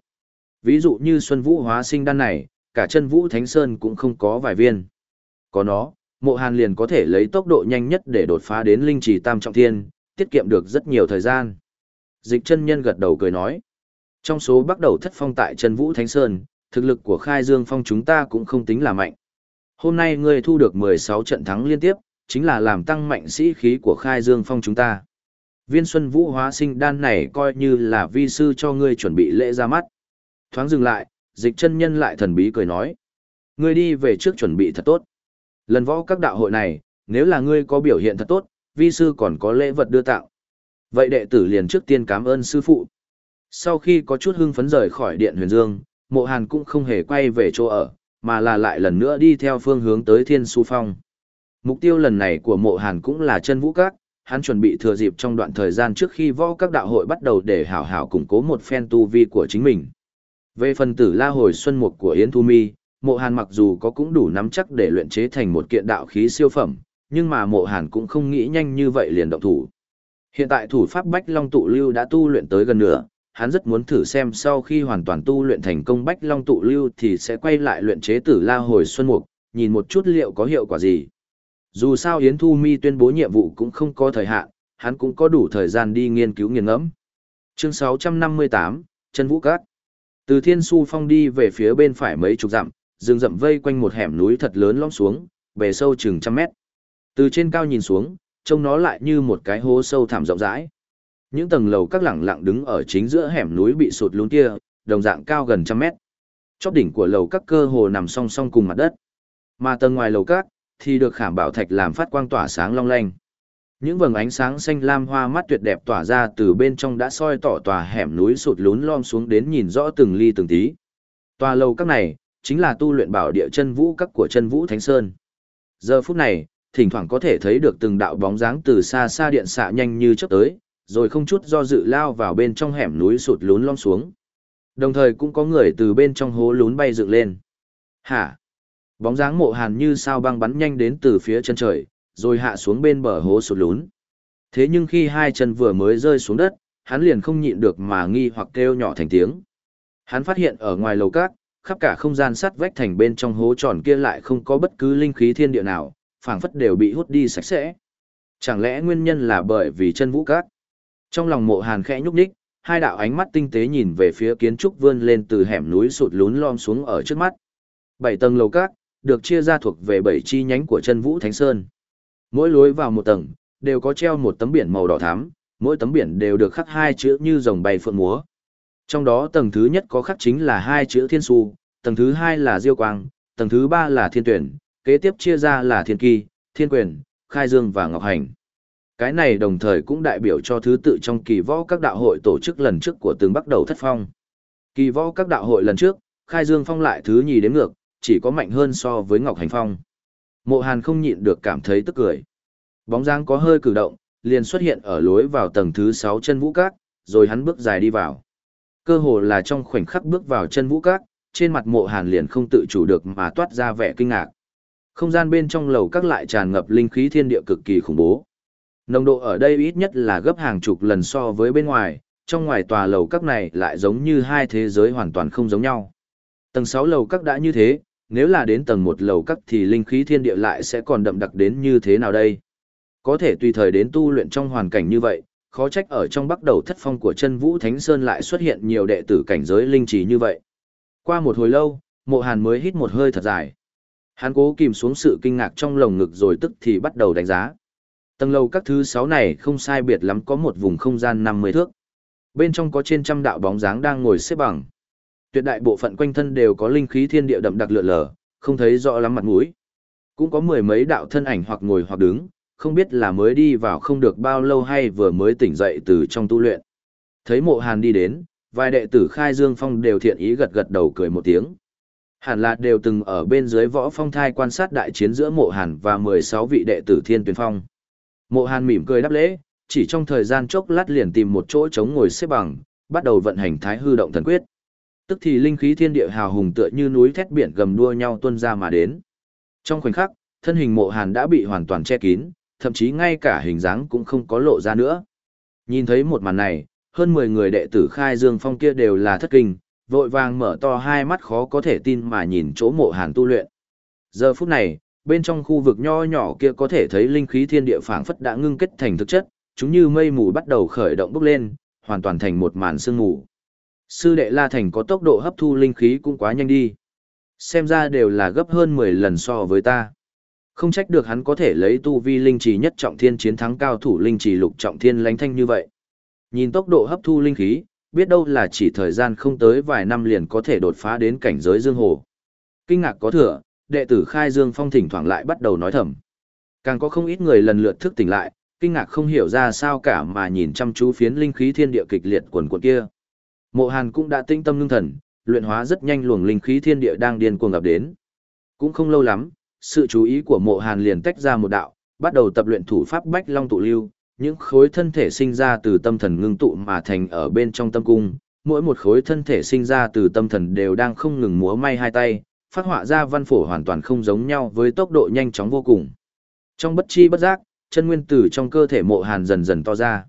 Ví dụ như Xuân Vũ hóa sinh đan này, cả chân Vũ Thánh Sơn cũng không có vài viên. Có nó, mộ hàn liền có thể lấy tốc độ nhanh nhất để đột phá đến linh trì tam trọng thiên, tiết kiệm được rất nhiều thời gian. Dịch chân nhân gật đầu cười nói. Trong số bắt đầu thất phong tại Trần Vũ Thánh Sơn, thực lực của khai dương phong chúng ta cũng không tính là mạnh. Hôm nay ngươi thu được 16 trận thắng liên tiếp, chính là làm tăng mạnh sĩ khí của khai dương phong chúng ta. Viên xuân vũ hóa sinh đan này coi như là vi sư cho ngươi chuẩn bị lễ ra mắt. Thoáng dừng lại, dịch chân nhân lại thần bí cười nói. Ngươi đi về trước chuẩn bị thật tốt. Lần võ các đạo hội này, nếu là ngươi có biểu hiện thật tốt, vi sư còn có lễ vật đưa tặng. Vậy đệ tử liền trước tiên cảm ơn sư phụ. Sau khi có chút hưng phấn rời khỏi điện huyền dương, mộ hàn cũng không hề quay về chỗ ở, mà là lại lần nữa đi theo phương hướng tới thiên su phong. Mục tiêu lần này của mộ hàn cũng là chân vũ các, hắn chuẩn bị thừa dịp trong đoạn thời gian trước khi võ các đạo hội bắt đầu để hảo hảo củng cố một phen tu vi của chính mình. Về phần tử la hồi xuân mục của Yến Thu Mi, mộ hàn mặc dù có cũng đủ nắm chắc để luyện chế thành một kiện đạo khí siêu phẩm, nhưng mà mộ hàn cũng không nghĩ nhanh như vậy liền động thủ. Hiện tại thủ pháp Bách Long tụ lưu đã tu luyện tới gần nửa, hắn rất muốn thử xem sau khi hoàn toàn tu luyện thành công Bách Long tụ lưu thì sẽ quay lại luyện chế tử la hồi xuân mục, nhìn một chút liệu có hiệu quả gì. Dù sao Yến Thu Mi tuyên bố nhiệm vụ cũng không có thời hạn, hắn cũng có đủ thời gian đi nghiên cứu nghiên ngẫm. Chương 658, Chân Vũ Cát. Từ Thiên Su Phong đi về phía bên phải mấy chục dặm, rừng rậm vây quanh một hẻm núi thật lớn lõm xuống, bề sâu chừng trăm mét. Từ trên cao nhìn xuống, trông nó lại như một cái hố sâu thẳm rộng rãi. Những tầng lầu các lẳng lặng đứng ở chính giữa hẻm núi bị sụt lún kia, đồng dạng cao gần trăm mét. Chóp đỉnh của lầu các cơ hồ nằm song song cùng mặt đất. Mà tầng ngoài lầu các thì được khảm bảo thạch làm phát quang tỏa sáng long lanh. Những vầng ánh sáng xanh lam hoa mắt tuyệt đẹp tỏa ra từ bên trong đã soi tỏ tòa hẻm núi sụt lún lom xuống đến nhìn rõ từng ly từng tí. Tòa lầu các này, chính là tu luyện bảo địa chân vũ các của chân vũ Thánh Sơn. Giờ phút này, thỉnh thoảng có thể thấy được từng đạo bóng dáng từ xa xa điện xạ nhanh như chớp tới, rồi không chút do dự lao vào bên trong hẻm núi sụt lún lom xuống. Đồng thời cũng có người từ bên trong hố lún bay dựng lên. Hả? Bóng dáng mộ hàn như sao băng bắn nhanh đến từ phía chân trời, rồi hạ xuống bên bờ hố sụt lún. Thế nhưng khi hai chân vừa mới rơi xuống đất, hắn liền không nhịn được mà nghi hoặc kêu nhỏ thành tiếng. Hắn phát hiện ở ngoài lầu cát, khắp cả không gian sắt vách thành bên trong hố tròn kia lại không có bất cứ linh khí thiên địa nào, phảng phất đều bị hút đi sạch sẽ. Chẳng lẽ nguyên nhân là bởi vì chân vũ cát? Trong lòng mộ hàn khẽ nhúc nhích, hai đạo ánh mắt tinh tế nhìn về phía kiến trúc vươn lên từ hẻm núi sụt lún lom xuống ở trước mắt. Bảy tầng lầu cát, được chia ra thuộc về bảy chi nhánh của chân vũ thánh sơn. Mỗi lối vào một tầng, đều có treo một tấm biển màu đỏ thắm, mỗi tấm biển đều được khắc hai chữ như rồng bay phượng múa. Trong đó tầng thứ nhất có khắc chính là hai chữ thiên su, tầng thứ hai là diêu quang, tầng thứ ba là thiên tuyển, kế tiếp chia ra là thiên kỳ, thiên quyền, khai dương và ngọc hành. Cái này đồng thời cũng đại biểu cho thứ tự trong kỳ võ các đạo hội tổ chức lần trước của từng bắt đầu thất phong. Kỳ võ các đạo hội lần trước, khai dương phong lại thứ nhì đến ngược, chỉ có mạnh hơn so với ngọc hành phong. Mộ Hàn không nhịn được cảm thấy tức cười. Bóng dáng có hơi cử động, liền xuất hiện ở lối vào tầng thứ 6 chân vũ các, rồi hắn bước dài đi vào. Cơ hồ là trong khoảnh khắc bước vào chân vũ các, trên mặt mộ hàn liền không tự chủ được mà toát ra vẻ kinh ngạc. Không gian bên trong lầu các lại tràn ngập linh khí thiên địa cực kỳ khủng bố. Nồng độ ở đây ít nhất là gấp hàng chục lần so với bên ngoài, trong ngoài tòa lầu các này lại giống như hai thế giới hoàn toàn không giống nhau. Tầng 6 lầu các đã như thế, nếu là đến tầng một lầu các thì linh khí thiên địa lại sẽ còn đậm đặc đến như thế nào đây? Có thể tùy thời đến tu luyện trong hoàn cảnh như vậy, khó trách ở trong bắt đầu thất phong của chân vũ Thánh Sơn lại xuất hiện nhiều đệ tử cảnh giới linh trí như vậy. Qua một hồi lâu, mộ hàn mới hít một hơi thật dài. Hắn cố kìm xuống sự kinh ngạc trong lồng ngực rồi tức thì bắt đầu đánh giá. Tầng lầu các thứ sáu này không sai biệt lắm có một vùng không gian 50 thước. Bên trong có trên trăm đạo bóng dáng đang ngồi xếp bằng tuyệt đại bộ phận quanh thân đều có linh khí thiên địa đậm đặc lượn lờ, không thấy rõ lắm mặt mũi. Cũng có mười mấy đạo thân ảnh hoặc ngồi hoặc đứng, không biết là mới đi vào không được bao lâu hay vừa mới tỉnh dậy từ trong tu luyện. Thấy mộ hàn đi đến, vài đệ tử khai dương phong đều thiện ý gật gật đầu cười một tiếng. Hàn lạc đều từng ở bên dưới võ phong thai quan sát đại chiến giữa mộ hàn và 16 vị đệ tử thiên tuyển phong. Mộ hàn mỉm cười đáp lễ, chỉ trong thời gian chốc lát liền tìm một chỗ trống ngồi xếp bằng, bắt đầu vận hành thái hư động thần quyết. Tức thì linh khí thiên địa hào hùng tựa như núi thét biển gầm đua nhau tuôn ra mà đến. Trong khoảnh khắc, thân hình mộ hàn đã bị hoàn toàn che kín, thậm chí ngay cả hình dáng cũng không có lộ ra nữa. Nhìn thấy một màn này, hơn 10 người đệ tử khai dương phong kia đều là thất kinh, vội vàng mở to hai mắt khó có thể tin mà nhìn chỗ mộ hàn tu luyện. Giờ phút này, bên trong khu vực nho nhỏ kia có thể thấy linh khí thiên địa phảng phất đã ngưng kết thành thực chất, chúng như mây mù bắt đầu khởi động bốc lên, hoàn toàn thành một màn sương mù. Sư đệ La Thành có tốc độ hấp thu linh khí cũng quá nhanh đi. Xem ra đều là gấp hơn 10 lần so với ta. Không trách được hắn có thể lấy tu vi linh trì nhất trọng thiên chiến thắng cao thủ linh trì lục trọng thiên lánh thanh như vậy. Nhìn tốc độ hấp thu linh khí, biết đâu là chỉ thời gian không tới vài năm liền có thể đột phá đến cảnh giới dương hồ. Kinh ngạc có thừa, đệ tử khai dương phong thỉnh thoảng lại bắt đầu nói thầm. Càng có không ít người lần lượt thức tỉnh lại, kinh ngạc không hiểu ra sao cả mà nhìn chăm chú phiến linh khí thiên địa kịch liệt quần quần kia. Mộ Hàn cũng đã tinh tâm ngưng thần, luyện hóa rất nhanh luồng linh khí thiên địa đang điên cuồng ập đến. Cũng không lâu lắm, sự chú ý của Mộ Hàn liền tách ra một đạo, bắt đầu tập luyện thủ pháp Bách Long tụ lưu, những khối thân thể sinh ra từ tâm thần ngưng tụ mà thành ở bên trong tâm cung, mỗi một khối thân thể sinh ra từ tâm thần đều đang không ngừng múa may hai tay, phát họa ra văn phổ hoàn toàn không giống nhau với tốc độ nhanh chóng vô cùng. Trong bất chi bất giác, chân nguyên tử trong cơ thể mộ hàn dần dần to ra.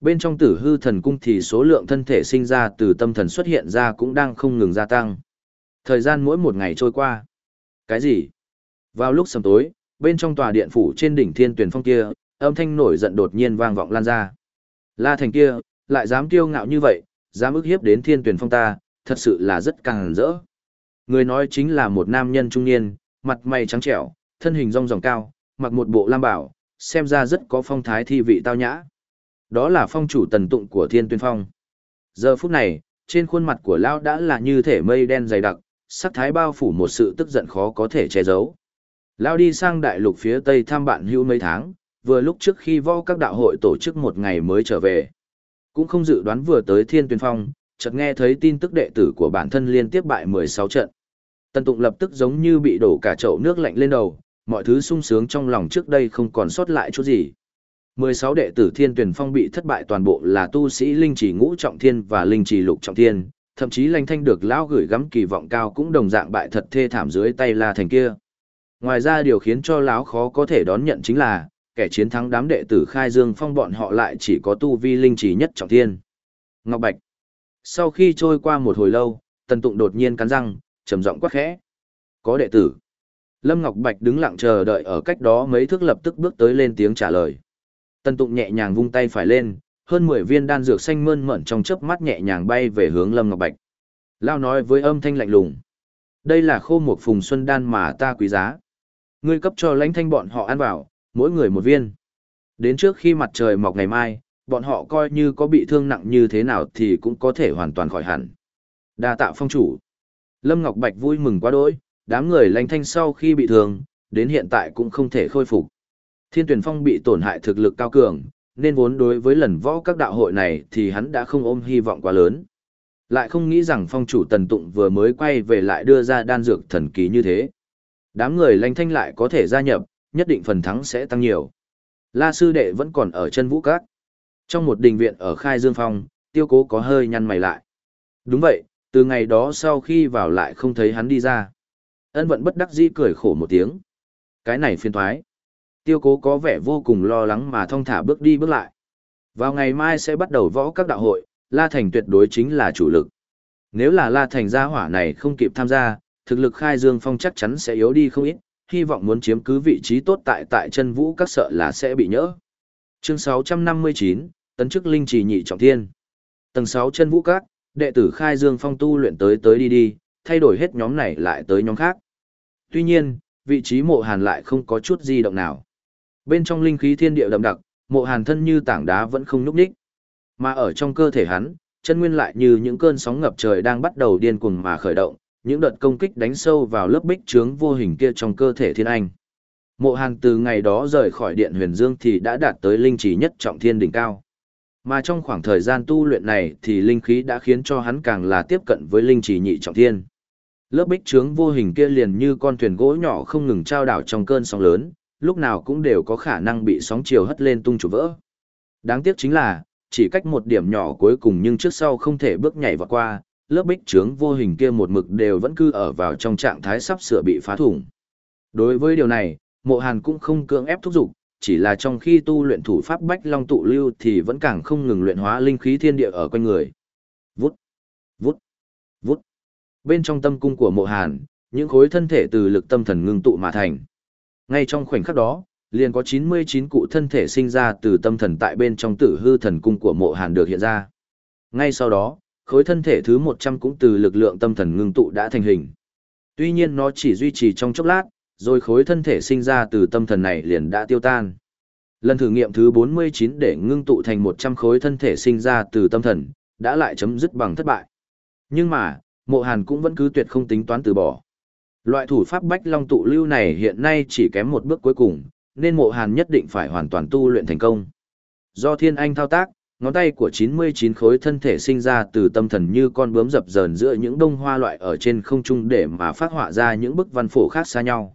Bên trong tử hư thần cung thì số lượng thân thể sinh ra từ tâm thần xuất hiện ra cũng đang không ngừng gia tăng. Thời gian mỗi một ngày trôi qua. Cái gì? Vào lúc sầm tối, bên trong tòa điện phủ trên đỉnh thiên tuyển phong kia, âm thanh nổi giận đột nhiên vang vọng lan ra. La thành kia, lại dám kiêu ngạo như vậy, dám ức hiếp đến thiên tuyển phong ta, thật sự là rất càng rỡ. Người nói chính là một nam nhân trung niên, mặt mày trắng trẻo, thân hình rong ròng cao, mặc một bộ lam bảo, xem ra rất có phong thái thi vị tao nhã. Đó là phong chủ tần tụng của thiên tuyên phong. Giờ phút này, trên khuôn mặt của Lão đã là như thể mây đen dày đặc, sắc thái bao phủ một sự tức giận khó có thể che giấu. Lão đi sang đại lục phía tây thăm bạn hữu mấy tháng, vừa lúc trước khi võ các đạo hội tổ chức một ngày mới trở về. Cũng không dự đoán vừa tới thiên tuyên phong, chợt nghe thấy tin tức đệ tử của bản thân liên tiếp bại 16 trận. Tần Tụng lập tức giống như bị đổ cả chậu nước lạnh lên đầu, mọi thứ sung sướng trong lòng trước đây không còn sót lại chút gì. 16 đệ tử Thiên Tuyển Phong bị thất bại toàn bộ là tu sĩ linh chỉ ngũ trọng thiên và linh chỉ lục trọng thiên, thậm chí Lanh Thanh được lão gửi gắm kỳ vọng cao cũng đồng dạng bại thật thê thảm dưới tay La Thành kia. Ngoài ra điều khiến cho lão khó có thể đón nhận chính là, kẻ chiến thắng đám đệ tử Khai Dương Phong bọn họ lại chỉ có tu vi linh chỉ nhất trọng thiên. Ngọc Bạch. Sau khi trôi qua một hồi lâu, Tần Tụng đột nhiên cắn răng, trầm giọng quát khẽ. Có đệ tử. Lâm Ngọc Bạch đứng lặng chờ đợi ở cách đó mấy thước lập tức bước tới lên tiếng trả lời. Tân Tụng nhẹ nhàng vung tay phải lên, hơn 10 viên đan dược xanh mơn mởn trong chớp mắt nhẹ nhàng bay về hướng Lâm Ngọc Bạch. Lao nói với âm thanh lạnh lùng. Đây là khô một phùng xuân đan mà ta quý giá. Ngươi cấp cho lãnh thanh bọn họ ăn vào, mỗi người một viên. Đến trước khi mặt trời mọc ngày mai, bọn họ coi như có bị thương nặng như thế nào thì cũng có thể hoàn toàn khỏi hẳn. Đa tạ phong chủ. Lâm Ngọc Bạch vui mừng quá đỗi, đám người lãnh thanh sau khi bị thương, đến hiện tại cũng không thể khôi phục. Thiên tuyển phong bị tổn hại thực lực cao cường, nên vốn đối với lần võ các đạo hội này thì hắn đã không ôm hy vọng quá lớn. Lại không nghĩ rằng phong chủ tần tụng vừa mới quay về lại đưa ra đan dược thần kỳ như thế. Đám người lãnh thanh lại có thể gia nhập, nhất định phần thắng sẽ tăng nhiều. La sư đệ vẫn còn ở chân vũ các. Trong một đình viện ở Khai Dương Phong, tiêu cố có hơi nhăn mày lại. Đúng vậy, từ ngày đó sau khi vào lại không thấy hắn đi ra. Ân vận bất đắc dĩ cười khổ một tiếng. Cái này phiền thoái. Tiêu cố có vẻ vô cùng lo lắng mà thong thả bước đi bước lại. Vào ngày mai sẽ bắt đầu võ các đạo hội, La Thành tuyệt đối chính là chủ lực. Nếu là La Thành gia hỏa này không kịp tham gia, thực lực khai dương phong chắc chắn sẽ yếu đi không ít, hy vọng muốn chiếm cứ vị trí tốt tại tại chân vũ các sợ là sẽ bị nhỡ. Chương 659, Tấn chức Linh Trì Nhị Trọng Thiên Tầng 6 chân vũ các, đệ tử khai dương phong tu luyện tới tới đi đi, thay đổi hết nhóm này lại tới nhóm khác. Tuy nhiên, vị trí mộ hàn lại không có chút di động nào. Bên trong linh khí thiên địa đậm đặc, mộ hàn thân như tảng đá vẫn không núp đích. Mà ở trong cơ thể hắn, chân nguyên lại như những cơn sóng ngập trời đang bắt đầu điên cuồng mà khởi động, những đợt công kích đánh sâu vào lớp bích trướng vô hình kia trong cơ thể thiên anh. Mộ hàn từ ngày đó rời khỏi điện huyền dương thì đã đạt tới linh chỉ nhất trọng thiên đỉnh cao. Mà trong khoảng thời gian tu luyện này thì linh khí đã khiến cho hắn càng là tiếp cận với linh chỉ nhị trọng thiên. Lớp bích trướng vô hình kia liền như con thuyền gỗ nhỏ không ngừng trao đảo trong cơn sóng lớn, lúc nào cũng đều có khả năng bị sóng chiều hất lên tung trục vỡ. Đáng tiếc chính là, chỉ cách một điểm nhỏ cuối cùng nhưng trước sau không thể bước nhảy vào qua, lớp bích trướng vô hình kia một mực đều vẫn cứ ở vào trong trạng thái sắp sửa bị phá thủng. Đối với điều này, mộ hàn cũng không cưỡng ép thúc giục, chỉ là trong khi tu luyện thủ pháp bách long tụ lưu thì vẫn càng không ngừng luyện hóa linh khí thiên địa ở quanh người. Vút, vút, vút. Bên trong tâm cung của mộ hàn, những khối thân thể từ lực tâm thần ngưng tụ mà thành. Ngay trong khoảnh khắc đó, liền có 99 cụ thân thể sinh ra từ tâm thần tại bên trong tử hư thần cung của mộ hàn được hiện ra. Ngay sau đó, khối thân thể thứ 100 cũng từ lực lượng tâm thần ngưng tụ đã thành hình. Tuy nhiên nó chỉ duy trì trong chốc lát, rồi khối thân thể sinh ra từ tâm thần này liền đã tiêu tan. Lần thử nghiệm thứ 49 để ngưng tụ thành 100 khối thân thể sinh ra từ tâm thần, đã lại chấm dứt bằng thất bại. Nhưng mà, mộ hàn cũng vẫn cứ tuyệt không tính toán từ bỏ. Loại thủ pháp bách long tụ lưu này hiện nay chỉ kém một bước cuối cùng, nên mộ hàn nhất định phải hoàn toàn tu luyện thành công. Do thiên anh thao tác, ngón tay của 99 khối thân thể sinh ra từ tâm thần như con bướm dập dờn giữa những đông hoa loại ở trên không trung để mà phát họa ra những bức văn phổ khác xa nhau.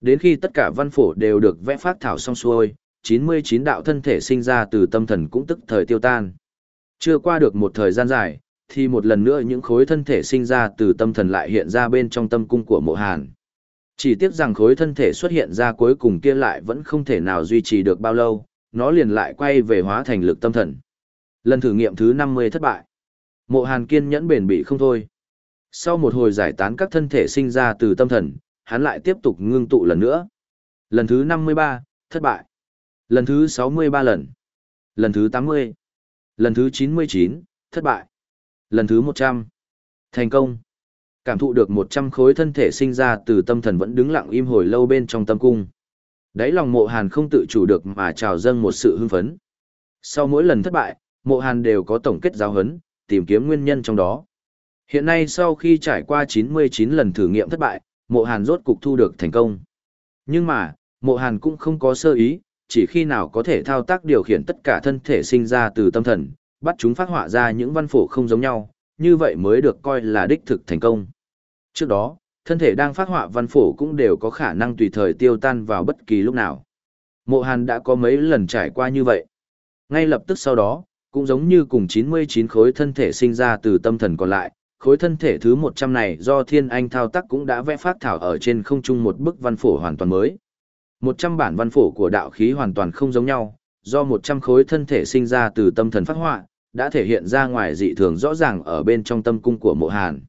Đến khi tất cả văn phổ đều được vẽ phát thảo xong xuôi, 99 đạo thân thể sinh ra từ tâm thần cũng tức thời tiêu tan. Chưa qua được một thời gian dài, thì một lần nữa những khối thân thể sinh ra từ tâm thần lại hiện ra bên trong tâm cung của mộ hàn. Chỉ tiếc rằng khối thân thể xuất hiện ra cuối cùng kia lại vẫn không thể nào duy trì được bao lâu, nó liền lại quay về hóa thành lực tâm thần. Lần thử nghiệm thứ 50 thất bại. Mộ hàn kiên nhẫn bền bỉ không thôi. Sau một hồi giải tán các thân thể sinh ra từ tâm thần, hắn lại tiếp tục ngưng tụ lần nữa. Lần thứ 53, thất bại. Lần thứ 63 lần. Lần thứ 80. Lần thứ 99, thất bại. Lần thứ 100. Thành công. Cảm thụ được 100 khối thân thể sinh ra từ tâm thần vẫn đứng lặng im hồi lâu bên trong tâm cung. Đấy lòng mộ hàn không tự chủ được mà trào dâng một sự hưng phấn. Sau mỗi lần thất bại, mộ hàn đều có tổng kết giáo hấn, tìm kiếm nguyên nhân trong đó. Hiện nay sau khi trải qua 99 lần thử nghiệm thất bại, mộ hàn rốt cục thu được thành công. Nhưng mà, mộ hàn cũng không có sơ ý, chỉ khi nào có thể thao tác điều khiển tất cả thân thể sinh ra từ tâm thần, bắt chúng phát họa ra những văn phổ không giống nhau, như vậy mới được coi là đích thực thành công. Trước đó, thân thể đang phát họa văn phổ cũng đều có khả năng tùy thời tiêu tan vào bất kỳ lúc nào. Mộ Hàn đã có mấy lần trải qua như vậy. Ngay lập tức sau đó, cũng giống như cùng 99 khối thân thể sinh ra từ tâm thần còn lại, khối thân thể thứ 100 này do Thiên Anh thao tác cũng đã vẽ phát thảo ở trên không trung một bức văn phổ hoàn toàn mới. 100 bản văn phổ của đạo khí hoàn toàn không giống nhau, do 100 khối thân thể sinh ra từ tâm thần phát họa, đã thể hiện ra ngoài dị thường rõ ràng ở bên trong tâm cung của mộ hàn.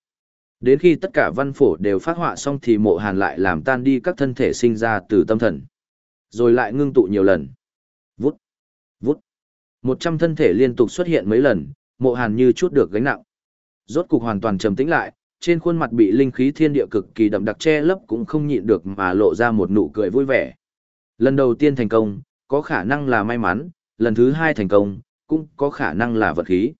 Đến khi tất cả văn phổ đều phát họa xong thì mộ hàn lại làm tan đi các thân thể sinh ra từ tâm thần. Rồi lại ngưng tụ nhiều lần. Một trăm thân thể liên tục xuất hiện mấy lần, mộ hàn như chút được gánh nặng. Rốt cục hoàn toàn trầm tĩnh lại, trên khuôn mặt bị linh khí thiên địa cực kỳ đậm đặc che lấp cũng không nhịn được mà lộ ra một nụ cười vui vẻ. Lần đầu tiên thành công, có khả năng là may mắn, lần thứ hai thành công, cũng có khả năng là vật khí.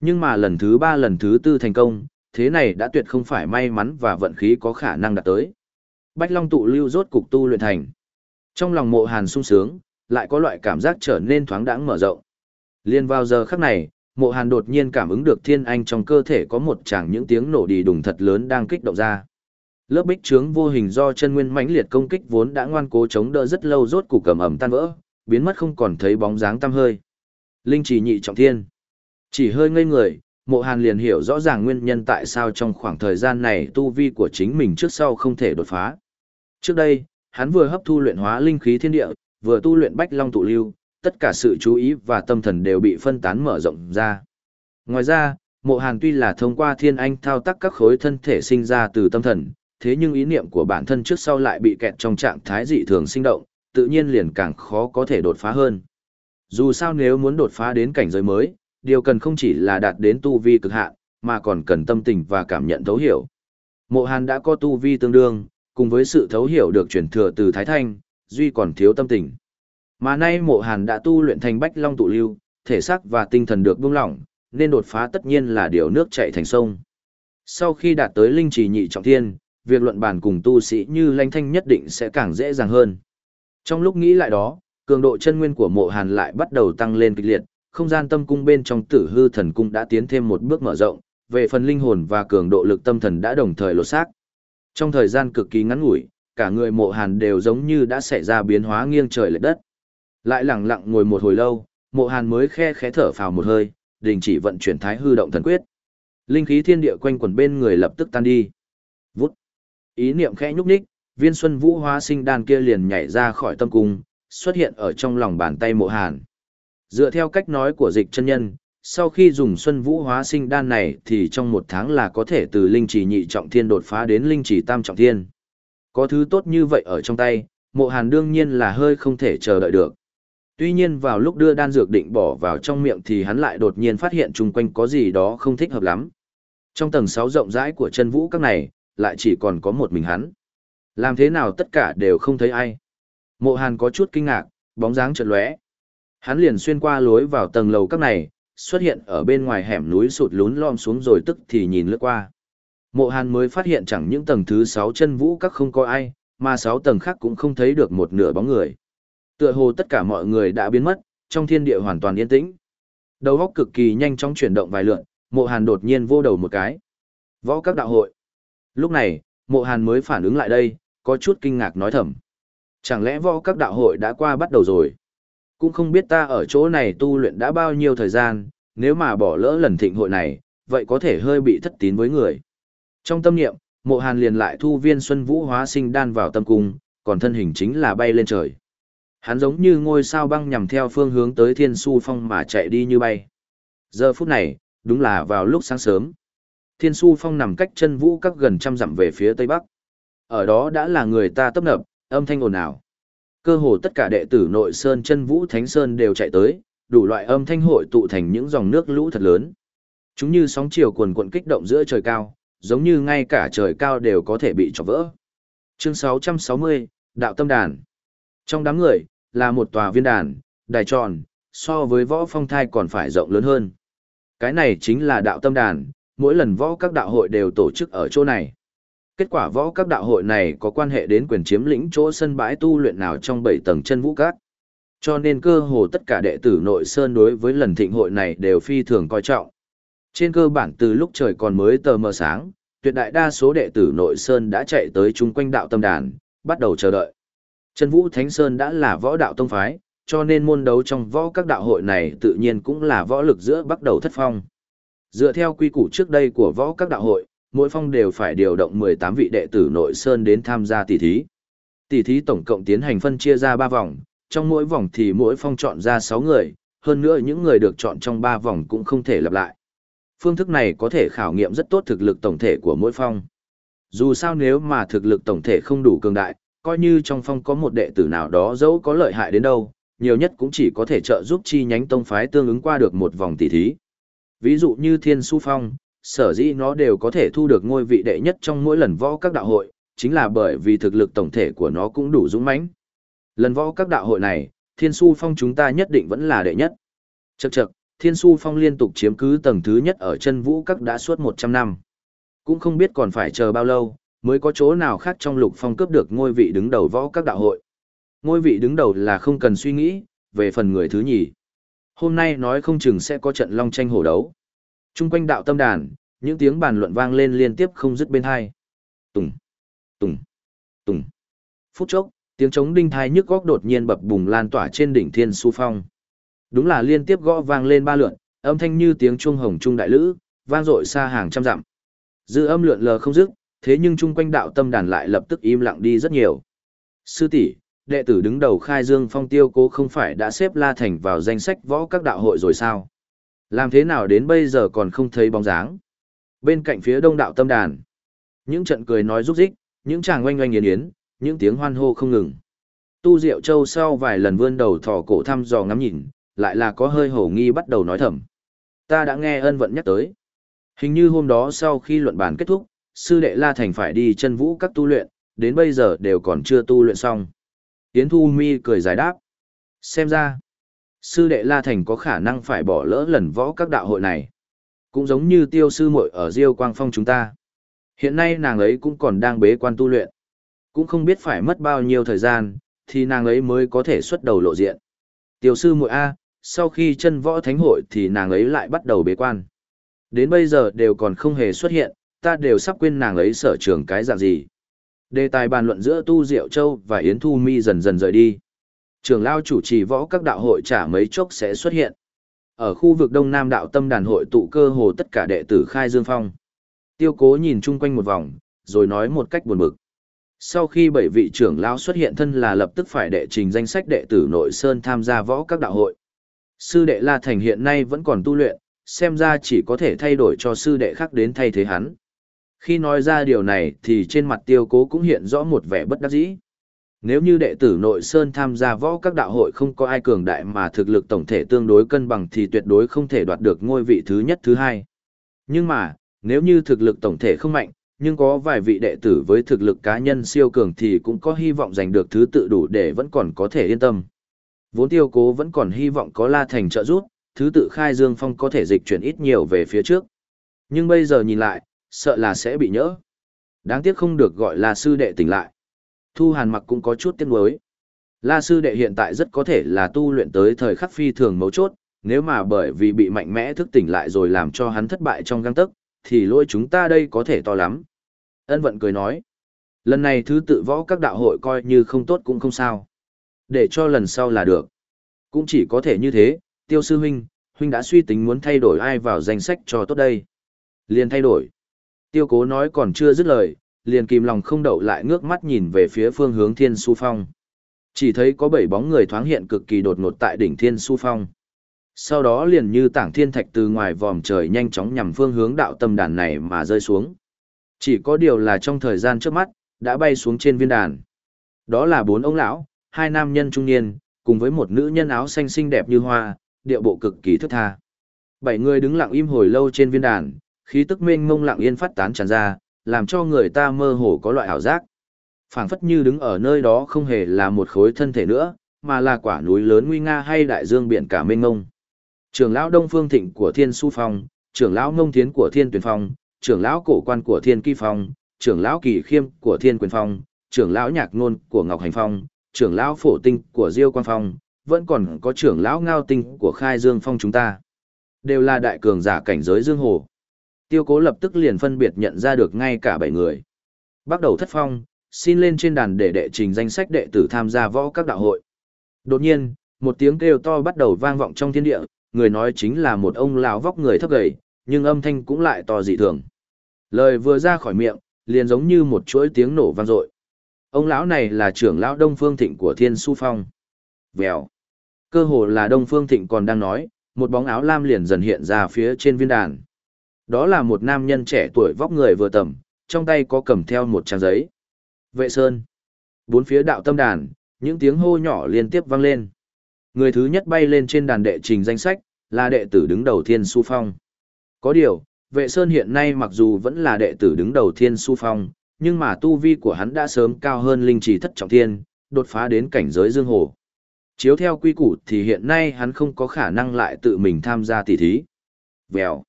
Nhưng mà lần thứ ba lần thứ tư thành công, thế này đã tuyệt không phải may mắn và vận khí có khả năng đạt tới. Bách Long tụ lưu rốt cục tu luyện thành. Trong lòng mộ hàn sung sướng, lại có loại cảm giác trở nên thoáng đãng mở rộng. Liên vào giờ khắc này, mộ hàn đột nhiên cảm ứng được thiên anh trong cơ thể có một chàng những tiếng nổ đi đùng thật lớn đang kích động ra. Lớp bích trướng vô hình do chân nguyên mãnh liệt công kích vốn đã ngoan cố chống đỡ rất lâu rốt cục cầm ẩm tan vỡ, biến mất không còn thấy bóng dáng tăm hơi. Linh chỉ nhị trọng thiên. Chỉ hơi ngây người, mộ hàn liền hiểu rõ ràng nguyên nhân tại sao trong khoảng thời gian này tu vi của chính mình trước sau không thể đột phá. Trước đây, hắn vừa hấp thu luyện hóa linh khí thiên địa, vừa tu luyện bách long tụ lưu, tất cả sự chú ý và tâm thần đều bị phân tán mở rộng ra. Ngoài ra, mộ hàn tuy là thông qua thiên anh thao tác các khối thân thể sinh ra từ tâm thần, thế nhưng ý niệm của bản thân trước sau lại bị kẹt trong trạng thái dị thường sinh động, tự nhiên liền càng khó có thể đột phá hơn. Dù sao nếu muốn đột phá đến cảnh giới mới, điều cần không chỉ là đạt đến tu vi cực hạn, mà còn cần tâm tình và cảm nhận thấu hiểu. Mộ Hàn đã có tu vi tương đương, cùng với sự thấu hiểu được chuyển thừa từ Thái Thanh, duy còn thiếu tâm tình. Mà nay Mộ Hàn đã tu luyện thành Bách Long tụ lưu, thể xác và tinh thần được buông lỏng, nên đột phá tất nhiên là điều nước chảy thành sông. Sau khi đạt tới linh trì nhị trọng thiên, việc luận bàn cùng tu sĩ như Lanh Thanh nhất định sẽ càng dễ dàng hơn. Trong lúc nghĩ lại đó, cường độ chân nguyên của Mộ Hàn lại bắt đầu tăng lên kịch liệt, không gian tâm cung bên trong tử hư thần cung đã tiến thêm một bước mở rộng, về phần linh hồn và cường độ lực tâm thần đã đồng thời lột xác. Trong thời gian cực kỳ ngắn ngủi, cả người mộ hàn đều giống như đã xảy ra biến hóa nghiêng trời lệch đất. Lại lẳng lặng ngồi một hồi lâu, mộ hàn mới khe khẽ thở phào một hơi, đình chỉ vận chuyển thái hư động thần quyết. Linh khí thiên địa quanh quẩn bên người lập tức tan đi. Vút. Ý niệm khẽ nhúc nhích, viên xuân vũ hóa sinh đan kia liền nhảy ra khỏi tâm cung, xuất hiện ở trong lòng bàn tay mộ hàn. Dựa theo cách nói của dịch chân nhân, sau khi dùng xuân vũ hóa sinh đan này thì trong một tháng là có thể từ linh chỉ nhị trọng thiên đột phá đến linh chỉ tam trọng thiên. Có thứ tốt như vậy ở trong tay, mộ hàn đương nhiên là hơi không thể chờ đợi được. Tuy nhiên vào lúc đưa đan dược định bỏ vào trong miệng thì hắn lại đột nhiên phát hiện chung quanh có gì đó không thích hợp lắm. Trong tầng 6 rộng rãi của chân vũ các này, lại chỉ còn có một mình hắn. Làm thế nào tất cả đều không thấy ai. Mộ hàn có chút kinh ngạc, bóng dáng chợt lóe. Hắn liền xuyên qua lối vào tầng lầu các này, xuất hiện ở bên ngoài hẻm núi sụt lún lom xuống rồi tức thì nhìn lướt qua. Mộ Hàn mới phát hiện chẳng những tầng thứ 6 chân vũ các không có ai, mà 6 tầng khác cũng không thấy được một nửa bóng người. Tựa hồ tất cả mọi người đã biến mất, trong thiên địa hoàn toàn yên tĩnh. Đầu óc cực kỳ nhanh chóng chuyển động vài lượn, Mộ Hàn đột nhiên vô đầu một cái. Võ các đạo hội. Lúc này, Mộ Hàn mới phản ứng lại đây, có chút kinh ngạc nói thầm. Chẳng lẽ võ các đạo hội đã qua bắt đầu rồi? Cũng không biết ta ở chỗ này tu luyện đã bao nhiêu thời gian, nếu mà bỏ lỡ lần thịnh hội này, vậy có thể hơi bị thất tín với người. Trong tâm niệm, mộ hàn liền lại thu viên xuân vũ hóa sinh đan vào tâm cung, còn thân hình chính là bay lên trời. Hắn giống như ngôi sao băng nhằm theo phương hướng tới thiên su phong mà chạy đi như bay. Giờ phút này, đúng là vào lúc sáng sớm. Thiên su phong nằm cách chân vũ các gần trăm dặm về phía tây bắc. Ở đó đã là người ta tấp nập, âm thanh ồn ào. Cơ hồ tất cả đệ tử nội sơn chân vũ thánh sơn đều chạy tới, đủ loại âm thanh hội tụ thành những dòng nước lũ thật lớn. Chúng như sóng chiều cuồn cuộn kích động giữa trời cao, giống như ngay cả trời cao đều có thể bị chọc vỡ. Chương 660, Đạo Tâm Đàn trong đám người, là một tòa viên đàn, đài tròn, so với võ phong thai còn phải rộng lớn hơn. Cái này chính là đạo tâm đàn, mỗi lần võ các đạo hội đều tổ chức ở chỗ này. Kết quả võ các đạo hội này có quan hệ đến quyền chiếm lĩnh chỗ sân bãi tu luyện nào trong bảy tầng chân vũ các. Cho nên cơ hồ tất cả đệ tử nội sơn đối với lần thịnh hội này đều phi thường coi trọng. Trên cơ bản từ lúc trời còn mới tờ mờ sáng, tuyệt đại đa số đệ tử nội sơn đã chạy tới chung quanh đạo tâm đàn, bắt đầu chờ đợi. Chân Vũ Thánh Sơn đã là võ đạo tông phái, cho nên môn đấu trong võ các đạo hội này tự nhiên cũng là võ lực giữa bắt đầu thất phong. Dựa theo quy củ trước đây của võ các đạo hội, mỗi phong đều phải điều động 18 vị đệ tử nội sơn đến tham gia tỷ thí. Tỷ thí tổng cộng tiến hành phân chia ra 3 vòng, trong mỗi vòng thì mỗi phong chọn ra 6 người, hơn nữa những người được chọn trong 3 vòng cũng không thể lặp lại. Phương thức này có thể khảo nghiệm rất tốt thực lực tổng thể của mỗi phong. Dù sao nếu mà thực lực tổng thể không đủ cường đại, coi như trong phong có một đệ tử nào đó dẫu có lợi hại đến đâu, nhiều nhất cũng chỉ có thể trợ giúp chi nhánh tông phái tương ứng qua được một vòng tỷ thí. Ví dụ như Thiên Su Phong, sở dĩ nó đều có thể thu được ngôi vị đệ nhất trong mỗi lần võ các đạo hội, chính là bởi vì thực lực tổng thể của nó cũng đủ dũng mãnh. Lần võ các đạo hội này, Thiên Su Phong chúng ta nhất định vẫn là đệ nhất. Chậc chậc, Thiên Su Phong liên tục chiếm cứ tầng thứ nhất ở chân vũ các đã suốt 100 năm. Cũng không biết còn phải chờ bao lâu, mới có chỗ nào khác trong lục phong cướp được ngôi vị đứng đầu võ các đạo hội. Ngôi vị đứng đầu là không cần suy nghĩ, về phần người thứ nhì. Hôm nay nói không chừng sẽ có trận long tranh hổ đấu. Trung quanh đạo tâm đàn, những tiếng bàn luận vang lên liên tiếp không dứt bên hai. Tùng, tùng, tùng. Phút chốc, tiếng trống đinh thai nhức góc đột nhiên bập bùng lan tỏa trên đỉnh thiên su phong. Đúng là liên tiếp gõ vang lên ba lượn, âm thanh như tiếng chuông hồng trung đại lữ, vang dội xa hàng trăm dặm. Dư âm lượn lờ không dứt, thế nhưng chung quanh đạo tâm đàn lại lập tức im lặng đi rất nhiều. Sư tỷ, đệ tử đứng đầu khai dương phong tiêu cố không phải đã xếp La Thành vào danh sách võ các đạo hội rồi sao? Làm thế nào đến bây giờ còn không thấy bóng dáng? Bên cạnh phía đông đạo tâm đàn, những trận cười nói rúc rích, những chàng oanh oanh yến yến, những tiếng hoan hô không ngừng. Tu Diệu Châu sau vài lần vươn đầu thò cổ thăm dò ngắm nhìn, lại là có hơi hổ nghi bắt đầu nói thầm. Ta đã nghe ân vận nhắc tới. Hình như hôm đó sau khi luận bàn kết thúc, sư đệ La Thành phải đi chân vũ các tu luyện, đến bây giờ đều còn chưa tu luyện xong. Yến Thu Mi cười giải đáp. Xem ra, sư đệ La Thành có khả năng phải bỏ lỡ lần võ các đạo hội này. Cũng giống như tiêu sư muội ở Diêu Quang Phong chúng ta. Hiện nay nàng ấy cũng còn đang bế quan tu luyện. Cũng không biết phải mất bao nhiêu thời gian, thì nàng ấy mới có thể xuất đầu lộ diện. Tiêu sư muội A, sau khi chân võ thánh hội thì nàng ấy lại bắt đầu bế quan. Đến bây giờ đều còn không hề xuất hiện, ta đều sắp quên nàng ấy sở trường cái dạng gì. Đề tài bàn luận giữa Tu Diệu Châu và Yến Thu Mi dần dần rời đi. Trường lao chủ trì võ các đạo hội trả mấy chốc sẽ xuất hiện. Ở khu vực Đông Nam đạo tâm đàn hội tụ cơ hồ tất cả đệ tử khai dương phong. Tiêu cố nhìn chung quanh một vòng, rồi nói một cách buồn bực. Sau khi bảy vị trưởng Lão xuất hiện thân là lập tức phải đệ trình danh sách đệ tử nội sơn tham gia võ các đạo hội. Sư đệ La Thành hiện nay vẫn còn tu luyện, xem ra chỉ có thể thay đổi cho sư đệ khác đến thay thế hắn. Khi nói ra điều này thì trên mặt tiêu cố cũng hiện rõ một vẻ bất đắc dĩ. Nếu như đệ tử nội sơn tham gia võ các đạo hội không có ai cường đại mà thực lực tổng thể tương đối cân bằng thì tuyệt đối không thể đoạt được ngôi vị thứ nhất thứ hai. Nhưng mà, nếu như thực lực tổng thể không mạnh, nhưng có vài vị đệ tử với thực lực cá nhân siêu cường thì cũng có hy vọng giành được thứ tự đủ để vẫn còn có thể yên tâm. Vốn tiêu cố vẫn còn hy vọng có La Thành trợ giúp, thứ tự khai dương phong có thể dịch chuyển ít nhiều về phía trước. Nhưng bây giờ nhìn lại, sợ là sẽ bị nhỡ. Đáng tiếc không được gọi là sư đệ tỉnh lại. Thu Hàn mặc cũng có chút tiếc nuối. La sư đệ hiện tại rất có thể là tu luyện tới thời khắc phi thường mấu chốt, nếu mà bởi vì bị mạnh mẽ thức tỉnh lại rồi làm cho hắn thất bại trong găng tấc, thì lỗi chúng ta đây có thể to lắm. Ân vận cười nói, lần này thứ tự võ các đạo hội coi như không tốt cũng không sao. Để cho lần sau là được. Cũng chỉ có thể như thế, tiêu sư huynh, huynh đã suy tính muốn thay đổi ai vào danh sách cho tốt đây. Liền thay đổi. Tiêu cố nói còn chưa dứt lời, liền kìm lòng không đậu lại ngước mắt nhìn về phía phương hướng thiên su phong. Chỉ thấy có bảy bóng người thoáng hiện cực kỳ đột ngột tại đỉnh thiên su phong. Sau đó liền như tảng thiên thạch từ ngoài vòm trời nhanh chóng nhằm phương hướng đạo tâm đàn này mà rơi xuống. Chỉ có điều là trong thời gian trước mắt, đã bay xuống trên viên đàn. Đó là bốn ông lão, hai nam nhân trung niên, cùng với một nữ nhân áo xanh xinh đẹp như hoa, điệu bộ cực kỳ thức tha. Bảy người đứng lặng im hồi lâu trên viên đàn, khí tức mênh mông lặng yên phát tán tràn ra, làm cho người ta mơ hồ có loại ảo giác. phảng phất như đứng ở nơi đó không hề là một khối thân thể nữa, mà là quả núi lớn nguy nga hay đại dương biển cả mênh mông. Trưởng lão Đông Phương Thịnh của Thiên Su Phong, trưởng lão Ngông Thiến của Thiên Tuyền Phong, trưởng lão Cổ Quan của Thiên Kỳ Phong, trưởng lão Kỳ Khiêm của Thiên Quyền Phong, trưởng lão Nhạc Nôn của Ngọc Hành Phong, trưởng lão Phổ Tinh của Diêu Quan Phong, vẫn còn có trưởng lão Ngao Tinh của Khai Dương Phong chúng ta. Đều là đại cường giả cảnh giới Dương Hồ. Tiêu cố lập tức liền phân biệt nhận ra được ngay cả bảy người. Bắt đầu thất phong, xin lên trên đàn để đệ trình danh sách đệ tử tham gia võ các đạo hội. Đột nhiên, một tiếng kêu to bắt đầu vang vọng trong thiên địa, người nói chính là một ông lão vóc người thấp gầy, nhưng âm thanh cũng lại to dị thường. Lời vừa ra khỏi miệng, liền giống như một chuỗi tiếng nổ vang dội. Ông lão này là trưởng lão Đông Phương Thịnh của Thiên Su Phong. Vèo. Cơ hồ là Đông Phương Thịnh còn đang nói, một bóng áo lam liền dần hiện ra phía trên viên đàn. Đó là một nam nhân trẻ tuổi vóc người vừa tầm, trong tay có cầm theo một trang giấy. Vệ Sơn. Bốn phía đạo tâm đàn, những tiếng hô nhỏ liên tiếp vang lên. Người thứ nhất bay lên trên đàn đệ trình danh sách, là đệ tử đứng đầu Thiên Su Phong. Có điều, Vệ Sơn hiện nay mặc dù vẫn là đệ tử đứng đầu Thiên Su Phong, nhưng mà tu vi của hắn đã sớm cao hơn linh trì thất trọng thiên, đột phá đến cảnh giới dương hồ. Chiếu theo quy củ thì hiện nay hắn không có khả năng lại tự mình tham gia tỷ thí. Vèo.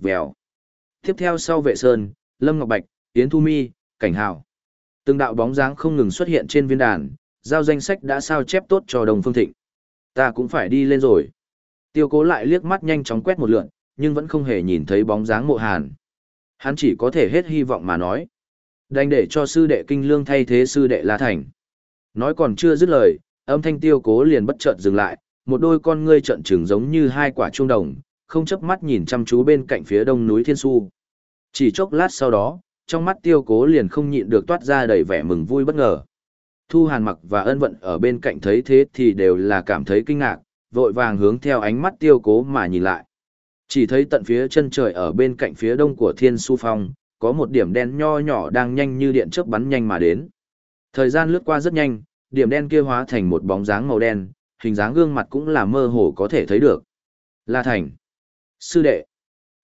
Vèo. Tiếp theo sau vệ sơn, Lâm Ngọc Bạch, Yến Thu Mi, Cảnh Hào. Từng đạo bóng dáng không ngừng xuất hiện trên viên đàn, giao danh sách đã sao chép tốt cho Đồng Phương Thịnh. Ta cũng phải đi lên rồi. Tiêu cố lại liếc mắt nhanh chóng quét một lượn, nhưng vẫn không hề nhìn thấy bóng dáng mộ hàn. Hắn chỉ có thể hết hy vọng mà nói. Đành để cho sư đệ kinh lương thay thế sư đệ La Thành. Nói còn chưa dứt lời, âm thanh tiêu cố liền bất chợt dừng lại, một đôi con ngươi trợn trừng giống như hai quả trung đồng, không chớp mắt nhìn chăm chú bên cạnh phía đông núi Thiên Su. Chỉ chốc lát sau đó, trong mắt tiêu cố liền không nhịn được toát ra đầy vẻ mừng vui bất ngờ. Thu Hàn mặc và ân vận ở bên cạnh thấy thế thì đều là cảm thấy kinh ngạc, vội vàng hướng theo ánh mắt tiêu cố mà nhìn lại. Chỉ thấy tận phía chân trời ở bên cạnh phía đông của Thiên Su Phong, có một điểm đen nho nhỏ đang nhanh như điện chớp bắn nhanh mà đến. Thời gian lướt qua rất nhanh, điểm đen kia hóa thành một bóng dáng màu đen, hình dáng gương mặt cũng là mơ hồ có thể thấy được. La Thành. Sư đệ.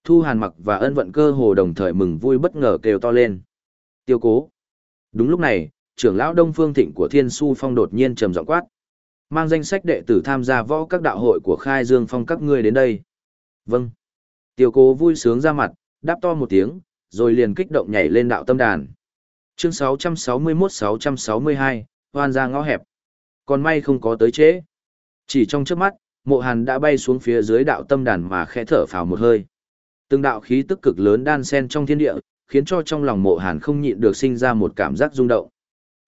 Thu Hàn mặc và ân vận cơ hồ đồng thời mừng vui bất ngờ kêu to lên. Tiêu cố. Đúng lúc này, trưởng lão Đông Phương Thịnh của Thiên Su Phong đột nhiên trầm giọng quát. Mang danh sách đệ tử tham gia võ các đạo hội của Khai Dương Phong các ngươi đến đây. Vâng. Tiêu cố vui sướng ra mặt, đáp to một tiếng, rồi liền kích động nhảy lên đạo tâm đàn. Chương 661-662, hoan ra ngõ hẹp. Còn may không có tới trễ. Chỉ trong trước mắt, mộ hàn đã bay xuống phía dưới đạo tâm đàn mà khẽ thở phào một hơi. Từng đạo khí tức cực lớn đan sen trong thiên địa, khiến cho trong lòng mộ hàn không nhịn được sinh ra một cảm giác rung động.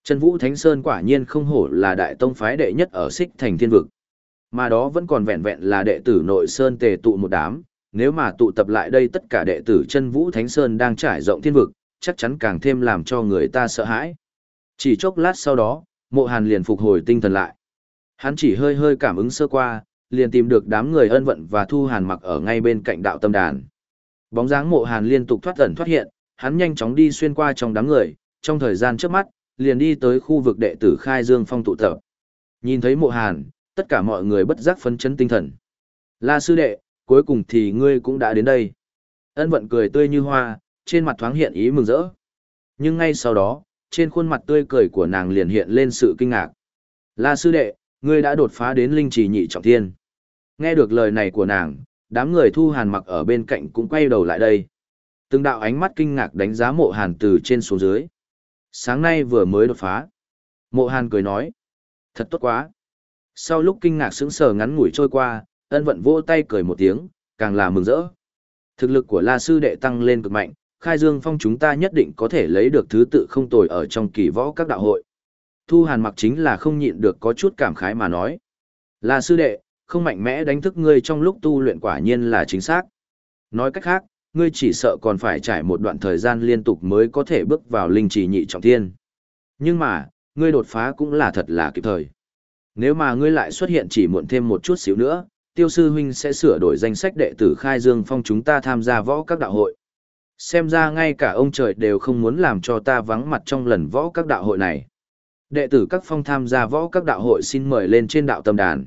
Chân Vũ Thánh Sơn quả nhiên không hổ là đại tông phái đệ nhất ở xích thành thiên vực. Mà đó vẫn còn vẹn vẹn là đệ tử nội Sơn tề tụ một đám, nếu mà tụ tập lại đây tất cả đệ tử chân Vũ Thánh Sơn đang trải rộng thiên vực, chắc chắn càng thêm làm cho người ta sợ hãi. Chỉ chốc lát sau đó, mộ hàn liền phục hồi tinh thần lại. Hắn chỉ hơi hơi cảm ứng sơ qua, liền tìm được đám người ân vận và thu hàn mặc ở ngay bên cạnh đạo tâm đàn. Bóng dáng mộ hàn liên tục thoát ẩn thoát hiện, hắn nhanh chóng đi xuyên qua trong đám người, trong thời gian trước mắt, liền đi tới khu vực đệ tử khai dương phong tụ tập. Nhìn thấy mộ hàn, tất cả mọi người bất giác phấn chấn tinh thần. La sư đệ, cuối cùng thì ngươi cũng đã đến đây. Ân vận cười tươi như hoa, trên mặt thoáng hiện ý mừng rỡ. Nhưng ngay sau đó, trên khuôn mặt tươi cười của nàng liền hiện lên sự kinh ngạc. La sư đệ, ngươi đã đột phá đến linh trì nhị trọng thiên. Nghe được lời này của nàng, đám người thu hàn mặc ở bên cạnh cũng quay đầu lại đây. Từng đạo ánh mắt kinh ngạc đánh giá mộ hàn từ trên xuống dưới. Sáng nay vừa mới đột phá. Mộ hàn cười nói. Thật tốt quá. Sau lúc kinh ngạc sững sờ ngắn ngủi trôi qua, ân vận vỗ tay cười một tiếng, càng là mừng rỡ. Thực lực của La Sư Đệ tăng lên cực mạnh, khai dương phong chúng ta nhất định có thể lấy được thứ tự không tồi ở trong kỳ võ các đạo hội. Thu Hàn mặc chính là không nhịn được có chút cảm khái mà nói. La Sư Đệ, không mạnh mẽ đánh thức ngươi trong lúc tu luyện quả nhiên là chính xác. Nói cách khác, ngươi chỉ sợ còn phải trải một đoạn thời gian liên tục mới có thể bước vào linh trì nhị trọng thiên. Nhưng mà, ngươi đột phá cũng là thật là kịp thời. Nếu mà ngươi lại xuất hiện chỉ muộn thêm một chút xíu nữa, tiêu sư huynh sẽ sửa đổi danh sách đệ tử khai dương phong chúng ta tham gia võ các đạo hội. Xem ra ngay cả ông trời đều không muốn làm cho ta vắng mặt trong lần võ các đạo hội này. Đệ tử các phong tham gia võ các đạo hội xin mời lên trên đạo tâm đàn.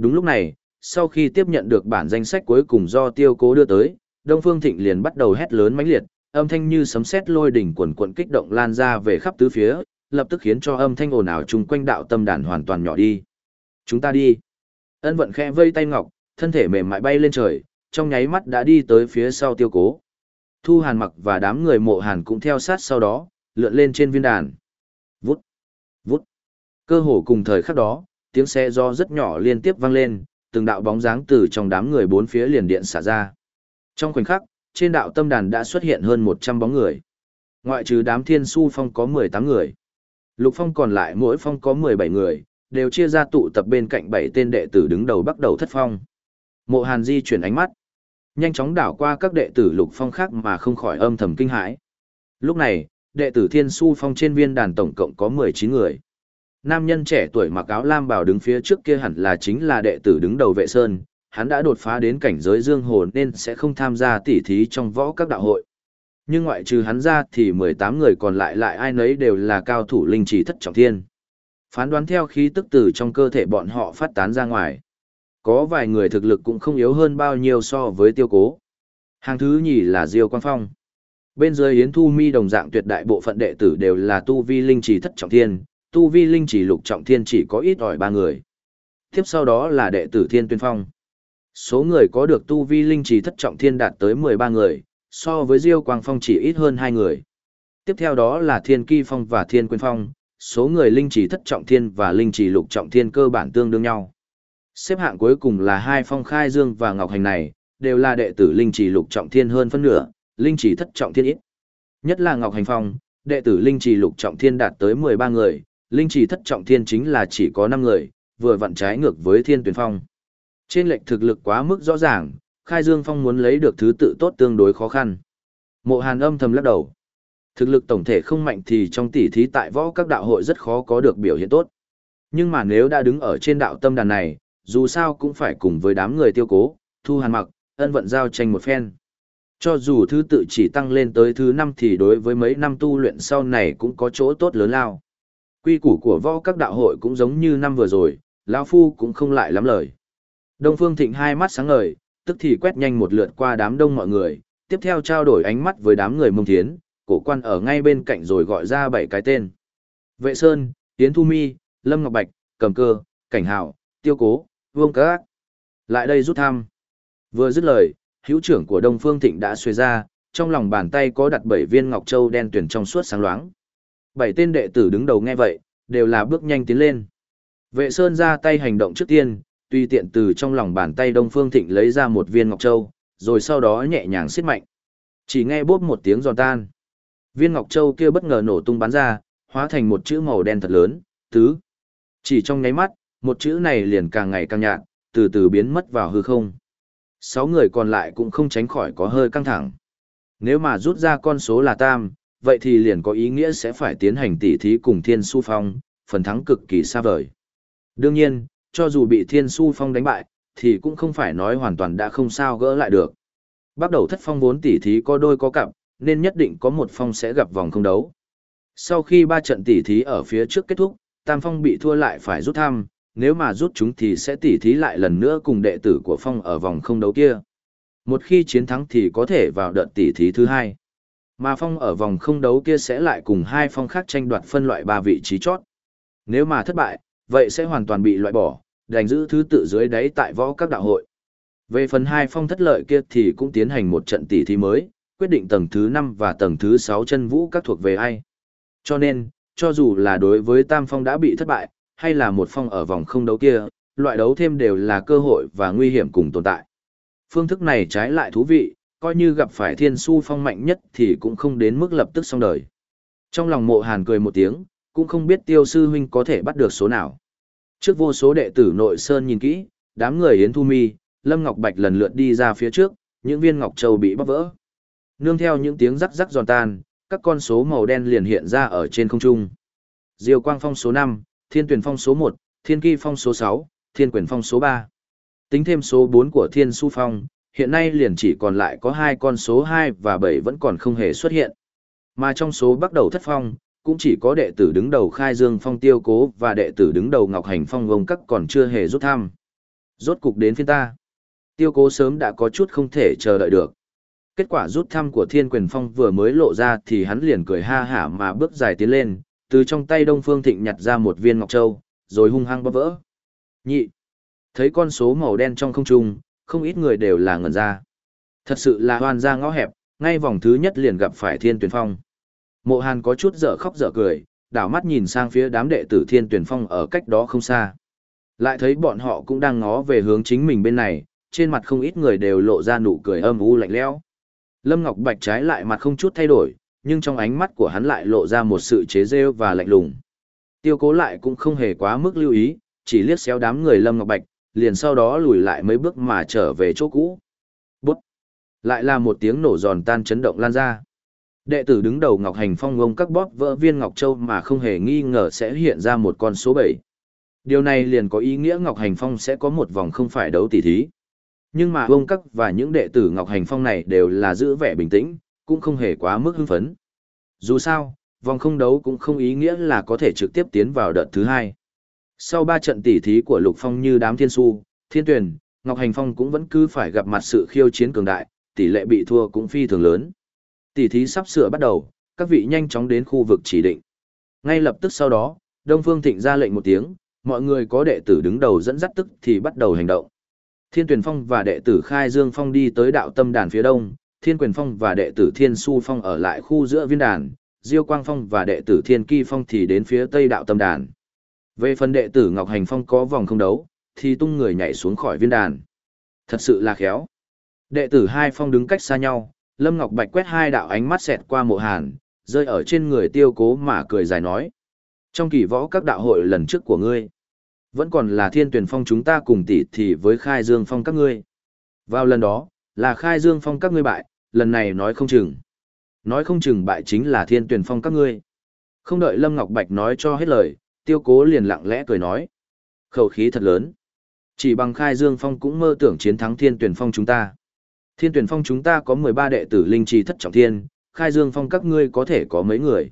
Đúng lúc này, sau khi tiếp nhận được bản danh sách cuối cùng do tiêu cố đưa tới, Đông Phương Thịnh liền bắt đầu hét lớn mãnh liệt, âm thanh như sấm sét lôi đỉnh quần quần kích động lan ra về khắp tứ phía, lập tức khiến cho âm thanh ồn ào chung quanh đạo tâm đàn hoàn toàn nhỏ đi. Chúng ta đi. Ân vận khẽ vây tay ngọc, thân thể mềm mại bay lên trời, trong nháy mắt đã đi tới phía sau tiêu cố. Thu hàn mặc và đám người mộ hàn cũng theo sát sau đó, lượn lên trên viên đàn. Vút, vút. Cơ hồ cùng thời khắc đó, tiếng xe do rất nhỏ liên tiếp vang lên, từng đạo bóng dáng từ trong đám người bốn phía liền điện xả ra. Trong khoảnh khắc, trên đạo tâm đàn đã xuất hiện hơn 100 bóng người. Ngoại trừ đám thiên su phong có 18 người. Lục phong còn lại mỗi phong có 17 người, đều chia ra tụ tập bên cạnh bảy tên đệ tử đứng đầu bắt đầu thất phong. Mộ Hàn di chuyển ánh mắt, nhanh chóng đảo qua các đệ tử lục phong khác mà không khỏi âm thầm kinh hãi. Lúc này, đệ tử Thiên Su Phong trên viên đàn tổng cộng có 19 người. Nam nhân trẻ tuổi mặc áo lam bào đứng phía trước kia hẳn là chính là đệ tử đứng đầu vệ sơn, hắn đã đột phá đến cảnh giới dương hồn nên sẽ không tham gia tỉ thí trong võ các đạo hội. Nhưng ngoại trừ hắn ra thì 18 người còn lại lại ai nấy đều là cao thủ linh chỉ thất trọng thiên. Phán đoán theo khí tức từ trong cơ thể bọn họ phát tán ra ngoài. Có vài người thực lực cũng không yếu hơn bao nhiêu so với tiêu cố. Hàng thứ nhì là Diêu Quang Phong. Bên dưới Yến Thu Mi đồng dạng tuyệt đại bộ phận đệ tử đều là tu vi linh chỉ thất trọng thiên, tu vi linh chỉ lục trọng thiên chỉ có ít ỏi ba người. Tiếp sau đó là đệ tử Thiên Tuyên Phong. Số người có được tu vi linh chỉ thất trọng thiên đạt tới 13 người, so với Diêu Quang Phong chỉ ít hơn hai người. Tiếp theo đó là Thiên Kỳ Phong và Thiên Quyên Phong, số người linh chỉ thất trọng thiên và linh chỉ lục trọng thiên cơ bản tương đương nhau. Xếp hạng cuối cùng là hai phong khai dương và ngọc hành này, đều là đệ tử linh chỉ lục trọng thiên hơn phân nửa, linh chỉ thất trọng thiên ít. Nhất là ngọc hành phong, đệ tử linh chỉ lục trọng thiên đạt tới 13 người, linh chỉ thất trọng thiên chính là chỉ có 5 người, vừa vặn trái ngược với thiên tuyển phong. Trên lệch thực lực quá mức rõ ràng, khai dương phong muốn lấy được thứ tự tốt tương đối khó khăn. Mộ hàn âm thầm lắc đầu. Thực lực tổng thể không mạnh thì trong tỉ thí tại võ các đạo hội rất khó có được biểu hiện tốt. Nhưng mà nếu đã đứng ở trên đạo tâm đàn này, dù sao cũng phải cùng với đám người tiêu cố, thu hàn mặc, ân vận giao tranh một phen. Cho dù thứ tự chỉ tăng lên tới thứ năm thì đối với mấy năm tu luyện sau này cũng có chỗ tốt lớn lao. Quy củ của võ các đạo hội cũng giống như năm vừa rồi, lão Phu cũng không lại lắm lời. Đông Phương Thịnh hai mắt sáng ngời, tức thì quét nhanh một lượt qua đám đông mọi người, tiếp theo trao đổi ánh mắt với đám người mông thiến, cổ quan ở ngay bên cạnh rồi gọi ra bảy cái tên. Vệ Sơn, Tiến Thu Mi, Lâm Ngọc Bạch, Cầm Cơ, Cảnh Hạo, Tiêu Cố, Vương Các. Lại đây rút thăm. Vừa dứt lời, hữu trưởng của Đông Phương Thịnh đã xuề ra, trong lòng bàn tay có đặt bảy viên ngọc châu đen tuyển trong suốt sáng loáng. Bảy tên đệ tử đứng đầu nghe vậy, đều là bước nhanh tiến lên. Vệ Sơn ra tay hành động trước tiên, tùy tiện từ trong lòng bàn tay Đông Phương Thịnh lấy ra một viên ngọc châu, rồi sau đó nhẹ nhàng siết mạnh. Chỉ nghe bốp một tiếng giòn tan. Viên ngọc châu kia bất ngờ nổ tung bắn ra, hóa thành một chữ màu đen thật lớn, tứ. Chỉ trong nháy mắt, một chữ này liền càng ngày càng nhạt, từ từ biến mất vào hư không. Sáu người còn lại cũng không tránh khỏi có hơi căng thẳng. Nếu mà rút ra con số là tam, vậy thì liền có ý nghĩa sẽ phải tiến hành tỉ thí cùng Thiên Su Phong, phần thắng cực kỳ xa vời. Đương nhiên, cho dù bị Thiên Su Phong đánh bại, thì cũng không phải nói hoàn toàn đã không sao gỡ lại được. Bắt đầu thất phong vốn tỉ thí có đôi có cặp, nên nhất định có một phong sẽ gặp vòng không đấu. Sau khi ba trận tỉ thí ở phía trước kết thúc, Tam Phong bị thua lại phải rút thăm, nếu mà rút chúng thì sẽ tỉ thí lại lần nữa cùng đệ tử của Phong ở vòng không đấu kia. Một khi chiến thắng thì có thể vào đợt tỉ thí thứ hai. Mà Phong ở vòng không đấu kia sẽ lại cùng hai Phong khác tranh đoạt phân loại ba vị trí chót. Nếu mà thất bại, vậy sẽ hoàn toàn bị loại bỏ, đành giữ thứ tự dưới đáy tại võ các đạo hội. Về phần hai Phong thất lợi kia thì cũng tiến hành một trận tỷ thí mới, quyết định tầng thứ 5 và tầng thứ 6 chân vũ các thuộc về ai. Cho nên, cho dù là đối với Tam Phong đã bị thất bại, hay là một phong ở vòng không đấu kia, loại đấu thêm đều là cơ hội và nguy hiểm cùng tồn tại. Phương thức này trái lại thú vị, coi như gặp phải thiên su phong mạnh nhất thì cũng không đến mức lập tức xong đời. Trong lòng mộ hàn cười một tiếng, cũng không biết tiêu sư huynh có thể bắt được số nào. Trước vô số đệ tử nội sơn nhìn kỹ, đám người Yến Thu Mi, Lâm Ngọc Bạch lần lượt đi ra phía trước, những viên ngọc châu bị bắp vỡ. Nương theo những tiếng rắc rắc giòn tan, các con số màu đen liền hiện ra ở trên không trung. Diêu Quang Phong số 5, Thiên Tuyển Phong số 1, Thiên Kỳ Phong số 6, Thiên Quyền Phong số 3. Tính thêm số 4 của Thiên Su Phong, hiện nay liền chỉ còn lại có hai con số 2 và 7 vẫn còn không hề xuất hiện. Mà trong số bắt đầu thất phong, cũng chỉ có đệ tử đứng đầu Khai Dương Phong Tiêu Cố và đệ tử đứng đầu Ngọc Hành Phong Vông Các còn chưa hề rút thăm. Rốt cục đến phiên ta. Tiêu Cố sớm đã có chút không thể chờ đợi được. Kết quả rút thăm của Thiên Quyền Phong vừa mới lộ ra thì hắn liền cười ha hả mà bước dài tiến lên, từ trong tay Đông Phương Thịnh nhặt ra một viên ngọc châu, rồi hung hăng bóp vỡ. Nhị. Thấy con số màu đen trong không trung, không ít người đều là ngẩn ra. Thật sự là hoàn ra ngõ hẹp, ngay vòng thứ nhất liền gặp phải Thiên Tuyển Phong. Mộ Hàn có chút dở khóc dở cười, đảo mắt nhìn sang phía đám đệ tử Thiên Tuyển Phong ở cách đó không xa. Lại thấy bọn họ cũng đang ngó về hướng chính mình bên này, trên mặt không ít người đều lộ ra nụ cười âm u lạnh lẽo. Lâm Ngọc Bạch trái lại mặt không chút thay đổi, nhưng trong ánh mắt của hắn lại lộ ra một sự chế rêu và lạnh lùng. Tiêu cố lại cũng không hề quá mức lưu ý, chỉ liếc xéo đám người Lâm Ngọc Bạch, liền sau đó lùi lại mấy bước mà trở về chỗ cũ. Bút! Lại là một tiếng nổ giòn tan chấn động lan ra. Đệ tử đứng đầu Ngọc Hành Phong ngông các bóp vỡ viên Ngọc Châu mà không hề nghi ngờ sẽ hiện ra một con số 7. Điều này liền có ý nghĩa Ngọc Hành Phong sẽ có một vòng không phải đấu tỷ thí. Nhưng mà ông các và những đệ tử Ngọc Hành Phong này đều là giữ vẻ bình tĩnh, cũng không hề quá mức hưng phấn. Dù sao, vòng không đấu cũng không ý nghĩa là có thể trực tiếp tiến vào đợt thứ hai. Sau ba trận tỷ thí của Lục Phong như đám thiên su, thiên tuyển, Ngọc Hành Phong cũng vẫn cứ phải gặp mặt sự khiêu chiến cường đại, tỷ lệ bị thua cũng phi thường lớn. Tỷ thí sắp sửa bắt đầu, các vị nhanh chóng đến khu vực chỉ định. Ngay lập tức sau đó, Đông Phương Thịnh ra lệnh một tiếng, mọi người có đệ tử đứng đầu dẫn dắt tức thì bắt đầu hành động. Thiên Tuyền Phong và đệ tử Khai Dương Phong đi tới đạo tâm đàn phía đông, Thiên Quyền Phong và đệ tử Thiên Su Phong ở lại khu giữa viên đàn, Diêu Quang Phong và đệ tử Thiên Kỳ Phong thì đến phía tây đạo tâm đàn. Về phần đệ tử Ngọc Hành Phong có vòng không đấu, thì tung người nhảy xuống khỏi viên đàn. Thật sự là khéo. Đệ tử hai phong đứng cách xa nhau, Lâm Ngọc Bạch quét hai đạo ánh mắt xẹt qua mộ hàn, rơi ở trên người tiêu cố mà cười dài nói. Trong kỳ võ các đạo hội lần trước của ngươi, vẫn còn là thiên tuyển phong chúng ta cùng tỷ thì với khai dương phong các ngươi. Vào lần đó, là khai dương phong các ngươi bại, lần này nói không chừng. Nói không chừng bại chính là thiên tuyển phong các ngươi. Không đợi Lâm Ngọc Bạch nói cho hết lời, tiêu cố liền lặng lẽ cười nói. Khẩu khí thật lớn. Chỉ bằng khai dương phong cũng mơ tưởng chiến thắng thiên tuyển phong chúng ta. Thiên tuyển phong chúng ta có 13 đệ tử linh trì thất trọng thiên, khai dương phong các ngươi có thể có mấy người.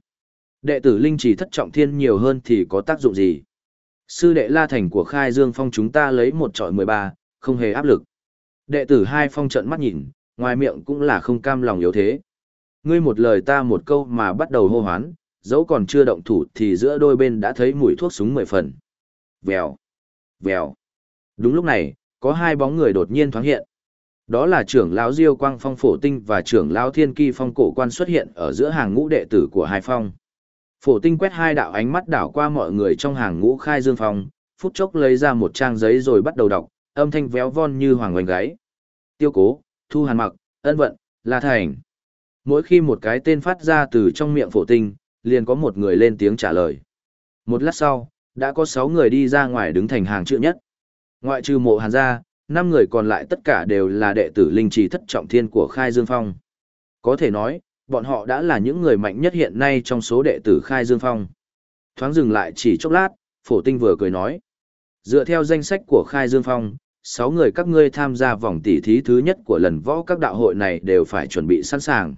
Đệ tử linh trì thất trọng thiên nhiều hơn thì có tác dụng gì? Sư đệ La Thành của Khai Dương Phong chúng ta lấy một trọi 13, không hề áp lực. Đệ tử hai phong trận mắt nhìn, ngoài miệng cũng là không cam lòng yếu thế. Ngươi một lời ta một câu mà bắt đầu hô hoán, dẫu còn chưa động thủ thì giữa đôi bên đã thấy mùi thuốc súng mười phần. Vèo, vèo. Đúng lúc này, có hai bóng người đột nhiên thoáng hiện. Đó là trưởng lão Diêu Quang Phong Phổ Tinh và trưởng lão Thiên Kỳ Phong Cổ Quan xuất hiện ở giữa hàng ngũ đệ tử của hai phong. Phổ tinh quét hai đạo ánh mắt đảo qua mọi người trong hàng ngũ khai dương phòng, phút chốc lấy ra một trang giấy rồi bắt đầu đọc, âm thanh véo von như hoàng oanh gáy. Tiêu cố, thu hàn mặc, ân vận, la thành. Mỗi khi một cái tên phát ra từ trong miệng phổ tinh, liền có một người lên tiếng trả lời. Một lát sau, đã có sáu người đi ra ngoài đứng thành hàng chữ nhất. Ngoại trừ mộ hàn ra, năm người còn lại tất cả đều là đệ tử linh trì thất trọng thiên của khai dương phong. Có thể nói, bọn họ đã là những người mạnh nhất hiện nay trong số đệ tử Khai Dương Phong. Thoáng dừng lại chỉ chốc lát, Phổ Tinh vừa cười nói. Dựa theo danh sách của Khai Dương Phong, 6 người các ngươi tham gia vòng tỷ thí thứ nhất của lần võ các đạo hội này đều phải chuẩn bị sẵn sàng.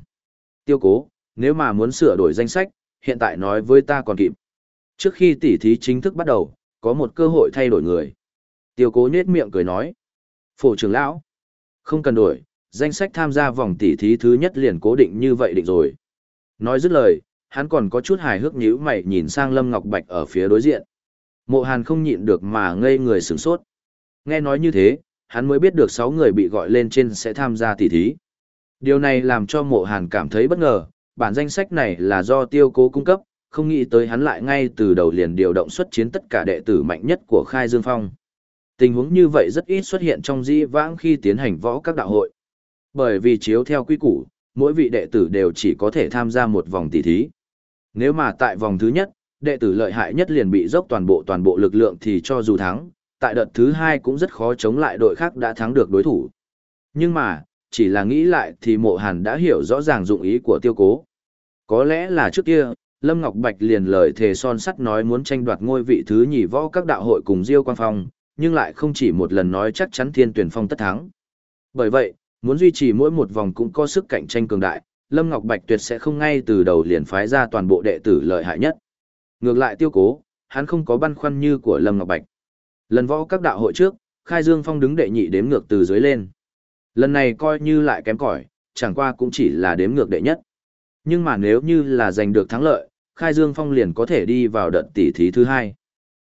Tiêu cố, nếu mà muốn sửa đổi danh sách, hiện tại nói với ta còn kịp. Trước khi tỷ thí chính thức bắt đầu, có một cơ hội thay đổi người. Tiêu cố nhết miệng cười nói. Phổ trưởng lão, không cần đổi, danh sách tham gia vòng tỷ thí thứ nhất liền cố định như vậy định rồi. Nói dứt lời, hắn còn có chút hài hước nhíu mày nhìn sang Lâm Ngọc Bạch ở phía đối diện. Mộ Hàn không nhịn được mà ngây người sửng sốt. Nghe nói như thế, hắn mới biết được 6 người bị gọi lên trên sẽ tham gia tỷ thí. Điều này làm cho Mộ Hàn cảm thấy bất ngờ, bản danh sách này là do tiêu cố cung cấp, không nghĩ tới hắn lại ngay từ đầu liền điều động xuất chiến tất cả đệ tử mạnh nhất của Khai Dương Phong. Tình huống như vậy rất ít xuất hiện trong di vãng khi tiến hành võ các đạo hội. Bởi vì chiếu theo quy củ, mỗi vị đệ tử đều chỉ có thể tham gia một vòng tỷ thí. Nếu mà tại vòng thứ nhất, đệ tử lợi hại nhất liền bị dốc toàn bộ toàn bộ lực lượng thì cho dù thắng, tại đợt thứ hai cũng rất khó chống lại đội khác đã thắng được đối thủ. Nhưng mà, chỉ là nghĩ lại thì mộ hàn đã hiểu rõ ràng dụng ý của tiêu cố. Có lẽ là trước kia, Lâm Ngọc Bạch liền lời thề son sắt nói muốn tranh đoạt ngôi vị thứ nhì võ các đạo hội cùng Diêu Quang Phong, nhưng lại không chỉ một lần nói chắc chắn thiên tuyển phong tất thắng. Bởi vậy, muốn duy trì mỗi một vòng cũng có sức cạnh tranh cường đại, Lâm Ngọc Bạch tuyệt sẽ không ngay từ đầu liền phái ra toàn bộ đệ tử lợi hại nhất. Ngược lại tiêu cố, hắn không có băn khoăn như của Lâm Ngọc Bạch. Lần võ các đạo hội trước, Khai Dương Phong đứng đệ nhị đếm ngược từ dưới lên. Lần này coi như lại kém cỏi, chẳng qua cũng chỉ là đếm ngược đệ nhất. Nhưng mà nếu như là giành được thắng lợi, Khai Dương Phong liền có thể đi vào đợt tỷ thí thứ hai.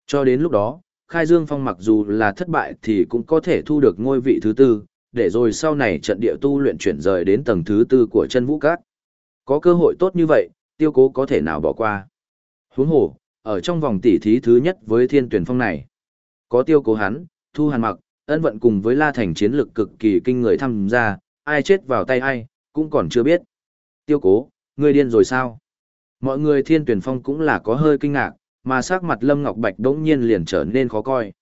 Cho đến lúc đó, Khai Dương Phong mặc dù là thất bại thì cũng có thể thu được ngôi vị thứ tư, để rồi sau này trận địa tu luyện chuyển rời đến tầng thứ tư của chân vũ cát. Có cơ hội tốt như vậy, tiêu cố có thể nào bỏ qua. Huống hồ, ở trong vòng tỷ thí thứ nhất với thiên tuyển phong này, có tiêu cố hắn, thu hàn mặc, ân vận cùng với la thành chiến lực cực kỳ kinh người tham gia, ai chết vào tay ai, cũng còn chưa biết. Tiêu cố, ngươi điên rồi sao? Mọi người thiên tuyển phong cũng là có hơi kinh ngạc, mà sắc mặt Lâm Ngọc Bạch đống nhiên liền trở nên khó coi.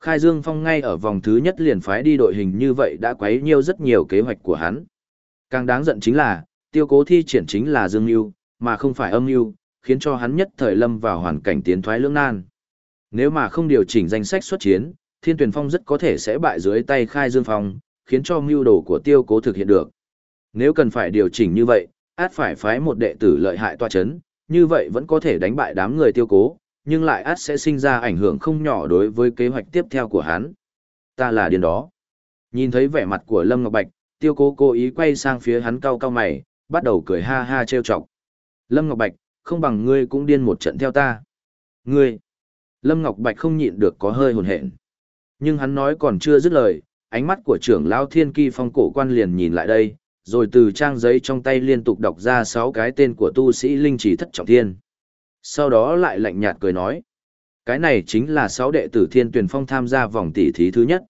Khai Dương Phong ngay ở vòng thứ nhất liền phái đi đội hình như vậy đã quấy nhiều rất nhiều kế hoạch của hắn. Càng đáng giận chính là, tiêu cố thi triển chính là Dương Yêu, mà không phải âm Yêu, khiến cho hắn nhất thời lâm vào hoàn cảnh tiến thoái lưỡng nan. Nếu mà không điều chỉnh danh sách xuất chiến, Thiên Tuyển Phong rất có thể sẽ bại dưới tay Khai Dương Phong, khiến cho mưu đồ của tiêu cố thực hiện được. Nếu cần phải điều chỉnh như vậy, át phải phái một đệ tử lợi hại tòa chấn, như vậy vẫn có thể đánh bại đám người tiêu cố, nhưng lại át sẽ sinh ra ảnh hưởng không nhỏ đối với kế hoạch tiếp theo của hắn. Ta là điên đó. Nhìn thấy vẻ mặt của Lâm Ngọc Bạch, tiêu cố cố ý quay sang phía hắn cau cau mày, bắt đầu cười ha ha trêu chọc. Lâm Ngọc Bạch, không bằng ngươi cũng điên một trận theo ta. Ngươi! Lâm Ngọc Bạch không nhịn được có hơi hồn hện. Nhưng hắn nói còn chưa dứt lời, ánh mắt của trưởng lão thiên kỳ phong cổ quan liền nhìn lại đây, rồi từ trang giấy trong tay liên tục đọc ra sáu cái tên của tu sĩ linh chỉ thất trọng thiên. Sau đó lại lạnh nhạt cười nói. Cái này chính là sáu đệ tử thiên tuyển phong tham gia vòng tỷ thí thứ nhất.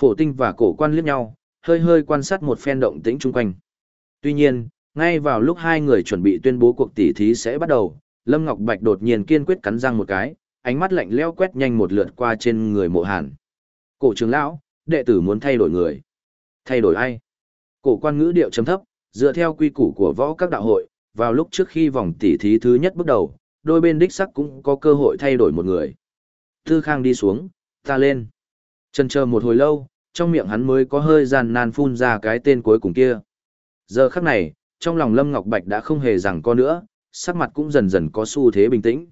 Phổ tinh và cổ quan liếc nhau, hơi hơi quan sát một phen động tĩnh chung quanh. Tuy nhiên, ngay vào lúc hai người chuẩn bị tuyên bố cuộc tỷ thí sẽ bắt đầu, Lâm Ngọc Bạch đột nhiên kiên quyết cắn răng một cái, ánh mắt lạnh lẽo quét nhanh một lượt qua trên người mộ hàn. Cổ trưởng lão, đệ tử muốn thay đổi người. Thay đổi ai? Cổ quan ngữ điệu chấm thấp, dựa theo quy củ của võ các đạo hội, vào lúc trước khi vòng tỷ thí thứ nhất bước đầu, đôi bên đích sắc cũng có cơ hội thay đổi một người. Tư Khang đi xuống, ta lên. Chần chờ một hồi lâu, trong miệng hắn mới có hơi gian nan phun ra cái tên cuối cùng kia. Giờ khắc này, trong lòng Lâm Ngọc Bạch đã không hề rằng có nữa, sắc mặt cũng dần dần có xu thế bình tĩnh.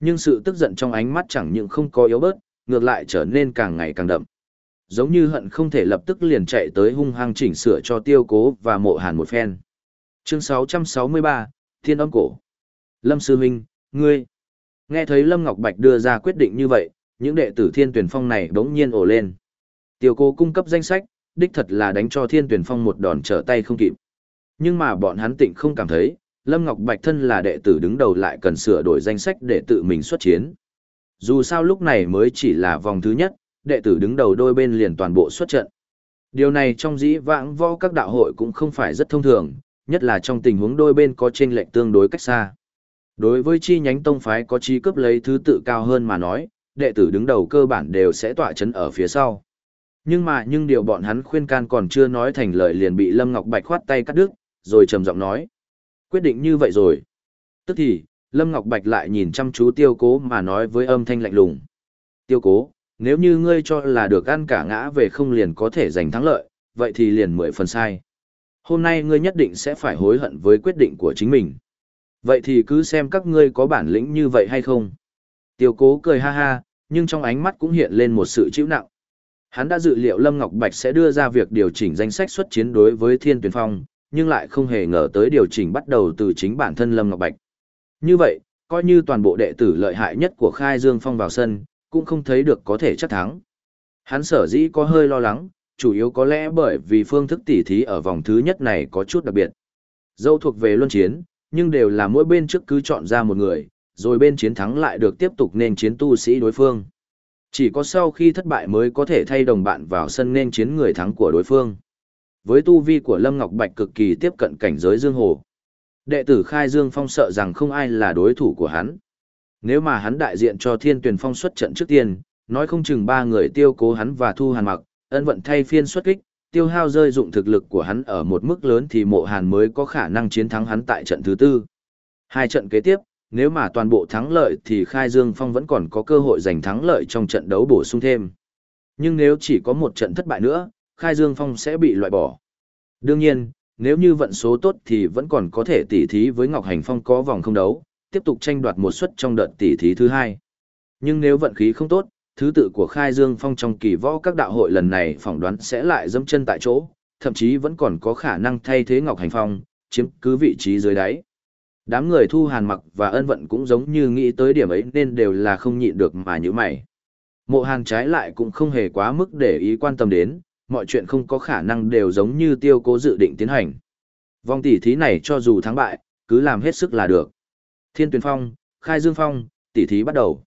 Nhưng sự tức giận trong ánh mắt chẳng những không có yếu bớt, ngược lại trở nên càng ngày càng đậm. Giống như hận không thể lập tức liền chạy tới hung hăng chỉnh sửa cho tiêu cố và mộ hàn một phen. Chương 663, Thiên âm cổ. Lâm Sư Minh, ngươi. Nghe thấy Lâm Ngọc Bạch đưa ra quyết định như vậy, những đệ tử thiên tuyển phong này đống nhiên ổ lên. Tiêu cố cung cấp danh sách, đích thật là đánh cho thiên tuyển phong một đòn trở tay không kịp. Nhưng mà bọn hắn tịnh không cảm thấy, Lâm Ngọc Bạch thân là đệ tử đứng đầu lại cần sửa đổi danh sách để tự mình xuất chiến. Dù sao lúc này mới chỉ là vòng thứ nhất, đệ tử đứng đầu đôi bên liền toàn bộ xuất trận. Điều này trong dĩ vãng võ các đạo hội cũng không phải rất thông thường, nhất là trong tình huống đôi bên có chênh lệch tương đối cách xa. Đối với chi nhánh tông phái có chi cấp lấy thứ tự cao hơn mà nói, đệ tử đứng đầu cơ bản đều sẽ tọa chấn ở phía sau. Nhưng mà nhưng điều bọn hắn khuyên can còn chưa nói thành lời liền bị Lâm Ngọc Bạch khoát tay cắt đứt, rồi trầm giọng nói. Quyết định như vậy rồi. Tức thì, Lâm Ngọc Bạch lại nhìn chăm chú tiêu cố mà nói với âm thanh lạnh lùng. Tiêu cố, nếu như ngươi cho là được ăn cả ngã về không liền có thể giành thắng lợi, vậy thì liền mười phần sai. Hôm nay ngươi nhất định sẽ phải hối hận với quyết định của chính mình. Vậy thì cứ xem các ngươi có bản lĩnh như vậy hay không. Tiêu cố cười ha ha, nhưng trong ánh mắt cũng hiện lên một sự chịu nặng. Hắn đã dự liệu Lâm Ngọc Bạch sẽ đưa ra việc điều chỉnh danh sách xuất chiến đối với Thiên Tuyền Phong, nhưng lại không hề ngờ tới điều chỉnh bắt đầu từ chính bản thân Lâm Ngọc Bạch. Như vậy, coi như toàn bộ đệ tử lợi hại nhất của Khai Dương Phong vào sân, cũng không thấy được có thể chắc thắng. Hắn sở dĩ có hơi lo lắng, chủ yếu có lẽ bởi vì phương thức tỉ thí ở vòng thứ nhất này có chút đặc biệt. Dâu thuộc về luân chiến, nhưng đều là mỗi bên trước cứ chọn ra một người, rồi bên chiến thắng lại được tiếp tục nên chiến tu sĩ đối phương. Chỉ có sau khi thất bại mới có thể thay đồng bạn vào sân nên chiến người thắng của đối phương. Với tu vi của Lâm Ngọc Bạch cực kỳ tiếp cận cảnh giới Dương Hồ. Đệ tử Khai Dương Phong sợ rằng không ai là đối thủ của hắn. Nếu mà hắn đại diện cho Thiên Tuyền Phong xuất trận trước tiên, nói không chừng ba người tiêu cố hắn và thu hàn mặc, ân vận thay phiên xuất kích, tiêu hao rơi dụng thực lực của hắn ở một mức lớn thì mộ hàn mới có khả năng chiến thắng hắn tại trận thứ tư. Hai trận kế tiếp, nếu mà toàn bộ thắng lợi thì Khai Dương Phong vẫn còn có cơ hội giành thắng lợi trong trận đấu bổ sung thêm. Nhưng nếu chỉ có một trận thất bại nữa, Khai Dương Phong sẽ bị loại bỏ. Đương nhiên, nếu như vận số tốt thì vẫn còn có thể tỉ thí với Ngọc Hành Phong có vòng không đấu, tiếp tục tranh đoạt một suất trong đợt tỉ thí thứ hai. Nhưng nếu vận khí không tốt, thứ tự của Khai Dương Phong trong kỳ võ các đạo hội lần này phỏng đoán sẽ lại dâm chân tại chỗ, thậm chí vẫn còn có khả năng thay thế Ngọc Hành Phong, chiếm cứ vị trí dưới đáy. Đám người thu hàn mặc và ân vận cũng giống như nghĩ tới điểm ấy nên đều là không nhịn được mà như mày. Mộ hàn trái lại cũng không hề quá mức để ý quan tâm đến, mọi chuyện không có khả năng đều giống như tiêu cố dự định tiến hành. Vòng tỷ thí này cho dù thắng bại, cứ làm hết sức là được. Thiên tuyền phong, khai dương phong, tỷ thí bắt đầu.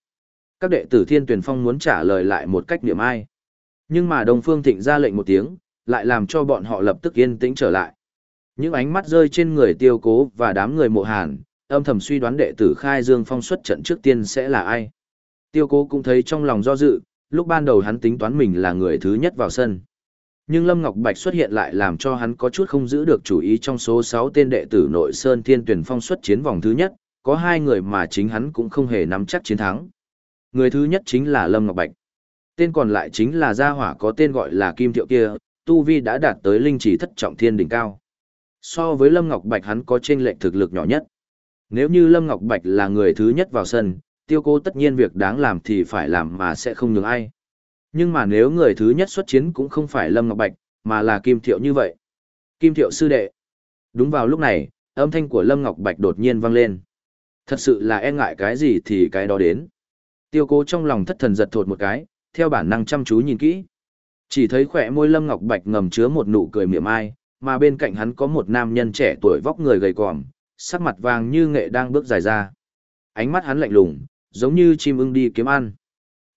Các đệ tử thiên tuyền phong muốn trả lời lại một cách niệm ai. Nhưng mà Đông Phương Thịnh ra lệnh một tiếng, lại làm cho bọn họ lập tức yên tĩnh trở lại. Những ánh mắt rơi trên người tiêu cố và đám người mộ hàn, âm thầm suy đoán đệ tử khai dương phong xuất trận trước tiên sẽ là ai. Tiêu cố cũng thấy trong lòng do dự, lúc ban đầu hắn tính toán mình là người thứ nhất vào sân. Nhưng Lâm Ngọc Bạch xuất hiện lại làm cho hắn có chút không giữ được chủ ý trong số 6 tên đệ tử nội Sơn Thiên Tuyển Phong xuất chiến vòng thứ nhất, có hai người mà chính hắn cũng không hề nắm chắc chiến thắng. Người thứ nhất chính là Lâm Ngọc Bạch. Tên còn lại chính là gia hỏa có tên gọi là Kim Thiệu kia, Tu Vi đã đạt tới linh chỉ thất trọng thiên đỉnh cao. So với Lâm Ngọc Bạch hắn có trên lệnh thực lực nhỏ nhất. Nếu như Lâm Ngọc Bạch là người thứ nhất vào sân, tiêu cố tất nhiên việc đáng làm thì phải làm mà sẽ không nhường ai. Nhưng mà nếu người thứ nhất xuất chiến cũng không phải Lâm Ngọc Bạch, mà là Kim Thiệu như vậy. Kim Thiệu sư đệ. Đúng vào lúc này, âm thanh của Lâm Ngọc Bạch đột nhiên vang lên. Thật sự là e ngại cái gì thì cái đó đến. Tiêu cố trong lòng thất thần giật thột một cái, theo bản năng chăm chú nhìn kỹ. Chỉ thấy khỏe môi Lâm Ngọc Bạch ngầm chứa một nụ cười miệng ai, mà bên cạnh hắn có một nam nhân trẻ tuổi vóc người gầy còm, sắc mặt vàng như nghệ đang bước dài ra. Ánh mắt hắn lạnh lùng, giống như chim ưng đi kiếm ăn.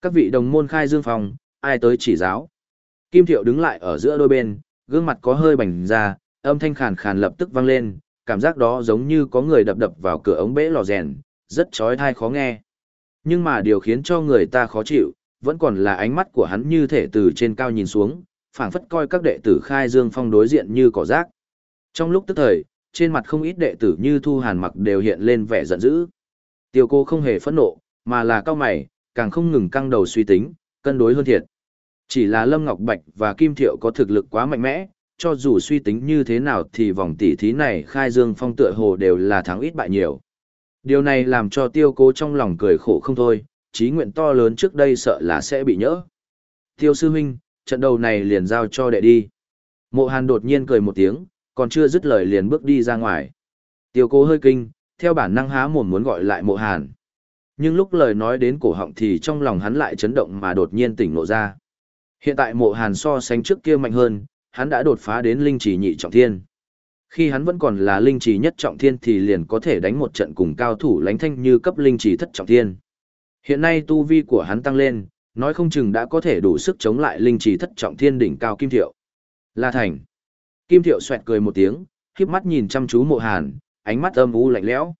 Các vị đồng môn khai dương phòng, ai tới chỉ giáo. Kim Thiệu đứng lại ở giữa đôi bên, gương mặt có hơi bành ra, âm thanh khàn khàn lập tức vang lên, cảm giác đó giống như có người đập đập vào cửa ống bể lò rèn, rất chói tai khó nghe. Nhưng mà điều khiến cho người ta khó chịu, vẫn còn là ánh mắt của hắn như thể từ trên cao nhìn xuống, phảng phất coi các đệ tử khai dương phong đối diện như cỏ rác. Trong lúc tức thời, trên mặt không ít đệ tử như Thu Hàn mặc đều hiện lên vẻ giận dữ. Tiêu cô không hề phẫn nộ, mà là cao mày, càng không ngừng căng đầu suy tính, cân đối hơn thiệt. Chỉ là Lâm Ngọc Bạch và Kim Thiệu có thực lực quá mạnh mẽ, cho dù suy tính như thế nào thì vòng tỷ thí này khai dương phong tựa hồ đều là thắng ít bại nhiều. Điều này làm cho tiêu cố trong lòng cười khổ không thôi, trí nguyện to lớn trước đây sợ là sẽ bị nhỡ. Tiêu sư huynh, trận đầu này liền giao cho đệ đi. Mộ hàn đột nhiên cười một tiếng, còn chưa dứt lời liền bước đi ra ngoài. Tiêu cố hơi kinh, theo bản năng há mồm muốn gọi lại mộ hàn. Nhưng lúc lời nói đến cổ họng thì trong lòng hắn lại chấn động mà đột nhiên tỉnh nộ ra. Hiện tại mộ hàn so sánh trước kia mạnh hơn, hắn đã đột phá đến linh chỉ nhị trọng thiên. Khi hắn vẫn còn là linh chỉ nhất trọng thiên thì liền có thể đánh một trận cùng cao thủ lánh thanh như cấp linh chỉ thất trọng thiên. Hiện nay tu vi của hắn tăng lên, nói không chừng đã có thể đủ sức chống lại linh chỉ thất trọng thiên đỉnh cao Kim Thiệu. La Thành. Kim Thiệu xoẹt cười một tiếng, khiếp mắt nhìn chăm chú mộ hàn, ánh mắt âm u lạnh lẽo.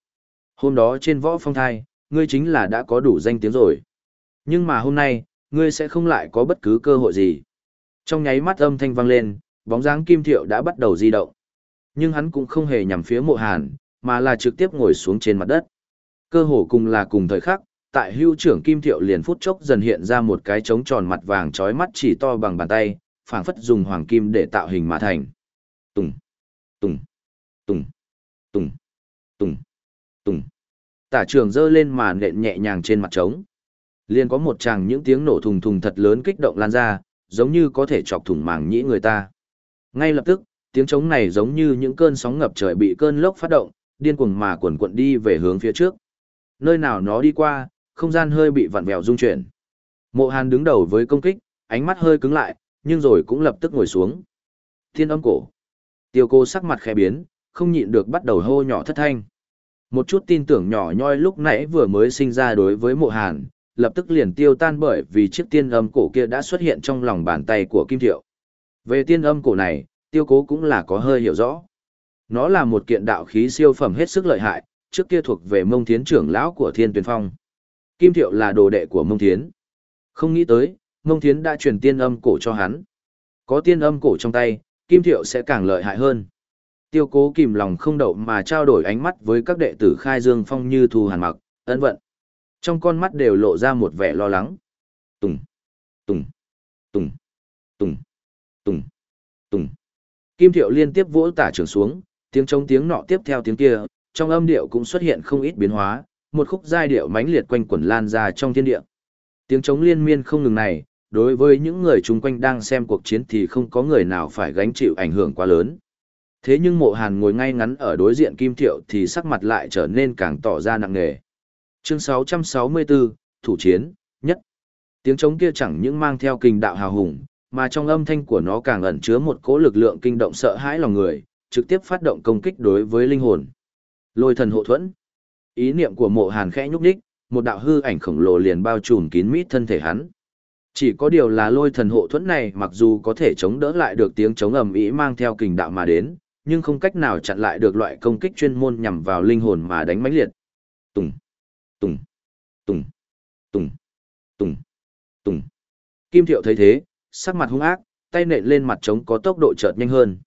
Hôm đó trên võ phong thai, ngươi chính là đã có đủ danh tiếng rồi. Nhưng mà hôm nay, ngươi sẽ không lại có bất cứ cơ hội gì. Trong nháy mắt âm thanh vang lên, bóng dáng Kim Thiệu đã bắt đầu di động. Nhưng hắn cũng không hề nhằm phía mộ hàn, mà là trực tiếp ngồi xuống trên mặt đất. Cơ hồ cùng là cùng thời khắc, tại hưu trưởng Kim Thiệu liền phút chốc dần hiện ra một cái trống tròn mặt vàng trói mắt chỉ to bằng bàn tay, phảng phất dùng hoàng kim để tạo hình mà thành. Tùng, tùng, tùng, tùng, tùng, tùng. Tả trường dơ lên màn nện nhẹ nhàng trên mặt trống. Liền có một tràng những tiếng nổ thùng thùng thật lớn kích động lan ra, giống như có thể chọc thủng màng nhĩ người ta. Ngay lập tức, tiếng trống này giống như những cơn sóng ngập trời bị cơn lốc phát động, điên cuồng mà cuồn cuộn đi về hướng phía trước. Nơi nào nó đi qua, không gian hơi bị vặn vẹo rung chuyển. Mộ Hàn đứng đầu với công kích, ánh mắt hơi cứng lại, nhưng rồi cũng lập tức ngồi xuống. Thiên âm cổ. Tiêu cô sắc mặt khẽ biến, không nhịn được bắt đầu hô nhỏ thất thanh. Một chút tin tưởng nhỏ nhoi lúc nãy vừa mới sinh ra đối với mộ hàn, lập tức liền tiêu tan bởi vì chiếc tiên âm cổ kia đã xuất hiện trong lòng bàn tay của Kim Thiệu. Về tiên âm cổ này, tiêu cố cũng là có hơi hiểu rõ. Nó là một kiện đạo khí siêu phẩm hết sức lợi hại, trước kia thuộc về mông thiến trưởng lão của thiên tuyển phong. Kim Thiệu là đồ đệ của mông thiến. Không nghĩ tới, mông thiến đã truyền tiên âm cổ cho hắn. Có tiên âm cổ trong tay, Kim Thiệu sẽ càng lợi hại hơn. Tiêu cố kìm lòng không đậu mà trao đổi ánh mắt với các đệ tử khai dương phong như thu hàn mặc, ấn vận. Trong con mắt đều lộ ra một vẻ lo lắng. Tùng, tùng, tùng, tùng, tùng, tùng. Kim Thiệu liên tiếp vỗ tả trường xuống, tiếng trống tiếng nọ tiếp theo tiếng kia, trong âm điệu cũng xuất hiện không ít biến hóa, một khúc giai điệu mãnh liệt quanh quẩn lan ra trong thiên địa. Tiếng trống liên miên không ngừng này, đối với những người chung quanh đang xem cuộc chiến thì không có người nào phải gánh chịu ảnh hưởng quá lớn. Thế nhưng mộ hàn ngồi ngay ngắn ở đối diện Kim Thiệu thì sắc mặt lại trở nên càng tỏ ra nặng nề. Chương 664, Thủ Chiến, nhất. Tiếng trống kia chẳng những mang theo kinh đạo hào hùng, mà trong âm thanh của nó càng ẩn chứa một cỗ lực lượng kinh động sợ hãi lòng người, trực tiếp phát động công kích đối với linh hồn. Lôi thần hộ thuẫn. Ý niệm của mộ hàn khẽ nhúc đích, một đạo hư ảnh khổng lồ liền bao trùm kín mít thân thể hắn. Chỉ có điều là lôi thần hộ thuẫn này mặc dù có thể chống đỡ lại được tiếng chống ầm ĩ mang theo kình đạo mà đến, nhưng không cách nào chặn lại được loại công kích chuyên môn nhằm vào linh hồn mà đánh mãnh liệt. Tùng, tùng, tùng, tùng, tùng, tùng. Kim Thiệu thấy thế, sắc mặt hung ác, tay nện lên mặt trống có tốc độ chợt nhanh hơn.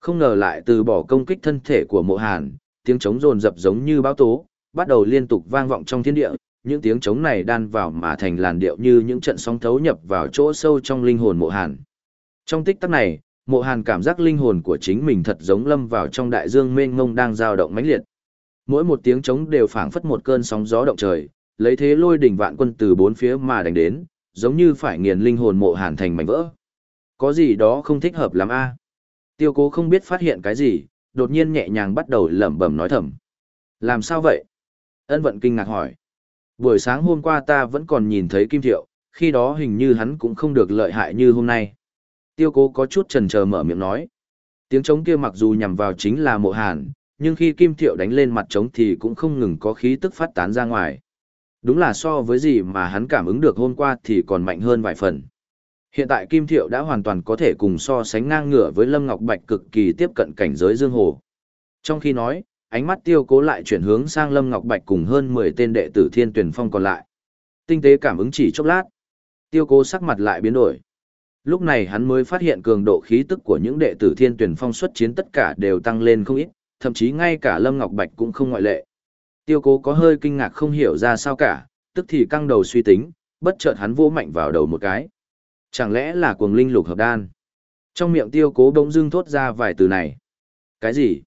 Không ngờ lại từ bỏ công kích thân thể của mộ hàn, tiếng trống rồn rập giống như bão tố, bắt đầu liên tục vang vọng trong thiên địa, những tiếng trống này đan vào mà thành làn điệu như những trận sóng thấu nhập vào chỗ sâu trong linh hồn mộ hàn. Trong tích tắc này, mộ hàn cảm giác linh hồn của chính mình thật giống lâm vào trong đại dương mênh mông đang dao động mãnh liệt. Mỗi một tiếng trống đều phảng phất một cơn sóng gió động trời, lấy thế lôi đỉnh vạn quân từ bốn phía mà đánh đến, giống như phải nghiền linh hồn mộ hàn thành mảnh vỡ. Có gì đó không thích hợp lắm a Tiêu cố không biết phát hiện cái gì, đột nhiên nhẹ nhàng bắt đầu lẩm bẩm nói thầm. Làm sao vậy? Ân vận kinh ngạc hỏi. Buổi sáng hôm qua ta vẫn còn nhìn thấy Kim Thiệu, khi đó hình như hắn cũng không được lợi hại như hôm nay. Tiêu cố có chút chần chờ mở miệng nói. Tiếng trống kia mặc dù nhằm vào chính là mộ hàn, nhưng khi Kim Thiệu đánh lên mặt trống thì cũng không ngừng có khí tức phát tán ra ngoài. Đúng là so với gì mà hắn cảm ứng được hôm qua thì còn mạnh hơn vài phần. Hiện tại Kim Thiệu đã hoàn toàn có thể cùng so sánh ngang ngửa với Lâm Ngọc Bạch cực kỳ tiếp cận cảnh giới Dương Hồ. Trong khi nói, ánh mắt tiêu cố lại chuyển hướng sang Lâm Ngọc Bạch cùng hơn 10 tên đệ tử thiên tuyển phong còn lại. Tinh tế cảm ứng chỉ chốc lát. Tiêu cố sắc mặt lại biến đổi. Lúc này hắn mới phát hiện cường độ khí tức của những đệ tử thiên tuyển phong xuất chiến tất cả đều tăng lên không ít, thậm chí ngay cả Lâm Ngọc Bạch cũng không ngoại lệ. Tiêu cố có hơi kinh ngạc không hiểu ra sao cả, tức thì căng đầu suy tính, bất chợt hắn vô mạnh vào đầu một cái. Chẳng lẽ là cuồng linh lục hợp đan? Trong miệng tiêu cố bỗng dưng thốt ra vài từ này. Cái gì?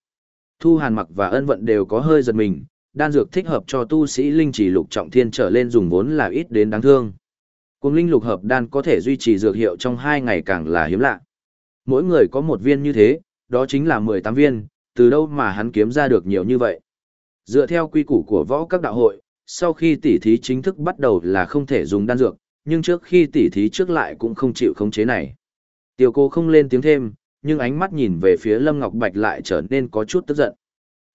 Thu Hàn Mặc và Ân Vận đều có hơi giật mình, đan dược thích hợp cho tu sĩ linh chỉ lục trọng thiên trở lên dùng vốn là ít đến đáng thương. Cuồng linh lục hợp đan có thể duy trì dược hiệu trong hai ngày càng là hiếm lạ. Mỗi người có một viên như thế, đó chính là 18 viên, từ đâu mà hắn kiếm ra được nhiều như vậy. Dựa theo quy củ của võ các đạo hội, sau khi tỉ thí chính thức bắt đầu là không thể dùng đan dược, nhưng trước khi tỉ thí trước lại cũng không chịu khống chế này. Tiểu cô không lên tiếng thêm, nhưng ánh mắt nhìn về phía Lâm Ngọc Bạch lại trở nên có chút tức giận.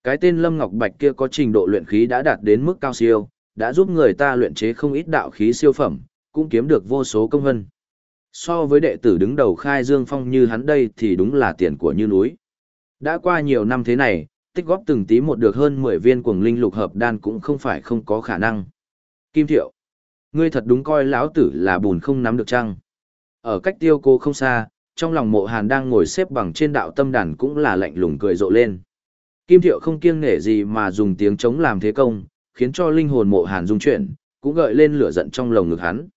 Cái tên Lâm Ngọc Bạch kia có trình độ luyện khí đã đạt đến mức cao siêu, đã giúp người ta luyện chế không ít đạo khí siêu phẩm, cũng kiếm được vô số công hân. So với đệ tử đứng đầu khai dương phong như hắn đây thì đúng là tiền của như núi. Đã qua nhiều năm thế này, tích góp từng tí một được hơn 10 viên cuồng linh lục hợp đan cũng không phải không có khả năng. Kim Thiệu, ngươi thật đúng coi lão tử là bùn không nắm được chăng? Ở cách tiêu cô không xa, trong lòng mộ hàn đang ngồi xếp bằng trên đạo tâm đàn cũng là lạnh lùng cười rộ lên. Kim Thiệu không kiêng nể gì mà dùng tiếng chống làm thế công, khiến cho linh hồn mộ hàn rung chuyển, cũng gợi lên lửa giận trong lồng ngực hắn.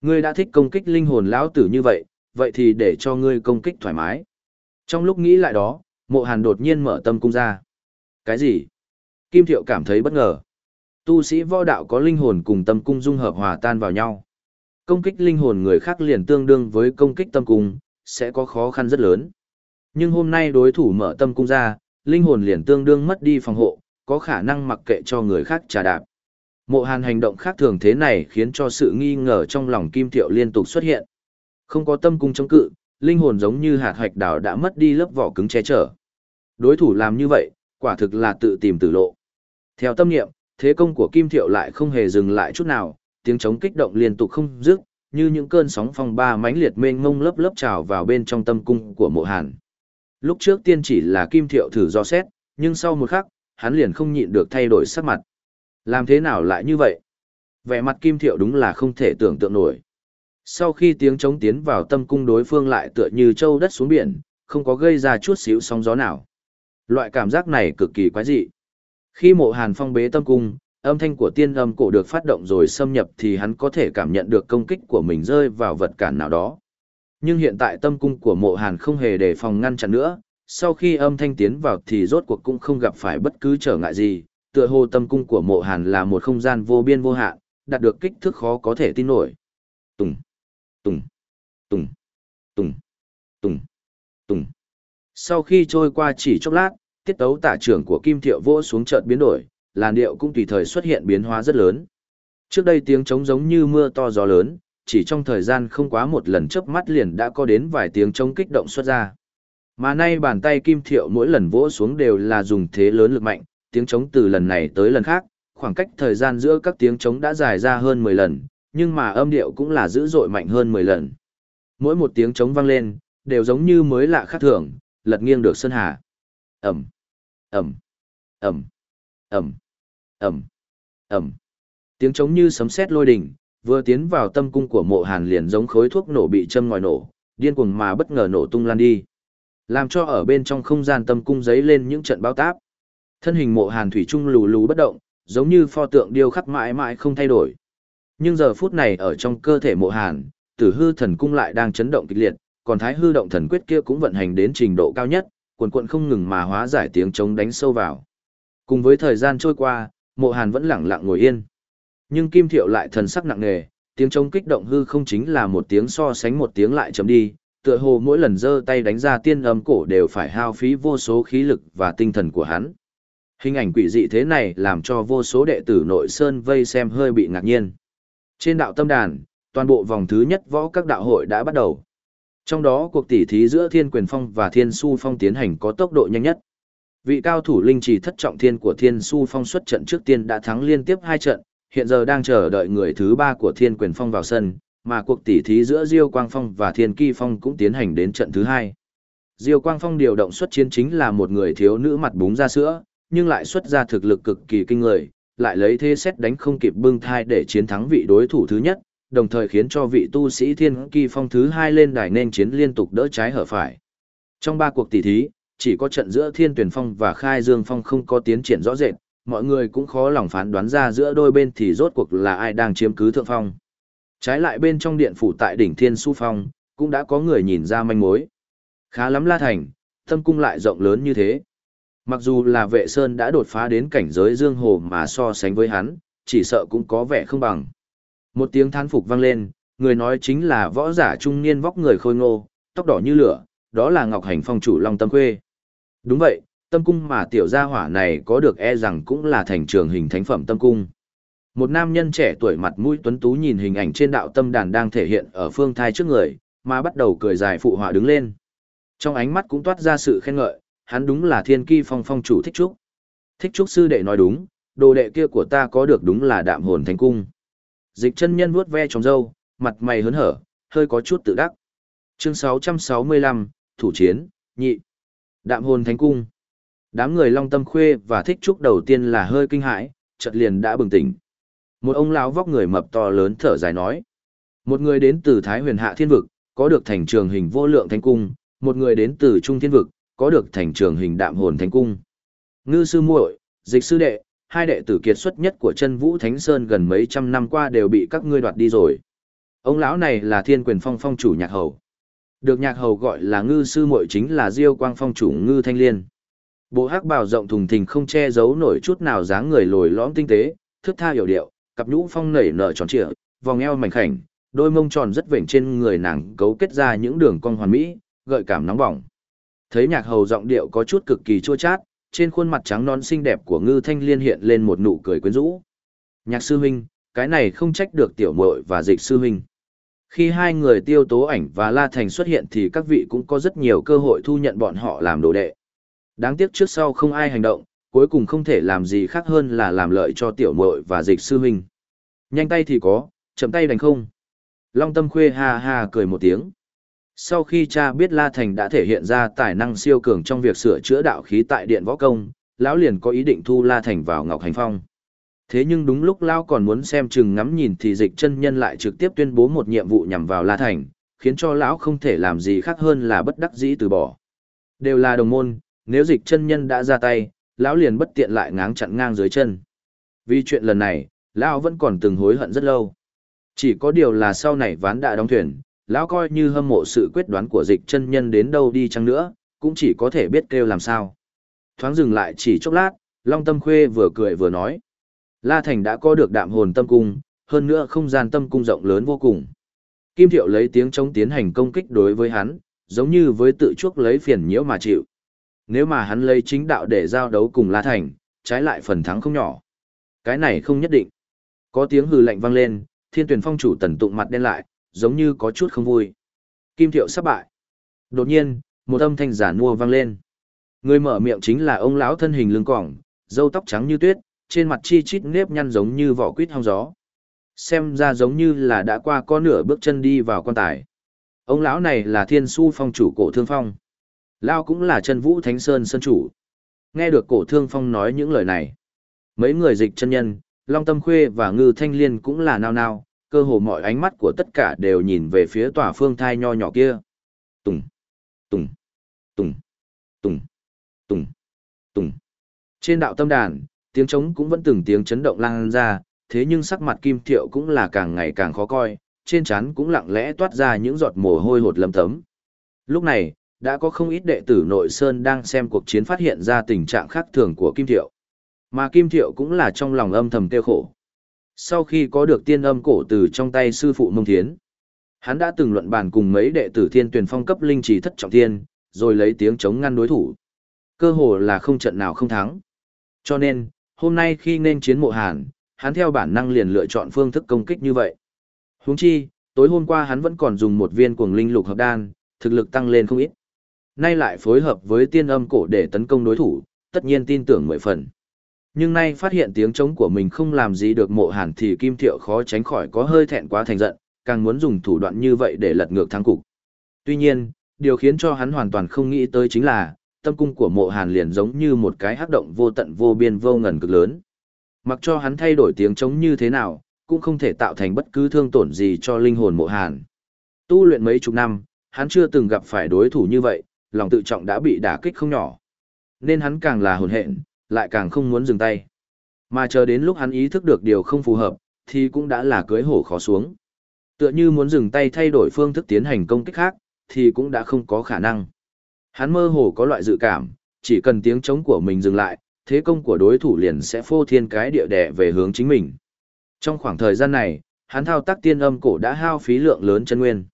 Ngươi đã thích công kích linh hồn lão tử như vậy, vậy thì để cho ngươi công kích thoải mái. Trong lúc nghĩ lại đó, mộ hàn đột nhiên mở tâm cung ra. Cái gì? Kim Thiệu cảm thấy bất ngờ. Tu sĩ võ đạo có linh hồn cùng tâm cung dung hợp hòa tan vào nhau. Công kích linh hồn người khác liền tương đương với công kích tâm cung, sẽ có khó khăn rất lớn. Nhưng hôm nay đối thủ mở tâm cung ra, linh hồn liền tương đương mất đi phòng hộ, có khả năng mặc kệ cho người khác trả đạp. Mộ hàn hành động khác thường thế này khiến cho sự nghi ngờ trong lòng Kim Thiệu liên tục xuất hiện. Không có tâm cung chống cự, linh hồn giống như hạt hoạch đảo đã mất đi lớp vỏ cứng che chở. Đối thủ làm như vậy, quả thực là tự tìm tử lộ. Theo tâm niệm, thế công của Kim Thiệu lại không hề dừng lại chút nào, tiếng chống kích động liên tục không dứt, như những cơn sóng phong ba mãnh liệt mênh mông lớp lớp trào vào bên trong tâm cung của Mộ Hàn. Lúc trước tiên chỉ là Kim Thiệu thử do xét, nhưng sau một khắc, hắn liền không nhịn được thay đổi sắc mặt. Làm thế nào lại như vậy? Vẻ mặt Kim Thiệu đúng là không thể tưởng tượng nổi. Sau khi tiếng trống tiến vào tâm cung đối phương lại tựa như châu đất xuống biển, không có gây ra chút xíu sóng gió nào. Loại cảm giác này cực kỳ quái dị. Khi mộ hàn phong bế tâm cung, âm thanh của tiên âm cổ được phát động rồi xâm nhập thì hắn có thể cảm nhận được công kích của mình rơi vào vật cản nào đó. Nhưng hiện tại tâm cung của mộ hàn không hề đề phòng ngăn chặn nữa, sau khi âm thanh tiến vào thì rốt cuộc cũng không gặp phải bất cứ trở ngại gì, tựa hồ tâm cung của mộ hàn là một không gian vô biên vô hạn, đạt được kích thước khó có thể tin nổi. Tùng, tùng, tùng, tùng, tùng, tùng. Sau khi trôi qua chỉ chốc lát, tiết tấu tả trưởng của Kim Thiệu vỗ xuống chợt biến đổi, làn điệu cũng tùy thời xuất hiện biến hóa rất lớn. Trước đây tiếng trống giống như mưa to gió lớn, chỉ trong thời gian không quá một lần chớp mắt liền đã có đến vài tiếng trống kích động xuất ra. Mà nay bàn tay Kim Thiệu mỗi lần vỗ xuống đều là dùng thế lớn lực mạnh, tiếng trống từ lần này tới lần khác, khoảng cách thời gian giữa các tiếng trống đã dài ra hơn 10 lần, nhưng mà âm điệu cũng là dữ dội mạnh hơn 10 lần. Mỗi một tiếng trống vang lên, đều giống như mới lạ khác thường, lật nghiêng được sơn hà. Ẩm, Ẩm, Ẩm, Ẩm, Ẩm, Ẩm. Tiếng trống như sấm sét lôi đình, vừa tiến vào tâm cung của mộ hàn liền giống khối thuốc nổ bị châm ngòi nổ, điên cuồng mà bất ngờ nổ tung lan đi. Làm cho ở bên trong không gian tâm cung giấy lên những trận bao táp. Thân hình mộ hàn thủy trung lù lù bất động, giống như pho tượng điêu khắc mãi mãi không thay đổi. Nhưng giờ phút này ở trong cơ thể mộ hàn, tử hư thần cung lại đang chấn động kịch liệt, còn thái hư động thần quyết kia cũng vận hành đến trình độ cao nhất, cuồn cuộn không ngừng mà hóa giải tiếng chống đánh sâu vào. Cùng với thời gian trôi qua, mộ hàn vẫn lặng lặng ngồi yên. Nhưng kim thiệu lại thần sắc nặng nề, tiếng chống kích động hư không chính là một tiếng so sánh một tiếng lại chấm đi, tựa hồ mỗi lần giơ tay đánh ra tiên âm cổ đều phải hao phí vô số khí lực và tinh thần của hắn. Hình ảnh quỷ dị thế này làm cho vô số đệ tử nội sơn vây xem hơi bị ngạc nhiên. Trên đạo tâm đàn, toàn bộ vòng thứ nhất võ các đạo hội đã bắt đầu. Trong đó cuộc tỉ thí giữa Thiên Quyền Phong và Thiên Su Phong tiến hành có tốc độ nhanh nhất. Vị cao thủ linh trì thất trọng thiên của Thiên Su Phong xuất trận trước tiên đã thắng liên tiếp hai trận, hiện giờ đang chờ đợi người thứ ba của Thiên Quyền Phong vào sân, mà cuộc tỉ thí giữa Diêu Quang Phong và Thiên Kỳ Phong cũng tiến hành đến trận thứ hai. Diêu Quang Phong điều động xuất chiến chính là một người thiếu nữ mặt búng ra sữa, nhưng lại xuất ra thực lực cực kỳ kinh người, lại lấy thế xét đánh không kịp bưng thai để chiến thắng vị đối thủ thứ nhất, đồng thời khiến cho vị tu sĩ Thiên Kỳ Phong thứ hai lên đài nên chiến liên tục đỡ trái hở phải. Trong ba cuộc tỷ thí, chỉ có trận giữa Thiên Tuyển Phong và Khai Dương Phong không có tiến triển rõ rệt, mọi người cũng khó lòng phán đoán ra giữa đôi bên thì rốt cuộc là ai đang chiếm cứ thượng phong. Trái lại bên trong điện phủ tại đỉnh Thiên Su Phong, cũng đã có người nhìn ra manh mối. Khá lắm La Thành, tâm cung lại rộng lớn như thế. Mặc dù là vệ sơn đã đột phá đến cảnh giới dương hồ mà so sánh với hắn, chỉ sợ cũng có vẻ không bằng. Một tiếng thán phục vang lên, người nói chính là võ giả trung niên vóc người khôi ngô, tóc đỏ như lửa, đó là Ngọc Hành Phong chủ Long Tâm Khuê. Đúng vậy, tâm cung mà tiểu gia hỏa này có được e rằng cũng là thành trường hình thánh phẩm tâm cung. Một nam nhân trẻ tuổi mặt mũi tuấn tú nhìn hình ảnh trên đạo tâm đàn đang thể hiện ở phương thai trước người, mà bắt đầu cười dài phụ họa đứng lên. Trong ánh mắt cũng toát ra sự khen ngợi, hắn đúng là thiên ki phong phong chủ thích trúc. Thích trúc sư đệ nói đúng, đồ đệ kia của ta có được đúng là đạm hồn thánh cung. Dịch chân nhân vuốt ve trong râu, mặt mày hớn hở, hơi có chút tự đắc. Chương 665, Thủ chiến, nhị. Đạm hồn thánh cung. Đám người long tâm khuê và thích trúc đầu tiên là hơi kinh hãi, chợt liền đã bừng tỉnh. Một ông lão vóc người mập to lớn thở dài nói. Một người đến từ Thái huyền hạ thiên vực, có được thành trường hình vô lượng thánh cung, một người đến từ Trung thiên vực, có được thành trường hình đạm hồn thánh cung. Ngư sư muội, dịch sư đệ, hai đệ tử kiệt xuất nhất của chân vũ thánh sơn gần mấy trăm năm qua đều bị các ngươi đoạt đi rồi. Ông lão này là thiên quyền phong phong chủ nhạc hầu. Được nhạc hầu gọi là ngư sư muội chính là diêu quang phong chủ ngư thanh liên. Bộ hắc bào rộng thùng thình không che giấu nổi chút nào dáng người lồi lõm tinh tế, thước tha hiểu điệu, cặp nhũ phong nảy nở tròn trịa, vòng eo mảnh khảnh, đôi mông tròn rất vểnh trên người nàng cấu kết ra những đường cong hoàn mỹ, gợi cảm nóng bỏng. Thấy nhạc hầu giọng điệu có chút cực kỳ chua chát, trên khuôn mặt trắng non xinh đẹp của ngư thanh liên hiện lên một nụ cười quyến rũ. Nhạc sư huynh, cái này không trách được tiểu muội và dịch sư huynh. Khi hai người tiêu tố ảnh và La Thành xuất hiện thì các vị cũng có rất nhiều cơ hội thu nhận bọn họ làm đồ đệ. Đáng tiếc trước sau không ai hành động, cuối cùng không thể làm gì khác hơn là làm lợi cho tiểu muội và dịch sư huynh. Nhanh tay thì có, chậm tay đánh không. Long tâm khuê ha ha cười một tiếng. Sau khi cha biết La Thành đã thể hiện ra tài năng siêu cường trong việc sửa chữa đạo khí tại điện võ công, lão liền có ý định thu La Thành vào Ngọc Hành Phong. Thế nhưng đúng lúc lão còn muốn xem chừng ngắm nhìn thì dịch chân nhân lại trực tiếp tuyên bố một nhiệm vụ nhằm vào La Thành, khiến cho lão không thể làm gì khác hơn là bất đắc dĩ từ bỏ. Đều là đồng môn, nếu dịch chân nhân đã ra tay, lão liền bất tiện lại ngáng chặn ngang dưới chân. Vì chuyện lần này, lão vẫn còn từng hối hận rất lâu. Chỉ có điều là sau này ván đã đóng thuyền, lão coi như hâm mộ sự quyết đoán của dịch chân nhân đến đâu đi chăng nữa, cũng chỉ có thể biết kêu làm sao. Thoáng dừng lại chỉ chốc lát, Long Tâm Khuê vừa cười vừa nói. La Thành đã có được đạm hồn tâm cung, hơn nữa không gian tâm cung rộng lớn vô cùng. Kim Thiệu lấy tiếng chống tiến hành công kích đối với hắn, giống như với tự chuốc lấy phiền nhiễu mà chịu. Nếu mà hắn lấy chính đạo để giao đấu cùng La Thành, trái lại phần thắng không nhỏ. Cái này không nhất định. Có tiếng hừ lạnh vang lên, thiên tuyển phong chủ tần tụng mặt đen lại, giống như có chút không vui. Kim Thiệu sắp bại. Đột nhiên, một âm thanh giả nua vang lên. Người mở miệng chính là ông lão thân hình lưng cỏng, râu tóc trắng như tuyết, trên mặt chi chít nếp nhăn giống như vỏ quýt hong gió. Xem ra giống như là đã qua có nửa bước chân đi vào quan tài. Ông lão này là thiên su phong chủ cổ thương phong. lao cũng là chân vũ thánh sơn sơn chủ. Nghe được cổ thương phong nói những lời này. Mấy người dịch chân nhân, Long Tâm Khuê và Ngư Thanh Liên cũng là nao nao, cơ hồ mọi ánh mắt của tất cả đều nhìn về phía tòa phương thai nho nhỏ kia. Tùng, tùng, tùng, tùng, tùng, tùng. Trên đạo tâm đàn, tiếng trống cũng vẫn từng tiếng chấn động lan ra, thế nhưng sắc mặt Kim Thiệu cũng là càng ngày càng khó coi, trên trán cũng lặng lẽ toát ra những giọt mồ hôi hột lâm tấm. Lúc này, đã có không ít đệ tử nội sơn đang xem cuộc chiến phát hiện ra tình trạng khác thường của Kim Thiệu. Mà Kim Thiệu cũng là trong lòng âm thầm tiêu khổ. Sau khi có được tiên âm cổ từ trong tay sư phụ Mông Thiến, hắn đã từng luận bàn cùng mấy đệ tử thiên tuyển phong cấp linh trì thất trọng thiên, rồi lấy tiếng chống ngăn đối thủ. Cơ hồ là không trận nào không thắng. Cho nên, hôm nay khi nên chiến mộ hàn, hắn theo bản năng liền lựa chọn phương thức công kích như vậy. Huống chi, tối hôm qua hắn vẫn còn dùng một viên cuồng linh lục hợp đan, thực lực tăng lên không ít. Nay lại phối hợp với tiên âm cổ để tấn công đối thủ, tất nhiên tin tưởng mười phần. Nhưng nay phát hiện tiếng trống của mình không làm gì được mộ hàn thì Kim Thiệu khó tránh khỏi có hơi thẹn quá thành giận, càng muốn dùng thủ đoạn như vậy để lật ngược thắng cục. Tuy nhiên, điều khiến cho hắn hoàn toàn không nghĩ tới chính là, tâm cung của mộ hàn liền giống như một cái hắc động vô tận vô biên vô ngần cực lớn. Mặc cho hắn thay đổi tiếng trống như thế nào, cũng không thể tạo thành bất cứ thương tổn gì cho linh hồn mộ hàn. Tu luyện mấy chục năm, hắn chưa từng gặp phải đối thủ như vậy, lòng tự trọng đã bị đả kích không nhỏ. Nên hắn càng là hồn hện, lại càng không muốn dừng tay. Mà chờ đến lúc hắn ý thức được điều không phù hợp, thì cũng đã là cưới hổ khó xuống. Tựa như muốn dừng tay thay đổi phương thức tiến hành công kích khác, thì cũng đã không có khả năng. Hắn mơ hồ có loại dự cảm, chỉ cần tiếng chống của mình dừng lại, thế công của đối thủ liền sẽ phô thiên cái địa đẻ về hướng chính mình. Trong khoảng thời gian này, hắn thao tác tiên âm cổ đã hao phí lượng lớn chân nguyên.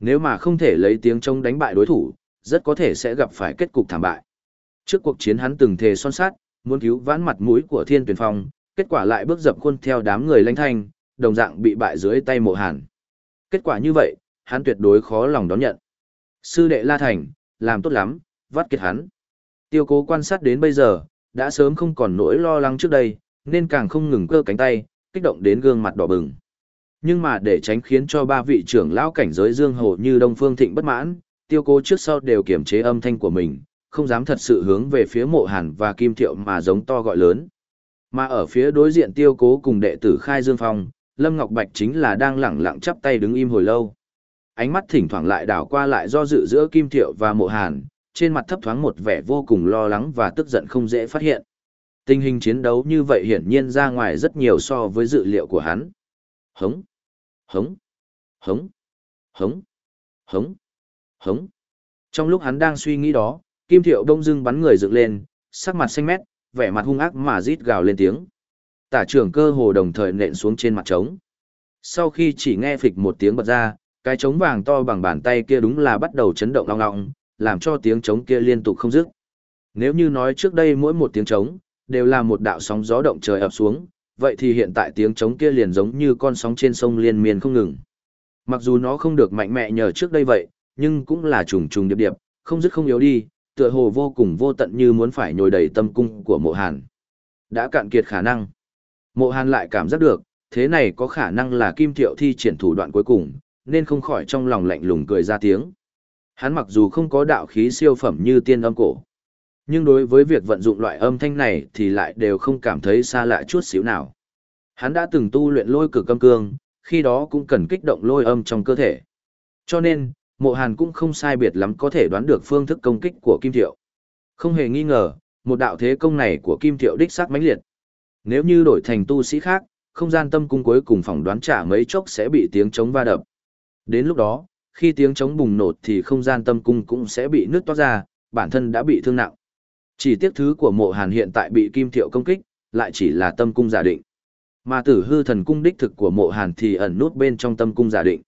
Nếu mà không thể lấy tiếng chống đánh bại đối thủ, rất có thể sẽ gặp phải kết cục thảm bại. Trước cuộc chiến hắn từng thề son sát, muốn cứu vãn mặt mũi của Thiên Tuyển Phong, kết quả lại bước dập khuôn theo đám người lãnh thanh, đồng dạng bị bại dưới tay Mộ Hàn. Kết quả như vậy, hắn tuyệt đối khó lòng đón nhận. Sư đệ La Thành, làm tốt lắm, vắt kiệt hắn. Tiêu cố quan sát đến bây giờ, đã sớm không còn nỗi lo lắng trước đây, nên càng không ngừng cơ cánh tay, kích động đến gương mặt đỏ bừng. Nhưng mà để tránh khiến cho ba vị trưởng lão cảnh giới dương hồ như Đông Phương Thịnh bất mãn, tiêu cố trước sau đều kiềm chế âm thanh của mình, không dám thật sự hướng về phía mộ hàn và kim thiệu mà giống to gọi lớn. Mà ở phía đối diện tiêu cố cùng đệ tử Khai Dương Phong, Lâm Ngọc Bạch chính là đang lẳng lặng chắp tay đứng im hồi lâu. Ánh mắt thỉnh thoảng lại đảo qua lại do dự giữa kim thiệu và mộ hàn, trên mặt thấp thoáng một vẻ vô cùng lo lắng và tức giận không dễ phát hiện. Tình hình chiến đấu như vậy hiển nhiên ra ngoài rất nhiều so với dự liệu của hắn. Hống, hống, hống, hống, hống, hống. Trong lúc hắn đang suy nghĩ đó, Kim Thiệu đông Dương bắn người dựng lên, sắc mặt xanh mét, vẻ mặt hung ác mà rít gào lên tiếng. Tả trưởng cơ hồ đồng thời nện xuống trên mặt trống. Sau khi chỉ nghe phịch một tiếng bật ra, cái trống vàng to bằng bàn tay kia đúng là bắt đầu chấn động long ngọng, làm cho tiếng trống kia liên tục không dứt. Nếu như nói trước đây mỗi một tiếng trống, đều là một đạo sóng gió động trời ập xuống, vậy thì hiện tại tiếng trống kia liền giống như con sóng trên sông liên miên không ngừng. Mặc dù nó không được mạnh mẽ nhờ trước đây vậy, nhưng cũng là trùng trùng điệp điệp, không dứt không yếu đi, tựa hồ vô cùng vô tận như muốn phải nhồi đầy tâm cung của mộ hàn. Đã cạn kiệt khả năng. Mộ hàn lại cảm giác được, thế này có khả năng là kim thiệu thi triển thủ đoạn cuối cùng, nên không khỏi trong lòng lạnh lùng cười ra tiếng. Hắn mặc dù không có đạo khí siêu phẩm như tiên âm cổ, nhưng đối với việc vận dụng loại âm thanh này thì lại đều không cảm thấy xa lạ chút xíu nào. Hắn đã từng tu luyện lôi cực âm cương, khi đó cũng cần kích động lôi âm trong cơ thể. Cho nên, mộ hàn cũng không sai biệt lắm có thể đoán được phương thức công kích của Kim Thiệu. Không hề nghi ngờ, một đạo thế công này của Kim Thiệu đích xác mãnh liệt. Nếu như đổi thành tu sĩ khác, không gian tâm cung cuối cùng phỏng đoán trả mấy chốc sẽ bị tiếng chống va đập. Đến lúc đó, khi tiếng chống bùng nổ thì không gian tâm cung cũng sẽ bị nứt toát ra, bản thân đã bị thương nặng. Chỉ tiếc thứ của mộ hàn hiện tại bị kim thiệu công kích, lại chỉ là tâm cung giả định. Mà tử hư thần cung đích thực của mộ hàn thì ẩn nút bên trong tâm cung giả định.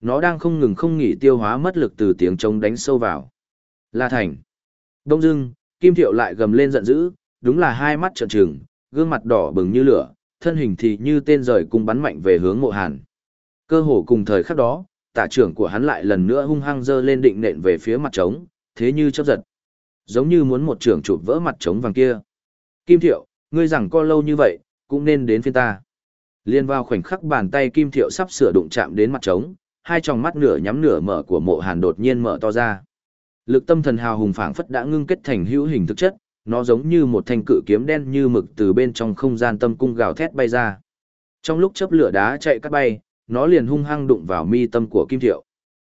Nó đang không ngừng không nghỉ tiêu hóa mất lực từ tiếng chống đánh sâu vào. La thành. Đông dưng, kim thiệu lại gầm lên giận dữ, đúng là hai mắt trợn trừng, gương mặt đỏ bừng như lửa, thân hình thì như tên rời cung bắn mạnh về hướng mộ hàn. Cơ hồ cùng thời khắc đó, tả trưởng của hắn lại lần nữa hung hăng dơ lên định nện về phía mặt trống, thế như chớp giật. Giống như muốn một trưởng chụp vỡ mặt trống vàng kia. Kim Thiệu, ngươi rằng co lâu như vậy, cũng nên đến phiên ta. Liên vào khoảnh khắc bàn tay Kim Thiệu sắp sửa đụng chạm đến mặt trống, hai tròng mắt nửa nhắm nửa mở của mộ hàn đột nhiên mở to ra. Lực tâm thần hào hùng phảng phất đã ngưng kết thành hữu hình thực chất, nó giống như một thanh cự kiếm đen như mực từ bên trong không gian tâm cung gào thét bay ra. Trong lúc chớp lửa đá chạy cắt bay, nó liền hung hăng đụng vào mi tâm của Kim Thiệu.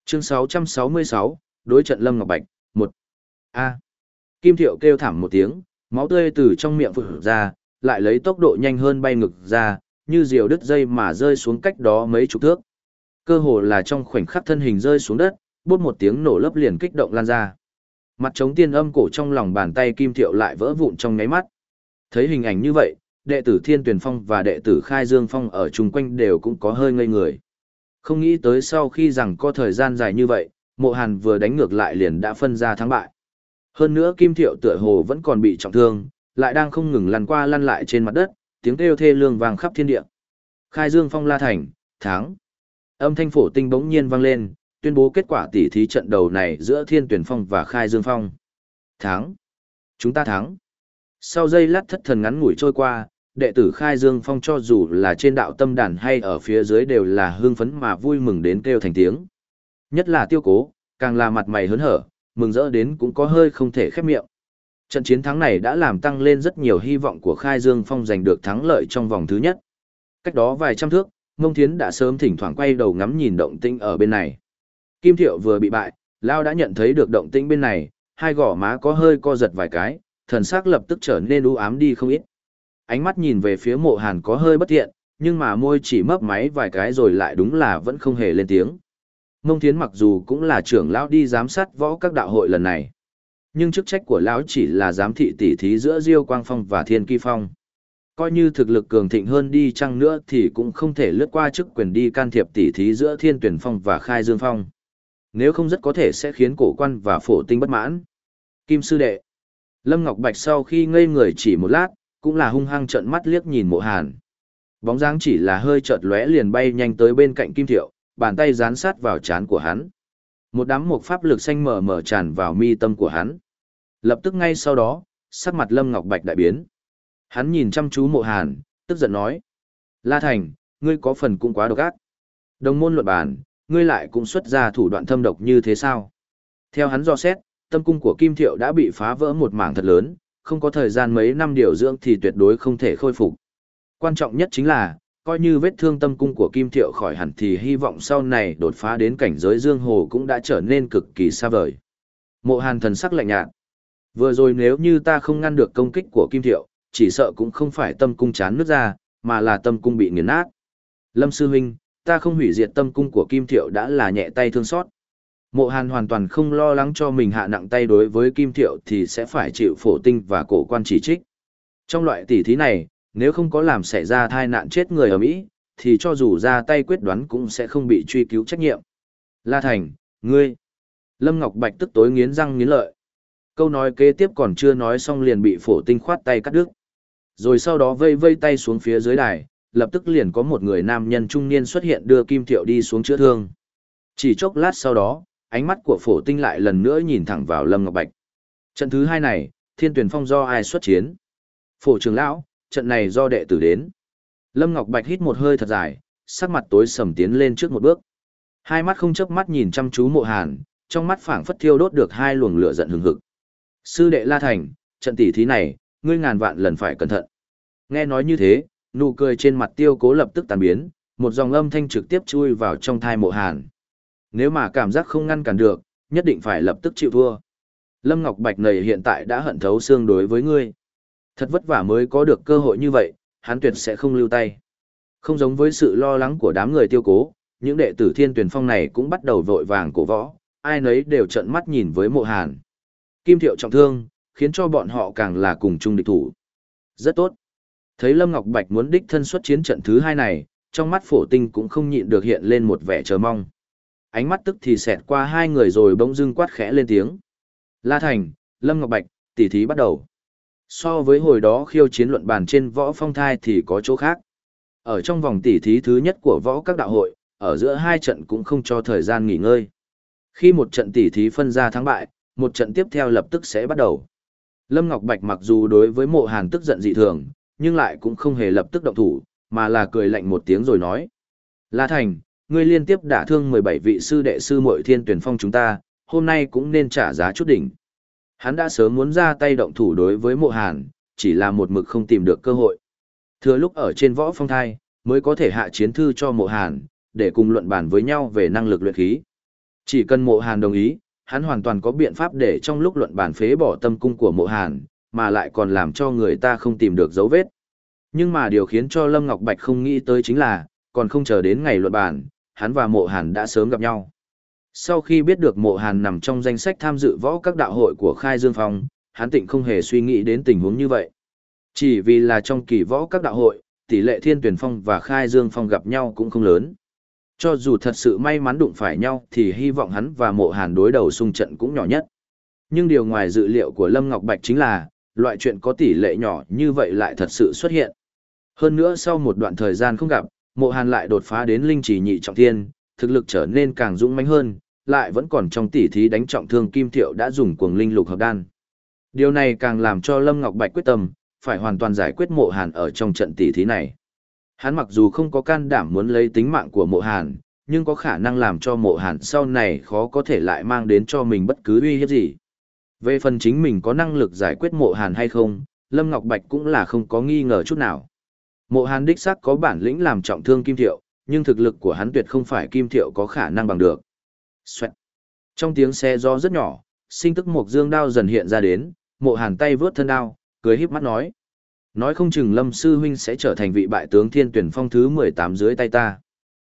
Chương 666, đối trận Lâm Ngọc Bạch, 1. A. Kim Thiệu kêu thảm một tiếng, máu tươi từ trong miệng phụt ra, lại lấy tốc độ nhanh hơn bay ngực ra, như diều đứt dây mà rơi xuống cách đó mấy chục thước. Cơ hồ là trong khoảnh khắc thân hình rơi xuống đất, bút một tiếng nổ lấp liền kích động lan ra. Mặt trống tiên âm cổ trong lòng bàn tay Kim Thiệu lại vỡ vụn trong nháy mắt. Thấy hình ảnh như vậy, đệ tử Thiên Tuyền Phong và đệ tử Khai Dương Phong ở chung quanh đều cũng có hơi ngây người. Không nghĩ tới sau khi rằng có thời gian dài như vậy, mộ hàn vừa đánh ngược lại liền đã phân ra thắng bại. Hơn nữa Kim Thiệu tựa hồ vẫn còn bị trọng thương, lại đang không ngừng lăn qua lăn lại trên mặt đất, tiếng kêu thê lương vang khắp thiên địa. Khai Dương Phong La Thành, thắng. Âm thanh phổ tinh bỗng nhiên vang lên, tuyên bố kết quả tỉ thí trận đầu này giữa Thiên Tuyển Phong và Khai Dương Phong. Thắng. Chúng ta thắng. Sau giây lát thất thần ngắn ngủi trôi qua, đệ tử Khai Dương Phong cho dù là trên đạo tâm đàn hay ở phía dưới đều là hương phấn mà vui mừng đến kêu thành tiếng. Nhất là tiêu cố, càng là mặt mày hớn hở, mừng rỡ đến cũng có hơi không thể khép miệng. Trận chiến thắng này đã làm tăng lên rất nhiều hy vọng của Khai Dương Phong giành được thắng lợi trong vòng thứ nhất. Cách đó vài trăm thước, Mông Thiến đã sớm thỉnh thoảng quay đầu ngắm nhìn động tĩnh ở bên này. Kim Thiệu vừa bị bại, Lao đã nhận thấy được động tĩnh bên này, hai gò má có hơi co giật vài cái, thần sắc lập tức trở nên u ám đi không ít. Ánh mắt nhìn về phía mộ hàn có hơi bất thiện, nhưng mà môi chỉ mấp máy vài cái rồi lại đúng là vẫn không hề lên tiếng. Mông Thiến mặc dù cũng là trưởng lão đi giám sát võ các đạo hội lần này, nhưng chức trách của lão chỉ là giám thị tỉ thí giữa Diêu Quang Phong và Thiên Kỳ Phong. Coi như thực lực cường thịnh hơn đi chăng nữa thì cũng không thể lướt qua chức quyền đi can thiệp tỉ thí giữa Thiên Tuyển Phong và Khai Dương Phong. Nếu không rất có thể sẽ khiến cổ quan và phổ tinh bất mãn. Kim Sư Đệ Lâm Ngọc Bạch sau khi ngây người chỉ một lát, cũng là hung hăng trợn mắt liếc nhìn mộ hàn. Bóng dáng chỉ là hơi chợt lóe liền bay nhanh tới bên cạnh Kim Thiệu, bàn tay dán sát vào trán của hắn. Một đám một pháp lực xanh mờ mờ tràn vào mi tâm của hắn. Lập tức ngay sau đó, sắc mặt Lâm Ngọc Bạch đại biến. Hắn nhìn chăm chú mộ hàn, tức giận nói. La Thành, ngươi có phần cũng quá độc ác. Đồng môn luận bàn, ngươi lại cũng xuất ra thủ đoạn thâm độc như thế sao? Theo hắn do xét, tâm cung của Kim Thiệu đã bị phá vỡ một mảng thật lớn, không có thời gian mấy năm điều dưỡng thì tuyệt đối không thể khôi phục. Quan trọng nhất chính là, coi như vết thương tâm cung của Kim Thiệu khỏi hẳn thì hy vọng sau này đột phá đến cảnh giới dương hồ cũng đã trở nên cực kỳ xa vời. Mộ Hàn thần sắc lạnh nhạt. Vừa rồi nếu như ta không ngăn được công kích của Kim Thiệu, chỉ sợ cũng không phải tâm cung chán nước ra, mà là tâm cung bị nghiền nát. Lâm Sư Huynh, ta không hủy diệt tâm cung của Kim Thiệu đã là nhẹ tay thương xót. Mộ Hàn hoàn toàn không lo lắng cho mình hạ nặng tay đối với Kim Thiệu thì sẽ phải chịu phổ tinh và cổ quan chỉ trích. Trong loại tỉ thí này, nếu không có làm xảy ra thai nạn chết người ở Mỹ, thì cho dù ra tay quyết đoán cũng sẽ không bị truy cứu trách nhiệm. La Thành, ngươi. Lâm Ngọc Bạch tức tối nghiến răng nghiến lợi. Câu nói kế tiếp còn chưa nói xong liền bị phổ tinh khoát tay cắt đứt. Rồi sau đó vây vây tay xuống phía dưới đài, lập tức liền có một người nam nhân trung niên xuất hiện đưa Kim Thiệu đi xuống chữa thương. Chỉ chốc lát sau đó, ánh mắt của phổ tinh lại lần nữa nhìn thẳng vào Lâm Ngọc Bạch. Trận thứ hai này, thiên tuyển phong do ai xuất chiến? Phổ trưởng lão, trận này do đệ tử đến. Lâm Ngọc Bạch hít một hơi thật dài, sắc mặt tối sầm tiến lên trước một bước. Hai mắt không chớp mắt nhìn chăm chú mộ hàn, trong mắt phảng phất thiêu đốt được hai luồng lửa giận hừng hực. Sư đệ La Thành, trận tỷ thí này, ngươi ngàn vạn lần phải cẩn thận. Nghe nói như thế, nụ cười trên mặt tiêu cố lập tức tàn biến, một dòng âm thanh trực tiếp chui vào trong thai mộ hàn. Nếu mà cảm giác không ngăn cản được, nhất định phải lập tức chịu thua. Lâm Ngọc Bạch này hiện tại đã hận thấu xương đối với ngươi. Thật vất vả mới có được cơ hội như vậy, hắn tuyệt sẽ không lưu tay. Không giống với sự lo lắng của đám người tiêu cố, những đệ tử thiên tuyển phong này cũng bắt đầu vội vàng cổ võ, ai nấy đều trợn mắt nhìn với mộ hàn. Kim thiệu trọng thương, khiến cho bọn họ càng là cùng chung địch thủ. Rất tốt. Thấy Lâm Ngọc Bạch muốn đích thân xuất chiến trận thứ hai này, trong mắt phổ tinh cũng không nhịn được hiện lên một vẻ chờ mong. Ánh mắt tức thì xẹt qua hai người rồi bỗng dưng quát khẽ lên tiếng. La Thành, Lâm Ngọc Bạch, tỷ thí bắt đầu. So với hồi đó khiêu chiến luận bàn trên võ phong thai thì có chỗ khác. Ở trong vòng tỷ thí thứ nhất của võ các đạo hội, ở giữa hai trận cũng không cho thời gian nghỉ ngơi. Khi một trận tỷ thí phân ra thắng bại, một trận tiếp theo lập tức sẽ bắt đầu. Lâm Ngọc Bạch mặc dù đối với mộ hàn tức giận dị thường, nhưng lại cũng không hề lập tức động thủ, mà là cười lạnh một tiếng rồi nói. La Thành, ngươi liên tiếp đả thương 17 vị sư đệ sư muội thiên tuyển phong chúng ta, hôm nay cũng nên trả giá chút đỉnh. Hắn đã sớm muốn ra tay động thủ đối với mộ hàn, chỉ là một mực không tìm được cơ hội. Thừa lúc ở trên võ phong thai, mới có thể hạ chiến thư cho mộ hàn, để cùng luận bàn với nhau về năng lực luyện khí. Chỉ cần mộ hàn đồng ý, hắn hoàn toàn có biện pháp để trong lúc luận bàn phế bỏ tâm cung của mộ hàn, mà lại còn làm cho người ta không tìm được dấu vết. Nhưng mà điều khiến cho Lâm Ngọc Bạch không nghĩ tới chính là, còn không chờ đến ngày luận bản, hắn và mộ hàn đã sớm gặp nhau. Sau khi biết được mộ hàn nằm trong danh sách tham dự võ các đạo hội của Khai Dương Phong, hắn tịnh không hề suy nghĩ đến tình huống như vậy. Chỉ vì là trong kỳ võ các đạo hội, tỷ lệ Thiên Tuyển Phong và Khai Dương Phong gặp nhau cũng không lớn. Cho dù thật sự may mắn đụng phải nhau thì hy vọng hắn và mộ hàn đối đầu xung trận cũng nhỏ nhất. Nhưng điều ngoài dự liệu của Lâm Ngọc Bạch chính là, loại chuyện có tỷ lệ nhỏ như vậy lại thật sự xuất hiện. Hơn nữa sau một đoạn thời gian không gặp, mộ hàn lại đột phá đến linh chỉ nhị trọng thiên, thực lực trở nên càng dũng mãnh hơn, lại vẫn còn trong tỉ thí đánh trọng thương Kim Thiệu đã dùng cuồng linh lục hợp đan. Điều này càng làm cho Lâm Ngọc Bạch quyết tâm, phải hoàn toàn giải quyết mộ hàn ở trong trận tỉ thí này. Hắn mặc dù không có can đảm muốn lấy tính mạng của mộ hàn, nhưng có khả năng làm cho mộ hàn sau này khó có thể lại mang đến cho mình bất cứ uy hiếp gì. Về phần chính mình có năng lực giải quyết mộ hàn hay không, Lâm Ngọc Bạch cũng là không có nghi ngờ chút nào. Mộ hàn đích xác có bản lĩnh làm trọng thương Kim Thiệu, nhưng thực lực của hắn tuyệt không phải Kim Thiệu có khả năng bằng được. Xoẹt. Trong tiếng xe gió rất nhỏ, sinh tức một dương đao dần hiện ra đến, mộ hàn tay vướt thân đao, cười híp mắt nói. Nói không chừng Lâm Sư Huynh sẽ trở thành vị bại tướng thiên tuyển phong thứ 18 dưới tay ta.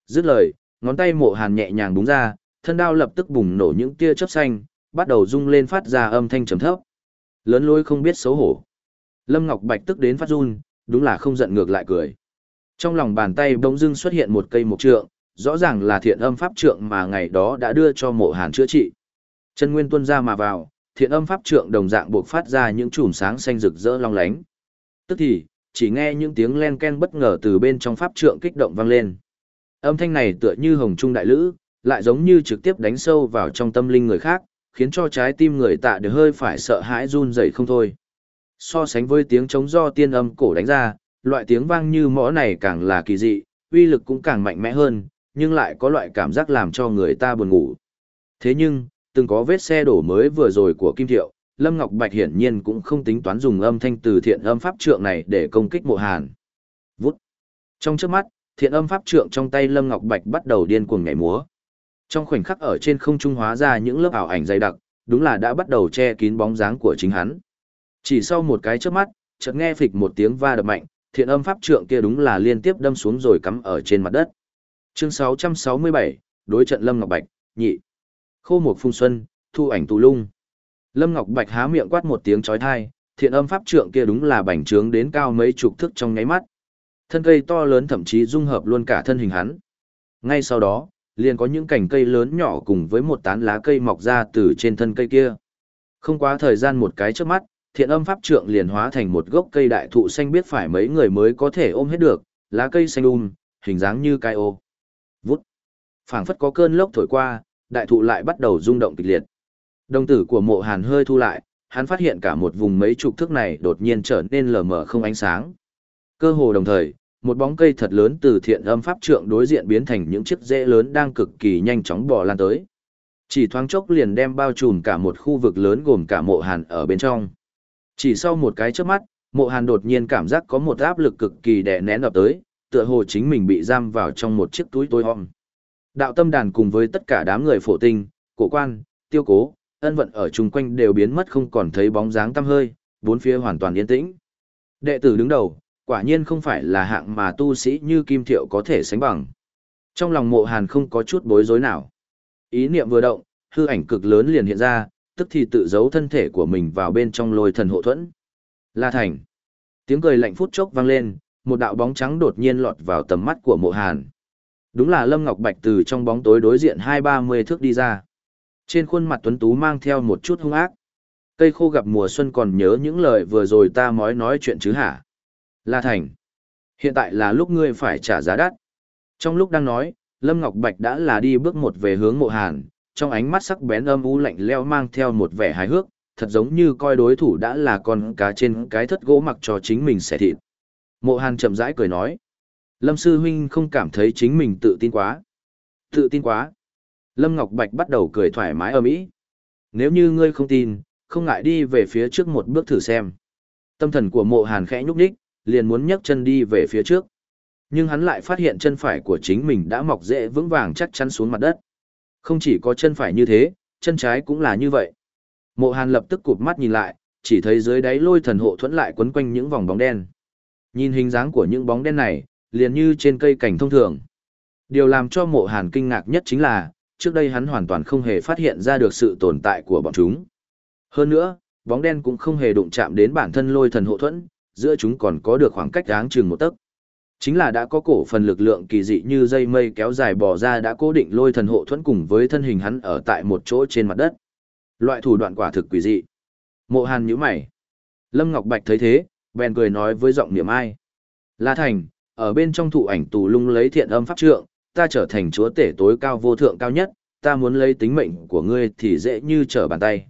Dứt lời, ngón tay mộ hàn nhẹ nhàng búng ra, thân đao lập tức bùng nổ những tia chớp xanh, bắt đầu rung lên phát ra âm thanh trầm thấp. Lớn lối không biết xấu hổ. Lâm Ngọc Bạch tức đến phát run, đúng là không giận ngược lại cười. Trong lòng bàn tay bỗng dưng xuất hiện một cây mộc trượng, rõ ràng là thiện âm pháp trượng mà ngày đó đã đưa cho mộ hàn chữa trị. Chân nguyên tuân ra mà vào, thiện âm pháp trượng đồng dạng buộc phát ra những chùm sáng xanh rực rỡ long lánh. Tức thì, chỉ nghe những tiếng len ken bất ngờ từ bên trong pháp trượng kích động vang lên. Âm thanh này tựa như hồng trung đại lữ, lại giống như trực tiếp đánh sâu vào trong tâm linh người khác, khiến cho trái tim người tạ được hơi phải sợ hãi run rẩy không thôi. So sánh với tiếng trống do tiên âm cổ đánh ra, loại tiếng vang như mõ này càng là kỳ dị, uy lực cũng càng mạnh mẽ hơn, nhưng lại có loại cảm giác làm cho người ta buồn ngủ. Thế nhưng, từng có vết xe đổ mới vừa rồi của Kim Thiệu, Lâm Ngọc Bạch hiển nhiên cũng không tính toán dùng âm thanh từ thiện âm pháp trượng này để công kích mộ hàn. Vút. Trong trước mắt, thiện âm pháp trượng trong tay Lâm Ngọc Bạch bắt đầu điên cuồng nhảy múa. Trong khoảnh khắc ở trên không trung hóa ra những lớp ảo ảnh dày đặc, đúng là đã bắt đầu che kín bóng dáng của chính hắn. Chỉ sau một cái chớp mắt, chợt nghe phịch một tiếng va đập mạnh, thiện âm pháp trượng kia đúng là liên tiếp đâm xuống rồi cắm ở trên mặt đất. Chương 667, đối trận Lâm Ngọc Bạch, nhị. Khô một phung xuân, thu ảnh tù lung. Lâm Ngọc Bạch há miệng quát một tiếng chói tai, thiện âm pháp trượng kia đúng là bành trướng đến cao mấy chục thước trong nháy mắt. Thân cây to lớn thậm chí dung hợp luôn cả thân hình hắn. Ngay sau đó, liền có những cành cây lớn nhỏ cùng với một tán lá cây mọc ra từ trên thân cây kia. Không quá thời gian một cái trước mắt, thiện âm pháp trượng liền hóa thành một gốc cây đại thụ xanh biết phải mấy người mới có thể ôm hết được, lá cây xanh um, hình dáng như cái ô. Vút. phảng phất có cơn lốc thổi qua, đại thụ lại bắt đầu rung động kịch liệt. Đồng tử của mộ hàn hơi thu lại, hắn phát hiện cả một vùng mấy chục thước này đột nhiên trở nên lờ mờ không ánh sáng. Cơ hồ đồng thời, một bóng cây thật lớn từ thiện âm pháp trượng đối diện biến thành những chiếc rễ lớn đang cực kỳ nhanh chóng bò lan tới. Chỉ thoáng chốc liền đem bao trùm cả một khu vực lớn gồm cả mộ hàn ở bên trong. Chỉ sau một cái chớp mắt, mộ hàn đột nhiên cảm giác có một áp lực cực kỳ đè nén ập tới, tựa hồ chính mình bị giam vào trong một chiếc túi tối om. Đạo tâm đàn cùng với tất cả đám người phổ tinh, cổ quan, tiêu cố, ân vận ở chung quanh đều biến mất không còn thấy bóng dáng tăm hơi, bốn phía hoàn toàn yên tĩnh. Đệ tử đứng đầu, quả nhiên không phải là hạng mà tu sĩ như Kim Thiệu có thể sánh bằng. Trong lòng mộ hàn không có chút bối rối nào. Ý niệm vừa động, hư ảnh cực lớn liền hiện ra, tức thì tự giấu thân thể của mình vào bên trong lôi thần hộ thuẫn. La Thành. Tiếng cười lạnh phút chốc vang lên, một đạo bóng trắng đột nhiên lọt vào tầm mắt của mộ hàn. Đúng là Lâm Ngọc Bạch từ trong bóng tối đối diện hai ba mươi thước đi ra. Trên khuôn mặt tuấn tú mang theo một chút hung ác. Cây khô gặp mùa xuân còn nhớ những lời vừa rồi ta mói nói chuyện chứ hả? La Thành. Hiện tại là lúc ngươi phải trả giá đắt. Trong lúc đang nói, Lâm Ngọc Bạch đã là đi bước một về hướng mộ hàn, trong ánh mắt sắc bén âm u lạnh leo mang theo một vẻ hài hước, thật giống như coi đối thủ đã là con cá trên cái thất gỗ mặc cho chính mình xẻ thịt. Mộ hàn chậm rãi cười nói. Lâm Sư Huynh không cảm thấy chính mình tự tin quá. Tự tin quá. Lâm Ngọc Bạch bắt đầu cười thoải mái ở mỹ. Nếu như ngươi không tin, không ngại đi về phía trước một bước thử xem. Tâm thần của mộ hàn khẽ nhúc nhích, liền muốn nhấc chân đi về phía trước. Nhưng hắn lại phát hiện chân phải của chính mình đã mọc rễ vững vàng chắc chắn xuống mặt đất. Không chỉ có chân phải như thế, chân trái cũng là như vậy. Mộ hàn lập tức cụp mắt nhìn lại, chỉ thấy dưới đáy lôi thần hộ thuẫn lại quấn quanh những vòng bóng đen. Nhìn hình dáng của những bóng đen này, liền như trên cây cảnh thông thường. Điều làm cho mộ hàn kinh ngạc nhất chính là, trước đây hắn hoàn toàn không hề phát hiện ra được sự tồn tại của bọn chúng. Hơn nữa, bóng đen cũng không hề đụng chạm đến bản thân lôi thần hộ thuẫn, giữa chúng còn có được khoảng cách đáng chừng một tấc. Chính là đã có cổ phần lực lượng kỳ dị như dây mây kéo dài bò ra đã cố định lôi thần hộ thuẫn cùng với thân hình hắn ở tại một chỗ trên mặt đất. Loại thủ đoạn quả thực quỷ dị. Mộ Hàn nhíu mày. Lâm Ngọc Bạch thấy thế, bèn cười nói với giọng niệm ai. La Thành, ở bên trong thụ ảnh tù lung lấy thiện âm pháp trượng, ta trở thành chúa tể tối cao vô thượng cao nhất, ta muốn lấy tính mệnh của ngươi thì dễ như trở bàn tay.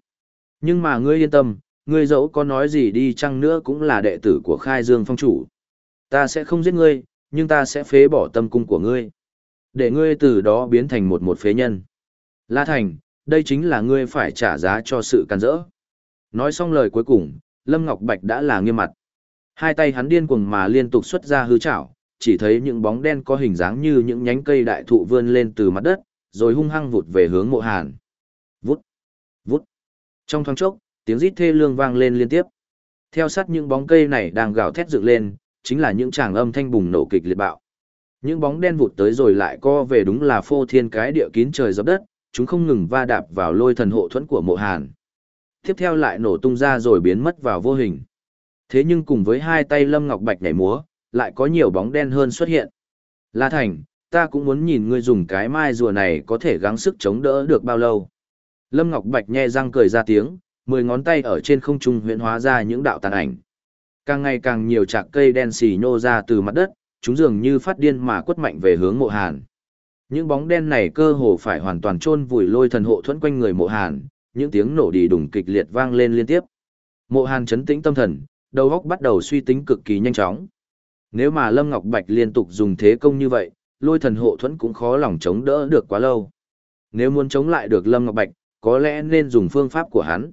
Nhưng mà ngươi yên tâm, ngươi dẫu có nói gì đi chăng nữa cũng là đệ tử của khai dương phong chủ. Ta sẽ không giết ngươi, nhưng ta sẽ phế bỏ tâm cung của ngươi. Để ngươi từ đó biến thành một một phế nhân. La Thành, đây chính là ngươi phải trả giá cho sự can rỡ. Nói xong lời cuối cùng, Lâm Ngọc Bạch đã là nghiêm mặt. Hai tay hắn điên cuồng mà liên tục xuất ra hư chảo, chỉ thấy những bóng đen có hình dáng như những nhánh cây đại thụ vươn lên từ mặt đất, rồi hung hăng vụt về hướng mộ hàn. Vút, vút. Trong thoáng chốc, tiếng rít thê lương vang lên liên tiếp. Theo sát những bóng cây này đang gào thét dựng lên, chính là những tràng âm thanh bùng nổ kịch liệt bạo. Những bóng đen vụt tới rồi lại co về đúng là phô thiên cái địa kín trời dập đất, chúng không ngừng va đạp vào lôi thần hộ thuẫn của mộ hàn. Tiếp theo lại nổ tung ra rồi biến mất vào vô hình. Thế nhưng cùng với hai tay Lâm Ngọc Bạch nhảy múa, lại có nhiều bóng đen hơn xuất hiện. La Thành, ta cũng muốn nhìn ngươi dùng cái mai rùa này có thể gắng sức chống đỡ được bao lâu. Lâm Ngọc Bạch nhe răng cười ra tiếng, mười ngón tay ở trên không trung huyễn hóa ra những đạo tàn ảnh. Càng ngày càng nhiều chạc cây đen xì nhô ra từ mặt đất, chúng dường như phát điên mà quất mạnh về hướng mộ hàn. Những bóng đen này cơ hồ phải hoàn toàn chôn vùi lôi thần hộ thuẫn quanh người mộ hàn, những tiếng nổ đi đùng kịch liệt vang lên liên tiếp. Mộ hàn chấn tĩnh tâm thần, đầu óc bắt đầu suy tính cực kỳ nhanh chóng. Nếu mà Lâm Ngọc Bạch liên tục dùng thế công như vậy, lôi thần hộ thuẫn cũng khó lòng chống đỡ được quá lâu. Nếu muốn chống lại được Lâm Ngọc Bạch, có lẽ nên dùng phương pháp của hắn.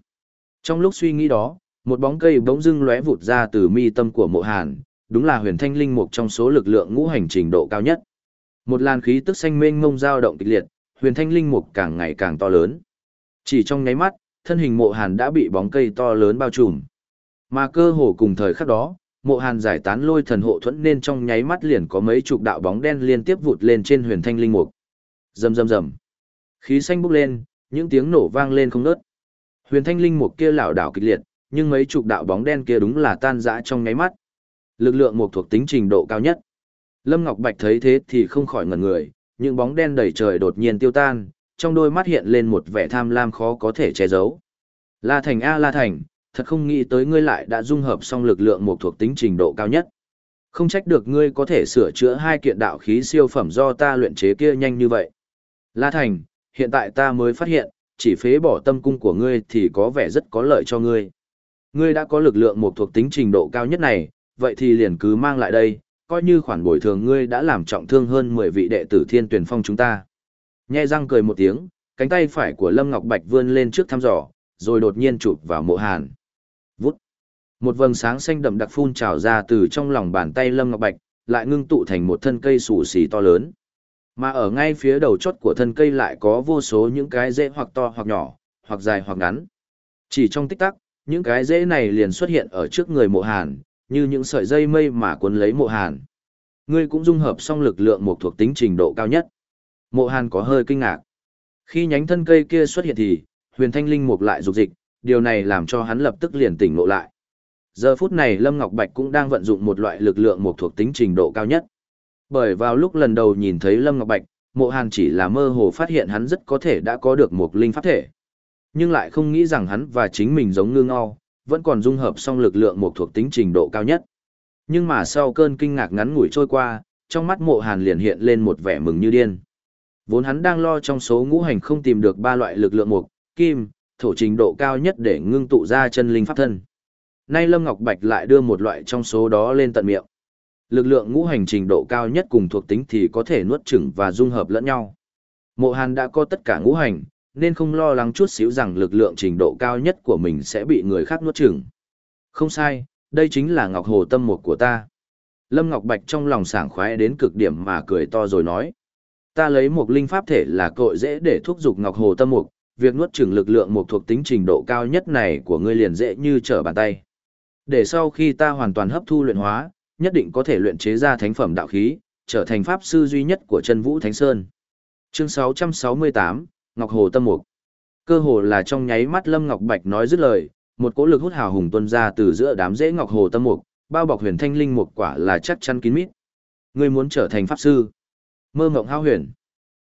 Trong lúc suy nghĩ đó, một bóng cây bỗng dưng lóe vụt ra từ mi tâm của mộ hàn, đúng là huyền thanh linh mục trong số lực lượng ngũ hành trình độ cao nhất. Một làn khí tức xanh mênh mông dao động kịch liệt, huyền thanh linh mục càng ngày càng to lớn. Chỉ trong nháy mắt, thân hình mộ hàn đã bị bóng cây to lớn bao trùm. Mà cơ hồ cùng thời khắc đó, mộ hàn giải tán lôi thần hộ thuẫn nên trong nháy mắt liền có mấy chục đạo bóng đen liên tiếp vụt lên trên huyền thanh linh mục. Rầm rầm rầm. Khí xanh bốc lên, những tiếng nổ vang lên không ngớt. Huyền thanh linh mục kia lảo đảo kịch liệt, nhưng mấy chục đạo bóng đen kia đúng là tan rã trong nháy mắt. Lực lượng một thuộc tính trình độ cao nhất. Lâm Ngọc Bạch thấy thế thì không khỏi ngẩn người, những bóng đen đầy trời đột nhiên tiêu tan, trong đôi mắt hiện lên một vẻ tham lam khó có thể che giấu. La Thành A La Thành, thật không nghĩ tới ngươi lại đã dung hợp xong lực lượng một thuộc tính trình độ cao nhất. Không trách được ngươi có thể sửa chữa hai kiện đạo khí siêu phẩm do ta luyện chế kia nhanh như vậy. La Thành, hiện tại ta mới phát hiện, chỉ phế bỏ tâm cung của ngươi thì có vẻ rất có lợi cho ngươi. Ngươi đã có lực lượng một thuộc tính trình độ cao nhất này, vậy thì liền cứ mang lại đây, coi như khoản bồi thường ngươi đã làm trọng thương hơn 10 vị đệ tử thiên tuyển phong chúng ta. Nhe răng cười một tiếng, cánh tay phải của Lâm Ngọc Bạch vươn lên trước thăm dò, rồi đột nhiên chụp vào mộ hàn. Vút. Một vầng sáng xanh đậm đặc phun trào ra từ trong lòng bàn tay Lâm Ngọc Bạch, lại ngưng tụ thành một thân cây sủ xì to lớn. Mà ở ngay phía đầu chót của thân cây lại có vô số những cái rễ hoặc to hoặc nhỏ, hoặc dài hoặc ngắn. Chỉ trong tích tắc, những cái rễ này liền xuất hiện ở trước người mộ hàn, như những sợi dây mây mà cuốn lấy mộ hàn. Ngươi cũng dung hợp xong lực lượng một thuộc tính trình độ cao nhất. Mộ hàn có hơi kinh ngạc. Khi nhánh thân cây kia xuất hiện thì, huyền thanh linh mục lại dục dịch, điều này làm cho hắn lập tức liền tỉnh ngộ lại. Giờ phút này Lâm Ngọc Bạch cũng đang vận dụng một loại lực lượng một thuộc tính trình độ cao nhất. Bởi vào lúc lần đầu nhìn thấy Lâm Ngọc Bạch, Mộ Hàn chỉ là mơ hồ phát hiện hắn rất có thể đã có được một linh pháp thể. Nhưng lại không nghĩ rằng hắn và chính mình giống ngư ngao, vẫn còn dung hợp song lực lượng một thuộc tính trình độ cao nhất. Nhưng mà sau cơn kinh ngạc ngắn ngủi trôi qua, trong mắt Mộ Hàn liền hiện lên một vẻ mừng như điên. Vốn hắn đang lo trong số ngũ hành không tìm được ba loại lực lượng mục, kim, thổ trình độ cao nhất để ngưng tụ ra chân linh pháp thân. Nay Lâm Ngọc Bạch lại đưa một loại trong số đó lên tận miệng. Lực lượng ngũ hành trình độ cao nhất cùng thuộc tính thì có thể nuốt chửng và dung hợp lẫn nhau. Mộ Hàn đã có tất cả ngũ hành, nên không lo lắng chút xíu rằng lực lượng trình độ cao nhất của mình sẽ bị người khác nuốt chửng. Không sai, đây chính là Ngọc Hồ tâm mục của ta. Lâm Ngọc Bạch trong lòng sảng khoái đến cực điểm mà cười to rồi nói. Ta lấy một linh pháp thể là cội dễ để thúc giục Ngọc Hồ tâm mục, việc nuốt chửng lực lượng một thuộc tính trình độ cao nhất này của ngươi liền dễ như trở bàn tay. Để sau khi ta hoàn toàn hấp thu luyện hóa, nhất định có thể luyện chế ra thánh phẩm đạo khí, trở thành pháp sư duy nhất của chân vũ Thánh Sơn. Chương 668, Ngọc Hồ Tâm Mục. Cơ hồ là trong nháy mắt Lâm Ngọc Bạch nói dứt lời, một cỗ lực hút hào hùng tuôn ra từ giữa đám rễ Ngọc Hồ Tâm Mục, bao bọc huyền thanh linh mục quả là chắc chắn kín mít. Ngươi muốn trở thành pháp sư? Mơ mộng hao huyền.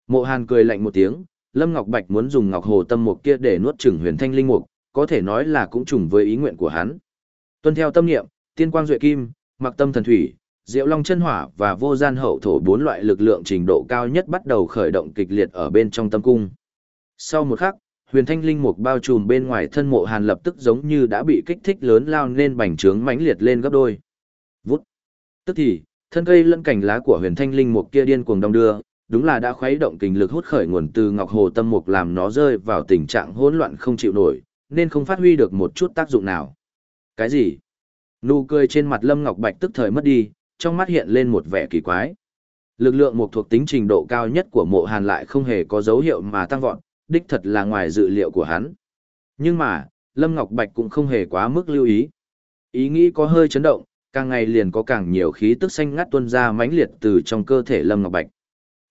Mộ Hàn cười lạnh một tiếng, Lâm Ngọc Bạch muốn dùng Ngọc Hồ Tâm Mục kia để nuốt chửng huyền thanh linh mục, có thể nói là cũng trùng với ý nguyện của hắn. Tuân theo tâm niệm, tiên quang duệ kim, mặc tâm thần thủy, diệu long chân hỏa và vô gian hậu thổ bốn loại lực lượng trình độ cao nhất bắt đầu khởi động kịch liệt ở bên trong tâm cung. Sau một khắc, huyền thanh linh mục bao trùm bên ngoài thân mộ hàn lập tức giống như đã bị kích thích lớn lao nên bành trướng mãnh liệt lên gấp đôi. Vút. Tức thì, thân cây lẫn cành lá của huyền thanh linh mục kia điên cuồng đông đưa, đúng là đã khuấy động kình lực hút khởi nguồn từ ngọc hồ tâm mục làm nó rơi vào tình trạng hỗn loạn không chịu nổi, nên không phát huy được một chút tác dụng nào. Cái gì? Nụ cười trên mặt Lâm Ngọc Bạch tức thời mất đi, trong mắt hiện lên một vẻ kỳ quái. Lực lượng một thuộc tính trình độ cao nhất của mộ hàn lại không hề có dấu hiệu mà tăng vọt, đích thật là ngoài dự liệu của hắn. Nhưng mà, Lâm Ngọc Bạch cũng không hề quá mức lưu ý. Ý nghĩ có hơi chấn động, càng ngày liền có càng nhiều khí tức xanh ngắt tuôn ra mãnh liệt từ trong cơ thể Lâm Ngọc Bạch.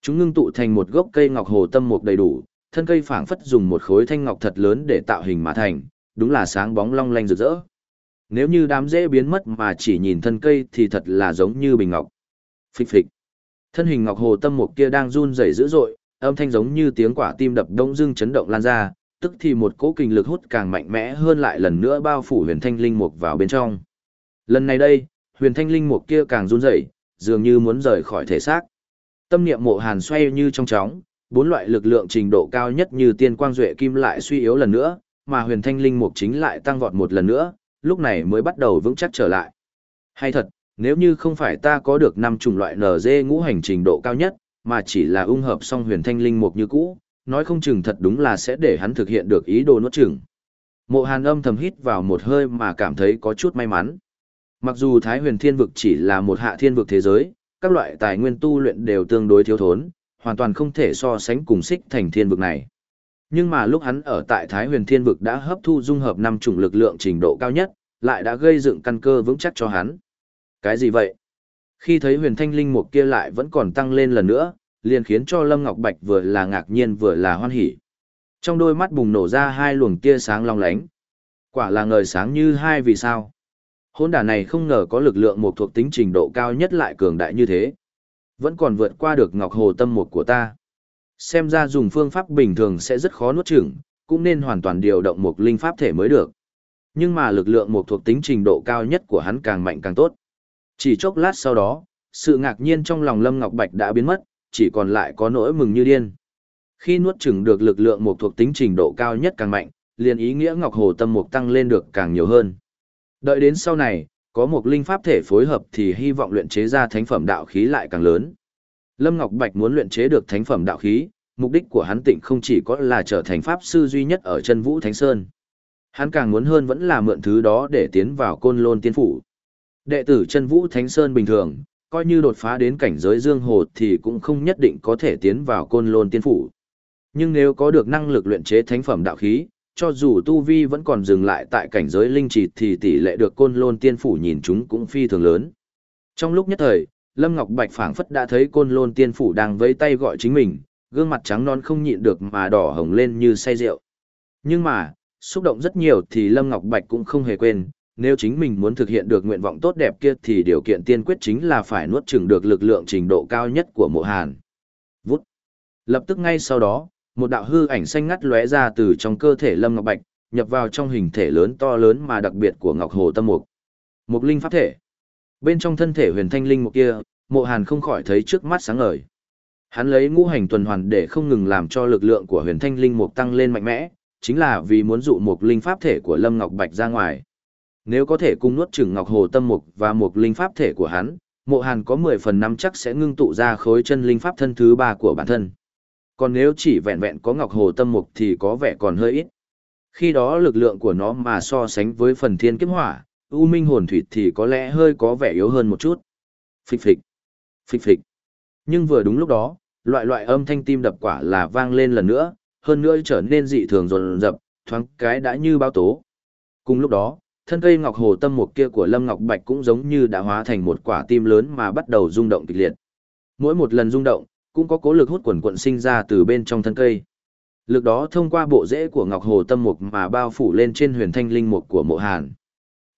Chúng ngưng tụ thành một gốc cây ngọc hồ tâm mục đầy đủ, thân cây phảng phất dùng một khối thanh ngọc thật lớn để tạo hình mà thành, đúng là sáng bóng long lanh rực rỡ. Nếu như đám dễ biến mất mà chỉ nhìn thân cây thì thật là giống như bình ngọc. Phịch phịch. Thân hình ngọc hồ tâm mục kia đang run rẩy dữ dội, âm thanh giống như tiếng quả tim đập đông dưng chấn động lan ra, tức thì một cỗ kinh lực hút càng mạnh mẽ hơn lại lần nữa bao phủ huyền thanh linh mục vào bên trong. Lần này đây, huyền thanh linh mục kia càng run rẩy, dường như muốn rời khỏi thể xác. Tâm niệm mộ hàn xoay như trong chóng, bốn loại lực lượng trình độ cao nhất như tiên quang duệ kim lại suy yếu lần nữa, mà huyền thanh linh mục chính lại tăng vọt một lần nữa, lúc này mới bắt đầu vững chắc trở lại. Hay thật, nếu như không phải ta có được năm chủng loại NG ngũ hành trình độ cao nhất, mà chỉ là ung hợp song huyền thanh linh mục như cũ, nói không chừng thật đúng là sẽ để hắn thực hiện được ý đồ nuốt chừng. Mộ hàn âm thầm hít vào một hơi mà cảm thấy có chút may mắn. Mặc dù Thái huyền thiên vực chỉ là một hạ thiên vực thế giới, các loại tài nguyên tu luyện đều tương đối thiếu thốn, hoàn toàn không thể so sánh cùng xích thành thiên vực này. Nhưng mà lúc hắn ở tại Thái huyền thiên vực đã hấp thu dung hợp năm chủng lực lượng trình độ cao nhất, lại đã gây dựng căn cơ vững chắc cho hắn. Cái gì vậy? Khi thấy huyền thanh linh mục kia lại vẫn còn tăng lên lần nữa, liền khiến cho Lâm Ngọc Bạch vừa là ngạc nhiên vừa là hoan hỉ. Trong đôi mắt bùng nổ ra hai luồng tia sáng long lánh. Quả là ngời sáng như hai vì sao. Hôn đả này không ngờ có lực lượng một thuộc tính trình độ cao nhất lại cường đại như thế. Vẫn còn vượt qua được ngọc hồ tâm Mục của ta. Xem ra dùng phương pháp bình thường sẽ rất khó nuốt chửng, cũng nên hoàn toàn điều động một linh pháp thể mới được. Nhưng mà lực lượng một thuộc tính trình độ cao nhất của hắn càng mạnh càng tốt. Chỉ chốc lát sau đó, sự ngạc nhiên trong lòng Lâm Ngọc Bạch đã biến mất, chỉ còn lại có nỗi mừng như điên. Khi nuốt chửng được lực lượng một thuộc tính trình độ cao nhất càng mạnh, liền ý nghĩa Ngọc Hồ Tâm Mục tăng lên được càng nhiều hơn. Đợi đến sau này, có một linh pháp thể phối hợp thì hy vọng luyện chế ra thánh phẩm đạo khí lại càng lớn. Lâm Ngọc Bạch muốn luyện chế được thánh phẩm đạo khí, mục đích của hắn tịnh không chỉ có là trở thành pháp sư duy nhất ở chân vũ thánh sơn. Hắn càng muốn hơn vẫn là mượn thứ đó để tiến vào côn lôn tiên phủ. Đệ tử chân vũ thánh sơn bình thường, coi như đột phá đến cảnh giới dương hồ thì cũng không nhất định có thể tiến vào côn lôn tiên phủ. Nhưng nếu có được năng lực luyện chế thánh phẩm đạo khí, cho dù tu vi vẫn còn dừng lại tại cảnh giới linh trì thì tỷ lệ được côn lôn tiên phủ nhìn chúng cũng phi thường lớn. Trong lúc nhất thời, Lâm Ngọc Bạch phảng phất đã thấy côn lôn tiên phủ đang vẫy tay gọi chính mình, gương mặt trắng non không nhịn được mà đỏ hồng lên như say rượu. Nhưng mà, xúc động rất nhiều thì Lâm Ngọc Bạch cũng không hề quên, nếu chính mình muốn thực hiện được nguyện vọng tốt đẹp kia thì điều kiện tiên quyết chính là phải nuốt chửng được lực lượng trình độ cao nhất của mộ hàn. Vút. Lập tức ngay sau đó, một đạo hư ảnh xanh ngắt lóe ra từ trong cơ thể Lâm Ngọc Bạch, nhập vào trong hình thể lớn to lớn mà đặc biệt của Ngọc Hồ Tâm Mục. Mục linh pháp thể. Bên trong thân thể huyền thanh linh mục kia, mộ hàn không khỏi thấy trước mắt sáng ngời. Hắn lấy ngũ hành tuần hoàn để không ngừng làm cho lực lượng của huyền thanh linh mục tăng lên mạnh mẽ, chính là vì muốn dụ Mục linh pháp thể của Lâm Ngọc Bạch ra ngoài. Nếu có thể cung nuốt chửng Ngọc Hồ Tâm Mục và Mục linh pháp thể của hắn, mộ hàn có 10 phần năm chắc sẽ ngưng tụ ra khối chân linh pháp thân thứ ba của bản thân. Còn nếu chỉ vẹn vẹn có Ngọc Hồ Tâm Mục thì có vẻ còn hơi ít. Khi đó lực lượng của nó mà so sánh với phần thiên kiếp hỏa, U Minh hồn thủy thì có lẽ hơi có vẻ yếu hơn một chút. Phịch phịch, phịch phịch. Nhưng vừa đúng lúc đó, loại loại âm thanh tim đập quả là vang lên lần nữa, hơn nữa trở nên dị thường rồn rập, thoáng cái đã như báo tố. Cùng lúc đó, thân cây ngọc hồ tâm mục kia của Lâm Ngọc Bạch cũng giống như đã hóa thành một quả tim lớn mà bắt đầu rung động kịch liệt. Mỗi một lần rung động, cũng có cố lực hút quần quận sinh ra từ bên trong thân cây. Lực đó thông qua bộ rễ của ngọc hồ tâm mục mà bao phủ lên trên huyền thanh linh mục của mộ hàn.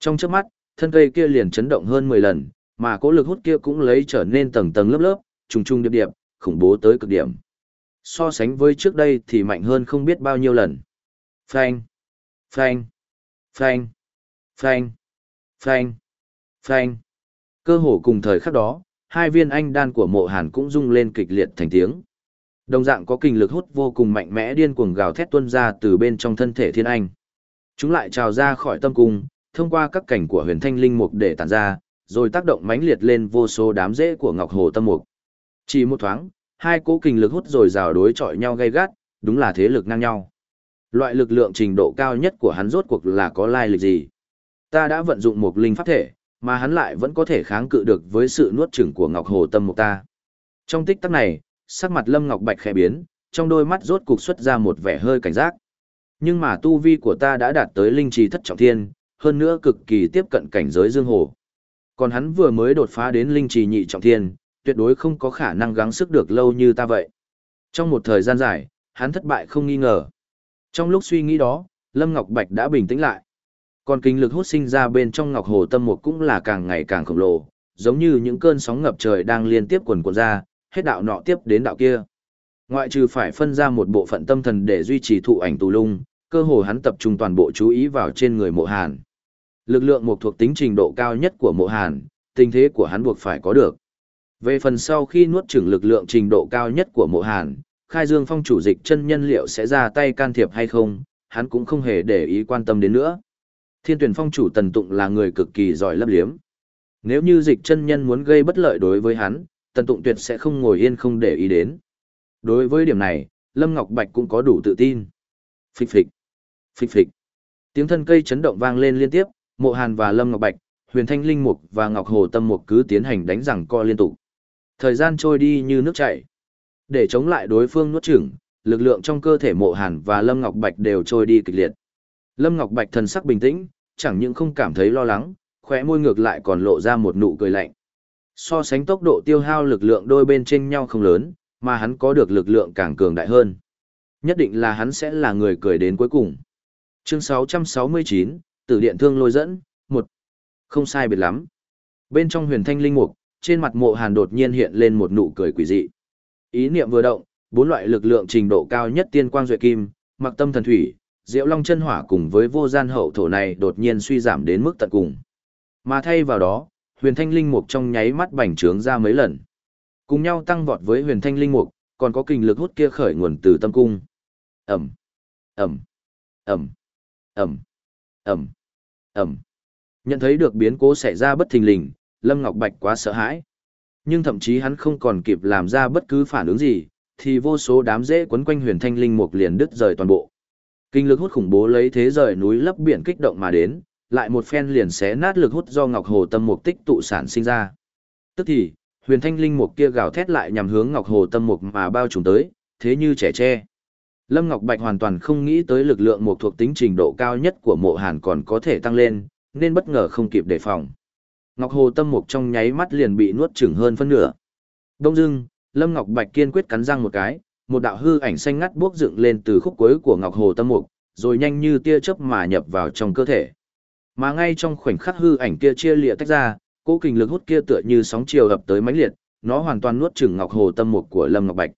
Trong trước mắt, thân cây kia liền chấn động hơn 10 lần, mà cố lực hút kia cũng lấy trở nên tầng tầng lớp lớp, trùng trùng điệp điệp, khủng bố tới cực điểm. So sánh với trước đây thì mạnh hơn không biết bao nhiêu lần. Phanh, phanh, phanh, phanh, phanh, phanh. Cơ hồ cùng thời khắc đó, hai viên anh đan của mộ hàn cũng rung lên kịch liệt thành tiếng. Đồng dạng có kinh lực hút vô cùng mạnh mẽ điên cuồng gào thét tuôn ra từ bên trong thân thể thiên anh. Chúng lại trào ra khỏi tâm cung, thông qua các cảnh của huyền thanh linh mục để tản ra, rồi tác động mãnh liệt lên vô số đám rễ của ngọc hồ tâm mục. Chỉ một thoáng, hai cỗ kinh lực hút rồi rào đối chọi nhau gay gắt, đúng là thế lực ngang nhau. Loại lực lượng trình độ cao nhất của hắn rốt cuộc là có lai lịch gì? Ta đã vận dụng một linh pháp thể, mà hắn lại vẫn có thể kháng cự được với sự nuốt chửng của Ngọc Hồ Tâm Mục ta. Trong tích tắc này, sắc mặt Lâm Ngọc Bạch khẽ biến, trong đôi mắt rốt cục xuất ra một vẻ hơi cảnh giác. Nhưng mà tu vi của ta đã đạt tới linh trì thất trọng thiên, hơn nữa cực kỳ tiếp cận cảnh giới dương hồ. Còn hắn vừa mới đột phá đến linh trì nhị trọng thiên, tuyệt đối không có khả năng gắng sức được lâu như ta vậy. Trong một thời gian dài, hắn thất bại không nghi ngờ. Trong lúc suy nghĩ đó, Lâm Ngọc Bạch đã bình tĩnh lại. Còn kinh lực hút sinh ra bên trong Ngọc Hồ Tâm Mục cũng là càng ngày càng khổng lồ, giống như những cơn sóng ngập trời đang liên tiếp quần cuộn ra, hết đạo nọ tiếp đến đạo kia. Ngoại trừ phải phân ra một bộ phận tâm thần để duy trì thụ ảnh tù lung, cơ hồ hắn tập trung toàn bộ chú ý vào trên người mộ hàn. Lực lượng một thuộc tính trình độ cao nhất của mộ hàn, tình thế của hắn buộc phải có được. Về phần sau khi nuốt chửng lực lượng trình độ cao nhất của mộ hàn, khai dương phong chủ dịch chân nhân liệu sẽ ra tay can thiệp hay không, hắn cũng không hề để ý quan tâm đến nữa. Thiên tuyển phong chủ tần tụng là người cực kỳ giỏi lấp liếm. Nếu như dịch chân nhân muốn gây bất lợi đối với hắn, tần tụng tuyệt sẽ không ngồi yên không để ý đến. Đối với điểm này, Lâm Ngọc Bạch cũng có đủ tự tin. Phịch phịch, phịch phịch. Tiếng thân cây chấn động vang lên liên tiếp, Mộ Hàn và Lâm Ngọc Bạch, Huyền Thanh Linh Mục và Ngọc Hồ Tâm Mục cứ tiến hành đánh rằng co liên tục. Thời gian trôi đi như nước chảy. Để chống lại đối phương nuốt chửng, lực lượng trong cơ thể Mộ Hàn và Lâm Ngọc Bạch đều trôi đi kịch liệt. Lâm Ngọc Bạch thần sắc bình tĩnh, chẳng những không cảm thấy lo lắng, khóe môi ngược lại còn lộ ra một nụ cười lạnh. So sánh tốc độ tiêu hao lực lượng đôi bên trên nhau không lớn, mà hắn có được lực lượng càng cường đại hơn. Nhất định là hắn sẽ là người cười đến cuối cùng. Chương 669, Tử Điện Thương Lôi Dẫn, một Không sai biệt lắm. Bên trong huyền thanh linh mục, trên mặt mộ hàn đột nhiên hiện lên một nụ cười quỷ dị. Ý niệm vừa động, bốn loại lực lượng trình độ cao nhất tiên quang duệ kim, mặc tâm thần thủy, diệu long chân hỏa cùng với vô gian hậu thổ này đột nhiên suy giảm đến mức tận cùng. Mà thay vào đó, huyền thanh linh mục trong nháy mắt bành trướng ra mấy lần. Cùng nhau tăng vọt với huyền thanh linh mục, còn có kinh lực hút kia khởi nguồn từ tâm cung. Ẩm, Ẩm, Ẩm, Ẩm, Ẩm, Ẩm. Nhận thấy được biến cố xảy ra bất thình lình, Lâm Ngọc Bạch quá sợ hãi. Nhưng thậm chí hắn không còn kịp làm ra bất cứ phản ứng gì, thì vô số đám rễ quấn quanh huyền thanh linh mục liền đứt rời toàn bộ. Kinh lực hút khủng bố lấy thế rời núi lấp biển kích động mà đến, lại một phen liền xé nát lực hút do Ngọc Hồ Tâm Mục tích tụ sản sinh ra. Tức thì, huyền thanh linh mục kia gào thét lại nhằm hướng Ngọc Hồ Tâm Mục mà bao trùm tới, thế như trẻ tre. Lâm Ngọc Bạch hoàn toàn không nghĩ tới lực lượng một thuộc tính trình độ cao nhất của mộ hàn còn có thể tăng lên, nên bất ngờ không kịp đề phòng. Ngọc Hồ Tâm Mục trong nháy mắt liền bị nuốt chửng hơn phân nửa. Đông dưng, Lâm Ngọc Bạch kiên quyết cắn răng một cái, một đạo hư ảnh xanh ngắt bước dựng lên từ khúc cuối của Ngọc Hồ Tâm Mục, rồi nhanh như tia chớp mà nhập vào trong cơ thể. Mà ngay trong khoảnh khắc hư ảnh kia chia lìa tách ra, cỗ kình lực hút kia tựa như sóng chiều ập tới mãnh liệt, nó hoàn toàn nuốt chửng Ngọc Hồ Tâm Mục của Lâm Ngọc Bạch.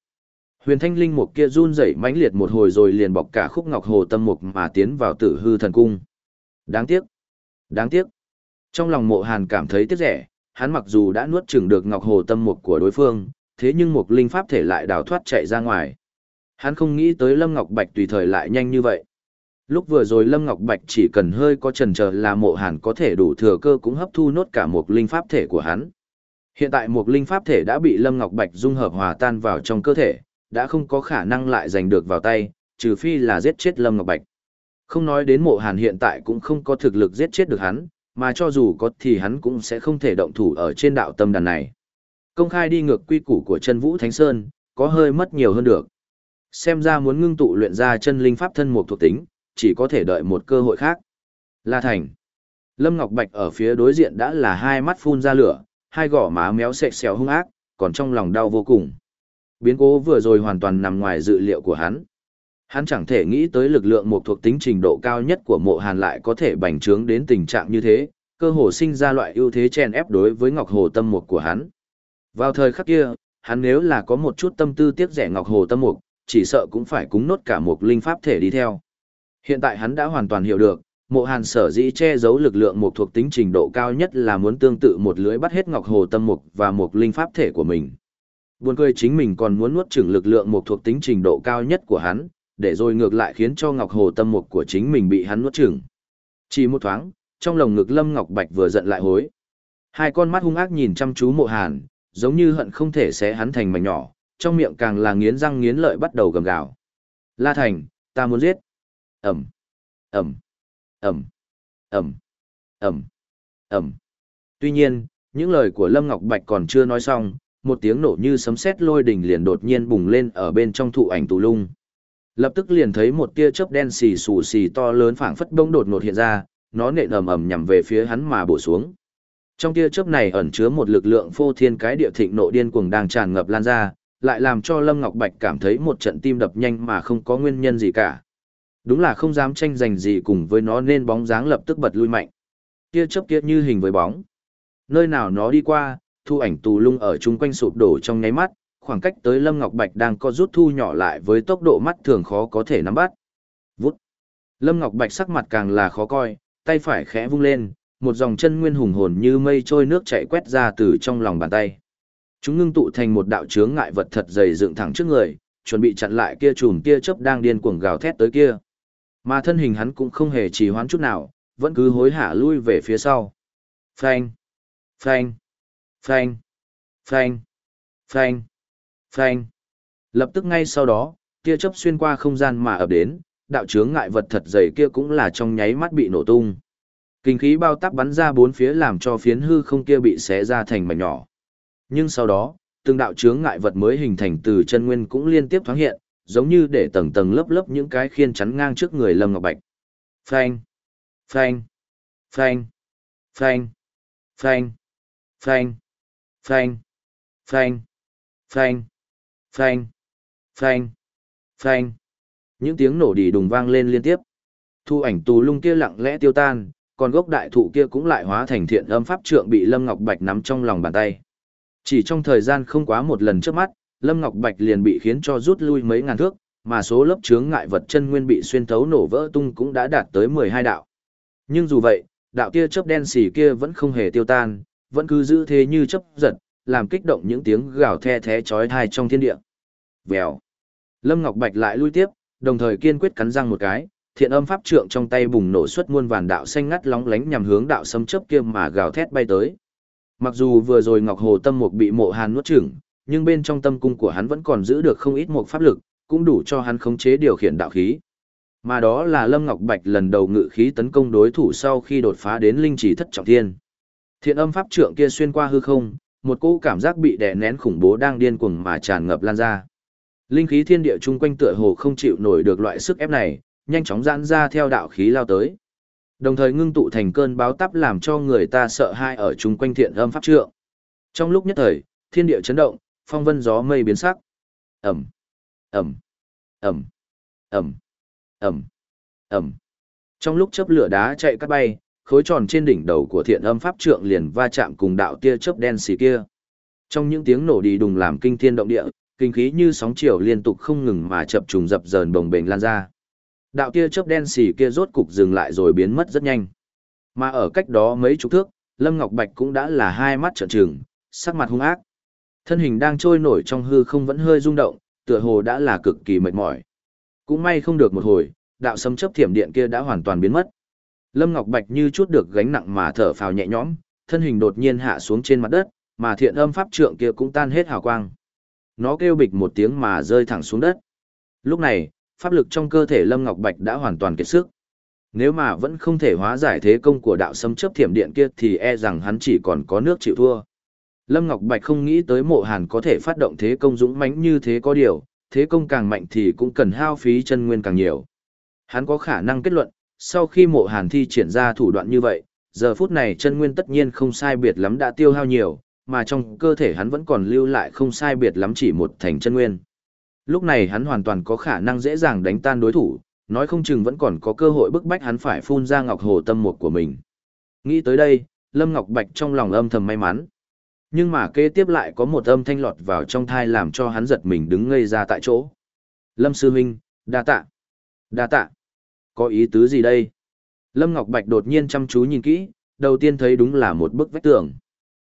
Huyền Thanh Linh Mục kia run rẩy mãnh liệt một hồi rồi liền bọc cả khúc Ngọc Hồ Tâm Mục mà tiến vào Tử Hư Thần Cung. Đáng tiếc, đáng tiếc. Trong lòng Mộ Hàn cảm thấy tiếc rẻ, hắn mặc dù đã nuốt chửng được Ngọc Hồ Tâm Mục của đối phương, thế nhưng Mục linh pháp thể lại đào thoát chạy ra ngoài. Hắn không nghĩ tới Lâm Ngọc Bạch tùy thời lại nhanh như vậy. Lúc vừa rồi Lâm Ngọc Bạch chỉ cần hơi có chần chờ là mộ hàn có thể đủ thừa cơ cũng hấp thu nốt cả Mục linh pháp thể của hắn. Hiện tại Mục linh pháp thể đã bị Lâm Ngọc Bạch dung hợp hòa tan vào trong cơ thể, đã không có khả năng lại giành được vào tay, trừ phi là giết chết Lâm Ngọc Bạch. Không nói đến mộ hàn hiện tại cũng không có thực lực giết chết được hắn, mà cho dù có thì hắn cũng sẽ không thể động thủ ở trên đạo tâm đàn này. Công khai đi ngược quy củ của chân vũ Thánh Sơn, có hơi mất nhiều hơn được. Xem ra muốn ngưng tụ luyện ra chân linh pháp thân một thuộc tính, chỉ có thể đợi một cơ hội khác. La Thành. Lâm Ngọc Bạch ở phía đối diện đã là hai mắt phun ra lửa, hai gò má méo sệ xéo hung ác, còn trong lòng đau vô cùng. Biến cố vừa rồi hoàn toàn nằm ngoài dự liệu của hắn. Hắn chẳng thể nghĩ tới lực lượng một thuộc tính trình độ cao nhất của mộ hàn lại có thể bành trướng đến tình trạng như thế, cơ hồ sinh ra loại ưu thế chen ép đối với Ngọc Hồ Tâm Mục của hắn. Vào thời khắc kia, hắn nếu là có một chút tâm tư tiếc rẻ Ngọc Hồ Tâm Mục, chỉ sợ cũng phải cúng nốt cả một linh pháp thể đi theo. Hiện tại hắn đã hoàn toàn hiểu được, mộ hàn sở dĩ che giấu lực lượng một thuộc tính trình độ cao nhất là muốn tương tự một lưới bắt hết Ngọc Hồ Tâm Mục và một linh pháp thể của mình. Buồn cười chính mình còn muốn nuốt chửng lực lượng một thuộc tính trình độ cao nhất của hắn, để rồi ngược lại khiến cho Ngọc Hồ Tâm Mục của chính mình bị hắn nuốt chửng. Chỉ một thoáng, trong lồng ngực Lâm Ngọc Bạch vừa giận lại hối. Hai con mắt hung ác nhìn chăm chú mộ hàn, giống như hận không thể xé hắn thành mảnh nhỏ, trong miệng càng là nghiến răng nghiến lợi bắt đầu gầm gào. La Thành, ta muốn giết. Ẩm, Ẩm, Ẩm, Ẩm, Ẩm, Ẩm. Tuy nhiên, những lời của Lâm Ngọc Bạch còn chưa nói xong, một tiếng nổ như sấm sét lôi đình liền đột nhiên bùng lên ở bên trong thụ ảnh tù lung. Lập tức liền thấy một tia chớp đen xì xù xì to lớn phảng phất bông đột ngột hiện ra, nó nện ầm ầm nhằm về phía hắn mà bổ xuống. Trong tia chớp này ẩn chứa một lực lượng phô thiên cái địa thịnh nộ điên cuồng đang tràn ngập lan ra, lại làm cho Lâm Ngọc Bạch cảm thấy một trận tim đập nhanh mà không có nguyên nhân gì cả. Đúng là không dám tranh giành gì cùng với nó nên bóng dáng lập tức bật lui mạnh. Tia chớp kia như hình với bóng. Nơi nào nó đi qua, thu ảnh tù lung ở chung quanh sụp đổ trong nháy mắt, khoảng cách tới Lâm Ngọc Bạch đang có rút thu nhỏ lại với tốc độ mắt thường khó có thể nắm bắt. Vút. Lâm Ngọc Bạch sắc mặt càng là khó coi, tay phải khẽ vung lên, một dòng chân nguyên hùng hồn như mây trôi nước chảy quét ra từ trong lòng bàn tay. Chúng ngưng tụ thành một đạo chướng ngại vật thật dày dựng thẳng trước người, chuẩn bị chặn lại kia chùm kia chớp đang điên cuồng gào thét tới kia. Mà thân hình hắn cũng không hề trì hoãn chút nào, vẫn cứ hối hả lui về phía sau. Phanh, phanh, phanh, phanh, phanh, phanh. Lập tức ngay sau đó, tia chớp xuyên qua không gian mà ập đến, đạo chướng ngại vật thật dày kia cũng là trong nháy mắt bị nổ tung. Kinh khí bao táp bắn ra bốn phía làm cho phiến hư không kia bị xé ra thành mảnh nhỏ. Nhưng sau đó, từng đạo chướng ngại vật mới hình thành từ chân nguyên cũng liên tiếp thoáng hiện, giống như để tầng tầng lớp lớp những cái khiên chắn ngang trước người Lâm Ngọc Bạch. Phanh, phanh, phanh, phanh, phanh, phanh, phanh, phanh, phanh, phanh, phanh, phanh. phanh. Những tiếng nổ đỉ đùng vang lên liên tiếp. Thu ảnh tù lung kia lặng lẽ tiêu tan, còn gốc đại thụ kia cũng lại hóa thành thiện âm pháp trượng bị Lâm Ngọc Bạch nắm trong lòng bàn tay. Chỉ trong thời gian không quá một lần trước mắt, Lâm Ngọc Bạch liền bị khiến cho rút lui mấy ngàn thước, mà số lớp chướng ngại vật chân nguyên bị xuyên thấu nổ vỡ tung cũng đã đạt tới 12 đạo. Nhưng dù vậy, đạo kia chớp đen xì kia vẫn không hề tiêu tan, vẫn cứ giữ thế như chấp giật, làm kích động những tiếng gào the thé chói tai trong thiên địa. Vèo. Lâm Ngọc Bạch lại lui tiếp, đồng thời kiên quyết cắn răng một cái, thiện âm pháp trượng trong tay bùng nổ xuất muôn vàn đạo xanh ngắt lóng lánh nhằm hướng đạo sấm chớp kia mà gào thét bay tới. Mặc dù vừa rồi Ngọc Hồ Tâm Mục bị Mộ Hàn nuốt chửng, nhưng bên trong tâm cung của hắn vẫn còn giữ được không ít một pháp lực, cũng đủ cho hắn khống chế điều khiển đạo khí. Mà đó là Lâm Ngọc Bạch lần đầu ngự khí tấn công đối thủ sau khi đột phá đến linh chỉ thất trọng thiên. Thiện âm pháp trượng kia xuyên qua hư không, một cỗ cảm giác bị đè nén khủng bố đang điên cuồng mà tràn ngập lan ra. Linh khí thiên địa chung quanh tựa hồ không chịu nổi được loại sức ép này, nhanh chóng giãn ra theo đạo khí lao tới. Đồng thời ngưng tụ thành cơn báo táp làm cho người ta sợ hãi ở chung quanh thiện âm pháp trượng. Trong lúc nhất thời, thiên địa chấn động, phong vân gió mây biến sắc. ầm, ầm, ầm, ầm, ầm, ầm, Trong lúc chớp lửa đá chạy cắt bay, khối tròn trên đỉnh đầu của thiện âm pháp trượng liền va chạm cùng đạo tia chớp đen xì kia. Trong những tiếng nổ đi đùng làm kinh thiên động địa, kinh khí như sóng chiều liên tục không ngừng mà chập trùng dập dờn bồng bềnh lan ra. Đạo tia chớp đen xì kia rốt cục dừng lại rồi biến mất rất nhanh. Mà ở cách đó mấy chục thước, Lâm Ngọc Bạch cũng đã là hai mắt trợn trừng, sắc mặt hung ác. Thân hình đang trôi nổi trong hư không vẫn hơi rung động, tựa hồ đã là cực kỳ mệt mỏi. Cũng may không được một hồi, đạo sấm chớp thiểm điện kia đã hoàn toàn biến mất. Lâm Ngọc Bạch như chút được gánh nặng mà thở phào nhẹ nhõm, thân hình đột nhiên hạ xuống trên mặt đất, mà thiện âm pháp trượng kia cũng tan hết hào quang. Nó kêu bịch một tiếng mà rơi thẳng xuống đất. Lúc này, pháp lực trong cơ thể Lâm Ngọc Bạch đã hoàn toàn kiệt sức. Nếu mà vẫn không thể hóa giải thế công của đạo sấm chớp thiểm điện kia thì e rằng hắn chỉ còn có nước chịu thua. Lâm Ngọc Bạch không nghĩ tới mộ hàn có thể phát động thế công dũng mãnh như thế có điều, thế công càng mạnh thì cũng cần hao phí chân nguyên càng nhiều. Hắn có khả năng kết luận, sau khi mộ hàn thi triển ra thủ đoạn như vậy, giờ phút này chân nguyên tất nhiên không sai biệt lắm đã tiêu hao nhiều, mà trong cơ thể hắn vẫn còn lưu lại không sai biệt lắm chỉ một thành chân nguyên. Lúc này hắn hoàn toàn có khả năng dễ dàng đánh tan đối thủ, nói không chừng vẫn còn có cơ hội bức bách hắn phải phun ra ngọc hồ tâm mục của mình. Nghĩ tới đây, Lâm Ngọc Bạch trong lòng âm thầm may mắn. Nhưng mà kế tiếp lại có một âm thanh lọt vào trong thai làm cho hắn giật mình đứng ngây ra tại chỗ. Lâm Sư Minh, đa tạ. Đa tạ. Có ý tứ gì đây? Lâm Ngọc Bạch đột nhiên chăm chú nhìn kỹ, đầu tiên thấy đúng là một bức vách tường.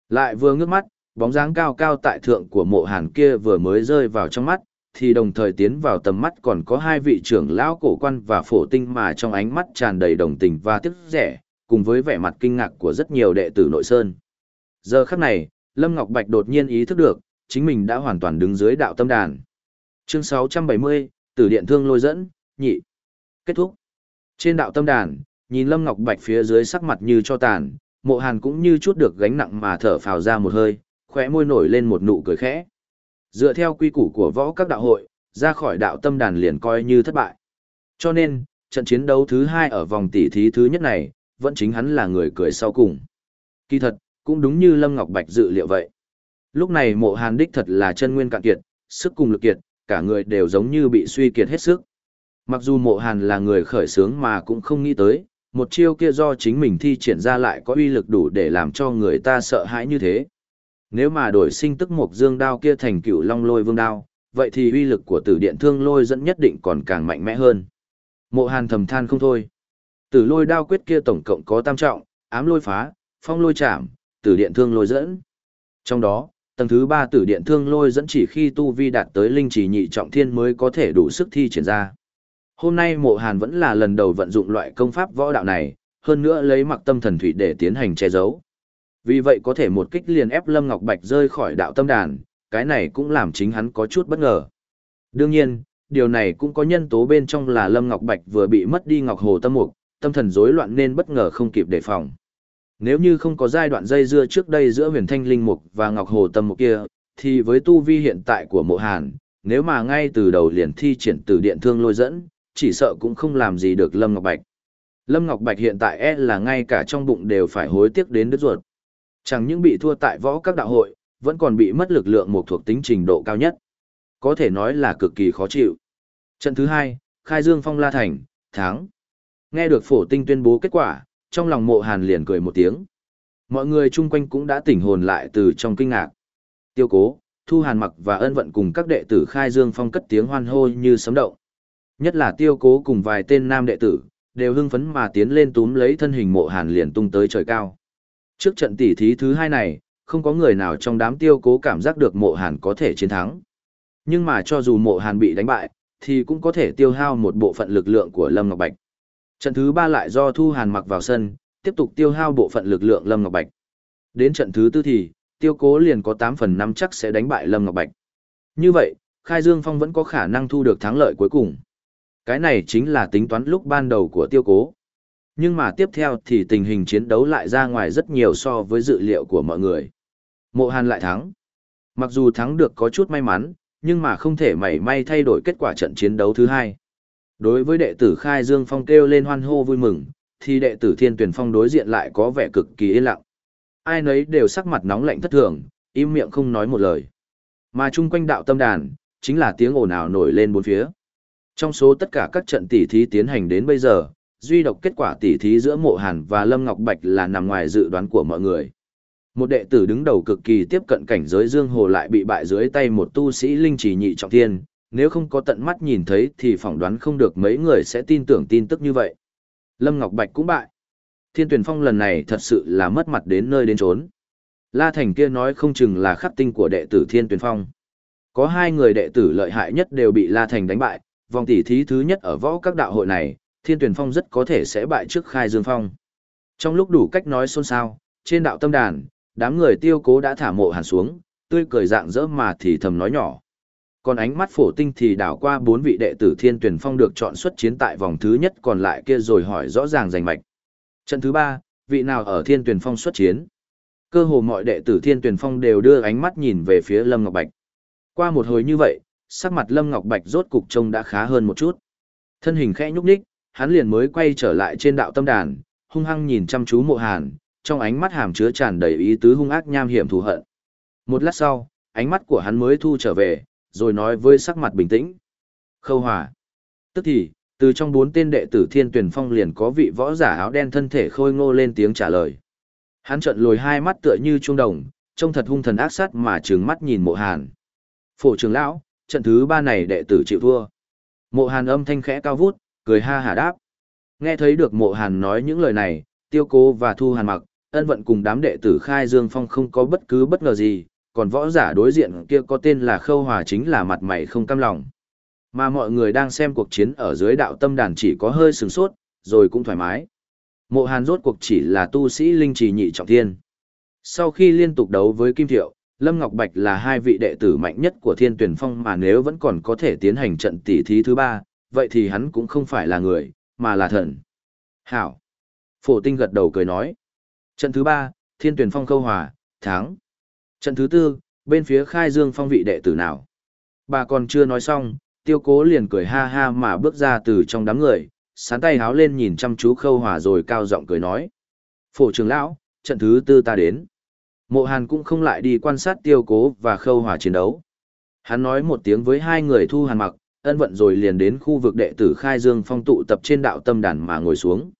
Lại vừa ngước mắt, bóng dáng cao cao tại thượng của mộ hàn kia vừa mới rơi vào trong mắt, thì đồng thời tiến vào tầm mắt còn có hai vị trưởng lão cổ quan và phổ tinh mà trong ánh mắt tràn đầy đồng tình và tiếc rẻ, cùng với vẻ mặt kinh ngạc của rất nhiều đệ tử nội sơn. Giờ khắc này, Lâm Ngọc Bạch đột nhiên ý thức được, chính mình đã hoàn toàn đứng dưới đạo tâm đàn. Chương 670, Tử Điện Thương Lôi dẫn, nhị. Kết thúc. Trên đạo tâm đàn, nhìn Lâm Ngọc Bạch phía dưới sắc mặt như cho tàn, mộ hàn cũng như chút được gánh nặng mà thở phào ra một hơi, khóe môi nổi lên một nụ cười khẽ. Dựa theo quy củ của võ các đạo hội, ra khỏi đạo tâm đàn liền coi như thất bại. Cho nên, trận chiến đấu thứ hai ở vòng tỷ thí thứ nhất này, vẫn chính hắn là người cười sau cùng. Kỳ thật, cũng đúng như Lâm Ngọc Bạch dự liệu vậy. Lúc này mộ hàn đích thật là chân nguyên cạn kiệt, sức cùng lực kiệt, cả người đều giống như bị suy kiệt hết sức. Mặc dù mộ hàn là người khởi sướng mà cũng không nghĩ tới, một chiêu kia do chính mình thi triển ra lại có uy lực đủ để làm cho người ta sợ hãi như thế. Nếu mà đổi sinh tức mộc dương đao kia thành cựu long lôi vương đao, vậy thì uy lực của tử điện thương lôi dẫn nhất định còn càng mạnh mẽ hơn. Mộ hàn thầm than không thôi. Tử lôi đao quyết kia tổng cộng có tam trọng, ám lôi phá, phong lôi chạm, tử điện thương lôi dẫn. Trong đó, tầng thứ ba tử điện thương lôi dẫn chỉ khi tu vi đạt tới linh chỉ nhị trọng thiên mới có thể đủ sức thi triển ra. Hôm nay mộ hàn vẫn là lần đầu vận dụng loại công pháp võ đạo này, hơn nữa lấy mặc tâm thần thủy để tiến hành che giấu. Vì vậy có thể một kích liền ép Lâm Ngọc Bạch rơi khỏi đạo tâm đàn, cái này cũng làm chính hắn có chút bất ngờ. Đương nhiên, điều này cũng có nhân tố bên trong là Lâm Ngọc Bạch vừa bị mất đi Ngọc Hồ Tâm Mục, tâm thần rối loạn nên bất ngờ không kịp đề phòng. Nếu như không có giai đoạn dây dưa trước đây giữa huyền thanh linh mục và Ngọc Hồ Tâm Mục kia, thì với tu vi hiện tại của mộ hàn, nếu mà ngay từ đầu liền thi triển từ điện thương lôi dẫn, chỉ sợ cũng không làm gì được Lâm Ngọc Bạch. Lâm Ngọc Bạch hiện tại e là ngay cả trong bụng đều phải hối tiếc đến đứt ruột. Chẳng những bị thua tại võ các đạo hội, vẫn còn bị mất lực lượng một thuộc tính trình độ cao nhất. Có thể nói là cực kỳ khó chịu. Trận thứ hai, Khai Dương Phong La Thành, tháng. Nghe được phổ tinh tuyên bố kết quả, trong lòng mộ hàn liền cười một tiếng. Mọi người chung quanh cũng đã tỉnh hồn lại từ trong kinh ngạc. Tiêu cố, Thu Hàn mặc và ân vận cùng các đệ tử Khai Dương Phong cất tiếng hoan hô như sấm động. Nhất là tiêu cố cùng vài tên nam đệ tử, đều hưng phấn mà tiến lên túm lấy thân hình mộ hàn liền tung tới trời cao. Trước trận tỉ thí thứ hai này, không có người nào trong đám tiêu cố cảm giác được mộ hàn có thể chiến thắng. Nhưng mà cho dù mộ hàn bị đánh bại, thì cũng có thể tiêu hao một bộ phận lực lượng của Lâm Ngọc Bạch. Trận thứ ba lại do Thu Hàn mặc vào sân, tiếp tục tiêu hao bộ phận lực lượng Lâm Ngọc Bạch. Đến trận thứ tư thì, tiêu cố liền có 8 phần 5 chắc sẽ đánh bại Lâm Ngọc Bạch. Như vậy, Khai Dương Phong vẫn có khả năng thu được thắng lợi cuối cùng. Cái này chính là tính toán lúc ban đầu của tiêu cố. Nhưng mà tiếp theo thì tình hình chiến đấu lại ra ngoài rất nhiều so với dự liệu của mọi người. Mộ Hàn lại thắng. Mặc dù thắng được có chút may mắn, nhưng mà không thể mảy may thay đổi kết quả trận chiến đấu thứ hai. Đối với đệ tử Khai Dương Phong kêu lên hoan hô vui mừng, thì đệ tử Thiên Tuyển Phong đối diện lại có vẻ cực kỳ yên lặng. Ai nấy đều sắc mặt nóng lạnh thất thường, im miệng không nói một lời. Mà chung quanh đạo tâm đàn, chính là tiếng ồn ào nổi lên bốn phía. Trong số tất cả các trận tỉ thí tiến hành đến bây giờ, duy độc kết quả tỉ thí giữa Mộ Hàn và Lâm Ngọc Bạch là nằm ngoài dự đoán của mọi người. Một đệ tử đứng đầu cực kỳ tiếp cận cảnh giới Dương Hồ lại bị bại dưới tay một tu sĩ linh chỉ nhị trọng thiên, nếu không có tận mắt nhìn thấy thì phỏng đoán không được mấy người sẽ tin tưởng tin tức như vậy. Lâm Ngọc Bạch cũng bại. Thiên tuyển phong lần này thật sự là mất mặt đến nơi đến chốn. La Thành kia nói không chừng là khắc tinh của đệ tử Thiên tuyển phong. Có hai người đệ tử lợi hại nhất đều bị La Thành đánh bại, vòng tỷ thí thứ nhất ở võ các đạo hội này, Thiên tuyển phong rất có thể sẽ bại trước khai dương phong. Trong lúc đủ cách nói xôn xao, trên đạo tâm đàn, đám người tiêu cố đã thả mộ hàn xuống, tươi cười dạng dỡ mà thì thầm nói nhỏ. Còn ánh mắt phổ tinh thì đảo qua bốn vị đệ tử thiên tuyển phong được chọn xuất chiến tại vòng thứ nhất còn lại kia rồi hỏi rõ ràng giành mạch. Trận thứ ba, vị nào ở thiên tuyển phong xuất chiến? Cơ hồ mọi đệ tử thiên tuyển phong đều đưa ánh mắt nhìn về phía Lâm Ngọc Bạch. Qua một hồi như vậy, sắc mặt Lâm Ngọc Bạch rốt cục trông đã khá hơn một chút. Thân hình khẽ nhúc nhích, hắn liền mới quay trở lại trên đạo tâm đàn, hung hăng nhìn chăm chú mộ hàn, trong ánh mắt hàm chứa tràn đầy ý tứ hung ác nham hiểm thù hận. Một lát sau, ánh mắt của hắn mới thu trở về, rồi nói với sắc mặt bình tĩnh. Khâu hòa. Tức thì, từ trong bốn tên đệ tử thiên tuyển phong liền có vị võ giả áo đen thân thể khôi ngô lên tiếng trả lời. Hắn trợn lồi hai mắt tựa như trung đồng, trông thật hung thần ác sát mà trừng mắt nhìn mộ hàn. Phổ trưởng lão, trận thứ ba này đệ tử chịu thua. Mộ hàn âm thanh khẽ cao vút, cười ha hả đáp. Nghe thấy được mộ hàn nói những lời này, tiêu cố và thu hàn mặc, ân vận cùng đám đệ tử khai dương phong không có bất cứ bất ngờ gì, còn võ giả đối diện kia có tên là khâu hòa chính là mặt mày không cam lòng. Mà mọi người đang xem cuộc chiến ở dưới đạo tâm đàn chỉ có hơi sừng sốt, rồi cũng thoải mái. Mộ hàn rốt cuộc chỉ là tu sĩ linh trì nhị trọng thiên. Sau khi liên tục đấu với Kim Thiệu, Lâm Ngọc Bạch là hai vị đệ tử mạnh nhất của Thiên Tuyển Phong mà nếu vẫn còn có thể tiến hành trận tỷ thí thứ ba, vậy thì hắn cũng không phải là người, mà là thần. Hảo. Phổ Tinh gật đầu cười nói. Trận thứ ba, Thiên Tuyển Phong khâu hòa, thắng. Trận thứ tư, bên phía khai dương phong vị đệ tử nào. Bà còn chưa nói xong, tiêu cố liền cười ha ha mà bước ra từ trong đám người, sán tay háo lên nhìn chăm chú khâu hòa rồi cao giọng cười nói. Phổ trưởng lão, trận thứ tư ta đến. Mộ hàn cũng không lại đi quan sát tiêu cố và khâu hòa chiến đấu. Hắn nói một tiếng với hai người thu hàn mặc, ân vận rồi liền đến khu vực đệ tử khai dương phong tụ tập trên đạo tâm đàn mà ngồi xuống.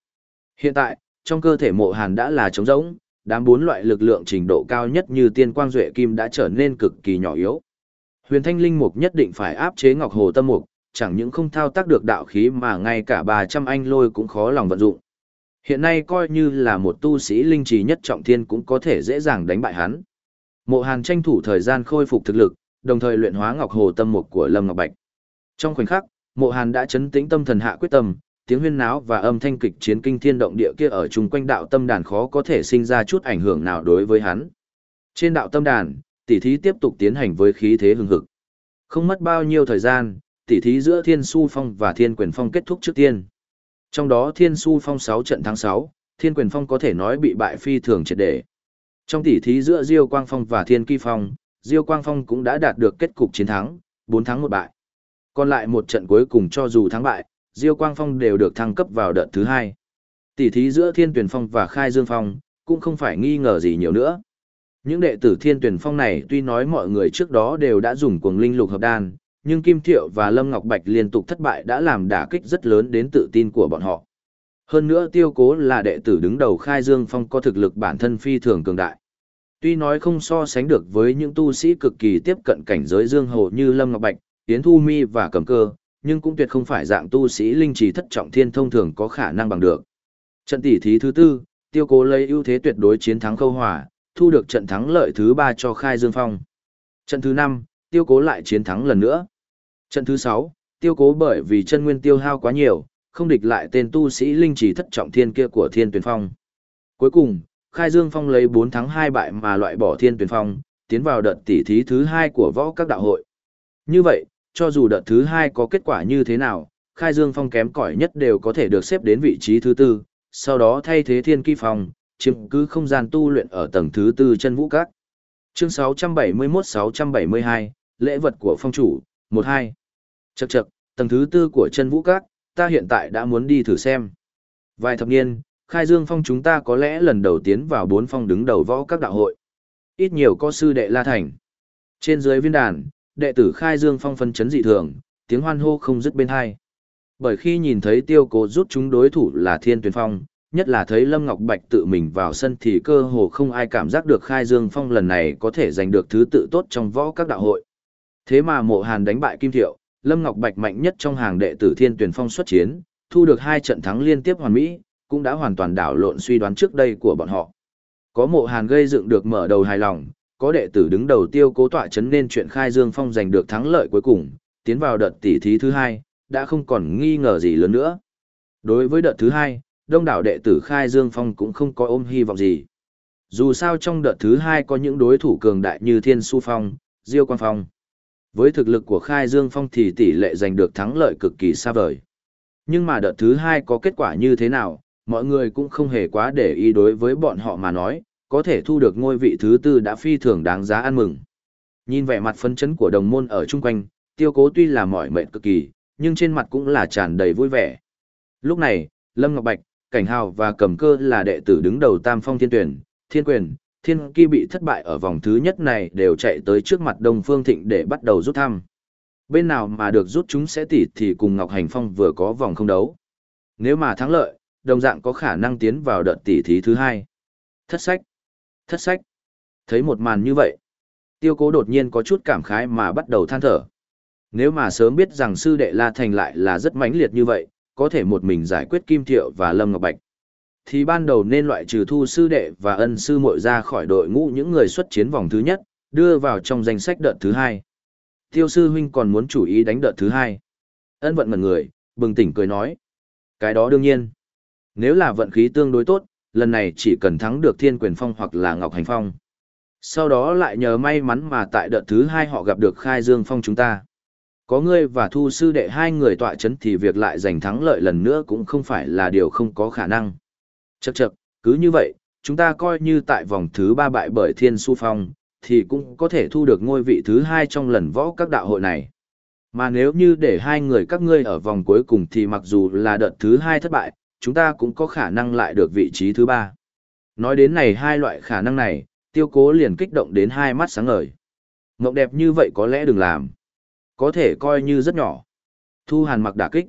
Hiện tại, trong cơ thể mộ hàn đã là trống rỗng, đám bốn loại lực lượng trình độ cao nhất như tiên quang duệ kim đã trở nên cực kỳ nhỏ yếu. Huyền thanh linh mục nhất định phải áp chế ngọc hồ tâm mục, chẳng những không thao tác được đạo khí mà ngay cả 300 anh lôi cũng khó lòng vận dụng. Hiện nay coi như là một tu sĩ linh trì nhất trọng thiên cũng có thể dễ dàng đánh bại hắn. Mộ Hàn tranh thủ thời gian khôi phục thực lực, đồng thời luyện hóa ngọc hồ tâm mục của Lâm Ngọc Bạch. Trong khoảnh khắc, Mộ Hàn đã chấn tĩnh tâm thần hạ quyết tâm, tiếng huyên náo và âm thanh kịch chiến kinh thiên động địa kia ở chung quanh đạo tâm đàn khó có thể sinh ra chút ảnh hưởng nào đối với hắn. Trên đạo tâm đàn, tỷ thí tiếp tục tiến hành với khí thế hừng hực. Không mất bao nhiêu thời gian, tỷ thí giữa Thiên Su Phong và Thiên Quyền Phong kết thúc trước tiên. Trong đó Thiên Su Phong 6 trận tháng 6, Thiên Quyền Phong có thể nói bị bại phi thường triệt để. Trong tỷ thí giữa Diêu Quang Phong và Thiên Kỳ Phong, Diêu Quang Phong cũng đã đạt được kết cục chiến thắng, 4 thắng một bại. Còn lại một trận cuối cùng cho dù thắng bại, Diêu Quang Phong đều được thăng cấp vào đợt thứ hai. Tỷ thí giữa Thiên Tuyển Phong và Khai Dương Phong, cũng không phải nghi ngờ gì nhiều nữa. Những đệ tử Thiên Tuyển Phong này tuy nói mọi người trước đó đều đã dùng cuồng linh lục hợp đan, nhưng Kim Thiệu và Lâm Ngọc Bạch liên tục thất bại đã làm đả kích rất lớn đến tự tin của bọn họ. Hơn nữa Tiêu Cố là đệ tử đứng đầu Khai Dương Phong có thực lực bản thân phi thường cường đại. Tuy nói không so sánh được với những tu sĩ cực kỳ tiếp cận cảnh giới Dương Hồ như Lâm Ngọc Bạch, Tiến Thu Mi và Cầm Cơ, nhưng cũng tuyệt không phải dạng tu sĩ linh trí thất trọng thiên thông thường có khả năng bằng được. Trận tỷ thí thứ tư, Tiêu Cố lấy ưu thế tuyệt đối chiến thắng Khâu Hòa, thu được trận thắng lợi thứ ba cho Khai Dương Phong. Trận thứ năm, Tiêu Cố lại chiến thắng lần nữa. Trận thứ 6, Tiêu Cố bởi vì chân nguyên tiêu hao quá nhiều, không địch lại tên tu sĩ linh chỉ thất trọng thiên kia của Thiên Tuyền Phong. Cuối cùng, Khai Dương Phong lấy 4 thắng 2 bại mà loại bỏ Thiên Tuyền Phong, tiến vào đợt tỉ thí thứ 2 của võ các đạo hội. Như vậy, cho dù đợt thứ 2 có kết quả như thế nào, Khai Dương Phong kém cỏi nhất đều có thể được xếp đến vị trí thứ 4, sau đó thay thế Thiên Kỳ Phong, chiếm cứ không gian tu luyện ở tầng thứ 4 chân vũ các. Chương 671-672, lễ vật của phong chủ, 1-2. Chậc chậc, tầng thứ tư của chân vũ các, ta hiện tại đã muốn đi thử xem. Vài thập niên, khai dương phong chúng ta có lẽ lần đầu tiến vào bốn phong đứng đầu võ các đạo hội. Ít nhiều có sư đệ La Thành. Trên dưới viên đàn, đệ tử khai dương phong phân chấn dị thường, tiếng hoan hô không dứt bên hai. Bởi khi nhìn thấy tiêu cố rút chúng đối thủ là thiên tuyển phong, nhất là thấy Lâm Ngọc Bạch tự mình vào sân thì cơ hồ không ai cảm giác được khai dương phong lần này có thể giành được thứ tự tốt trong võ các đạo hội. Thế mà mộ hàn đánh bại Kim Thiệu, Lâm Ngọc Bạch mạnh nhất trong hàng đệ tử Thiên Tuyển Phong xuất chiến, thu được hai trận thắng liên tiếp hoàn mỹ, cũng đã hoàn toàn đảo lộn suy đoán trước đây của bọn họ. Có mộ hàn gây dựng được mở đầu hài lòng, có đệ tử đứng đầu tiêu cố tọa chấn nên chuyện khai Dương Phong giành được thắng lợi cuối cùng, tiến vào đợt tỷ thí thứ hai, đã không còn nghi ngờ gì lớn nữa. Đối với đợt thứ hai, đông đảo đệ tử khai Dương Phong cũng không có ôm hy vọng gì. Dù sao trong đợt thứ hai có những đối thủ cường đại như Thiên Su Phong, Diêu Quang Phong. Với thực lực của Khai Dương Phong thì tỷ lệ giành được thắng lợi cực kỳ xa vời. Nhưng mà đợt thứ hai có kết quả như thế nào, mọi người cũng không hề quá để ý đối với bọn họ mà nói, có thể thu được ngôi vị thứ tư đã phi thường đáng giá ăn mừng. Nhìn vẻ mặt phấn chấn của đồng môn ở chung quanh, tiêu cố tuy là mỏi mệt cực kỳ, nhưng trên mặt cũng là tràn đầy vui vẻ. Lúc này, Lâm Ngọc Bạch, Cảnh Hào và Cầm Cơ là đệ tử đứng đầu Tam Phong Thiên Tuyển, Thiên Quyền, thiên kỳ bị thất bại ở vòng thứ nhất này đều chạy tới trước mặt Đông Phương Thịnh để bắt đầu rút thăm. Bên nào mà được rút chúng sẽ tỉ thì cùng Ngọc Hành Phong vừa có vòng không đấu. Nếu mà thắng lợi, đồng dạng có khả năng tiến vào đợt tỉ thí thứ hai. Thất sách. Thất sách. Thấy một màn như vậy. Tiêu cố đột nhiên có chút cảm khái mà bắt đầu than thở. Nếu mà sớm biết rằng sư đệ La Thành lại là rất mãnh liệt như vậy, có thể một mình giải quyết Kim Thiệu và Lâm Ngọc Bạch thì ban đầu nên loại trừ thu sư đệ và ân sư muội ra khỏi đội ngũ những người xuất chiến vòng thứ nhất, đưa vào trong danh sách đợt thứ hai. Tiêu sư huynh còn muốn chủ ý đánh đợt thứ hai. Ân vận ngần người, bừng tỉnh cười nói. Cái đó đương nhiên. Nếu là vận khí tương đối tốt, lần này chỉ cần thắng được thiên quyền phong hoặc là ngọc hành phong. Sau đó lại nhờ may mắn mà tại đợt thứ hai họ gặp được khai dương phong chúng ta. Có ngươi và thu sư đệ hai người tọa chấn thì việc lại giành thắng lợi lần nữa cũng không phải là điều không có khả năng. Chậc chậc, cứ như vậy, chúng ta coi như tại vòng thứ ba bại bởi Thiên Su Phong, thì cũng có thể thu được ngôi vị thứ hai trong lần võ các đạo hội này. Mà nếu như để hai người các ngươi ở vòng cuối cùng thì mặc dù là đợt thứ hai thất bại, chúng ta cũng có khả năng lại được vị trí thứ ba. Nói đến này hai loại khả năng này, tiêu cố liền kích động đến hai mắt sáng ngời. Mộng đẹp như vậy có lẽ đừng làm. Có thể coi như rất nhỏ. Thu hàn mặc đả kích.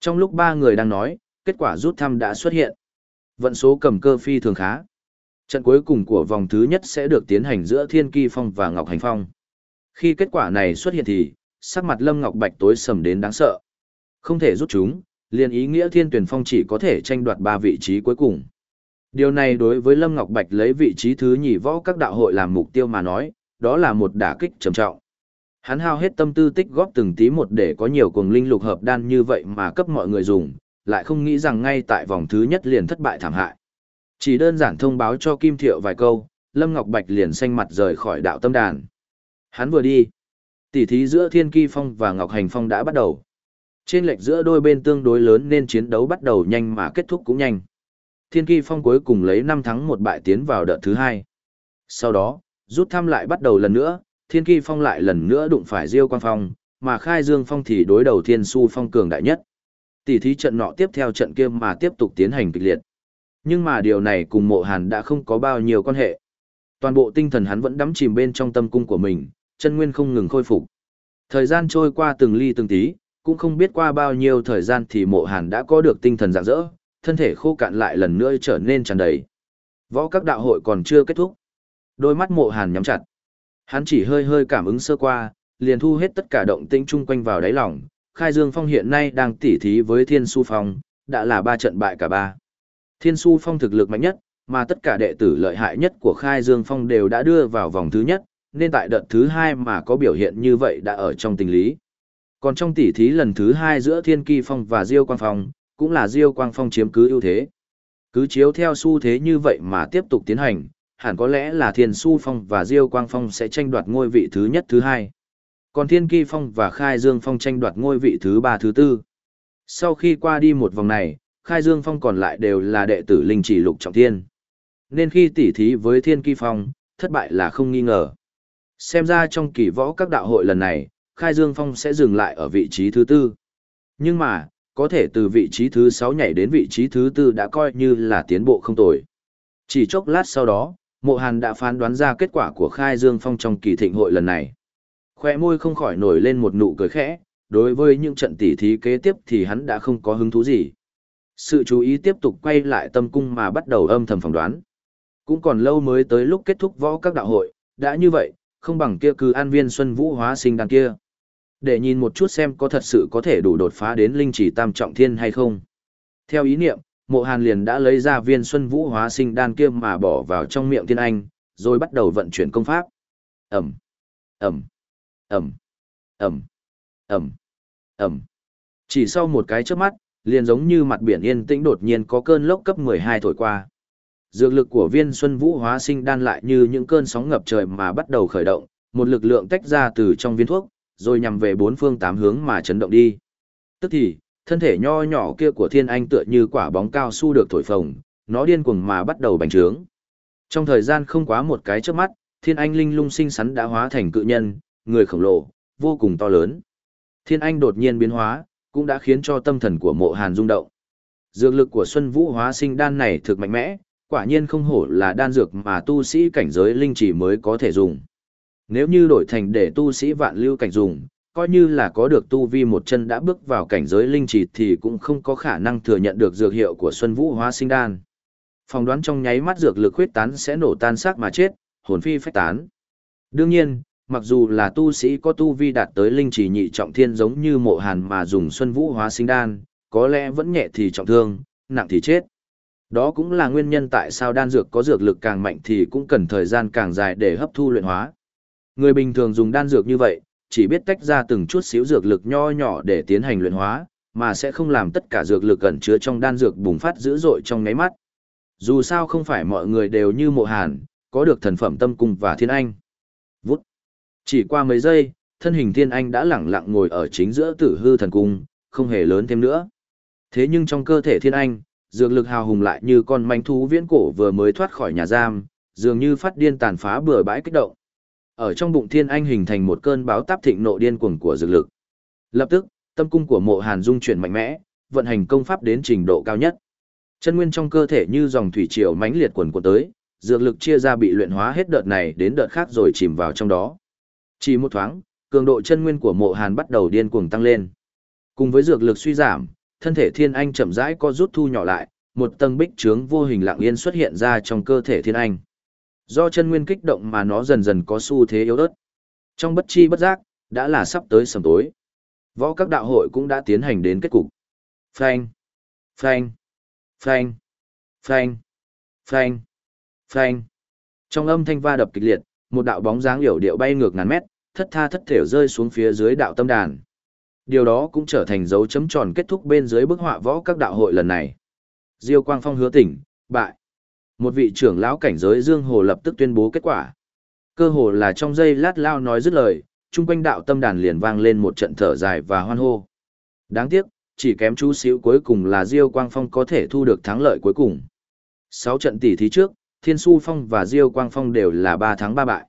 Trong lúc ba người đang nói, kết quả rút thăm đã xuất hiện. Vận số cầm cơ phi thường khá. Trận cuối cùng của vòng thứ nhất sẽ được tiến hành giữa Thiên Kỳ Phong và Ngọc Hành Phong. Khi kết quả này xuất hiện thì, sắc mặt Lâm Ngọc Bạch tối sầm đến đáng sợ. Không thể rút chúng, liền ý nghĩa Thiên Tuyển Phong chỉ có thể tranh đoạt ba vị trí cuối cùng. Điều này đối với Lâm Ngọc Bạch lấy vị trí thứ nhì võ các đạo hội làm mục tiêu mà nói, đó là một đả kích trầm trọng. Hắn hao hết tâm tư tích góp từng tí một để có nhiều cuồng linh lục hợp đan như vậy mà cấp mọi người dùng, lại không nghĩ rằng ngay tại vòng thứ nhất liền thất bại thảm hại. Chỉ đơn giản thông báo cho Kim Thiệu vài câu, Lâm Ngọc Bạch liền xanh mặt rời khỏi đạo tâm đàn. Hắn vừa đi, tỉ thí giữa Thiên Kỳ Phong và Ngọc Hành Phong đã bắt đầu. Trên lệch giữa đôi bên tương đối lớn nên chiến đấu bắt đầu nhanh mà kết thúc cũng nhanh. Thiên Kỳ Phong cuối cùng lấy 5 thắng một bại tiến vào đợt thứ hai. Sau đó, rút thăm lại bắt đầu lần nữa, Thiên Kỳ Phong lại lần nữa đụng phải Diêu Quang Phong, mà Khai Dương Phong thì đối đầu Thiên Su Phong cường đại nhất tỉ thí trận nọ tiếp theo trận kia mà tiếp tục tiến hành kịch liệt. Nhưng mà điều này cùng mộ hàn đã không có bao nhiêu quan hệ. Toàn bộ tinh thần hắn vẫn đắm chìm bên trong tâm cung của mình, chân nguyên không ngừng khôi phục. Thời gian trôi qua từng ly từng tí, cũng không biết qua bao nhiêu thời gian thì mộ hàn đã có được tinh thần rạng rỡ, thân thể khô cạn lại lần nữa trở nên tràn đầy. Võ các đạo hội còn chưa kết thúc. Đôi mắt mộ hàn nhắm chặt. Hắn chỉ hơi hơi cảm ứng sơ qua, liền thu hết tất cả động tĩnh chung quanh vào đáy lòng, Khai Dương Phong hiện nay đang tỉ thí với Thiên Su Phong, đã là ba trận bại cả ba. Thiên Su Phong thực lực mạnh nhất, mà tất cả đệ tử lợi hại nhất của Khai Dương Phong đều đã đưa vào vòng thứ nhất, nên tại đợt thứ hai mà có biểu hiện như vậy đã ở trong tình lý. Còn trong tỉ thí lần thứ hai giữa Thiên Kỳ Phong và Diêu Quang Phong, cũng là Diêu Quang Phong chiếm cứ ưu thế. Cứ chiếu theo xu thế như vậy mà tiếp tục tiến hành, hẳn có lẽ là Thiên Su Phong và Diêu Quang Phong sẽ tranh đoạt ngôi vị thứ nhất thứ hai. Còn Thiên Kỳ Phong và Khai Dương Phong tranh đoạt ngôi vị thứ ba thứ tư. Sau khi qua đi một vòng này, Khai Dương Phong còn lại đều là đệ tử linh chỉ lục trọng thiên. Nên khi tỉ thí với Thiên Kỳ Phong, thất bại là không nghi ngờ. Xem ra trong kỳ võ các đạo hội lần này, Khai Dương Phong sẽ dừng lại ở vị trí thứ tư. Nhưng mà, có thể từ vị trí thứ sáu nhảy đến vị trí thứ tư đã coi như là tiến bộ không tồi. Chỉ chốc lát sau đó, Mộ Hàn đã phán đoán ra kết quả của Khai Dương Phong trong kỳ thịnh hội lần này. Khoe môi không khỏi nổi lên một nụ cười khẽ, đối với những trận tỉ thí kế tiếp thì hắn đã không có hứng thú gì. Sự chú ý tiếp tục quay lại tâm cung mà bắt đầu âm thầm phỏng đoán. Cũng còn lâu mới tới lúc kết thúc võ các đạo hội, đã như vậy, không bằng kia cứ an viên xuân vũ hóa sinh đàn kia. Để nhìn một chút xem có thật sự có thể đủ đột phá đến linh chỉ tam trọng thiên hay không. Theo ý niệm, mộ hàn liền đã lấy ra viên xuân vũ hóa sinh đan kia mà bỏ vào trong miệng thiên anh, rồi bắt đầu vận chuyển công pháp. Ẩm, Ẩm, Ẩm, Ẩm, Ẩm, Ẩm. Chỉ sau một cái trước mắt, liền giống như mặt biển yên tĩnh đột nhiên có cơn lốc cấp 12 thổi qua. Dược lực của viên xuân vũ hóa sinh đan lại như những cơn sóng ngập trời mà bắt đầu khởi động, một lực lượng tách ra từ trong viên thuốc, rồi nhằm về bốn phương tám hướng mà chấn động đi. Tức thì, thân thể nho nhỏ kia của thiên anh tựa như quả bóng cao su được thổi phồng, nó điên cuồng mà bắt đầu bành trướng. Trong thời gian không quá một cái trước mắt, thiên anh linh lung sinh sắn đã hóa thành cự nhân, người khổng lồ, vô cùng to lớn. Thiên anh đột nhiên biến hóa, cũng đã khiến cho tâm thần của mộ hàn rung động. Dược lực của Xuân Vũ hóa sinh đan này thực mạnh mẽ, quả nhiên không hổ là đan dược mà tu sĩ cảnh giới linh chỉ mới có thể dùng. Nếu như đổi thành để tu sĩ vạn lưu cảnh dùng, coi như là có được tu vi một chân đã bước vào cảnh giới linh chỉ thì cũng không có khả năng thừa nhận được dược hiệu của Xuân Vũ Hóa Sinh Đan. Phòng đoán trong nháy mắt dược lực huyết tán sẽ nổ tan xác mà chết, hồn phi phách tán. Đương nhiên, mặc dù là tu sĩ có tu vi đạt tới linh chỉ nhị trọng thiên giống như mộ hàn mà dùng Xuân Vũ Hóa Sinh Đan, có lẽ vẫn nhẹ thì trọng thương, nặng thì chết. Đó cũng là nguyên nhân tại sao đan dược có dược lực càng mạnh thì cũng cần thời gian càng dài để hấp thu luyện hóa. Người bình thường dùng đan dược như vậy, chỉ biết tách ra từng chút xíu dược lực nho nhỏ để tiến hành luyện hóa, mà sẽ không làm tất cả dược lực ẩn chứa trong đan dược bùng phát dữ dội trong nháy mắt. Dù sao không phải mọi người đều như mộ hàn, có được thần phẩm tâm cung và thiên anh. Vút. Chỉ qua mấy giây, thân hình thiên anh đã lẳng lặng ngồi ở chính giữa tử hư thần cung, không hề lớn thêm nữa. Thế nhưng trong cơ thể thiên anh, dược lực hào hùng lại như con manh thú viễn cổ vừa mới thoát khỏi nhà giam, dường như phát điên tàn phá bừa bãi kích động. Ở trong bụng thiên anh hình thành một cơn báo táp thịnh nộ điên cuồng của dược lực. Lập tức, tâm cung của mộ hàn dung chuyển mạnh mẽ, vận hành công pháp đến trình độ cao nhất. Chân nguyên trong cơ thể như dòng thủy triều mãnh liệt quần của tới, dược lực chia ra bị luyện hóa hết đợt này đến đợt khác rồi chìm vào trong đó. Chỉ một thoáng, cường độ chân nguyên của mộ hàn bắt đầu điên cuồng tăng lên. Cùng với dược lực suy giảm, thân thể thiên anh chậm rãi co rút thu nhỏ lại, một tầng bích trướng vô hình lặng yên xuất hiện ra trong cơ thể thiên anh. Do chân nguyên kích động mà nó dần dần có xu thế yếu ớt. Trong bất chi bất giác, đã là sắp tới sầm tối. Võ các đạo hội cũng đã tiến hành đến kết cục. Phanh, phanh, phanh, phanh, phanh, phanh. Trong âm thanh va đập kịch liệt, một đạo bóng dáng hiểu điệu bay ngược ngàn mét, thất tha thất thểu rơi xuống phía dưới đạo tâm đàn. Điều đó cũng trở thành dấu chấm tròn kết thúc bên dưới bức họa võ các đạo hội lần này. Diêu Quang Phong hứa tỉnh, bại. Một vị trưởng lão cảnh giới Dương Hồ lập tức tuyên bố kết quả. Cơ hồ là trong giây lát lao nói dứt lời, chung quanh đạo tâm đàn liền vang lên một trận thở dài và hoan hô. Đáng tiếc, chỉ kém chú xíu cuối cùng là Diêu Quang Phong có thể thu được thắng lợi cuối cùng. Sáu trận tỷ thí trước, Thiên Su Phong và Diêu Quang Phong đều là ba thắng ba bại.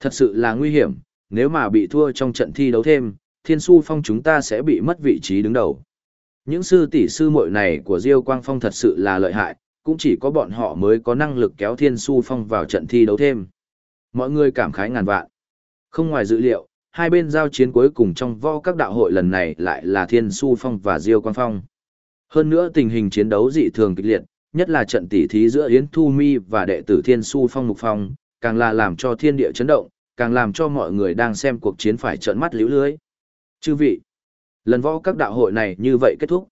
Thật sự là nguy hiểm, nếu mà bị thua trong trận thi đấu thêm, Thiên Su Phong chúng ta sẽ bị mất vị trí đứng đầu. Những sư tỷ sư muội này của Diêu Quang Phong thật sự là lợi hại, cũng chỉ có bọn họ mới có năng lực kéo Thiên Su Phong vào trận thi đấu thêm. Mọi người cảm khái ngàn vạn. Không ngoài dự liệu, hai bên giao chiến cuối cùng trong võ các đạo hội lần này lại là Thiên Su Phong và Diêu Quang Phong. Hơn nữa tình hình chiến đấu dị thường kịch liệt, nhất là trận tỉ thí giữa Yến Thu Mi và đệ tử Thiên Su Phong Mục Phong, càng là làm cho thiên địa chấn động, càng làm cho mọi người đang xem cuộc chiến phải trợn mắt liễu lưới. Chư vị, lần võ các đạo hội này như vậy kết thúc.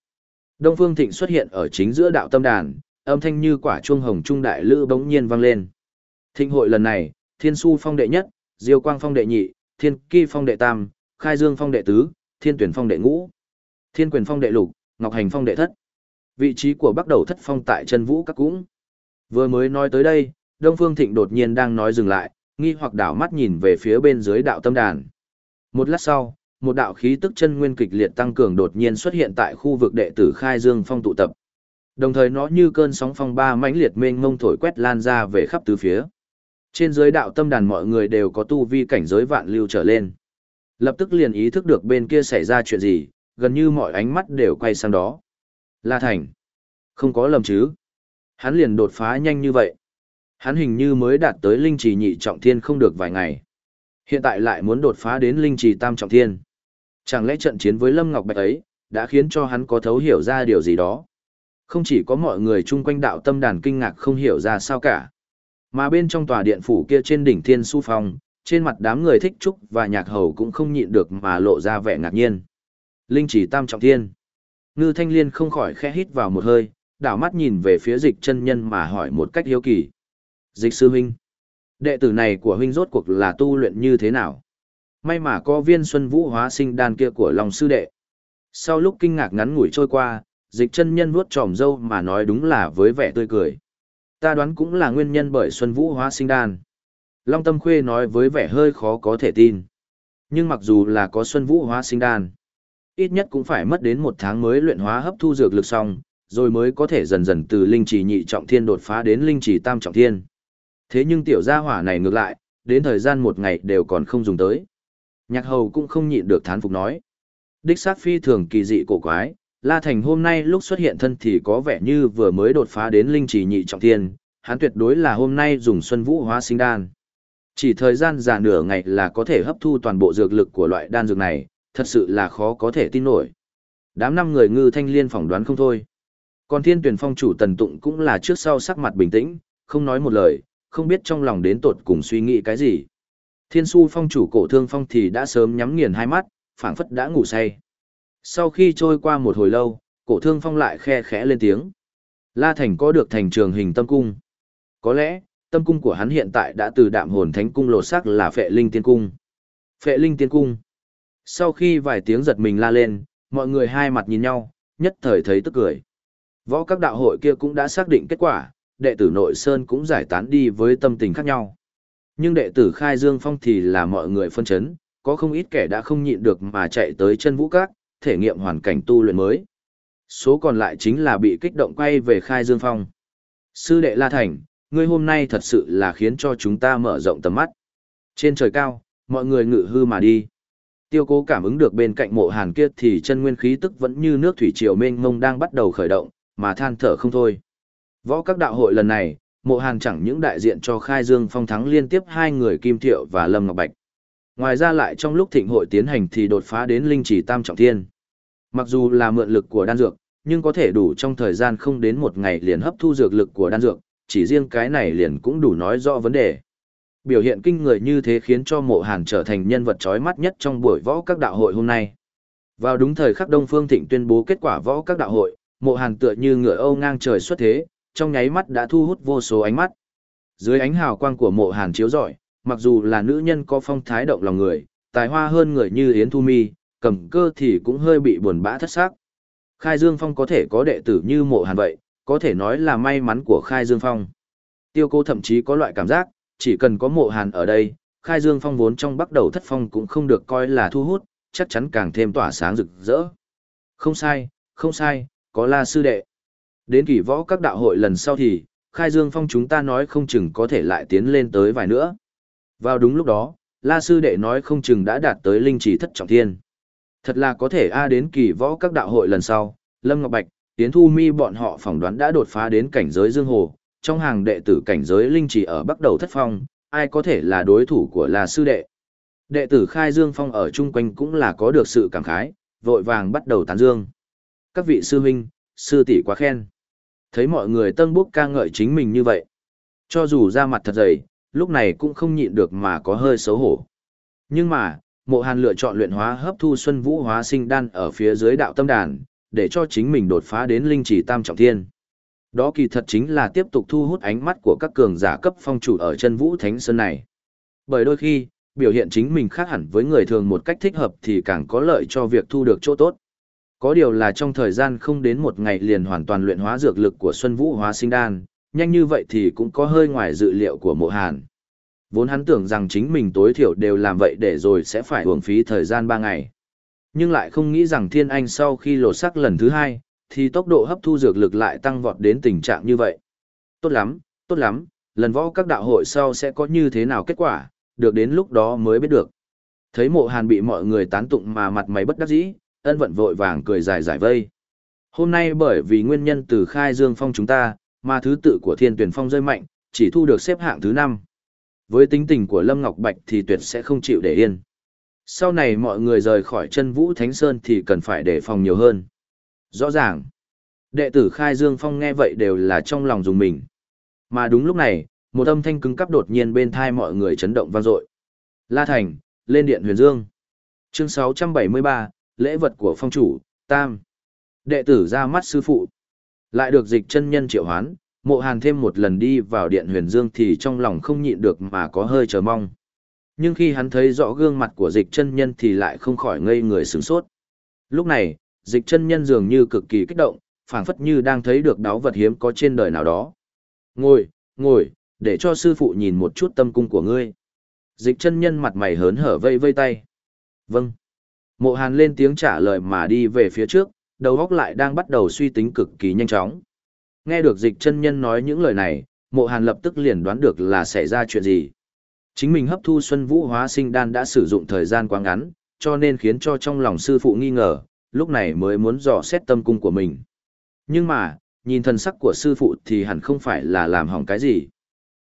Đông Phương Thịnh xuất hiện ở chính giữa đạo tâm đàn, âm thanh như quả chuông hồng trung đại lư bỗng nhiên vang lên. Thịnh hội lần này, Thiên Su Phong đệ nhất, Diêu Quang Phong đệ nhị, Thiên Kỳ Phong đệ tam, Khai Dương Phong đệ tứ, Thiên Tuyển Phong đệ ngũ, Thiên Quyền Phong đệ lục, Ngọc Hành Phong đệ thất. Vị trí của bắt đầu thất phong tại chân vũ các cũng. Vừa mới nói tới đây, Đông Phương Thịnh đột nhiên đang nói dừng lại, nghi hoặc đảo mắt nhìn về phía bên dưới đạo tâm đàn. Một lát sau, một đạo khí tức chân nguyên kịch liệt tăng cường đột nhiên xuất hiện tại khu vực đệ tử Khai Dương Phong tụ tập. Đồng thời nó như cơn sóng phong ba mãnh liệt mênh mông thổi quét lan ra về khắp tứ phía. Trên dưới đạo tâm đàn mọi người đều có tu vi cảnh giới vạn lưu trở lên. Lập tức liền ý thức được bên kia xảy ra chuyện gì, gần như mọi ánh mắt đều quay sang đó. La Thành. Không có lầm chứ. Hắn liền đột phá nhanh như vậy. Hắn hình như mới đạt tới linh trì nhị trọng thiên không được vài ngày. Hiện tại lại muốn đột phá đến linh trì tam trọng thiên. Chẳng lẽ trận chiến với Lâm Ngọc Bạch ấy, đã khiến cho hắn có thấu hiểu ra điều gì đó. Không chỉ có mọi người chung quanh đạo tâm đàn kinh ngạc không hiểu ra sao cả. Mà bên trong tòa điện phủ kia trên đỉnh thiên su phong, trên mặt đám người thích trúc và nhạc hầu cũng không nhịn được mà lộ ra vẻ ngạc nhiên. Linh chỉ tam trọng thiên. Ngư thanh liên không khỏi khẽ hít vào một hơi, đảo mắt nhìn về phía dịch chân nhân mà hỏi một cách hiếu kỳ. Dịch sư huynh. Đệ tử này của huynh rốt cuộc là tu luyện như thế nào? May mà có viên xuân vũ hóa sinh đan kia của lòng sư đệ. Sau lúc kinh ngạc ngắn ngủi trôi qua, dịch chân nhân vuốt tròm dâu mà nói đúng là với vẻ tươi cười. Ta đoán cũng là nguyên nhân bởi xuân vũ hóa sinh đan. Long Tâm Khuê nói với vẻ hơi khó có thể tin. Nhưng mặc dù là có xuân vũ hóa sinh đan, ít nhất cũng phải mất đến một tháng mới luyện hóa hấp thu dược lực xong, rồi mới có thể dần dần từ linh chỉ nhị trọng thiên đột phá đến linh chỉ tam trọng thiên. Thế nhưng tiểu gia hỏa này ngược lại, đến thời gian một ngày đều còn không dùng tới. Nhạc hầu cũng không nhịn được thán phục nói. Đích sát phi thường kỳ dị cổ quái, La Thành hôm nay lúc xuất hiện thân thì có vẻ như vừa mới đột phá đến linh chỉ nhị trọng thiên, hắn tuyệt đối là hôm nay dùng xuân vũ hóa sinh đan. Chỉ thời gian già nửa ngày là có thể hấp thu toàn bộ dược lực của loại đan dược này, thật sự là khó có thể tin nổi. Đám năm người ngư thanh liên phỏng đoán không thôi. Còn thiên tuyển phong chủ tần tụng cũng là trước sau sắc mặt bình tĩnh, không nói một lời, không biết trong lòng đến tột cùng suy nghĩ cái gì. Thiên su phong chủ cổ thương phong thì đã sớm nhắm nghiền hai mắt, phảng phất đã ngủ say. Sau khi trôi qua một hồi lâu, cổ thương phong lại khe khẽ lên tiếng. La Thành có được thành trường hình tâm cung. Có lẽ, tâm cung của hắn hiện tại đã từ đạm hồn thánh cung lột sắc là phệ linh tiên cung. Phệ linh tiên cung. Sau khi vài tiếng giật mình la lên, mọi người hai mặt nhìn nhau, nhất thời thấy tức cười. Võ các đạo hội kia cũng đã xác định kết quả, đệ tử nội sơn cũng giải tán đi với tâm tình khác nhau. Nhưng đệ tử khai dương phong thì là mọi người phân chấn, có không ít kẻ đã không nhịn được mà chạy tới chân vũ các, thể nghiệm hoàn cảnh tu luyện mới. Số còn lại chính là bị kích động quay về khai dương phong. Sư đệ La Thành, ngươi hôm nay thật sự là khiến cho chúng ta mở rộng tầm mắt. Trên trời cao, mọi người ngự hư mà đi. Tiêu cố cảm ứng được bên cạnh mộ hàn kia thì chân nguyên khí tức vẫn như nước thủy triều mênh mông đang bắt đầu khởi động, mà than thở không thôi. Võ các đạo hội lần này, mộ hàn chẳng những đại diện cho khai dương phong thắng liên tiếp hai người Kim Thiệu và Lâm Ngọc Bạch. Ngoài ra lại trong lúc thịnh hội tiến hành thì đột phá đến linh chỉ tam trọng thiên. Mặc dù là mượn lực của đan dược, nhưng có thể đủ trong thời gian không đến một ngày liền hấp thu dược lực của đan dược, chỉ riêng cái này liền cũng đủ nói rõ vấn đề. Biểu hiện kinh người như thế khiến cho mộ hàn trở thành nhân vật chói mắt nhất trong buổi võ các đạo hội hôm nay. Vào đúng thời khắc Đông Phương Thịnh tuyên bố kết quả võ các đạo hội, mộ hàn tựa như ngựa âu ngang trời xuất thế, trong nháy mắt đã thu hút vô số ánh mắt. Dưới ánh hào quang của mộ hàn chiếu rọi, mặc dù là nữ nhân có phong thái động lòng người, tài hoa hơn người như Yến Thu Mi, cầm cơ thì cũng hơi bị buồn bã thất xác. Khai Dương Phong có thể có đệ tử như mộ hàn vậy, có thể nói là may mắn của Khai Dương Phong. Tiêu cô thậm chí có loại cảm giác, chỉ cần có mộ hàn ở đây, Khai Dương Phong vốn trong bắt đầu thất phong cũng không được coi là thu hút, chắc chắn càng thêm tỏa sáng rực rỡ. Không sai, không sai, có la sư đệ. Đến kỳ võ các đạo hội lần sau thì, Khai Dương Phong chúng ta nói không chừng có thể lại tiến lên tới vài nữa. Vào đúng lúc đó, La Sư Đệ nói không chừng đã đạt tới linh chỉ thất trọng thiên. Thật là có thể A đến kỳ võ các đạo hội lần sau, Lâm Ngọc Bạch, Tiến Thu Mi bọn họ phỏng đoán đã đột phá đến cảnh giới Dương Hồ, trong hàng đệ tử cảnh giới linh chỉ ở bắt đầu thất phong, ai có thể là đối thủ của La Sư Đệ. Đệ tử khai Dương Phong ở chung quanh cũng là có được sự cảm khái, vội vàng bắt đầu tán dương. Các vị sư huynh, sư tỷ quá khen. Thấy mọi người tân bốc ca ngợi chính mình như vậy. Cho dù ra mặt thật dày, lúc này cũng không nhịn được mà có hơi xấu hổ. Nhưng mà, mộ hàn lựa chọn luyện hóa hấp thu xuân vũ hóa sinh đan ở phía dưới đạo tâm đàn, để cho chính mình đột phá đến linh chỉ tam trọng thiên. Đó kỳ thật chính là tiếp tục thu hút ánh mắt của các cường giả cấp phong chủ ở chân vũ thánh sơn này. Bởi đôi khi, biểu hiện chính mình khác hẳn với người thường một cách thích hợp thì càng có lợi cho việc thu được chỗ tốt. Có điều là trong thời gian không đến một ngày liền hoàn toàn luyện hóa dược lực của Xuân Vũ hóa sinh đan, nhanh như vậy thì cũng có hơi ngoài dự liệu của mộ hàn. Vốn hắn tưởng rằng chính mình tối thiểu đều làm vậy để rồi sẽ phải hưởng phí thời gian 3 ngày. Nhưng lại không nghĩ rằng Thiên Anh sau khi lột sắc lần thứ hai, thì tốc độ hấp thu dược lực lại tăng vọt đến tình trạng như vậy. Tốt lắm, tốt lắm, lần võ các đạo hội sau sẽ có như thế nào kết quả, được đến lúc đó mới biết được. Thấy mộ hàn bị mọi người tán tụng mà mặt mày bất đắc dĩ, ân vận vội vàng cười dài giải vây. Hôm nay bởi vì nguyên nhân từ khai dương phong chúng ta, mà thứ tự của thiên tuyển phong rơi mạnh, chỉ thu được xếp hạng thứ 5. Với tính tình của Lâm Ngọc Bạch thì tuyệt sẽ không chịu để yên. Sau này mọi người rời khỏi chân vũ Thánh Sơn thì cần phải đề phòng nhiều hơn. Rõ ràng, đệ tử khai dương phong nghe vậy đều là trong lòng dùng mình. Mà đúng lúc này, một âm thanh cứng cắp đột nhiên bên thai mọi người chấn động vang dội. La Thành, lên điện huyền dương. Chương 673, lễ vật của phong chủ, Tam. Đệ tử ra mắt sư phụ. Lại được dịch chân nhân triệu hoán, mộ hàn thêm một lần đi vào điện huyền dương thì trong lòng không nhịn được mà có hơi chờ mong. Nhưng khi hắn thấy rõ gương mặt của dịch chân nhân thì lại không khỏi ngây người sửng sốt. Lúc này, dịch chân nhân dường như cực kỳ kích động, phảng phất như đang thấy được đáo vật hiếm có trên đời nào đó. Ngồi, ngồi, để cho sư phụ nhìn một chút tâm cung của ngươi. Dịch chân nhân mặt mày hớn hở vây vây tay. Vâng. Mộ hàn lên tiếng trả lời mà đi về phía trước, đầu óc lại đang bắt đầu suy tính cực kỳ nhanh chóng. Nghe được dịch chân nhân nói những lời này, mộ hàn lập tức liền đoán được là xảy ra chuyện gì. Chính mình hấp thu xuân vũ hóa sinh đan đã sử dụng thời gian quá ngắn, cho nên khiến cho trong lòng sư phụ nghi ngờ, lúc này mới muốn dò xét tâm cung của mình. Nhưng mà, nhìn thần sắc của sư phụ thì hẳn không phải là làm hỏng cái gì.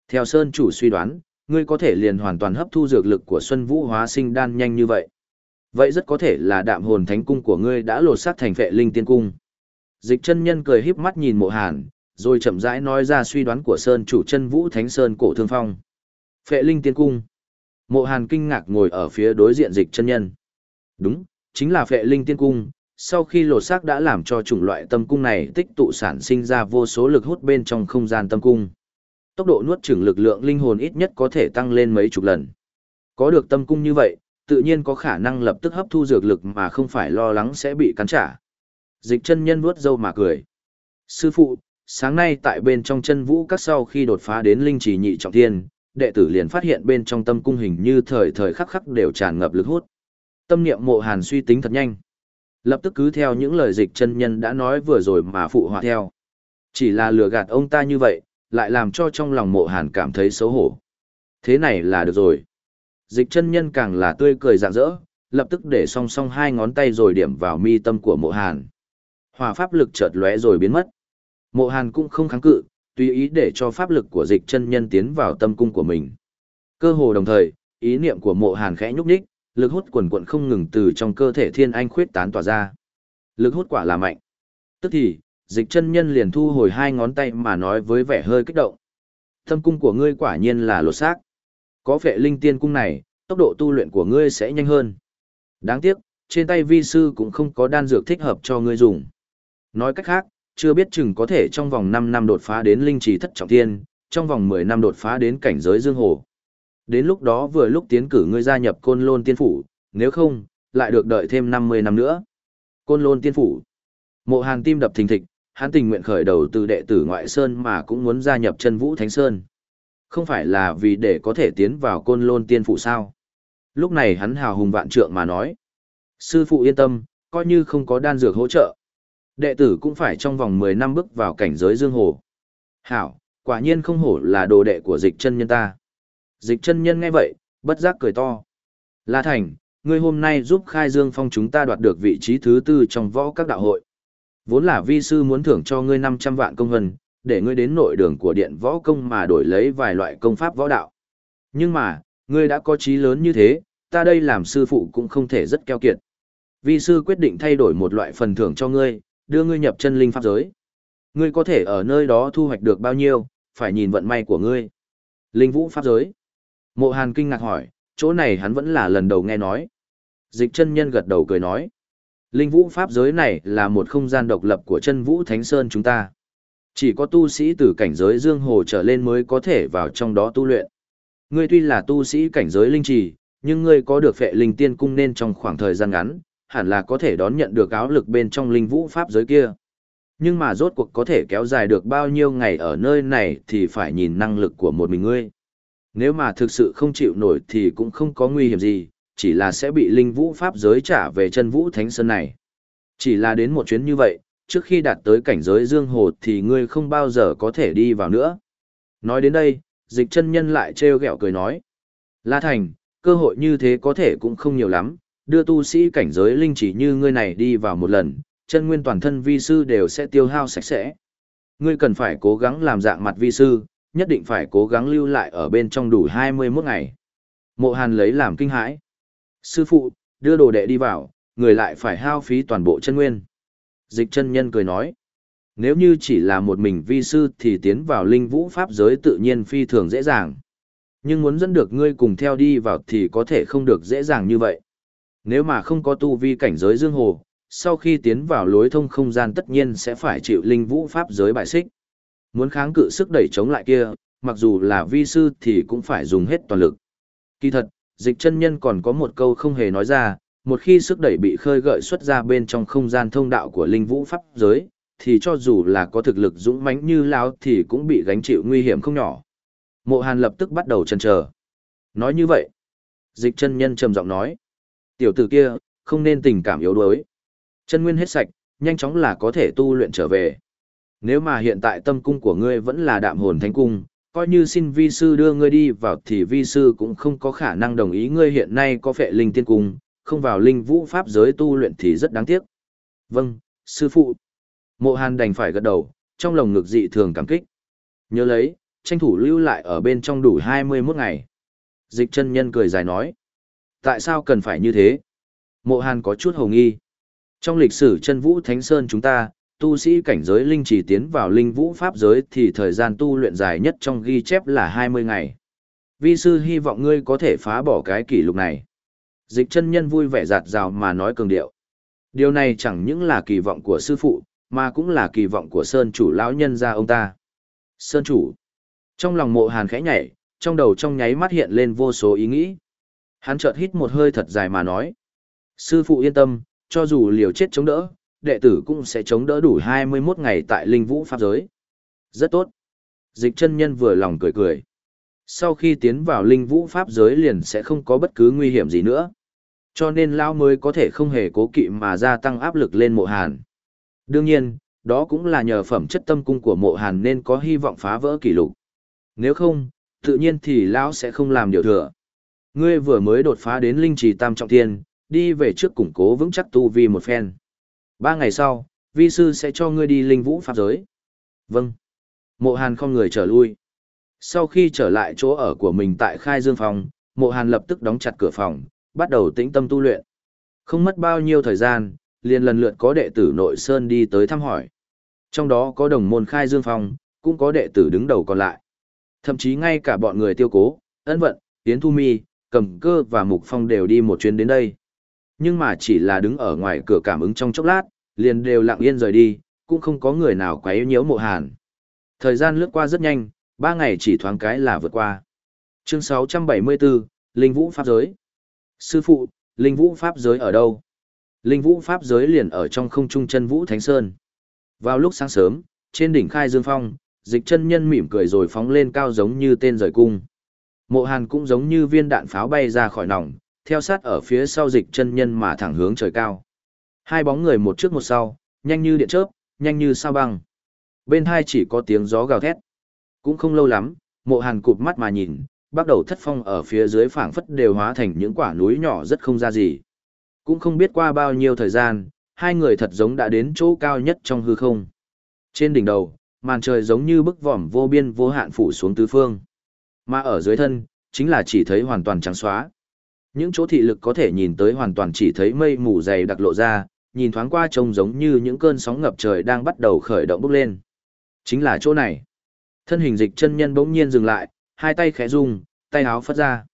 Theo Sơn chủ suy đoán, ngươi có thể liền hoàn toàn hấp thu dược lực của Xuân Vũ hóa sinh đan nhanh như vậy. Vậy rất có thể là đạm hồn thánh cung của ngươi đã lột xác thành vệ linh tiên cung. Dịch chân nhân cười híp mắt nhìn mộ hàn, rồi chậm rãi nói ra suy đoán của Sơn chủ chân Vũ Thánh Sơn cổ thương phong. Phệ linh tiên cung. Mộ hàn kinh ngạc ngồi ở phía đối diện dịch chân nhân. Đúng, chính là phệ linh tiên cung. Sau khi lột xác đã làm cho chủng loại tâm cung này tích tụ sản sinh ra vô số lực hút bên trong không gian tâm cung. Tốc độ nuốt chửng lực lượng linh hồn ít nhất có thể tăng lên mấy chục lần. Có được tâm cung như vậy, tự nhiên có khả năng lập tức hấp thu dược lực mà không phải lo lắng sẽ bị cắn trả. Dịch chân nhân vuốt râu mà cười. Sư phụ, sáng nay tại bên trong chân vũ các sau khi đột phá đến linh trì nhị trọng thiên, đệ tử liền phát hiện bên trong tâm cung hình như thời thời khắc khắc đều tràn ngập lực hút. Tâm niệm mộ hàn suy tính thật nhanh. Lập tức cứ theo những lời dịch chân nhân đã nói vừa rồi mà phụ họa theo. Chỉ là lừa gạt ông ta như vậy, lại làm cho trong lòng mộ hàn cảm thấy xấu hổ. Thế này là được rồi. Dịch chân nhân càng là tươi cười rạng rỡ, lập tức để song song hai ngón tay rồi điểm vào mi tâm của mộ hàn. Hòa pháp lực chợt lóe rồi biến mất. Mộ hàn cũng không kháng cự, tùy ý để cho pháp lực của dịch chân nhân tiến vào tâm cung của mình. Cơ hồ đồng thời, ý niệm của mộ hàn khẽ nhúc nhích, lực hút quần quận không ngừng từ trong cơ thể thiên anh khuyết tán tỏa ra. Lực hút quả là mạnh. Tức thì, dịch chân nhân liền thu hồi hai ngón tay mà nói với vẻ hơi kích động. Tâm cung của ngươi quả nhiên là lột xác. Có vệ linh tiên cung này, tốc độ tu luyện của ngươi sẽ nhanh hơn. Đáng tiếc, trên tay vi sư cũng không có đan dược thích hợp cho ngươi dùng. Nói cách khác, chưa biết chừng có thể trong vòng 5 năm đột phá đến linh trì thất trọng thiên, trong vòng 10 năm đột phá đến cảnh giới dương hồ. Đến lúc đó vừa lúc tiến cử ngươi gia nhập côn lôn tiên phủ, nếu không, lại được đợi thêm 50 năm nữa. Côn lôn tiên phủ. Mộ hàn tim đập thình thịch, hắn tình nguyện khởi đầu từ đệ tử ngoại sơn mà cũng muốn gia nhập chân vũ thánh sơn. Không phải là vì để có thể tiến vào côn lôn tiên phủ sao. Lúc này hắn hào hùng vạn trượng mà nói. Sư phụ yên tâm, coi như không có đan dược hỗ trợ. Đệ tử cũng phải trong vòng 10 năm bước vào cảnh giới dương hồ. Hảo, quả nhiên không hổ là đồ đệ của dịch chân nhân ta. Dịch chân nhân nghe vậy, bất giác cười to. La Thành, ngươi hôm nay giúp khai dương phong chúng ta đoạt được vị trí thứ tư trong võ các đạo hội. Vốn là vi sư muốn thưởng cho ngươi 500 vạn công hân, để ngươi đến nội đường của điện võ công mà đổi lấy vài loại công pháp võ đạo. Nhưng mà, ngươi đã có trí lớn như thế, ta đây làm sư phụ cũng không thể rất keo kiệt. Vi sư quyết định thay đổi một loại phần thưởng cho ngươi, đưa ngươi nhập chân linh pháp giới. Ngươi có thể ở nơi đó thu hoạch được bao nhiêu, phải nhìn vận may của ngươi. Linh vũ pháp giới. Mộ Hàn kinh ngạc hỏi, chỗ này hắn vẫn là lần đầu nghe nói. Dịch chân nhân gật đầu cười nói. Linh vũ pháp giới này là một không gian độc lập của chân vũ Thánh Sơn chúng ta. Chỉ có tu sĩ từ cảnh giới dương hồ trở lên mới có thể vào trong đó tu luyện. Ngươi tuy là tu sĩ cảnh giới linh trì, nhưng ngươi có được phệ linh tiên cung nên trong khoảng thời gian ngắn, hẳn là có thể đón nhận được áo lực bên trong linh vũ pháp giới kia. Nhưng mà rốt cuộc có thể kéo dài được bao nhiêu ngày ở nơi này thì phải nhìn năng lực của một mình ngươi. Nếu mà thực sự không chịu nổi thì cũng không có nguy hiểm gì, chỉ là sẽ bị linh vũ pháp giới trả về chân vũ thánh sơn này. Chỉ là đến một chuyến như vậy, trước khi đạt tới cảnh giới dương hồ thì ngươi không bao giờ có thể đi vào nữa. Nói đến đây, dịch chân nhân lại trêu ghẹo cười nói. La Thành, cơ hội như thế có thể cũng không nhiều lắm, đưa tu sĩ cảnh giới linh chỉ như ngươi này đi vào một lần, chân nguyên toàn thân vi sư đều sẽ tiêu hao sạch sẽ. Ngươi cần phải cố gắng làm dạng mặt vi sư, nhất định phải cố gắng lưu lại ở bên trong đủ 21 ngày. Mộ Hàn lấy làm kinh hãi. Sư phụ, đưa đồ đệ đi vào, người lại phải hao phí toàn bộ chân nguyên. Dịch chân nhân cười nói. Nếu như chỉ là một mình vi sư thì tiến vào linh vũ pháp giới tự nhiên phi thường dễ dàng. Nhưng muốn dẫn được ngươi cùng theo đi vào thì có thể không được dễ dàng như vậy. Nếu mà không có tu vi cảnh giới dương hồ, sau khi tiến vào lối thông không gian tất nhiên sẽ phải chịu linh vũ pháp giới bại xích. Muốn kháng cự sức đẩy chống lại kia, mặc dù là vi sư thì cũng phải dùng hết toàn lực. Kỳ thật, dịch chân nhân còn có một câu không hề nói ra, một khi sức đẩy bị khơi gợi xuất ra bên trong không gian thông đạo của linh vũ pháp giới, thì cho dù là có thực lực dũng mãnh như lão thì cũng bị gánh chịu nguy hiểm không nhỏ. Mộ Hàn lập tức bắt đầu chần chờ. Nói như vậy, dịch chân nhân trầm giọng nói, tiểu tử kia, không nên tình cảm yếu đuối. Chân nguyên hết sạch, nhanh chóng là có thể tu luyện trở về. Nếu mà hiện tại tâm cung của ngươi vẫn là đạm hồn thánh cung, coi như xin vi sư đưa ngươi đi vào thì vi sư cũng không có khả năng đồng ý ngươi hiện nay có phệ linh tiên cung, không vào linh vũ pháp giới tu luyện thì rất đáng tiếc. Vâng, sư phụ. Mộ Hàn đành phải gật đầu, trong lòng ngực dị thường cảm kích. Nhớ lấy, tranh thủ lưu lại ở bên trong đủ 21 ngày. Dịch chân nhân cười dài nói. Tại sao cần phải như thế? Mộ Hàn có chút hồng nghi. Trong lịch sử chân vũ Thánh Sơn chúng ta, tu sĩ cảnh giới linh chỉ tiến vào linh vũ pháp giới thì thời gian tu luyện dài nhất trong ghi chép là 20 ngày. Vi sư hy vọng ngươi có thể phá bỏ cái kỷ lục này. Dịch chân nhân vui vẻ giạt rào mà nói cường điệu. Điều này chẳng những là kỳ vọng của sư phụ, mà cũng là kỳ vọng của Sơn chủ lão nhân gia ông ta. Sơn chủ. Trong lòng mộ hàn khẽ nhảy, trong đầu trong nháy mắt hiện lên vô số ý nghĩ. Hắn chợt hít một hơi thật dài mà nói. Sư phụ yên tâm, cho dù liều chết chống đỡ, đệ tử cũng sẽ chống đỡ đủ 21 ngày tại linh vũ pháp giới. Rất tốt. Dịch chân nhân vừa lòng cười cười. Sau khi tiến vào linh vũ pháp giới liền sẽ không có bất cứ nguy hiểm gì nữa. Cho nên Lão mới có thể không hề cố kỵ mà gia tăng áp lực lên mộ hàn. Đương nhiên, đó cũng là nhờ phẩm chất tâm cung của mộ hàn nên có hy vọng phá vỡ kỷ lục. Nếu không, tự nhiên thì Lão sẽ không làm điều thừa. Ngươi vừa mới đột phá đến linh trì tam trọng thiên, đi về trước củng cố vững chắc tu vi một phen. Ba ngày sau, vi sư sẽ cho ngươi đi linh vũ pháp giới. Vâng. Mộ hàn không người trở lui. Sau khi trở lại chỗ ở của mình tại khai dương phòng, mộ hàn lập tức đóng chặt cửa phòng, bắt đầu tĩnh tâm tu luyện. Không mất bao nhiêu thời gian, liền lần lượt có đệ tử nội sơn đi tới thăm hỏi. Trong đó có đồng môn khai dương phong, cũng có đệ tử đứng đầu còn lại. Thậm chí ngay cả bọn người tiêu cố, ân vận, tiến thu mi, cầm cơ và mục phong đều đi một chuyến đến đây. Nhưng mà chỉ là đứng ở ngoài cửa cảm ứng trong chốc lát, liền đều lặng yên rời đi, cũng không có người nào quấy nhiễu mộ hàn. Thời gian lướt qua rất nhanh, ba ngày chỉ thoáng cái là vượt qua. Chương 674, Linh Vũ Pháp Giới. Sư phụ, Linh Vũ Pháp Giới ở đâu? Linh Vũ Pháp Giới liền ở trong không trung chân Vũ Thánh Sơn. Vào lúc sáng sớm, trên đỉnh khai dương phong, dịch chân nhân mỉm cười rồi phóng lên cao giống như tên rời cung. Mộ hàn cũng giống như viên đạn pháo bay ra khỏi nòng, theo sát ở phía sau dịch chân nhân mà thẳng hướng trời cao. Hai bóng người một trước một sau, nhanh như điện chớp, nhanh như sao băng. Bên hai chỉ có tiếng gió gào thét. Cũng không lâu lắm, mộ hàn cụp mắt mà nhìn, bắt đầu thất phong ở phía dưới phảng phất đều hóa thành những quả núi nhỏ rất không ra gì. Cũng không biết qua bao nhiêu thời gian, hai người thật giống đã đến chỗ cao nhất trong hư không. Trên đỉnh đầu, màn trời giống như bức vòm vô biên vô hạn phủ xuống tứ phương. Mà ở dưới thân, chính là chỉ thấy hoàn toàn trắng xóa. Những chỗ thị lực có thể nhìn tới hoàn toàn chỉ thấy mây mù dày đặc lộ ra, nhìn thoáng qua trông giống như những cơn sóng ngập trời đang bắt đầu khởi động bốc lên. Chính là chỗ này. Thân hình dịch chân nhân bỗng nhiên dừng lại, hai tay khẽ rung, tay áo phất ra.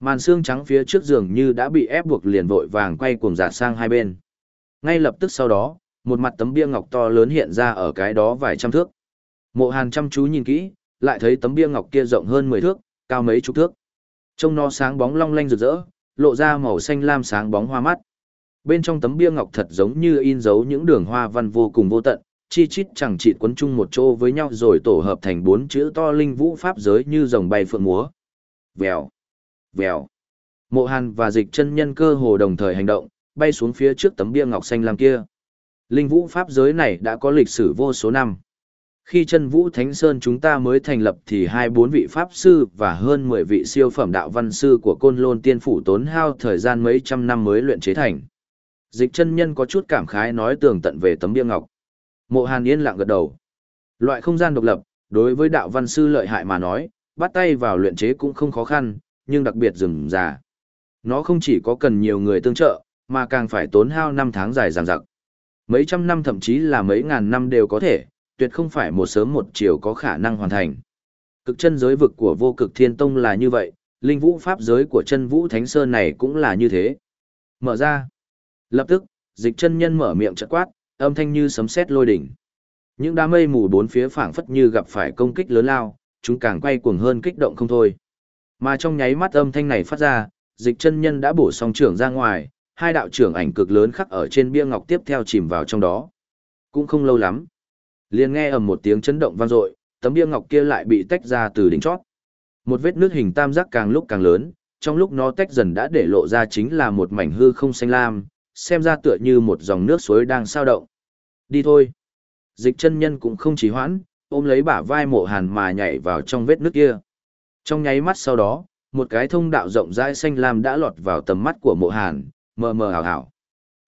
Màn xương trắng phía trước giường như đã bị ép buộc liền vội vàng quay cuồng giả sang hai bên. Ngay lập tức sau đó, một mặt tấm bia ngọc to lớn hiện ra ở cái đó vài trăm thước. Mộ Hàn chăm chú nhìn kỹ, lại thấy tấm bia ngọc kia rộng hơn 10 thước, cao mấy chục thước. Trông nó sáng bóng long lanh rực rỡ, lộ ra màu xanh lam sáng bóng hoa mắt. Bên trong tấm bia ngọc thật giống như in dấu những đường hoa văn vô cùng vô tận, chi chít chẳng chị quấn chung một chỗ với nhau rồi tổ hợp thành bốn chữ to linh vũ pháp giới như rồng bay phượng múa. Vèo, vèo. Mộ Hàn và Dịch chân nhân cơ hồ đồng thời hành động, bay xuống phía trước tấm bia ngọc xanh lam kia. Linh vũ pháp giới này đã có lịch sử vô số năm. Khi chân vũ Thánh Sơn chúng ta mới thành lập thì hai bốn vị Pháp Sư và hơn mười vị siêu phẩm đạo văn sư của Côn Lôn Tiên Phủ tốn hao thời gian mấy trăm năm mới luyện chế thành. Dịch chân nhân có chút cảm khái nói tường tận về tấm bia ngọc. Mộ Hàn yên lặng gật đầu. Loại không gian độc lập, đối với đạo văn sư lợi hại mà nói, bắt tay vào luyện chế cũng không khó khăn, nhưng đặc biệt rừng già. Nó không chỉ có cần nhiều người tương trợ, mà càng phải tốn hao năm tháng dài dằng dặc. Mấy trăm năm thậm chí là mấy ngàn năm đều có thể, tuyệt không phải một sớm một chiều có khả năng hoàn thành. Cực chân giới vực của vô cực thiên tông là như vậy, linh vũ pháp giới của chân vũ thánh sơn này cũng là như thế. Mở ra. Lập tức, dịch chân nhân mở miệng chợt quát, âm thanh như sấm sét lôi đỉnh. Những đám mây mù bốn phía phảng phất như gặp phải công kích lớn lao, chúng càng quay cuồng hơn kích động không thôi. Mà trong nháy mắt âm thanh này phát ra, dịch chân nhân đã bổ song trưởng ra ngoài, hai đạo trưởng ảnh cực lớn khắc ở trên bia ngọc tiếp theo chìm vào trong đó. Cũng không lâu lắm. liền nghe ầm một tiếng chấn động vang dội, tấm bia ngọc kia lại bị tách ra từ đỉnh chót. Một vết nước hình tam giác càng lúc càng lớn, trong lúc nó tách dần đã để lộ ra chính là một mảnh hư không xanh lam, xem ra tựa như một dòng nước suối đang sao động. Đi thôi. Dịch chân nhân cũng không trì hoãn, ôm lấy bả vai mộ hàn mà nhảy vào trong vết nước kia. Trong nháy mắt sau đó, một cái thông đạo rộng rãi xanh lam đã lọt vào tầm mắt của mộ hàn, mờ mờ ảo ảo.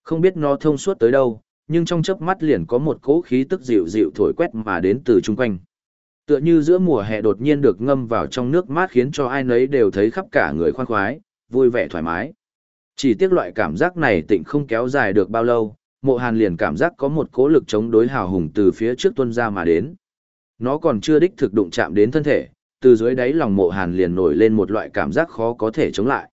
Không biết nó thông suốt tới đâu, nhưng trong chớp mắt liền có một cỗ khí tức dịu dịu thổi quét mà đến từ chung quanh. Tựa như giữa mùa hè đột nhiên được ngâm vào trong nước mát khiến cho ai nấy đều thấy khắp cả người khoan khoái, vui vẻ thoải mái. Chỉ tiếc loại cảm giác này tịnh không kéo dài được bao lâu, mộ hàn liền cảm giác có một cố lực chống đối hào hùng từ phía trước tuân ra mà đến. Nó còn chưa đích thực đụng chạm đến thân thể, từ dưới đáy lòng mộ hàn liền nổi lên một loại cảm giác khó có thể chống lại.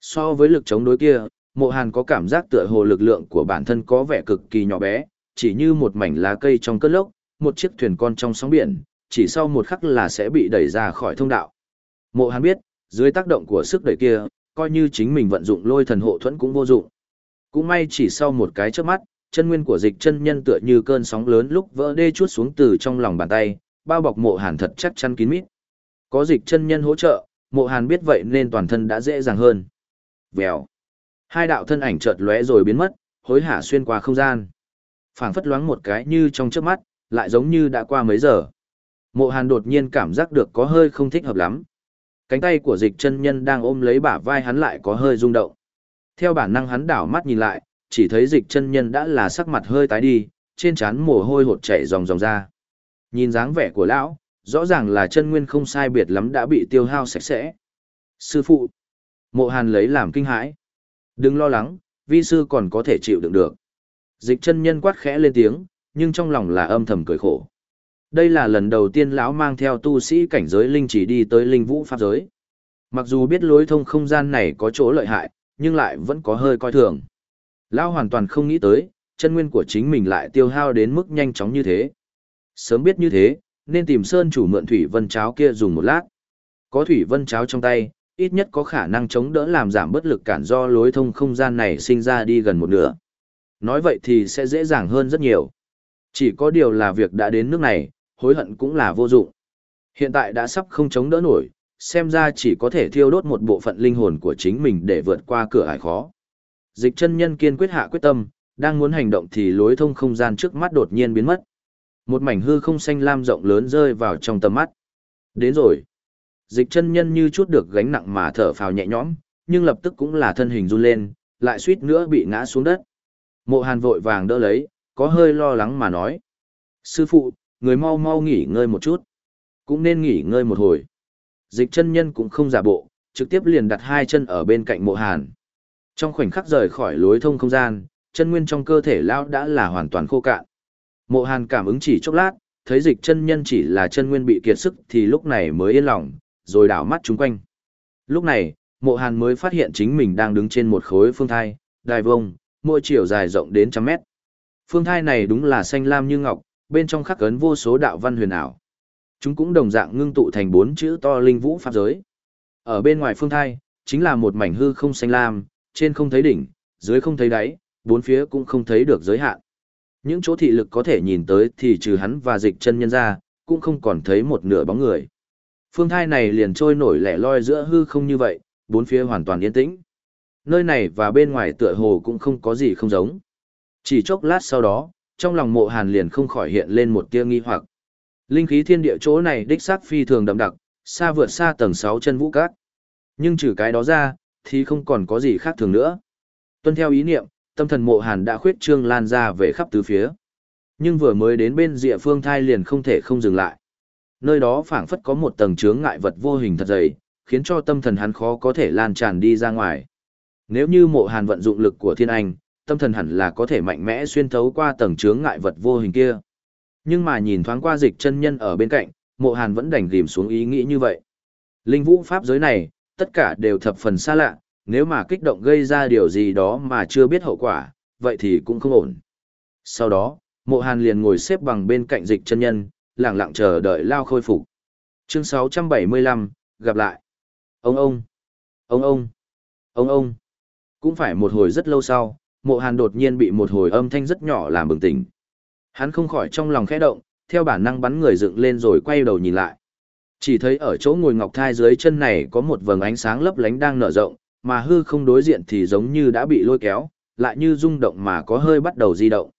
So với lực chống đối kia, mộ hàn có cảm giác tựa hồ lực lượng của bản thân có vẻ cực kỳ nhỏ bé, chỉ như một mảnh lá cây trong cơn lốc, một chiếc thuyền con trong sóng biển, chỉ sau một khắc là sẽ bị đẩy ra khỏi thông đạo. Mộ hàn biết, dưới tác động của sức đẩy kia, coi như chính mình vận dụng lôi thần hộ thuẫn cũng vô dụng. Cũng may chỉ sau một cái chớp mắt, chân nguyên của dịch chân nhân tựa như cơn sóng lớn lúc vỡ đê chuốt xuống từ trong lòng bàn tay, bao bọc mộ hàn thật chắc chắn kín mít. Có dịch chân nhân hỗ trợ, mộ hàn biết vậy nên toàn thân đã dễ dàng hơn. Vèo. Hai đạo thân ảnh chợt lóe rồi biến mất, hối hả xuyên qua không gian. phảng phất loáng một cái như trong chớp mắt, lại giống như đã qua mấy giờ. Mộ Hàn đột nhiên cảm giác được có hơi không thích hợp lắm. Cánh tay của dịch chân nhân đang ôm lấy bả vai hắn lại có hơi rung động. Theo bản năng hắn đảo mắt nhìn lại, chỉ thấy dịch chân nhân đã là sắc mặt hơi tái đi, trên trán mồ hôi hột chảy ròng ròng ra. Nhìn dáng vẻ của lão, rõ ràng là chân nguyên không sai biệt lắm đã bị tiêu hao sạch sẽ. Sư phụ, mộ hàn lấy làm kinh hãi. Đừng lo lắng, vi sư còn có thể chịu đựng được. Dịch chân nhân quát khẽ lên tiếng, nhưng trong lòng là âm thầm cười khổ. Đây là lần đầu tiên lão mang theo tu sĩ cảnh giới linh chỉ đi tới linh vũ pháp giới. Mặc dù biết lối thông không gian này có chỗ lợi hại, nhưng lại vẫn có hơi coi thường. Lão hoàn toàn không nghĩ tới, chân nguyên của chính mình lại tiêu hao đến mức nhanh chóng như thế. Sớm biết như thế, nên tìm sơn chủ mượn thủy vân cháo kia dùng một lát. Có thủy vân cháo trong tay, ít nhất có khả năng chống đỡ làm giảm bất lực cản do lối thông không gian này sinh ra đi gần một nửa. Nói vậy thì sẽ dễ dàng hơn rất nhiều. Chỉ có điều là việc đã đến nước này, hối hận cũng là vô dụng. Hiện tại đã sắp không chống đỡ nổi, xem ra chỉ có thể thiêu đốt một bộ phận linh hồn của chính mình để vượt qua cửa ải khó. Dịch chân nhân kiên quyết hạ quyết tâm, đang muốn hành động thì lối thông không gian trước mắt đột nhiên biến mất. Một mảnh hư không xanh lam rộng lớn rơi vào trong tầm mắt. Đến rồi. Dịch chân nhân như chút được gánh nặng mà thở phào nhẹ nhõm, nhưng lập tức cũng là thân hình run lên, lại suýt nữa bị ngã xuống đất. Mộ hàn vội vàng đỡ lấy, có hơi lo lắng mà nói. Sư phụ, người mau mau nghỉ ngơi một chút. Cũng nên nghỉ ngơi một hồi. Dịch chân nhân cũng không giả bộ, trực tiếp liền đặt hai chân ở bên cạnh mộ hàn. Trong khoảnh khắc rời khỏi lối thông không gian, chân nguyên trong cơ thể lão đã là hoàn toàn khô cạn. Mộ hàn cảm ứng chỉ chốc lát, thấy dịch chân nhân chỉ là chân nguyên bị kiệt sức thì lúc này mới yên lòng, rồi đảo mắt chung quanh. Lúc này, mộ hàn mới phát hiện chính mình đang đứng trên một khối phương thai, đài vông, mỗi chiều dài rộng đến trăm mét. Phương thai này đúng là xanh lam như ngọc, bên trong khắc ấn vô số đạo văn huyền ảo. Chúng cũng đồng dạng ngưng tụ thành bốn chữ to linh vũ pháp giới. Ở bên ngoài phương thai, chính là một mảnh hư không xanh lam, trên không thấy đỉnh, dưới không thấy đáy, bốn phía cũng không thấy được giới hạn. Những chỗ thị lực có thể nhìn tới thì trừ hắn và dịch chân nhân ra, cũng không còn thấy một nửa bóng người. Phương thai này liền trôi nổi lẻ loi giữa hư không như vậy, bốn phía hoàn toàn yên tĩnh. Nơi này và bên ngoài tựa hồ cũng không có gì không giống. Chỉ chốc lát sau đó, trong lòng mộ hàn liền không khỏi hiện lên một tia nghi hoặc. Linh khí thiên địa chỗ này đích xác phi thường đậm đặc, xa vượt xa tầng 6 chân vũ cát. Nhưng trừ cái đó ra, thì không còn có gì khác thường nữa. Tuân theo ý niệm, tâm thần mộ hàn đã khuyết trương lan ra về khắp tứ phía. Nhưng vừa mới đến bên địa phương thai liền không thể không dừng lại. Nơi đó phảng phất có một tầng chướng ngại vật vô hình thật dày, khiến cho tâm thần hắn khó có thể lan tràn đi ra ngoài. Nếu như mộ hàn vận dụng lực của thiên anh, tâm thần hẳn là có thể mạnh mẽ xuyên thấu qua tầng chướng ngại vật vô hình kia. Nhưng mà nhìn thoáng qua dịch chân nhân ở bên cạnh, mộ hàn vẫn đành ghim xuống ý nghĩ như vậy. Linh vũ pháp giới này, tất cả đều thập phần xa lạ, nếu mà kích động gây ra điều gì đó mà chưa biết hậu quả, vậy thì cũng không ổn. Sau đó, mộ hàn liền ngồi xếp bằng bên cạnh dịch chân nhân, lặng lặng chờ đợi lao khôi phục. Chương 675, gặp lại. Ông ông, ông ông, ông ông. Cũng phải một hồi rất lâu sau, mộ hàn đột nhiên bị một hồi âm thanh rất nhỏ làm bừng tỉnh. Hắn không khỏi trong lòng khẽ động, theo bản năng bắn người dựng lên rồi quay đầu nhìn lại. Chỉ thấy ở chỗ ngồi ngọc thai dưới chân này có một vầng ánh sáng lấp lánh đang nở rộng, mà hư không đối diện thì giống như đã bị lôi kéo, lại như rung động mà có hơi bắt đầu di động.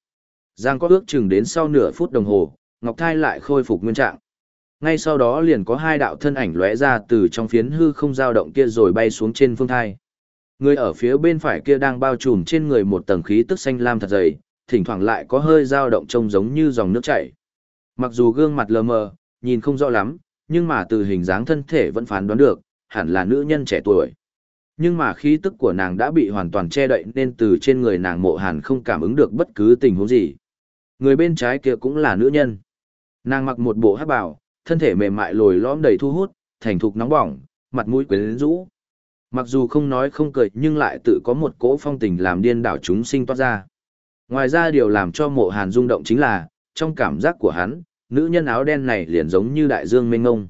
Giang có ước chừng đến sau nửa phút đồng hồ, ngọc thai lại khôi phục nguyên trạng. Ngay sau đó liền có hai đạo thân ảnh lóe ra từ trong phiến hư không dao động kia rồi bay xuống trên phương thai. Người ở phía bên phải kia đang bao trùm trên người một tầng khí tức xanh lam thật dày, thỉnh thoảng lại có hơi dao động trông giống như dòng nước chảy. Mặc dù gương mặt lờ mờ, nhìn không rõ lắm, nhưng mà từ hình dáng thân thể vẫn phán đoán được, hẳn là nữ nhân trẻ tuổi. Nhưng mà khí tức của nàng đã bị hoàn toàn che đậy nên từ trên người nàng mộ hàn không cảm ứng được bất cứ tình huống gì. Người bên trái kia cũng là nữ nhân. Nàng mặc một bộ hát bảo, thân thể mềm mại lồi lõm đầy thu hút, thành thục nóng bỏng, mặt mũi quyến rũ. Mặc dù không nói không cười nhưng lại tự có một cỗ phong tình làm điên đảo chúng sinh toát ra. Ngoài ra điều làm cho mộ hàn rung động chính là, trong cảm giác của hắn, nữ nhân áo đen này liền giống như đại dương mênh ngông.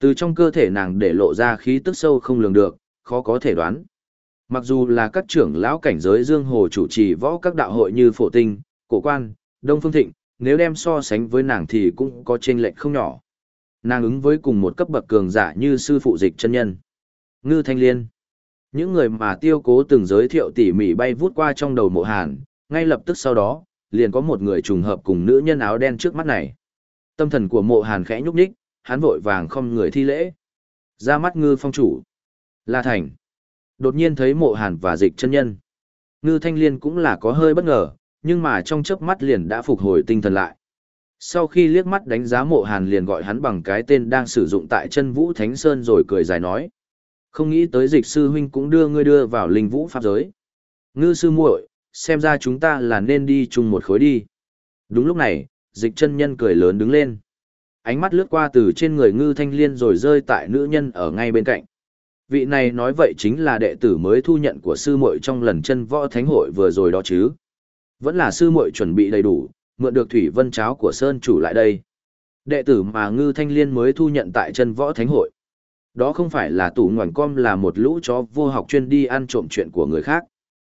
Từ trong cơ thể nàng để lộ ra khí tức sâu không lường được, khó có thể đoán. Mặc dù là các trưởng lão cảnh giới dương hồ chủ trì võ các đạo hội như phổ tinh, cổ quan, đông phương thịnh, nếu đem so sánh với nàng thì cũng có chênh lệch không nhỏ. Nàng ứng với cùng một cấp bậc cường giả như sư phụ dịch chân nhân. Ngư Thanh Liên. Những người mà tiêu cố từng giới thiệu tỉ mỉ bay vút qua trong đầu mộ hàn, ngay lập tức sau đó, liền có một người trùng hợp cùng nữ nhân áo đen trước mắt này. Tâm thần của mộ hàn khẽ nhúc nhích, hắn vội vàng không người thi lễ. Ra mắt ngư phong chủ. La Thành. Đột nhiên thấy mộ hàn và dịch chân nhân. Ngư thanh liên cũng là có hơi bất ngờ, nhưng mà trong chớp mắt liền đã phục hồi tinh thần lại. Sau khi liếc mắt đánh giá mộ hàn liền gọi hắn bằng cái tên đang sử dụng tại chân vũ thánh sơn rồi cười dài nói. Không nghĩ tới dịch sư huynh cũng đưa ngươi đưa vào linh vũ pháp giới. Ngư sư muội, xem ra chúng ta là nên đi chung một khối đi. Đúng lúc này, dịch chân nhân cười lớn đứng lên. Ánh mắt lướt qua từ trên người ngư thanh liên rồi rơi tại nữ nhân ở ngay bên cạnh. Vị này nói vậy chính là đệ tử mới thu nhận của sư muội trong lần chân võ thánh hội vừa rồi đó chứ. Vẫn là sư muội chuẩn bị đầy đủ, mượn được thủy vân cháo của Sơn chủ lại đây. Đệ tử mà ngư thanh liên mới thu nhận tại chân võ thánh hội. Đó không phải là tủ ngoảnh com là một lũ chó vô học chuyên đi ăn trộm chuyện của người khác.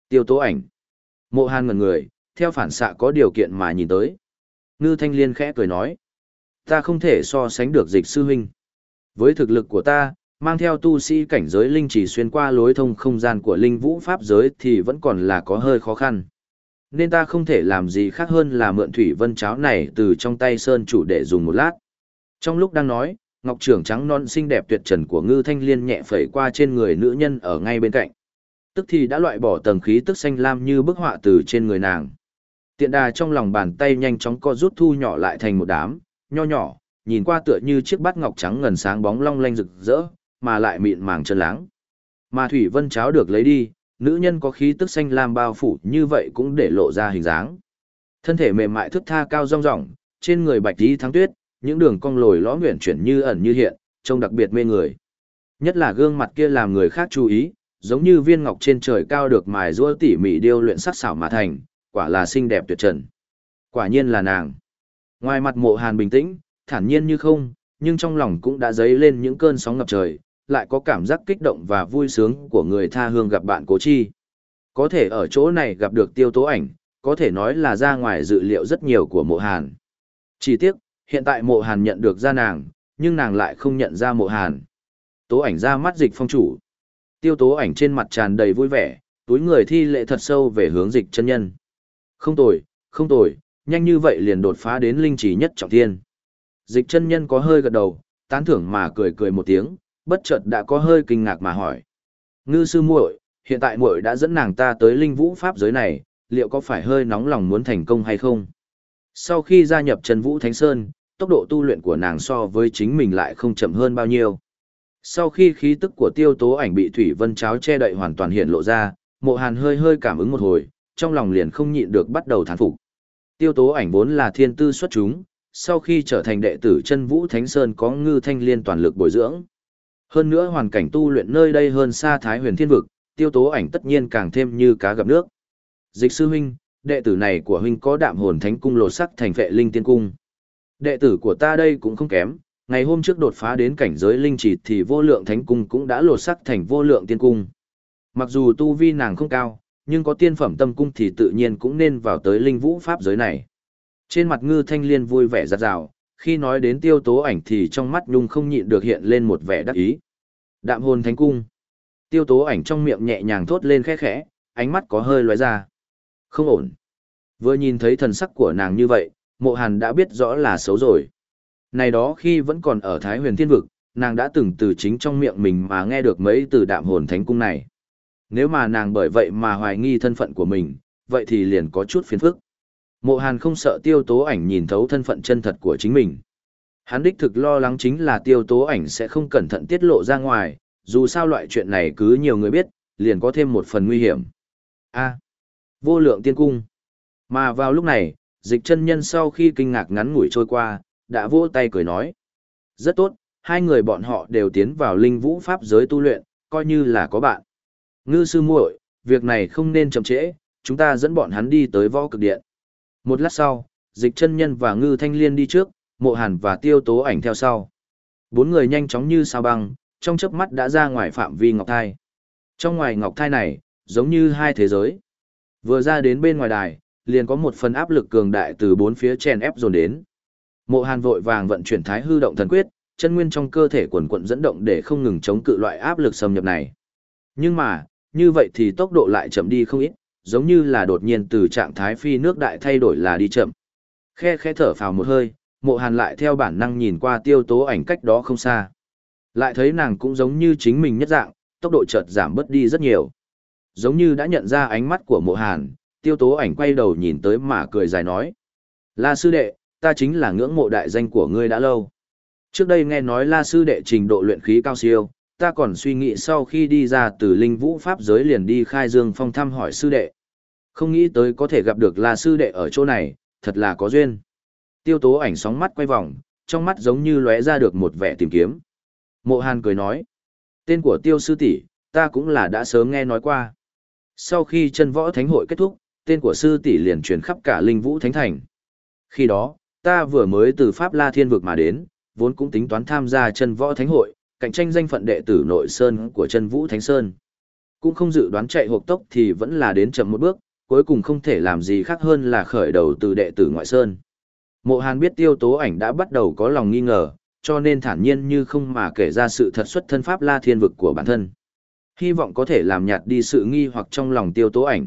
Tiêu tố ảnh. Mộ hàn ngần người, theo phản xạ có điều kiện mà nhìn tới. Ngư thanh liên khẽ cười nói. Ta không thể so sánh được dịch sư huynh. Với thực lực của ta, mang theo tu sĩ cảnh giới linh chỉ xuyên qua lối thông không gian của linh vũ pháp giới thì vẫn còn là có hơi khó khăn. Nên ta không thể làm gì khác hơn là mượn thủy vân cháo này từ trong tay sơn chủ để dùng một lát. Trong lúc đang nói, ngọc trưởng trắng non xinh đẹp tuyệt trần của ngư thanh liên nhẹ phẩy qua trên người nữ nhân ở ngay bên cạnh. Tức thì đã loại bỏ tầng khí tức xanh lam như bức họa từ trên người nàng. Tiện đà trong lòng bàn tay nhanh chóng co rút thu nhỏ lại thành một đám, nho nhỏ, nhìn qua tựa như chiếc bát ngọc trắng ngần sáng bóng long lanh rực rỡ, mà lại mịn màng chân láng. Mà thủy vân cháo được lấy đi, nữ nhân có khí tức xanh lam bao phủ như vậy cũng để lộ ra hình dáng. Thân thể mềm mại thức tha cao rong ròng, trên người bạch tí thắng tuyết, những đường cong lồi lõm nguyện chuyển như ẩn như hiện, trông đặc biệt mê người. Nhất là gương mặt kia làm người khác chú ý, giống như viên ngọc trên trời cao được mài rũa tỉ mỉ điêu luyện sắc xảo mà thành, quả là xinh đẹp tuyệt trần. Quả nhiên là nàng. Ngoài mặt mộ hàn bình tĩnh, thản nhiên như không, nhưng trong lòng cũng đã dấy lên những cơn sóng ngập trời, lại có cảm giác kích động và vui sướng của người tha hương gặp bạn cố chi. Có thể ở chỗ này gặp được tiêu tố ảnh, có thể nói là ra ngoài dự liệu rất nhiều của mộ hàn. Chỉ tiếc, hiện tại mộ hàn nhận được ra nàng, nhưng nàng lại không nhận ra mộ hàn. Tố ảnh ra mắt dịch phong chủ. Tiêu tố ảnh trên mặt tràn đầy vui vẻ, túi người thi lệ thật sâu về hướng dịch chân nhân. Không tồi, không tồi, nhanh như vậy liền đột phá đến linh trí nhất trọng thiên. Dịch chân nhân có hơi gật đầu, tán thưởng mà cười cười một tiếng, bất chợt đã có hơi kinh ngạc mà hỏi. Ngư sư muội, hiện tại muội đã dẫn nàng ta tới linh vũ pháp giới này, liệu có phải hơi nóng lòng muốn thành công hay không? Sau khi gia nhập Trần Vũ Thánh Sơn, tốc độ tu luyện của nàng so với chính mình lại không chậm hơn bao nhiêu. Sau khi khí tức của tiêu tố ảnh bị Thủy Vân Cháo che đậy hoàn toàn hiện lộ ra, mộ hàn hơi hơi cảm ứng một hồi, trong lòng liền không nhịn được bắt đầu thán phục. Tiêu tố ảnh vốn là thiên tư xuất chúng, sau khi trở thành đệ tử chân vũ Thánh Sơn có ngư thanh liên toàn lực bồi dưỡng. Hơn nữa hoàn cảnh tu luyện nơi đây hơn xa Thái huyền thiên vực, tiêu tố ảnh tất nhiên càng thêm như cá gặp nước. Dịch sư huynh, đệ tử này của huynh có đạm hồn thánh cung lột sắc thành vệ linh tiên cung. Đệ tử của ta đây cũng không kém, ngày hôm trước đột phá đến cảnh giới linh chỉ thì vô lượng thánh cung cũng đã lột sắc thành vô lượng tiên cung. Mặc dù tu vi nàng không cao, nhưng có tiên phẩm tâm cung thì tự nhiên cũng nên vào tới linh vũ pháp giới này. Trên mặt ngư thanh liên vui vẻ giặt rào, khi nói đến tiêu tố ảnh thì trong mắt nhung không nhịn được hiện lên một vẻ đắc ý. Đạm hồn thánh cung. Tiêu tố ảnh trong miệng nhẹ nhàng thốt lên khẽ khẽ, ánh mắt có hơi loé ra. Không ổn. Vừa nhìn thấy thần sắc của nàng như vậy, mộ hàn đã biết rõ là xấu rồi. Này đó khi vẫn còn ở Thái huyền thiên vực, nàng đã từng từ chính trong miệng mình mà nghe được mấy từ đạm hồn thánh cung này. Nếu mà nàng bởi vậy mà hoài nghi thân phận của mình, vậy thì liền có chút phiền phức. Mộ hàn không sợ tiêu tố ảnh nhìn thấu thân phận chân thật của chính mình. Hắn đích thực lo lắng chính là tiêu tố ảnh sẽ không cẩn thận tiết lộ ra ngoài, dù sao loại chuyện này cứ nhiều người biết, liền có thêm một phần nguy hiểm. A vô lượng tiên cung. Mà vào lúc này, dịch chân nhân sau khi kinh ngạc ngắn ngủi trôi qua, đã vỗ tay cười nói. Rất tốt, hai người bọn họ đều tiến vào linh vũ pháp giới tu luyện, coi như là có bạn. Ngư sư muội, việc này không nên chậm trễ, chúng ta dẫn bọn hắn đi tới võ cực điện. Một lát sau, dịch chân nhân và ngư thanh liên đi trước, mộ hàn và tiêu tố ảnh theo sau. Bốn người nhanh chóng như sao băng, trong chớp mắt đã ra ngoài phạm vi ngọc thai. Trong ngoài ngọc thai này, giống như hai thế giới. Vừa ra đến bên ngoài đài, liền có một phần áp lực cường đại từ bốn phía chèn ép dồn đến. Mộ Hàn vội vàng vận chuyển Thái Hư động thần quyết, chân nguyên trong cơ thể quần quận dẫn động để không ngừng chống cự loại áp lực xâm nhập này. Nhưng mà, như vậy thì tốc độ lại chậm đi không ít, giống như là đột nhiên từ trạng thái phi nước đại thay đổi là đi chậm. Khe khe thở phào một hơi, Mộ Hàn lại theo bản năng nhìn qua tiêu tố ảnh cách đó không xa. Lại thấy nàng cũng giống như chính mình nhất dạng, tốc độ chợt giảm bớt đi rất nhiều. Giống như đã nhận ra ánh mắt của Mộ Hàn, tiêu tố ảnh quay đầu nhìn tới mà cười dài nói. La sư đệ, ta chính là ngưỡng mộ đại danh của ngươi đã lâu. Trước đây nghe nói la sư đệ trình độ luyện khí cao siêu, ta còn suy nghĩ sau khi đi ra từ linh vũ pháp giới liền đi khai dương phong thăm hỏi sư đệ. Không nghĩ tới có thể gặp được la sư đệ ở chỗ này, thật là có duyên. Tiêu tố ảnh sóng mắt quay vòng, trong mắt giống như lóe ra được một vẻ tìm kiếm. Mộ hàn cười nói, tên của tiêu sư tỷ ta cũng là đã sớm nghe nói qua. Sau khi chân võ thánh hội kết thúc, tên của sư tỷ liền truyền khắp cả linh vũ thánh thành. Khi đó, ta vừa mới từ Pháp La Thiên vực mà đến, vốn cũng tính toán tham gia chân võ thánh hội, cạnh tranh danh phận đệ tử nội sơn của chân vũ thánh sơn. Cũng không dự đoán chạy hộp tốc thì vẫn là đến chậm một bước, cuối cùng không thể làm gì khác hơn là khởi đầu từ đệ tử ngoại sơn. Mộ Hàn biết tiêu tố ảnh đã bắt đầu có lòng nghi ngờ, cho nên thản nhiên như không mà kể ra sự thật xuất thân Pháp La Thiên vực của bản thân. Hy vọng có thể làm nhạt đi sự nghi hoặc trong lòng tiêu tố ảnh.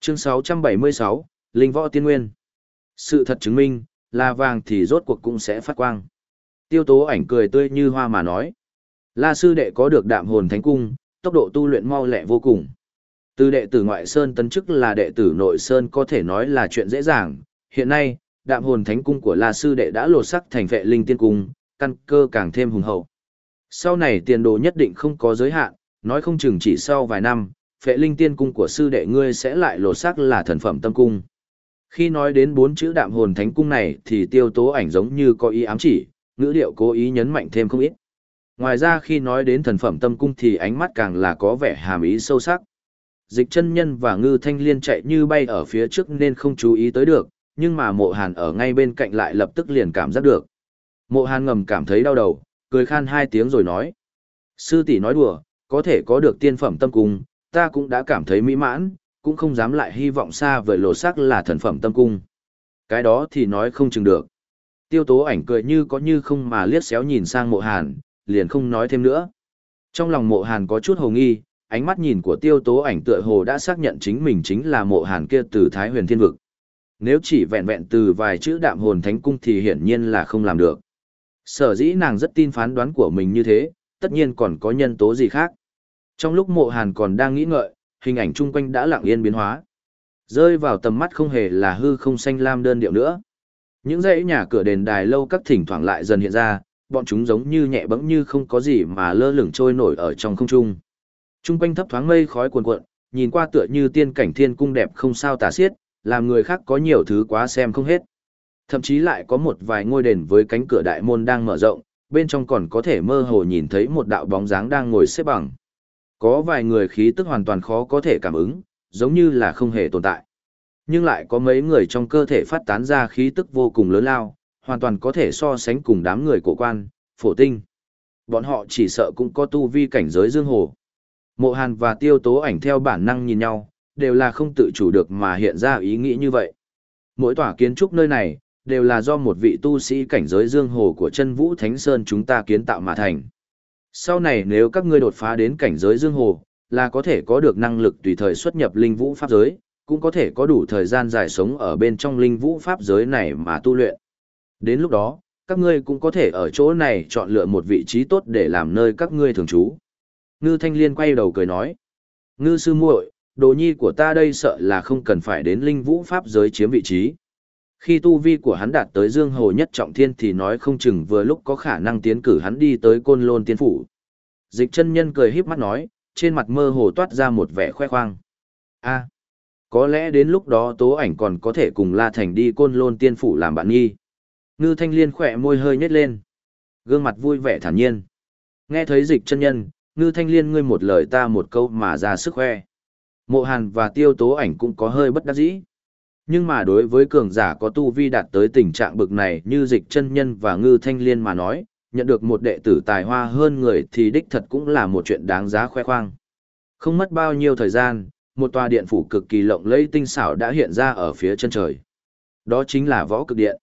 Chương 676, Linh Võ Tiên Nguyên Sự thật chứng minh, là vàng thì rốt cuộc cũng sẽ phát quang. Tiêu tố ảnh cười tươi như hoa mà nói. La sư đệ có được đạm hồn thánh cung, tốc độ tu luyện mau lẹ vô cùng. Từ đệ tử ngoại sơn tấn chức là đệ tử nội sơn có thể nói là chuyện dễ dàng. Hiện nay, đạm hồn thánh cung của La sư đệ đã lột sắc thành vệ linh tiên cung, căn cơ càng thêm hùng hậu. Sau này tiền đồ nhất định không có giới hạn, nói không chừng chỉ sau vài năm, phệ linh tiên cung của sư đệ ngươi sẽ lại lột sắc là thần phẩm tâm cung. Khi nói đến bốn chữ đạm hồn thánh cung này thì tiêu tố ảnh giống như có ý ám chỉ, ngữ điệu cố ý nhấn mạnh thêm không ít. Ngoài ra khi nói đến thần phẩm tâm cung thì ánh mắt càng là có vẻ hàm ý sâu sắc. Dịch chân nhân và ngư thanh liên chạy như bay ở phía trước nên không chú ý tới được, nhưng mà mộ hàn ở ngay bên cạnh lại lập tức liền cảm giác được. Mộ hàn ngầm cảm thấy đau đầu, cười khan hai tiếng rồi nói. Sư tỷ nói đùa, có thể có được tiên phẩm tâm cung, ta cũng đã cảm thấy mỹ mãn, cũng không dám lại hy vọng xa vời lộ sắc là thần phẩm tâm cung. Cái đó thì nói không chừng được. Tiêu tố ảnh cười như có như không mà liếc xéo nhìn sang mộ hàn, liền không nói thêm nữa. Trong lòng mộ hàn có chút hồ nghi, ánh mắt nhìn của tiêu tố ảnh tựa hồ đã xác nhận chính mình chính là mộ hàn kia từ Thái huyền thiên vực. Nếu chỉ vẹn vẹn từ vài chữ đạm hồn thánh cung thì hiển nhiên là không làm được. Sở dĩ nàng rất tin phán đoán của mình như thế, tất nhiên còn có nhân tố gì khác. Trong lúc mộ hàn còn đang nghĩ ngợi, hình ảnh chung quanh đã lặng yên biến hóa. Rơi vào tầm mắt không hề là hư không xanh lam đơn điệu nữa. Những dãy nhà cửa đền đài lâu các thỉnh thoảng lại dần hiện ra, bọn chúng giống như nhẹ bẫng như không có gì mà lơ lửng trôi nổi ở trong không trung. Trung quanh thấp thoáng mây khói cuồn cuộn, nhìn qua tựa như tiên cảnh thiên cung đẹp không sao tả xiết, làm người khác có nhiều thứ quá xem không hết. Thậm chí lại có một vài ngôi đền với cánh cửa đại môn đang mở rộng, bên trong còn có thể mơ hồ nhìn thấy một đạo bóng dáng đang ngồi xếp bằng. Có vài người khí tức hoàn toàn khó có thể cảm ứng, giống như là không hề tồn tại. Nhưng lại có mấy người trong cơ thể phát tán ra khí tức vô cùng lớn lao, hoàn toàn có thể so sánh cùng đám người cổ quan, phổ tinh. Bọn họ chỉ sợ cũng có tu vi cảnh giới dương hồ. Mộ Hàn và Tiêu Tố ảnh theo bản năng nhìn nhau, đều là không tự chủ được mà hiện ra ý nghĩ như vậy. Mỗi tòa kiến trúc nơi này, đều là do một vị tu sĩ cảnh giới dương hồ của chân vũ Thánh Sơn chúng ta kiến tạo mà thành. Sau này nếu các ngươi đột phá đến cảnh giới dương hồ, là có thể có được năng lực tùy thời xuất nhập linh vũ pháp giới, cũng có thể có đủ thời gian dài sống ở bên trong linh vũ pháp giới này mà tu luyện. Đến lúc đó, các ngươi cũng có thể ở chỗ này chọn lựa một vị trí tốt để làm nơi các ngươi thường trú. Ngư Thanh Liên quay đầu cười nói, Ngư sư muội, đồ nhi của ta đây sợ là không cần phải đến linh vũ pháp giới chiếm vị trí. Khi tu vi của hắn đạt tới dương hồ nhất trọng thiên thì nói không chừng vừa lúc có khả năng tiến cử hắn đi tới côn lôn tiên phủ. Dịch chân nhân cười híp mắt nói, trên mặt mơ hồ toát ra một vẻ khoe khoang. a có lẽ đến lúc đó tố ảnh còn có thể cùng La Thành đi côn lôn tiên phủ làm bạn nghi. Ngư thanh liên khỏe môi hơi nhếch lên. Gương mặt vui vẻ thản nhiên. Nghe thấy dịch chân nhân, ngư thanh liên ngươi một lời ta một câu mà ra sức khoe. Mộ hàn và tiêu tố ảnh cũng có hơi bất đắc dĩ. Nhưng mà đối với cường giả có tu vi đạt tới tình trạng bực này như dịch chân nhân và ngư thanh liên mà nói, nhận được một đệ tử tài hoa hơn người thì đích thật cũng là một chuyện đáng giá khoe khoang. Không mất bao nhiêu thời gian, một tòa điện phủ cực kỳ lộng lẫy tinh xảo đã hiện ra ở phía chân trời. Đó chính là võ cực điện.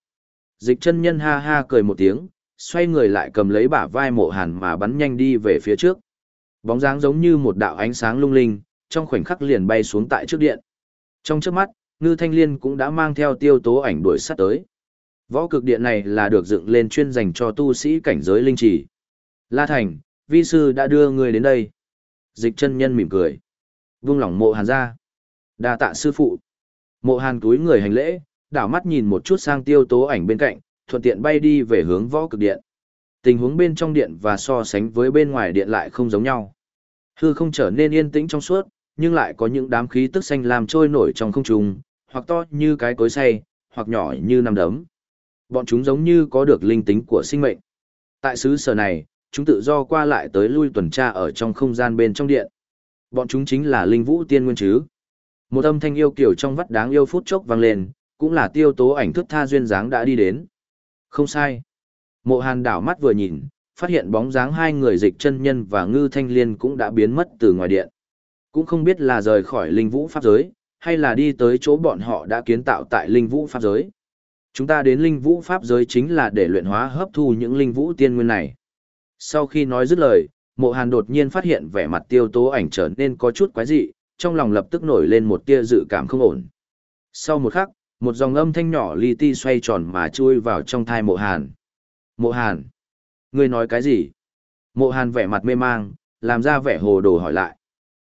Dịch chân nhân ha ha cười một tiếng, xoay người lại cầm lấy bả vai mộ hàn mà bắn nhanh đi về phía trước. Bóng dáng giống như một đạo ánh sáng lung linh, trong khoảnh khắc liền bay xuống tại trước điện. Trong trước mắt, ngư thanh liên cũng đã mang theo tiêu tố ảnh đuổi sát tới. Võ cực điện này là được dựng lên chuyên dành cho tu sĩ cảnh giới linh chỉ. La Thành, vi sư đã đưa người đến đây. Dịch chân nhân mỉm cười. Vung lỏng mộ hàn ra. đa tạ sư phụ. Mộ hàn túi người hành lễ, đảo mắt nhìn một chút sang tiêu tố ảnh bên cạnh, thuận tiện bay đi về hướng võ cực điện. Tình huống bên trong điện và so sánh với bên ngoài điện lại không giống nhau. Hư không trở nên yên tĩnh trong suốt, nhưng lại có những đám khí tức xanh làm trôi nổi trong không trung, hoặc to như cái cối xay, hoặc nhỏ như nằm đấm. Bọn chúng giống như có được linh tính của sinh mệnh. Tại xứ sở này, chúng tự do qua lại tới lui tuần tra ở trong không gian bên trong điện. Bọn chúng chính là linh vũ tiên nguyên chứ. Một âm thanh yêu kiểu trong vắt đáng yêu phút chốc vang lên, cũng là tiêu tố ảnh thức tha duyên dáng đã đi đến. Không sai. Mộ hàn đảo mắt vừa nhìn, phát hiện bóng dáng hai người dịch chân nhân và ngư thanh liên cũng đã biến mất từ ngoài điện. Cũng không biết là rời khỏi linh vũ pháp giới, hay là đi tới chỗ bọn họ đã kiến tạo tại linh vũ pháp giới. Chúng ta đến linh vũ pháp giới chính là để luyện hóa hấp thu những linh vũ tiên nguyên này. Sau khi nói dứt lời, mộ hàn đột nhiên phát hiện vẻ mặt tiêu tố ảnh trở nên có chút quái dị, trong lòng lập tức nổi lên một tia dự cảm không ổn. Sau một khắc, một dòng âm thanh nhỏ li ti xoay tròn mà chui vào trong thai mộ hàn. Mộ hàn, ngươi nói cái gì? Mộ hàn vẻ mặt mê mang, làm ra vẻ hồ đồ hỏi lại.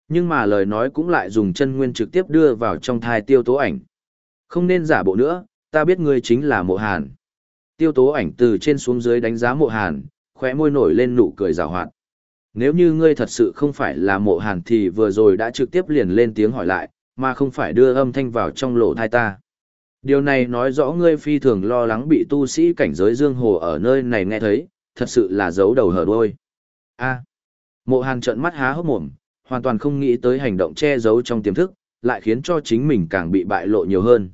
Nhưng mà lời nói cũng lại dùng chân nguyên trực tiếp đưa vào trong thai tiêu tố ảnh. Không nên giả bộ nữa, ta biết ngươi chính là mộ hàn. Tiêu tố ảnh từ trên xuống dưới đánh giá mộ hàn, khóe môi nổi lên nụ cười rào hoạt. Nếu như ngươi thật sự không phải là mộ hàn thì vừa rồi đã trực tiếp liền lên tiếng hỏi lại, mà không phải đưa âm thanh vào trong lỗ thai ta. Điều này nói rõ ngươi phi thường lo lắng bị tu sĩ cảnh giới dương hồ ở nơi này nghe thấy, thật sự là giấu đầu hở đôi. A. mộ hàn trợn mắt há hốc mồm, hoàn toàn không nghĩ tới hành động che giấu trong tiềm thức, lại khiến cho chính mình càng bị bại lộ nhiều hơn.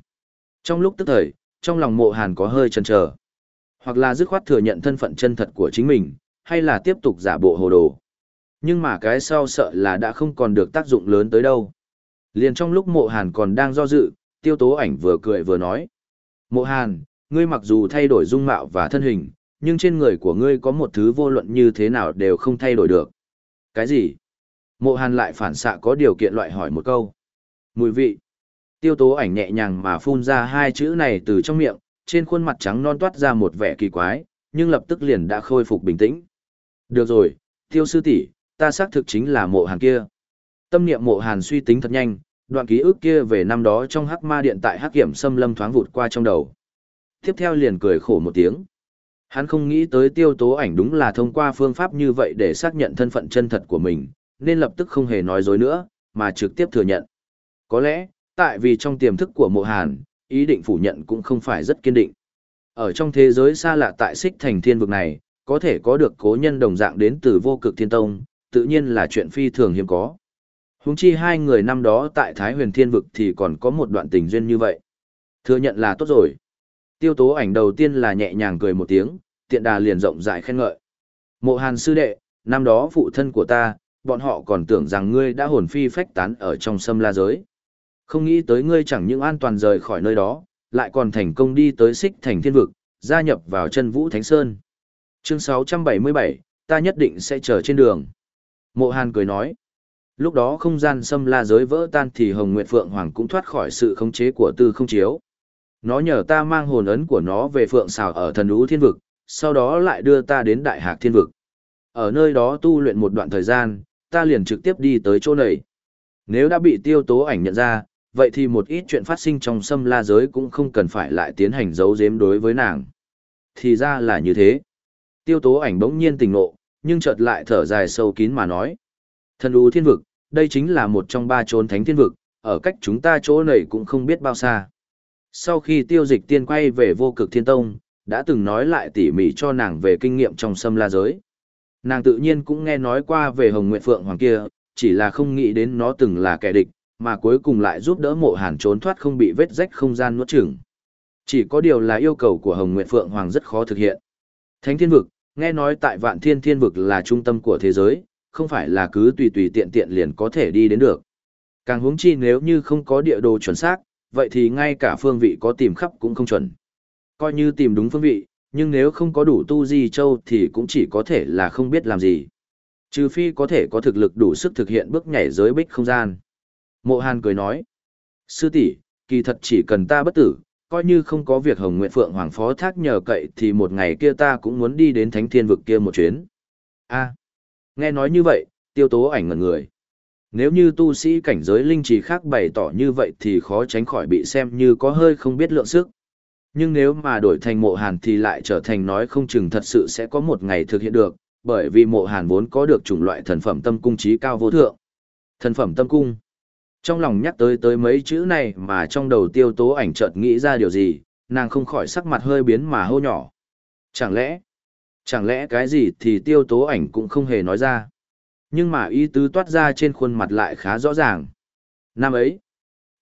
Trong lúc tức thời, trong lòng mộ hàn có hơi chần chờ Hoặc là dứt khoát thừa nhận thân phận chân thật của chính mình, hay là tiếp tục giả bộ hồ đồ. Nhưng mà cái sau sợ là đã không còn được tác dụng lớn tới đâu. Liền trong lúc mộ hàn còn đang do dự, tiêu tố ảnh vừa cười vừa nói. Mộ hàn, ngươi mặc dù thay đổi dung mạo và thân hình, nhưng trên người của ngươi có một thứ vô luận như thế nào đều không thay đổi được. Cái gì? Mộ hàn lại phản xạ có điều kiện loại hỏi một câu. Mùi vị. Tiêu tố ảnh nhẹ nhàng mà phun ra hai chữ này từ trong miệng, trên khuôn mặt trắng non toát ra một vẻ kỳ quái, nhưng lập tức liền đã khôi phục bình tĩnh. Được rồi, tiêu sư tỷ, ta xác thực chính là mộ hàn kia. Tâm niệm mộ hàn suy tính thật nhanh, đoạn ký ức kia về năm đó trong hắc ma điện tại hắc kiểm xâm lâm thoáng vụt qua trong đầu. Tiếp theo liền cười khổ một tiếng. Hắn không nghĩ tới tiêu tố ảnh đúng là thông qua phương pháp như vậy để xác nhận thân phận chân thật của mình, nên lập tức không hề nói dối nữa, mà trực tiếp thừa nhận. Có lẽ, tại vì trong tiềm thức của mộ hàn, ý định phủ nhận cũng không phải rất kiên định. Ở trong thế giới xa lạ tại xích thành thiên vực này, có thể có được cố nhân đồng dạng đến từ vô cực thiên tông, tự nhiên là chuyện phi thường hiếm có. Húng chi hai người năm đó tại Thái huyền thiên vực thì còn có một đoạn tình duyên như vậy. Thừa nhận là tốt rồi. Tiêu tố ảnh đầu tiên là nhẹ nhàng cười một tiếng, tiện đà liền rộng rãi khen ngợi. Mộ hàn sư đệ, năm đó phụ thân của ta, bọn họ còn tưởng rằng ngươi đã hồn phi phách tán ở trong sâm la giới. Không nghĩ tới ngươi chẳng những an toàn rời khỏi nơi đó, lại còn thành công đi tới xích thành thiên vực, gia nhập vào chân vũ thánh sơn. Chương 677, ta nhất định sẽ chờ trên đường. Mộ Hàn cười nói. Lúc đó không gian xâm la giới vỡ tan thì Hồng Nguyệt Phượng Hoàng cũng thoát khỏi sự khống chế của tư không chiếu. Nó nhờ ta mang hồn ấn của nó về Phượng xào ở thần ú thiên vực, sau đó lại đưa ta đến Đại Hạc thiên vực. Ở nơi đó tu luyện một đoạn thời gian, ta liền trực tiếp đi tới chỗ này. Nếu đã bị tiêu tố ảnh nhận ra, vậy thì một ít chuyện phát sinh trong xâm la giới cũng không cần phải lại tiến hành giấu giếm đối với nàng. Thì ra là như thế. Tiêu tố ảnh bỗng nhiên tỉnh ngộ, nhưng chợt lại thở dài sâu kín mà nói. Thần ú thiên vực, đây chính là một trong ba trốn thánh thiên vực, ở cách chúng ta chỗ này cũng không biết bao xa. Sau khi tiêu dịch tiên quay về vô cực thiên tông, đã từng nói lại tỉ mỉ cho nàng về kinh nghiệm trong xâm la giới. Nàng tự nhiên cũng nghe nói qua về Hồng Nguyệt Phượng Hoàng kia, chỉ là không nghĩ đến nó từng là kẻ địch, mà cuối cùng lại giúp đỡ mộ hàn trốn thoát không bị vết rách không gian nuốt chửng. Chỉ có điều là yêu cầu của Hồng Nguyệt Phượng Hoàng rất khó thực hiện. Thánh thiên vực, nghe nói tại vạn thiên thiên vực là trung tâm của thế giới, không phải là cứ tùy tùy tiện tiện liền có thể đi đến được. Càng huống chi nếu như không có địa đồ chuẩn xác, vậy thì ngay cả phương vị có tìm khắp cũng không chuẩn. Coi như tìm đúng phương vị, nhưng nếu không có đủ tu di châu thì cũng chỉ có thể là không biết làm gì. Trừ phi có thể có thực lực đủ sức thực hiện bước nhảy giới bích không gian. Mộ Hàn cười nói, sư tỷ kỳ thật chỉ cần ta bất tử, coi như không có việc Hồng Nguyện Phượng Hoàng Phó thác nhờ cậy thì một ngày kia ta cũng muốn đi đến thánh thiên vực kia một chuyến. a à, nghe nói như vậy, tiêu tố ảnh ngần người. Nếu như tu sĩ cảnh giới linh trì khác bày tỏ như vậy thì khó tránh khỏi bị xem như có hơi không biết lượng sức. Nhưng nếu mà đổi thành mộ hàn thì lại trở thành nói không chừng thật sự sẽ có một ngày thực hiện được, bởi vì mộ hàn vốn có được chủng loại thần phẩm tâm cung trí cao vô thượng. Thần phẩm tâm cung. Trong lòng nhắc tới tới mấy chữ này mà trong đầu tiêu tố ảnh chợt nghĩ ra điều gì, nàng không khỏi sắc mặt hơi biến mà hô nhỏ. Chẳng lẽ, chẳng lẽ cái gì thì tiêu tố ảnh cũng không hề nói ra. Nhưng mà ý tứ toát ra trên khuôn mặt lại khá rõ ràng. Năm ấy,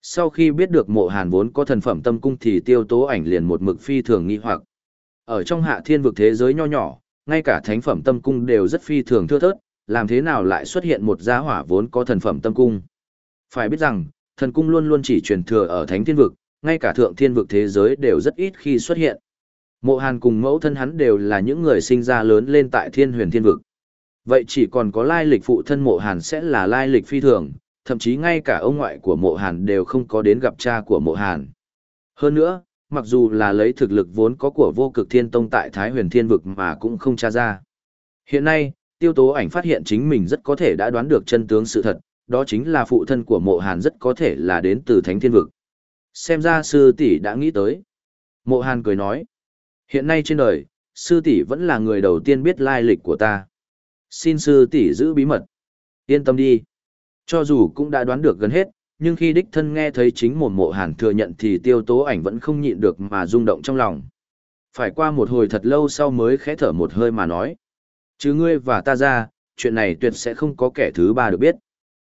sau khi biết được mộ hàn vốn có thần phẩm tâm cung thì tiêu tố ảnh liền một mực phi thường nghi hoặc. Ở trong hạ thiên vực thế giới nho nhỏ, ngay cả thánh phẩm tâm cung đều rất phi thường thưa thớt, làm thế nào lại xuất hiện một gia hỏa vốn có thần phẩm tâm cung. Phải biết rằng, thần cung luôn luôn chỉ truyền thừa ở thánh thiên vực, ngay cả thượng thiên vực thế giới đều rất ít khi xuất hiện. Mộ Hàn cùng mẫu thân hắn đều là những người sinh ra lớn lên tại thiên huyền thiên vực. Vậy chỉ còn có lai lịch phụ thân mộ Hàn sẽ là lai lịch phi thường, thậm chí ngay cả ông ngoại của mộ Hàn đều không có đến gặp cha của mộ Hàn. Hơn nữa, mặc dù là lấy thực lực vốn có của vô cực thiên tông tại Thái huyền thiên vực mà cũng không tra ra. Hiện nay, tiêu tố ảnh phát hiện chính mình rất có thể đã đoán được chân tướng sự thật, đó chính là phụ thân của mộ hàn rất có thể là đến từ thánh thiên vực. Xem ra sư tỷ đã nghĩ tới. Mộ hàn cười nói. Hiện nay trên đời, sư tỷ vẫn là người đầu tiên biết lai lịch của ta. Xin sư tỷ giữ bí mật. Yên tâm đi. Cho dù cũng đã đoán được gần hết, nhưng khi đích thân nghe thấy chính một mộ hàn thừa nhận thì tiêu tố ảnh vẫn không nhịn được mà rung động trong lòng. Phải qua một hồi thật lâu sau mới khẽ thở một hơi mà nói. Chứ ngươi và ta ra, chuyện này tuyệt sẽ không có kẻ thứ ba được biết.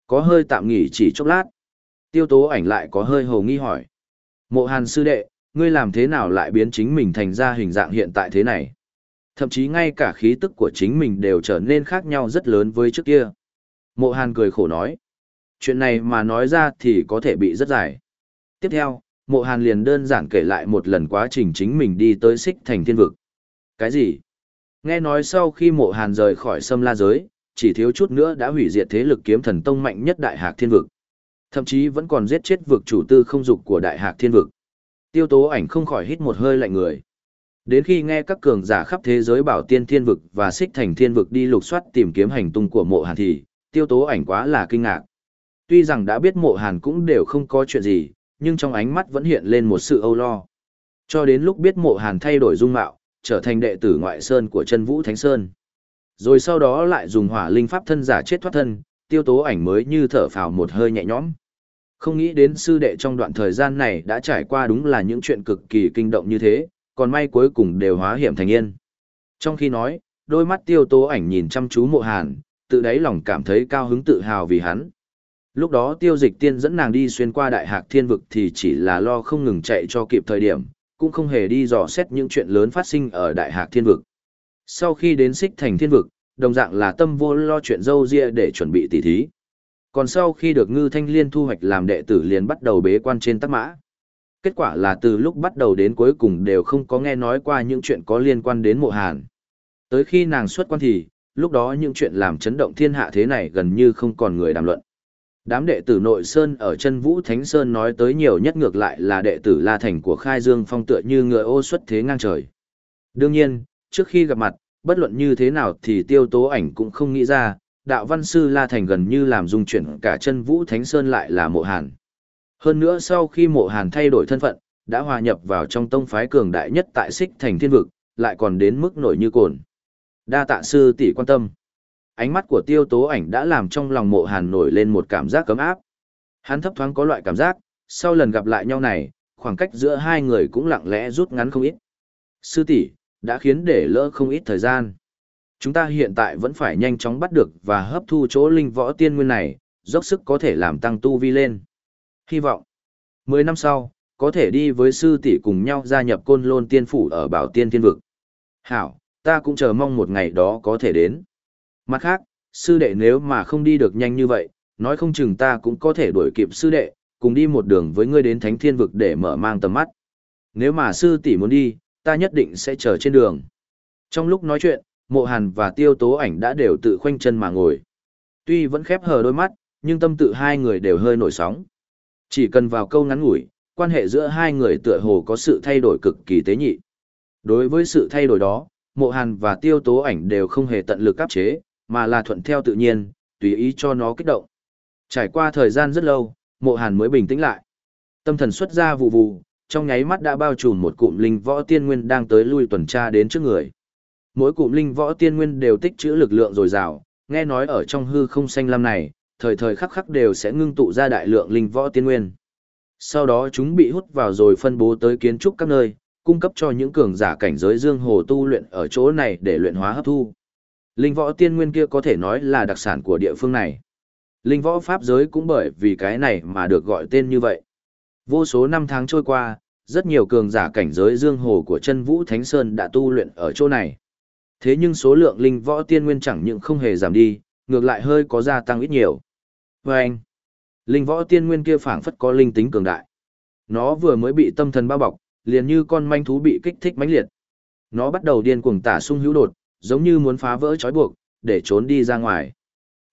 Có hơi tạm nghỉ chỉ chốc lát. Tiêu tố ảnh lại có hơi hồ nghi hỏi. Mộ hàn sư đệ, ngươi làm thế nào lại biến chính mình thành ra hình dạng hiện tại thế này? Thậm chí ngay cả khí tức của chính mình đều trở nên khác nhau rất lớn với trước kia. Mộ hàn cười khổ nói. Chuyện này mà nói ra thì có thể bị rất dài. Tiếp theo, mộ hàn liền đơn giản kể lại một lần quá trình chính mình đi tới xích thành thiên vực. Cái gì? Nghe nói sau khi mộ hàn rời khỏi sâm la giới, chỉ thiếu chút nữa đã hủy diệt thế lực kiếm thần tông mạnh nhất đại hạc thiên vực. Thậm chí vẫn còn giết chết vực chủ tư không dục của đại hạc thiên vực. Tiêu tố ảnh không khỏi hít một hơi lạnh người. Đến khi nghe các cường giả khắp thế giới bảo tiên thiên vực và xích thành thiên vực đi lục soát tìm kiếm hành tung của mộ hàn thì, tiêu tố ảnh quá là kinh ngạc. Tuy rằng đã biết mộ hàn cũng đều không có chuyện gì, nhưng trong ánh mắt vẫn hiện lên một sự âu lo. Cho đến lúc biết mộ hàn thay đổi dung mạo, trở thành đệ tử ngoại sơn của chân vũ thánh sơn. Rồi sau đó lại dùng hỏa linh pháp thân giả chết thoát thân, tiêu tố ảnh mới như thở phào một hơi nhẹ nhõm. Không nghĩ đến sư đệ trong đoạn thời gian này đã trải qua đúng là những chuyện cực kỳ kinh động như thế, còn may cuối cùng đều hóa hiểm thành yên. Trong khi nói, đôi mắt tiêu tố ảnh nhìn chăm chú mộ hàn, tự đáy lòng cảm thấy cao hứng tự hào vì hắn. Lúc đó tiêu dịch tiên dẫn nàng đi xuyên qua đại hạc thiên vực thì chỉ là lo không ngừng chạy cho kịp thời điểm, cũng không hề đi dò xét những chuyện lớn phát sinh ở đại hạc thiên vực. Sau khi đến xích thành thiên vực, đồng dạng là tâm vô lo chuyện dâu ria để chuẩn bị tỉ thí. Còn sau khi được ngư thanh liên thu hoạch làm đệ tử liền bắt đầu bế quan trên tắc mã. Kết quả là từ lúc bắt đầu đến cuối cùng đều không có nghe nói qua những chuyện có liên quan đến mộ hàn. Tới khi nàng xuất quan thì, lúc đó những chuyện làm chấn động thiên hạ thế này gần như không còn người đàm luận. Đám đệ tử nội Sơn ở chân Vũ Thánh Sơn nói tới nhiều nhất ngược lại là đệ tử La Thành của Khai Dương Phong tựa như ngựa ô xuất thế ngang trời. Đương nhiên, trước khi gặp mặt, bất luận như thế nào thì tiêu tố ảnh cũng không nghĩ ra, đạo văn sư La Thành gần như làm dung chuyển cả chân Vũ Thánh Sơn lại là mộ hàn. Hơn nữa sau khi mộ hàn thay đổi thân phận, đã hòa nhập vào trong tông phái cường đại nhất tại xích thành thiên vực, lại còn đến mức nổi như cồn. Đa tạ sư tỷ quan tâm ánh mắt của tiêu tố ảnh đã làm trong lòng mộ hàn nổi lên một cảm giác cấm áp. Hắn thấp thoáng có loại cảm giác, sau lần gặp lại nhau này, khoảng cách giữa hai người cũng lặng lẽ rút ngắn không ít. Sư tỷ đã khiến để lỡ không ít thời gian. Chúng ta hiện tại vẫn phải nhanh chóng bắt được và hấp thu chỗ linh võ tiên nguyên này, dốc sức có thể làm tăng tu vi lên. Hy vọng, 10 năm sau, có thể đi với sư tỷ cùng nhau gia nhập côn lôn tiên phủ ở bảo tiên thiên vực. Hảo, ta cũng chờ mong một ngày đó có thể đến. Mặt khác, sư đệ nếu mà không đi được nhanh như vậy, nói không chừng ta cũng có thể đuổi kịp sư đệ, cùng đi một đường với ngươi đến thánh thiên vực để mở mang tầm mắt. Nếu mà sư tỷ muốn đi, ta nhất định sẽ chờ trên đường. Trong lúc nói chuyện, mộ hàn và tiêu tố ảnh đã đều tự khoanh chân mà ngồi. Tuy vẫn khép hờ đôi mắt, nhưng tâm tự hai người đều hơi nổi sóng. Chỉ cần vào câu ngắn ngủi, quan hệ giữa hai người tựa hồ có sự thay đổi cực kỳ tế nhị. Đối với sự thay đổi đó, mộ hàn và tiêu tố ảnh đều không hề tận lực áp chế, mà là thuận theo tự nhiên, tùy ý cho nó kích động. Trải qua thời gian rất lâu, mộ hàn mới bình tĩnh lại. Tâm thần xuất ra vụ vụ, trong nháy mắt đã bao trùm một cụm linh võ tiên nguyên đang tới lui tuần tra đến trước người. Mỗi cụm linh võ tiên nguyên đều tích trữ lực lượng dồi dào, nghe nói ở trong hư không xanh lam này, thời thời khắc khắc đều sẽ ngưng tụ ra đại lượng linh võ tiên nguyên. Sau đó chúng bị hút vào rồi phân bố tới kiến trúc các nơi, cung cấp cho những cường giả cảnh giới dương hồ tu luyện ở chỗ này để luyện hóa hấp thu. Linh võ tiên nguyên kia có thể nói là đặc sản của địa phương này. Linh võ pháp giới cũng bởi vì cái này mà được gọi tên như vậy. Vô số năm tháng trôi qua, rất nhiều cường giả cảnh giới dương hồ của chân vũ Thánh Sơn đã tu luyện ở chỗ này. Thế nhưng số lượng linh võ tiên nguyên chẳng những không hề giảm đi, ngược lại hơi có gia tăng ít nhiều. Và anh, linh võ tiên nguyên kia phảng phất có linh tính cường đại. Nó vừa mới bị tâm thần bao bọc, liền như con manh thú bị kích thích mãnh liệt. Nó bắt đầu điên cuồng tả sung hữu đột, giống như muốn phá vỡ trói buộc, để trốn đi ra ngoài.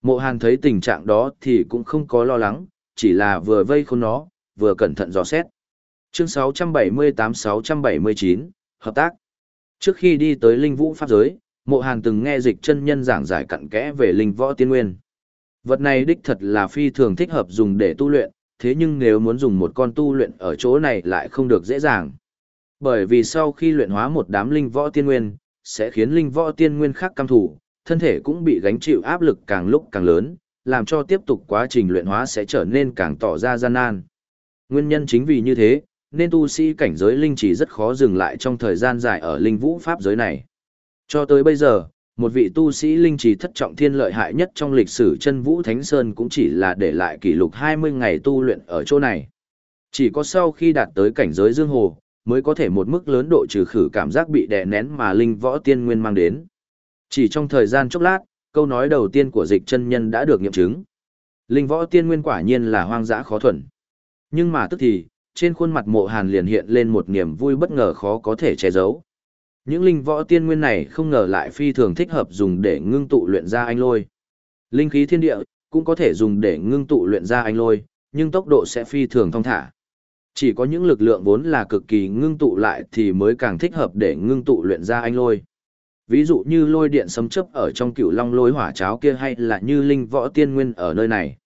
Mộ Hàn thấy tình trạng đó thì cũng không có lo lắng, chỉ là vừa vây khôn nó, vừa cẩn thận dò xét. Chương 678-679, Hợp tác. Trước khi đi tới Linh Vũ Pháp Giới, Mộ Hàn từng nghe dịch chân nhân giảng giải cặn kẽ về Linh Võ Tiên Nguyên. Vật này đích thật là phi thường thích hợp dùng để tu luyện, thế nhưng nếu muốn dùng một con tu luyện ở chỗ này lại không được dễ dàng. Bởi vì sau khi luyện hóa một đám linh võ tiên nguyên, sẽ khiến linh võ tiên nguyên khác cam thủ, thân thể cũng bị gánh chịu áp lực càng lúc càng lớn, làm cho tiếp tục quá trình luyện hóa sẽ trở nên càng tỏ ra gian nan. Nguyên nhân chính vì như thế, nên tu sĩ cảnh giới linh chỉ rất khó dừng lại trong thời gian dài ở linh vũ pháp giới này. Cho tới bây giờ, một vị tu sĩ linh chỉ thất trọng thiên lợi hại nhất trong lịch sử chân vũ Thánh Sơn cũng chỉ là để lại kỷ lục 20 ngày tu luyện ở chỗ này. Chỉ có sau khi đạt tới cảnh giới dương hồ, mới có thể một mức lớn độ trừ khử cảm giác bị đè nén mà linh võ tiên nguyên mang đến. Chỉ trong thời gian chốc lát, câu nói đầu tiên của dịch chân nhân đã được nghiệm chứng. Linh võ tiên nguyên quả nhiên là hoang dã khó thuần. Nhưng mà tức thì, trên khuôn mặt mộ hàn liền hiện lên một niềm vui bất ngờ khó có thể che giấu. Những linh võ tiên nguyên này không ngờ lại phi thường thích hợp dùng để ngưng tụ luyện ra anh lôi. Linh khí thiên địa cũng có thể dùng để ngưng tụ luyện ra anh lôi, nhưng tốc độ sẽ phi thường thong thả. Chỉ có những lực lượng vốn là cực kỳ ngưng tụ lại thì mới càng thích hợp để ngưng tụ luyện ra anh lôi. Ví dụ như lôi điện sấm chấp ở trong cựu long lôi hỏa cháo kia hay là như linh võ tiên nguyên ở nơi này.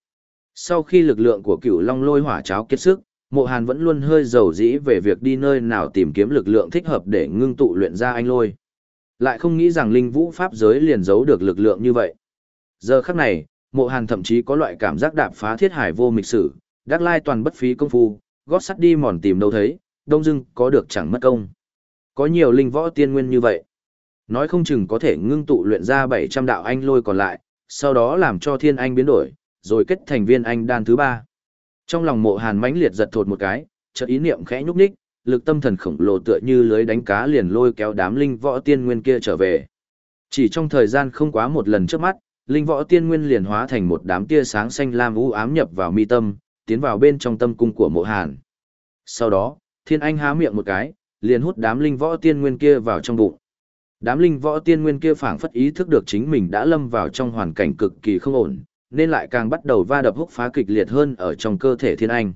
Sau khi lực lượng của cựu long lôi hỏa cháo kết sức, mộ hàn vẫn luôn hơi dầu dĩ về việc đi nơi nào tìm kiếm lực lượng thích hợp để ngưng tụ luyện ra anh lôi. Lại không nghĩ rằng linh vũ pháp giới liền giấu được lực lượng như vậy. Giờ khắc này, mộ hàn thậm chí có loại cảm giác đạp phá thiết hải vô mịch sử, đắc lai toàn bất phí công phu, gót sắt đi mòn tìm đâu thấy, đông dưng có được chẳng mất công. Có nhiều linh võ tiên nguyên như vậy. Nói không chừng có thể ngưng tụ luyện ra 700 đạo anh lôi còn lại, sau đó làm cho thiên anh biến đổi, rồi kết thành viên anh đan thứ ba. Trong lòng mộ hàn mãnh liệt giật thột một cái, chợt ý niệm khẽ nhúc nhích, lực tâm thần khổng lồ tựa như lưới đánh cá liền lôi kéo đám linh võ tiên nguyên kia trở về. Chỉ trong thời gian không quá một lần trước mắt, linh võ tiên nguyên liền hóa thành một đám tia sáng xanh lam u ám nhập vào mi tâm, tiến vào bên trong tâm cung của mộ hàn. Sau đó, thiên anh há miệng một cái, liền hút đám linh võ tiên nguyên kia vào trong bụng. Đám linh võ tiên nguyên kia phảng phất ý thức được chính mình đã lâm vào trong hoàn cảnh cực kỳ không ổn, nên lại càng bắt đầu va đập húc phá kịch liệt hơn ở trong cơ thể thiên anh.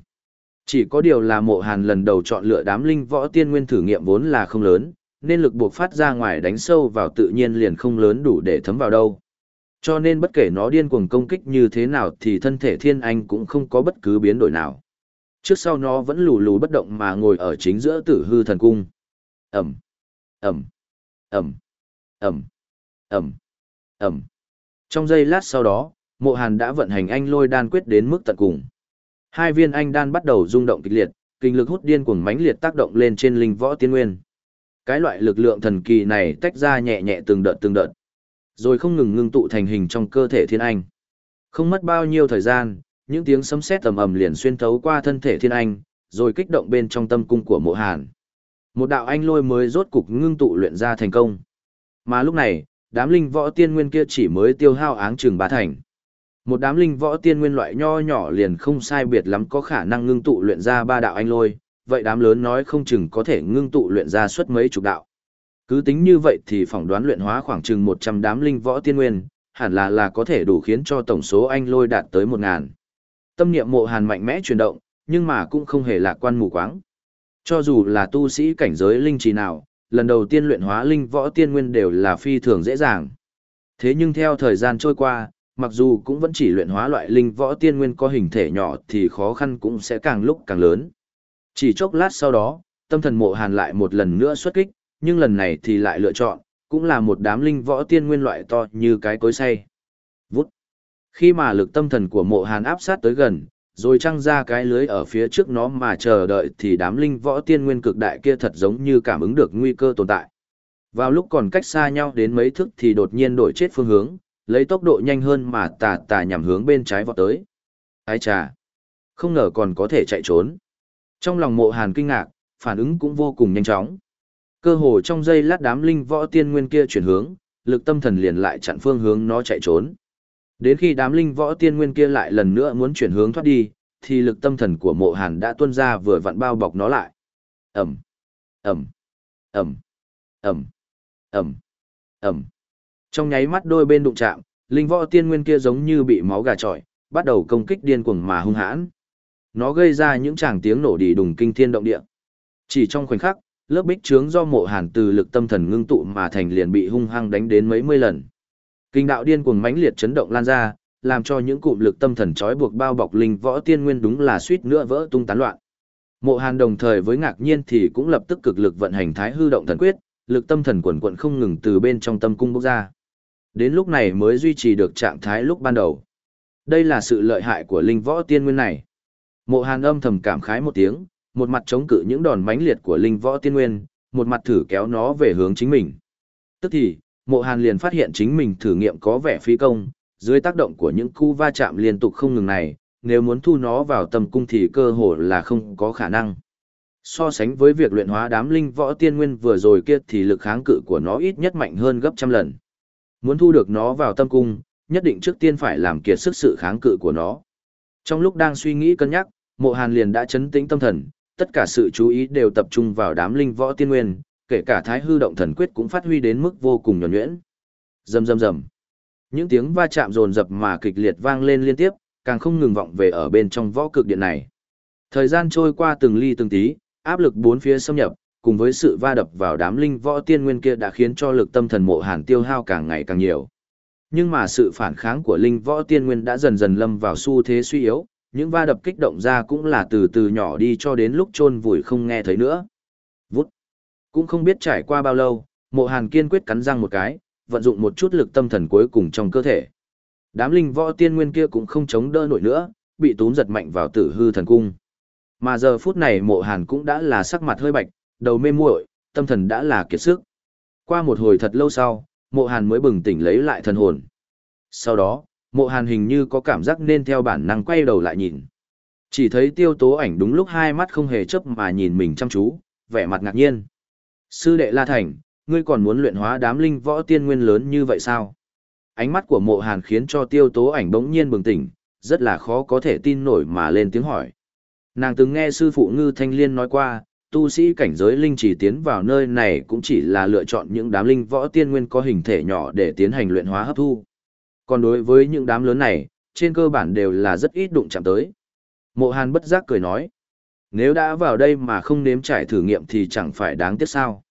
Chỉ có điều là mộ hàn lần đầu chọn lựa đám linh võ tiên nguyên thử nghiệm vốn là không lớn, nên lực buộc phát ra ngoài đánh sâu vào tự nhiên liền không lớn đủ để thấm vào đâu. Cho nên bất kể nó điên cuồng công kích như thế nào thì thân thể thiên anh cũng không có bất cứ biến đổi nào. Trước sau nó vẫn lù lù bất động mà ngồi ở chính giữa tử hư thần cung. Ẩm, Ẩm, Ẩm, Ẩm, Ẩm, Ẩm. Trong giây lát sau đó, mộ hàn đã vận hành anh lôi đan quyết đến mức tận cùng. Hai viên anh đan bắt đầu rung động kịch liệt, kinh lực hút điên cuồng mãnh liệt tác động lên trên linh võ tiên nguyên. Cái loại lực lượng thần kỳ này tách ra nhẹ nhẹ từng đợt từng đợt, rồi không ngừng ngưng tụ thành hình trong cơ thể thiên anh. Không mất bao nhiêu thời gian, những tiếng sấm sét tầm ầm liền xuyên thấu qua thân thể thiên anh, rồi kích động bên trong tâm cung của mộ hàn. Một đạo anh lôi mới rốt cục ngưng tụ luyện ra thành công. Mà lúc này, đám linh võ tiên nguyên kia chỉ mới tiêu hao áng chừng ba thành. Một đám linh võ tiên nguyên loại nho nhỏ liền không sai biệt lắm có khả năng ngưng tụ luyện ra ba đạo anh lôi, vậy đám lớn nói không chừng có thể ngưng tụ luyện ra suốt mấy chục đạo. Cứ tính như vậy thì phỏng đoán luyện hóa khoảng chừng 100 đám linh võ tiên nguyên, hẳn là là có thể đủ khiến cho tổng số anh lôi đạt tới 1000. Tâm niệm mộ hàn mạnh mẽ chuyển động, nhưng mà cũng không hề lạc quan mù quáng. Cho dù là tu sĩ cảnh giới linh trì nào, lần đầu tiên luyện hóa linh võ tiên nguyên đều là phi thường dễ dàng. Thế nhưng theo thời gian trôi qua, mặc dù cũng vẫn chỉ luyện hóa loại linh võ tiên nguyên có hình thể nhỏ thì khó khăn cũng sẽ càng lúc càng lớn. Chỉ chốc lát sau đó, tâm thần mộ hàn lại một lần nữa xuất kích, nhưng lần này thì lại lựa chọn, cũng là một đám linh võ tiên nguyên loại to như cái cối say. Vút. Khi mà lực tâm thần của mộ hàn áp sát tới gần, rồi trăng ra cái lưới ở phía trước nó mà chờ đợi thì đám linh võ tiên nguyên cực đại kia thật giống như cảm ứng được nguy cơ tồn tại. Vào lúc còn cách xa nhau đến mấy thước thì đột nhiên đổi chết phương hướng, lấy tốc độ nhanh hơn mà tà tà nhằm hướng bên trái vọt tới. Ái trà! Không ngờ còn có thể chạy trốn. Trong lòng mộ hàn kinh ngạc, phản ứng cũng vô cùng nhanh chóng. Cơ hồ trong giây lát đám linh võ tiên nguyên kia chuyển hướng, lực tâm thần liền lại chặn phương hướng nó chạy trốn. Đến khi đám linh võ tiên nguyên kia lại lần nữa muốn chuyển hướng thoát đi, thì lực tâm thần của mộ hàn đã tuôn ra vừa vặn bao bọc nó lại. Ẩm, Ẩm, Ẩm, Ẩm, Ẩm, Ẩm. Trong nháy mắt đôi bên đụng chạm, linh võ tiên nguyên kia giống như bị máu gà trọi, bắt đầu công kích điên cuồng mà hung hãn. Nó gây ra những tràng tiếng nổ đi đùng kinh thiên động địa. Chỉ trong khoảnh khắc, lớp bích trướng do mộ hàn từ lực tâm thần ngưng tụ mà thành liền bị hung hăng đánh đến mấy mươi lần. Kinh đạo điên cuồng mãnh liệt chấn động lan ra, làm cho những cụm lực tâm thần trói buộc bao bọc linh võ tiên nguyên đúng là suýt nữa vỡ tung tán loạn. Mộ Hàn đồng thời với ngạc nhiên thì cũng lập tức cực lực vận hành Thái hư động thần quyết, lực tâm thần quần quần không ngừng từ bên trong tâm cung bốc ra. Đến lúc này mới duy trì được trạng thái lúc ban đầu. Đây là sự lợi hại của linh võ tiên nguyên này. Mộ Hàn âm thầm cảm khái một tiếng, một mặt chống cự những đòn mãnh liệt của linh võ tiên nguyên, một mặt thử kéo nó về hướng chính mình. Tức thì, Mộ Hàn liền phát hiện chính mình thử nghiệm có vẻ phí công, dưới tác động của những cú va chạm liên tục không ngừng này, nếu muốn thu nó vào tầm cung thì cơ hồ là không có khả năng. So sánh với việc luyện hóa đám linh võ tiên nguyên vừa rồi kia thì lực kháng cự của nó ít nhất mạnh hơn gấp trăm lần. Muốn thu được nó vào tâm cung, nhất định trước tiên phải làm kiệt sức sự kháng cự của nó. Trong lúc đang suy nghĩ cân nhắc, mộ hàn liền đã chấn tĩnh tâm thần, tất cả sự chú ý đều tập trung vào đám linh võ tiên nguyên, kể cả thái hư động thần quyết cũng phát huy đến mức vô cùng nhuẩn nhuyễn. Rầm rầm rầm. Những tiếng va chạm rồn rập mà kịch liệt vang lên liên tiếp, càng không ngừng vọng về ở bên trong võ cực điện này. Thời gian trôi qua từng ly từng tí, áp lực bốn phía xâm nhập, cùng với sự va đập vào đám linh võ tiên nguyên kia đã khiến cho lực tâm thần mộ hàn tiêu hao càng ngày càng nhiều. Nhưng mà sự phản kháng của linh võ tiên nguyên đã dần dần lâm vào xu thế suy yếu, những va đập kích động ra cũng là từ từ nhỏ đi cho đến lúc chôn vùi không nghe thấy nữa. Vút. Cũng không biết trải qua bao lâu, mộ hàn kiên quyết cắn răng một cái, vận dụng một chút lực tâm thần cuối cùng trong cơ thể. Đám linh võ tiên nguyên kia cũng không chống đỡ nổi nữa, bị túm giật mạnh vào tử hư thần cung. Mà giờ phút này mộ hàn cũng đã là sắc mặt hơi bạch, đầu mê muội, tâm thần đã là kiệt sức. Qua một hồi thật lâu sau, mộ hàn mới bừng tỉnh lấy lại thần hồn. Sau đó, mộ hàn hình như có cảm giác nên theo bản năng quay đầu lại nhìn. Chỉ thấy tiêu tố ảnh đúng lúc hai mắt không hề chấp mà nhìn mình chăm chú, vẻ mặt ngạc nhiên. Sư đệ La Thành, ngươi còn muốn luyện hóa đám linh võ tiên nguyên lớn như vậy sao? Ánh mắt của mộ hàn khiến cho tiêu tố ảnh bỗng nhiên bừng tỉnh, rất là khó có thể tin nổi mà lên tiếng hỏi. Nàng từng nghe sư phụ ngư thanh liên nói qua, tu sĩ cảnh giới linh chỉ tiến vào nơi này cũng chỉ là lựa chọn những đám linh võ tiên nguyên có hình thể nhỏ để tiến hành luyện hóa hấp thu. Còn đối với những đám lớn này, trên cơ bản đều là rất ít đụng chạm tới. Mộ Hàn bất giác cười nói, nếu đã vào đây mà không nếm trải thử nghiệm thì chẳng phải đáng tiếc sao.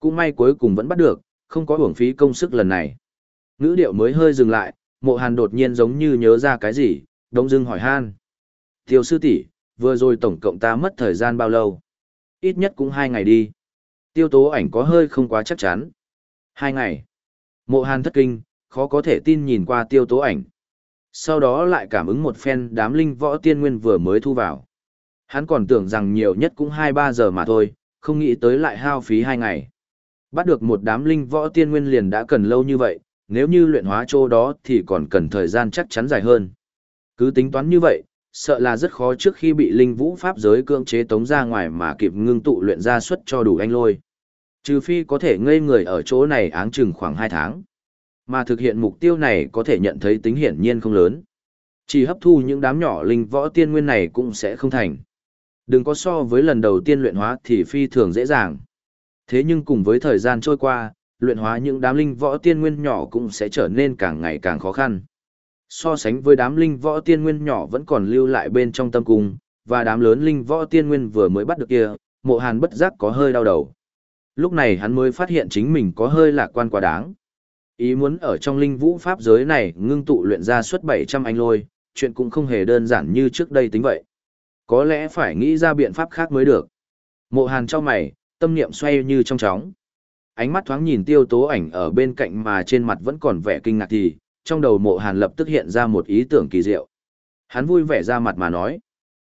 Cũng may cuối cùng vẫn bắt được, không có hưởng phí công sức lần này. Ngữ điệu mới hơi dừng lại, mộ hàn đột nhiên giống như nhớ ra cái gì, đông dưng hỏi han. Tiêu sư tỷ vừa rồi tổng cộng ta mất thời gian bao lâu? Ít nhất cũng hai ngày đi. Tiêu tố ảnh có hơi không quá chắc chắn. Hai ngày. Mộ hàn thất kinh, khó có thể tin nhìn qua tiêu tố ảnh. Sau đó lại cảm ứng một phen đám linh võ tiên nguyên vừa mới thu vào. Hắn còn tưởng rằng nhiều nhất cũng hai ba giờ mà thôi, không nghĩ tới lại hao phí hai ngày. Bắt được một đám linh võ tiên nguyên liền đã cần lâu như vậy, nếu như luyện hóa chỗ đó thì còn cần thời gian chắc chắn dài hơn. Cứ tính toán như vậy, sợ là rất khó trước khi bị linh vũ pháp giới cưỡng chế tống ra ngoài mà kịp ngưng tụ luyện ra suất cho đủ anh lôi. Trừ phi có thể ngây người ở chỗ này áng chừng khoảng 2 tháng. Mà thực hiện mục tiêu này có thể nhận thấy tính hiển nhiên không lớn. Chỉ hấp thu những đám nhỏ linh võ tiên nguyên này cũng sẽ không thành. Đừng có so với lần đầu tiên luyện hóa thì phi thường dễ dàng. Thế nhưng cùng với thời gian trôi qua, luyện hóa những đám linh võ tiên nguyên nhỏ cũng sẽ trở nên càng ngày càng khó khăn. So sánh với đám linh võ tiên nguyên nhỏ vẫn còn lưu lại bên trong tâm cung, và đám lớn linh võ tiên nguyên vừa mới bắt được kia, mộ hàn bất giác có hơi đau đầu. Lúc này hắn mới phát hiện chính mình có hơi lạc quan quá đáng. Ý muốn ở trong linh vũ pháp giới này ngưng tụ luyện ra suốt 700 anh lôi, chuyện cũng không hề đơn giản như trước đây tính vậy. Có lẽ phải nghĩ ra biện pháp khác mới được. Mộ hàn cho mày, tâm niệm xoay như trong chóng. Ánh mắt thoáng nhìn tiêu tố ảnh ở bên cạnh mà trên mặt vẫn còn vẻ kinh ngạc thì, trong đầu mộ hàn lập tức hiện ra một ý tưởng kỳ diệu. Hắn vui vẻ ra mặt mà nói.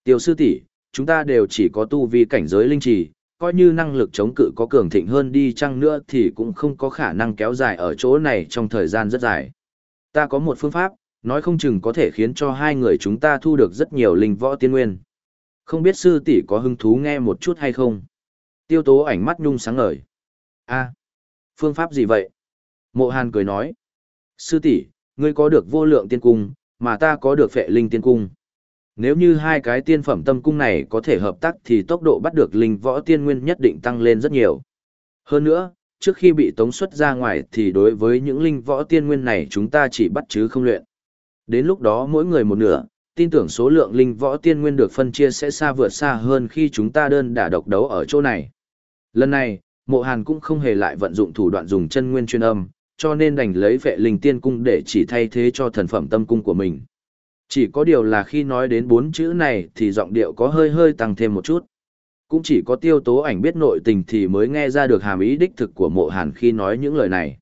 Tiêu sư tỷ chúng ta đều chỉ có tu vi cảnh giới linh trì, coi như năng lực chống cự có cường thịnh hơn đi chăng nữa thì cũng không có khả năng kéo dài ở chỗ này trong thời gian rất dài. Ta có một phương pháp, nói không chừng có thể khiến cho hai người chúng ta thu được rất nhiều linh võ tiên nguyên. Không biết sư tỷ có hứng thú nghe một chút hay không? Tiêu tố ảnh mắt nhung sáng ngời. a phương pháp gì vậy? Mộ Hàn cười nói. Sư tỷ ngươi có được vô lượng tiên cung, mà ta có được phệ linh tiên cung. Nếu như hai cái tiên phẩm tâm cung này có thể hợp tác thì tốc độ bắt được linh võ tiên nguyên nhất định tăng lên rất nhiều. Hơn nữa, trước khi bị tống xuất ra ngoài thì đối với những linh võ tiên nguyên này chúng ta chỉ bắt chứ không luyện. Đến lúc đó mỗi người một nửa, tin tưởng số lượng linh võ tiên nguyên được phân chia sẽ xa vượt xa hơn khi chúng ta đơn đả độc đấu ở chỗ này. Lần này, mộ hàn cũng không hề lại vận dụng thủ đoạn dùng chân nguyên chuyên âm, cho nên đành lấy vệ linh tiên cung để chỉ thay thế cho thần phẩm tâm cung của mình. Chỉ có điều là khi nói đến bốn chữ này thì giọng điệu có hơi hơi tăng thêm một chút. Cũng chỉ có tiêu tố ảnh biết nội tình thì mới nghe ra được hàm ý đích thực của mộ hàn khi nói những lời này.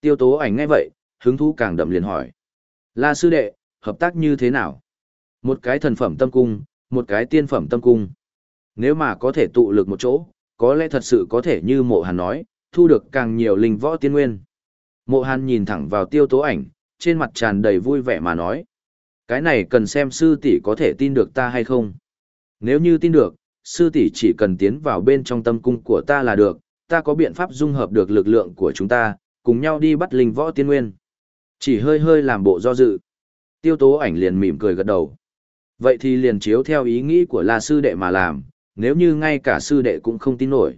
Tiêu tố ảnh nghe vậy, hứng thú càng đậm liền hỏi. La sư đệ, hợp tác như thế nào? Một cái thần phẩm tâm cung, một cái tiên phẩm tâm cung. Nếu mà có thể tụ lực một chỗ, có lẽ thật sự có thể như mộ hàn nói, thu được càng nhiều linh võ tiên nguyên. Mộ hàn nhìn thẳng vào tiêu tố ảnh, trên mặt tràn đầy vui vẻ mà nói. Cái này cần xem sư tỷ có thể tin được ta hay không. Nếu như tin được, sư tỷ chỉ cần tiến vào bên trong tâm cung của ta là được, ta có biện pháp dung hợp được lực lượng của chúng ta, cùng nhau đi bắt linh võ tiên nguyên. Chỉ hơi hơi làm bộ do dự. Tiêu tố ảnh liền mỉm cười gật đầu. Vậy thì liền chiếu theo ý nghĩ của La sư đệ mà làm, nếu như ngay cả sư đệ cũng không tin nổi.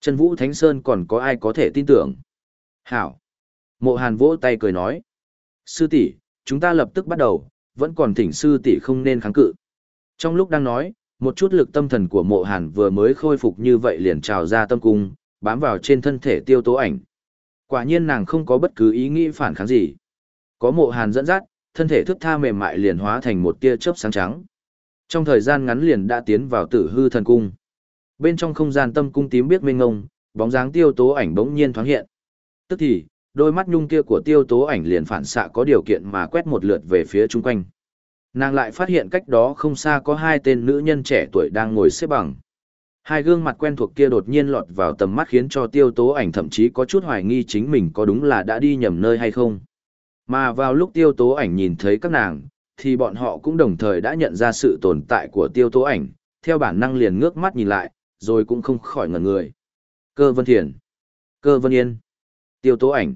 Trần Vũ Thánh Sơn còn có ai có thể tin tưởng? Hảo. Mộ Hàn vỗ tay cười nói. Sư tỷ, chúng ta lập tức bắt đầu, vẫn còn thỉnh sư tỷ không nên kháng cự. Trong lúc đang nói, một chút lực tâm thần của mộ hàn vừa mới khôi phục như vậy liền trào ra tâm cung, bám vào trên thân thể tiêu tố ảnh. Quả nhiên nàng không có bất cứ ý nghĩ phản kháng gì. Có mộ hàn dẫn dắt, thân thể thức tha mềm mại liền hóa thành một tia chớp sáng trắng. Trong thời gian ngắn liền đã tiến vào tử hư thần cung. Bên trong không gian tâm cung tím biết mênh ngông, bóng dáng tiêu tố ảnh bỗng nhiên thoáng hiện. Tức thì, đôi mắt nhung kia của tiêu tố ảnh liền phản xạ có điều kiện mà quét một lượt về phía chung quanh. Nàng lại phát hiện cách đó không xa có hai tên nữ nhân trẻ tuổi đang ngồi xếp bằng. Hai gương mặt quen thuộc kia đột nhiên lọt vào tầm mắt khiến cho tiêu tố ảnh thậm chí có chút hoài nghi chính mình có đúng là đã đi nhầm nơi hay không. Mà vào lúc tiêu tố ảnh nhìn thấy các nàng, thì bọn họ cũng đồng thời đã nhận ra sự tồn tại của tiêu tố ảnh, theo bản năng liền ngước mắt nhìn lại, rồi cũng không khỏi ngẩn người. Cơ vân thiền, cơ vân yên, tiêu tố ảnh.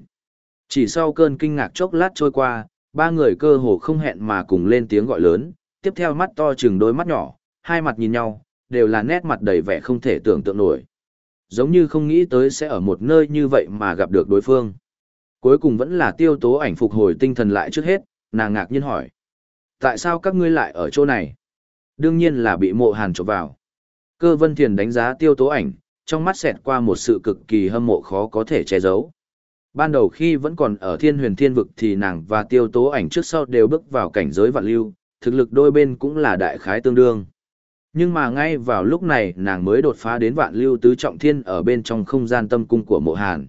Chỉ sau cơn kinh ngạc chốc lát trôi qua, ba người cơ hồ không hẹn mà cùng lên tiếng gọi lớn, tiếp theo mắt to chừng đôi mắt nhỏ, hai mặt nhìn nhau, đều là nét mặt đầy vẻ không thể tưởng tượng nổi. Giống như không nghĩ tới sẽ ở một nơi như vậy mà gặp được đối phương. Cuối cùng vẫn là tiêu tố ảnh phục hồi tinh thần lại trước hết, nàng ngạc nhiên hỏi. Tại sao các ngươi lại ở chỗ này? Đương nhiên là bị mộ hàn trộm vào. Cơ vân thiền đánh giá tiêu tố ảnh, trong mắt xẹt qua một sự cực kỳ hâm mộ khó có thể che giấu. Ban đầu khi vẫn còn ở thiên huyền thiên vực thì nàng và tiêu tố ảnh trước sau đều bước vào cảnh giới vạn lưu, thực lực đôi bên cũng là đại khái tương đương. Nhưng mà ngay vào lúc này nàng mới đột phá đến vạn lưu tứ trọng thiên ở bên trong không gian tâm cung của mộ hàn.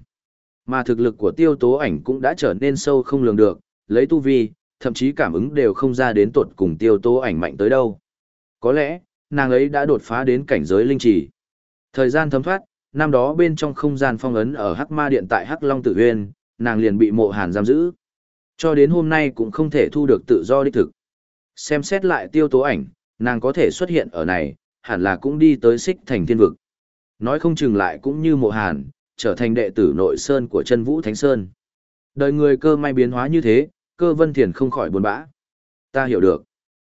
Mà thực lực của tiêu tố ảnh cũng đã trở nên sâu không lường được, lấy tu vi, thậm chí cảm ứng đều không ra đến tuột cùng tiêu tố ảnh mạnh tới đâu. Có lẽ, nàng ấy đã đột phá đến cảnh giới linh trì. Thời gian thấm thoát, năm đó bên trong không gian phong ấn ở Hắc Ma Điện tại Hắc Long Tử Huyên, nàng liền bị mộ hàn giam giữ. Cho đến hôm nay cũng không thể thu được tự do đích thực. Xem xét lại tiêu tố ảnh, nàng có thể xuất hiện ở này, hẳn là cũng đi tới xích thành thiên vực. Nói không chừng lại cũng như mộ hàn, trở thành đệ tử nội sơn của chân vũ thánh sơn. Đời người cơ may biến hóa như thế, cơ vân thiền không khỏi buồn bã. Ta hiểu được.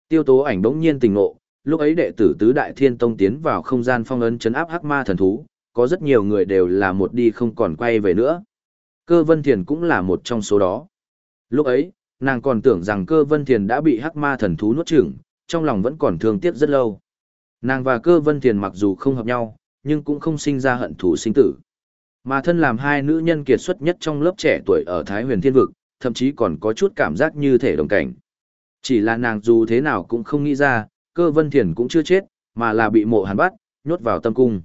Tiêu tố ảnh đống nhiên tình ngộ, lúc ấy đệ tử tứ đại thiên tông tiến vào không gian phong ấn chấn áp hắc ma thần thú, có rất nhiều người đều là một đi không còn quay về nữa. Cơ vân thiền cũng là một trong số đó. Lúc ấy, nàng còn tưởng rằng cơ vân thiền đã bị hắc ma thần thú nuốt chửng, trong lòng vẫn còn thương tiếc rất lâu. Nàng và cơ vân thiền mặc dù không hợp nhau, nhưng cũng không sinh ra hận thù sinh tử. Mà thân làm hai nữ nhân kiệt xuất nhất trong lớp trẻ tuổi ở Thái huyền thiên vực, thậm chí còn có chút cảm giác như thể đồng cảnh. Chỉ là nàng dù thế nào cũng không nghĩ ra, cơ vân thiền cũng chưa chết, mà là bị mộ hàn bắt, nhốt vào tâm cung.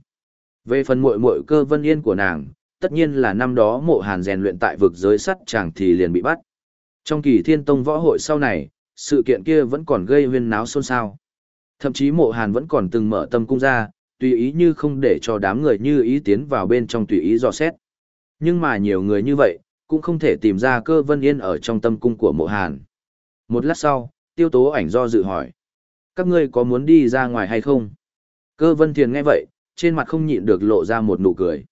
Về phần muội muội cơ vân yên của nàng, tất nhiên là năm đó mộ hàn rèn luyện tại vực giới sắt chàng thì liền bị bắt. Trong kỳ thiên tông võ hội sau này, sự kiện kia vẫn còn gây huyên náo xôn xao. Thậm chí mộ hàn vẫn còn từng mở tâm cung ra, tùy ý như không để cho đám người như ý tiến vào bên trong tùy ý dò xét. Nhưng mà nhiều người như vậy, cũng không thể tìm ra cơ vân yên ở trong tâm cung của mộ hàn. Một lát sau, tiêu tố ảnh do dự hỏi. Các ngươi có muốn đi ra ngoài hay không? Cơ vân thiền nghe vậy, trên mặt không nhịn được lộ ra một nụ cười.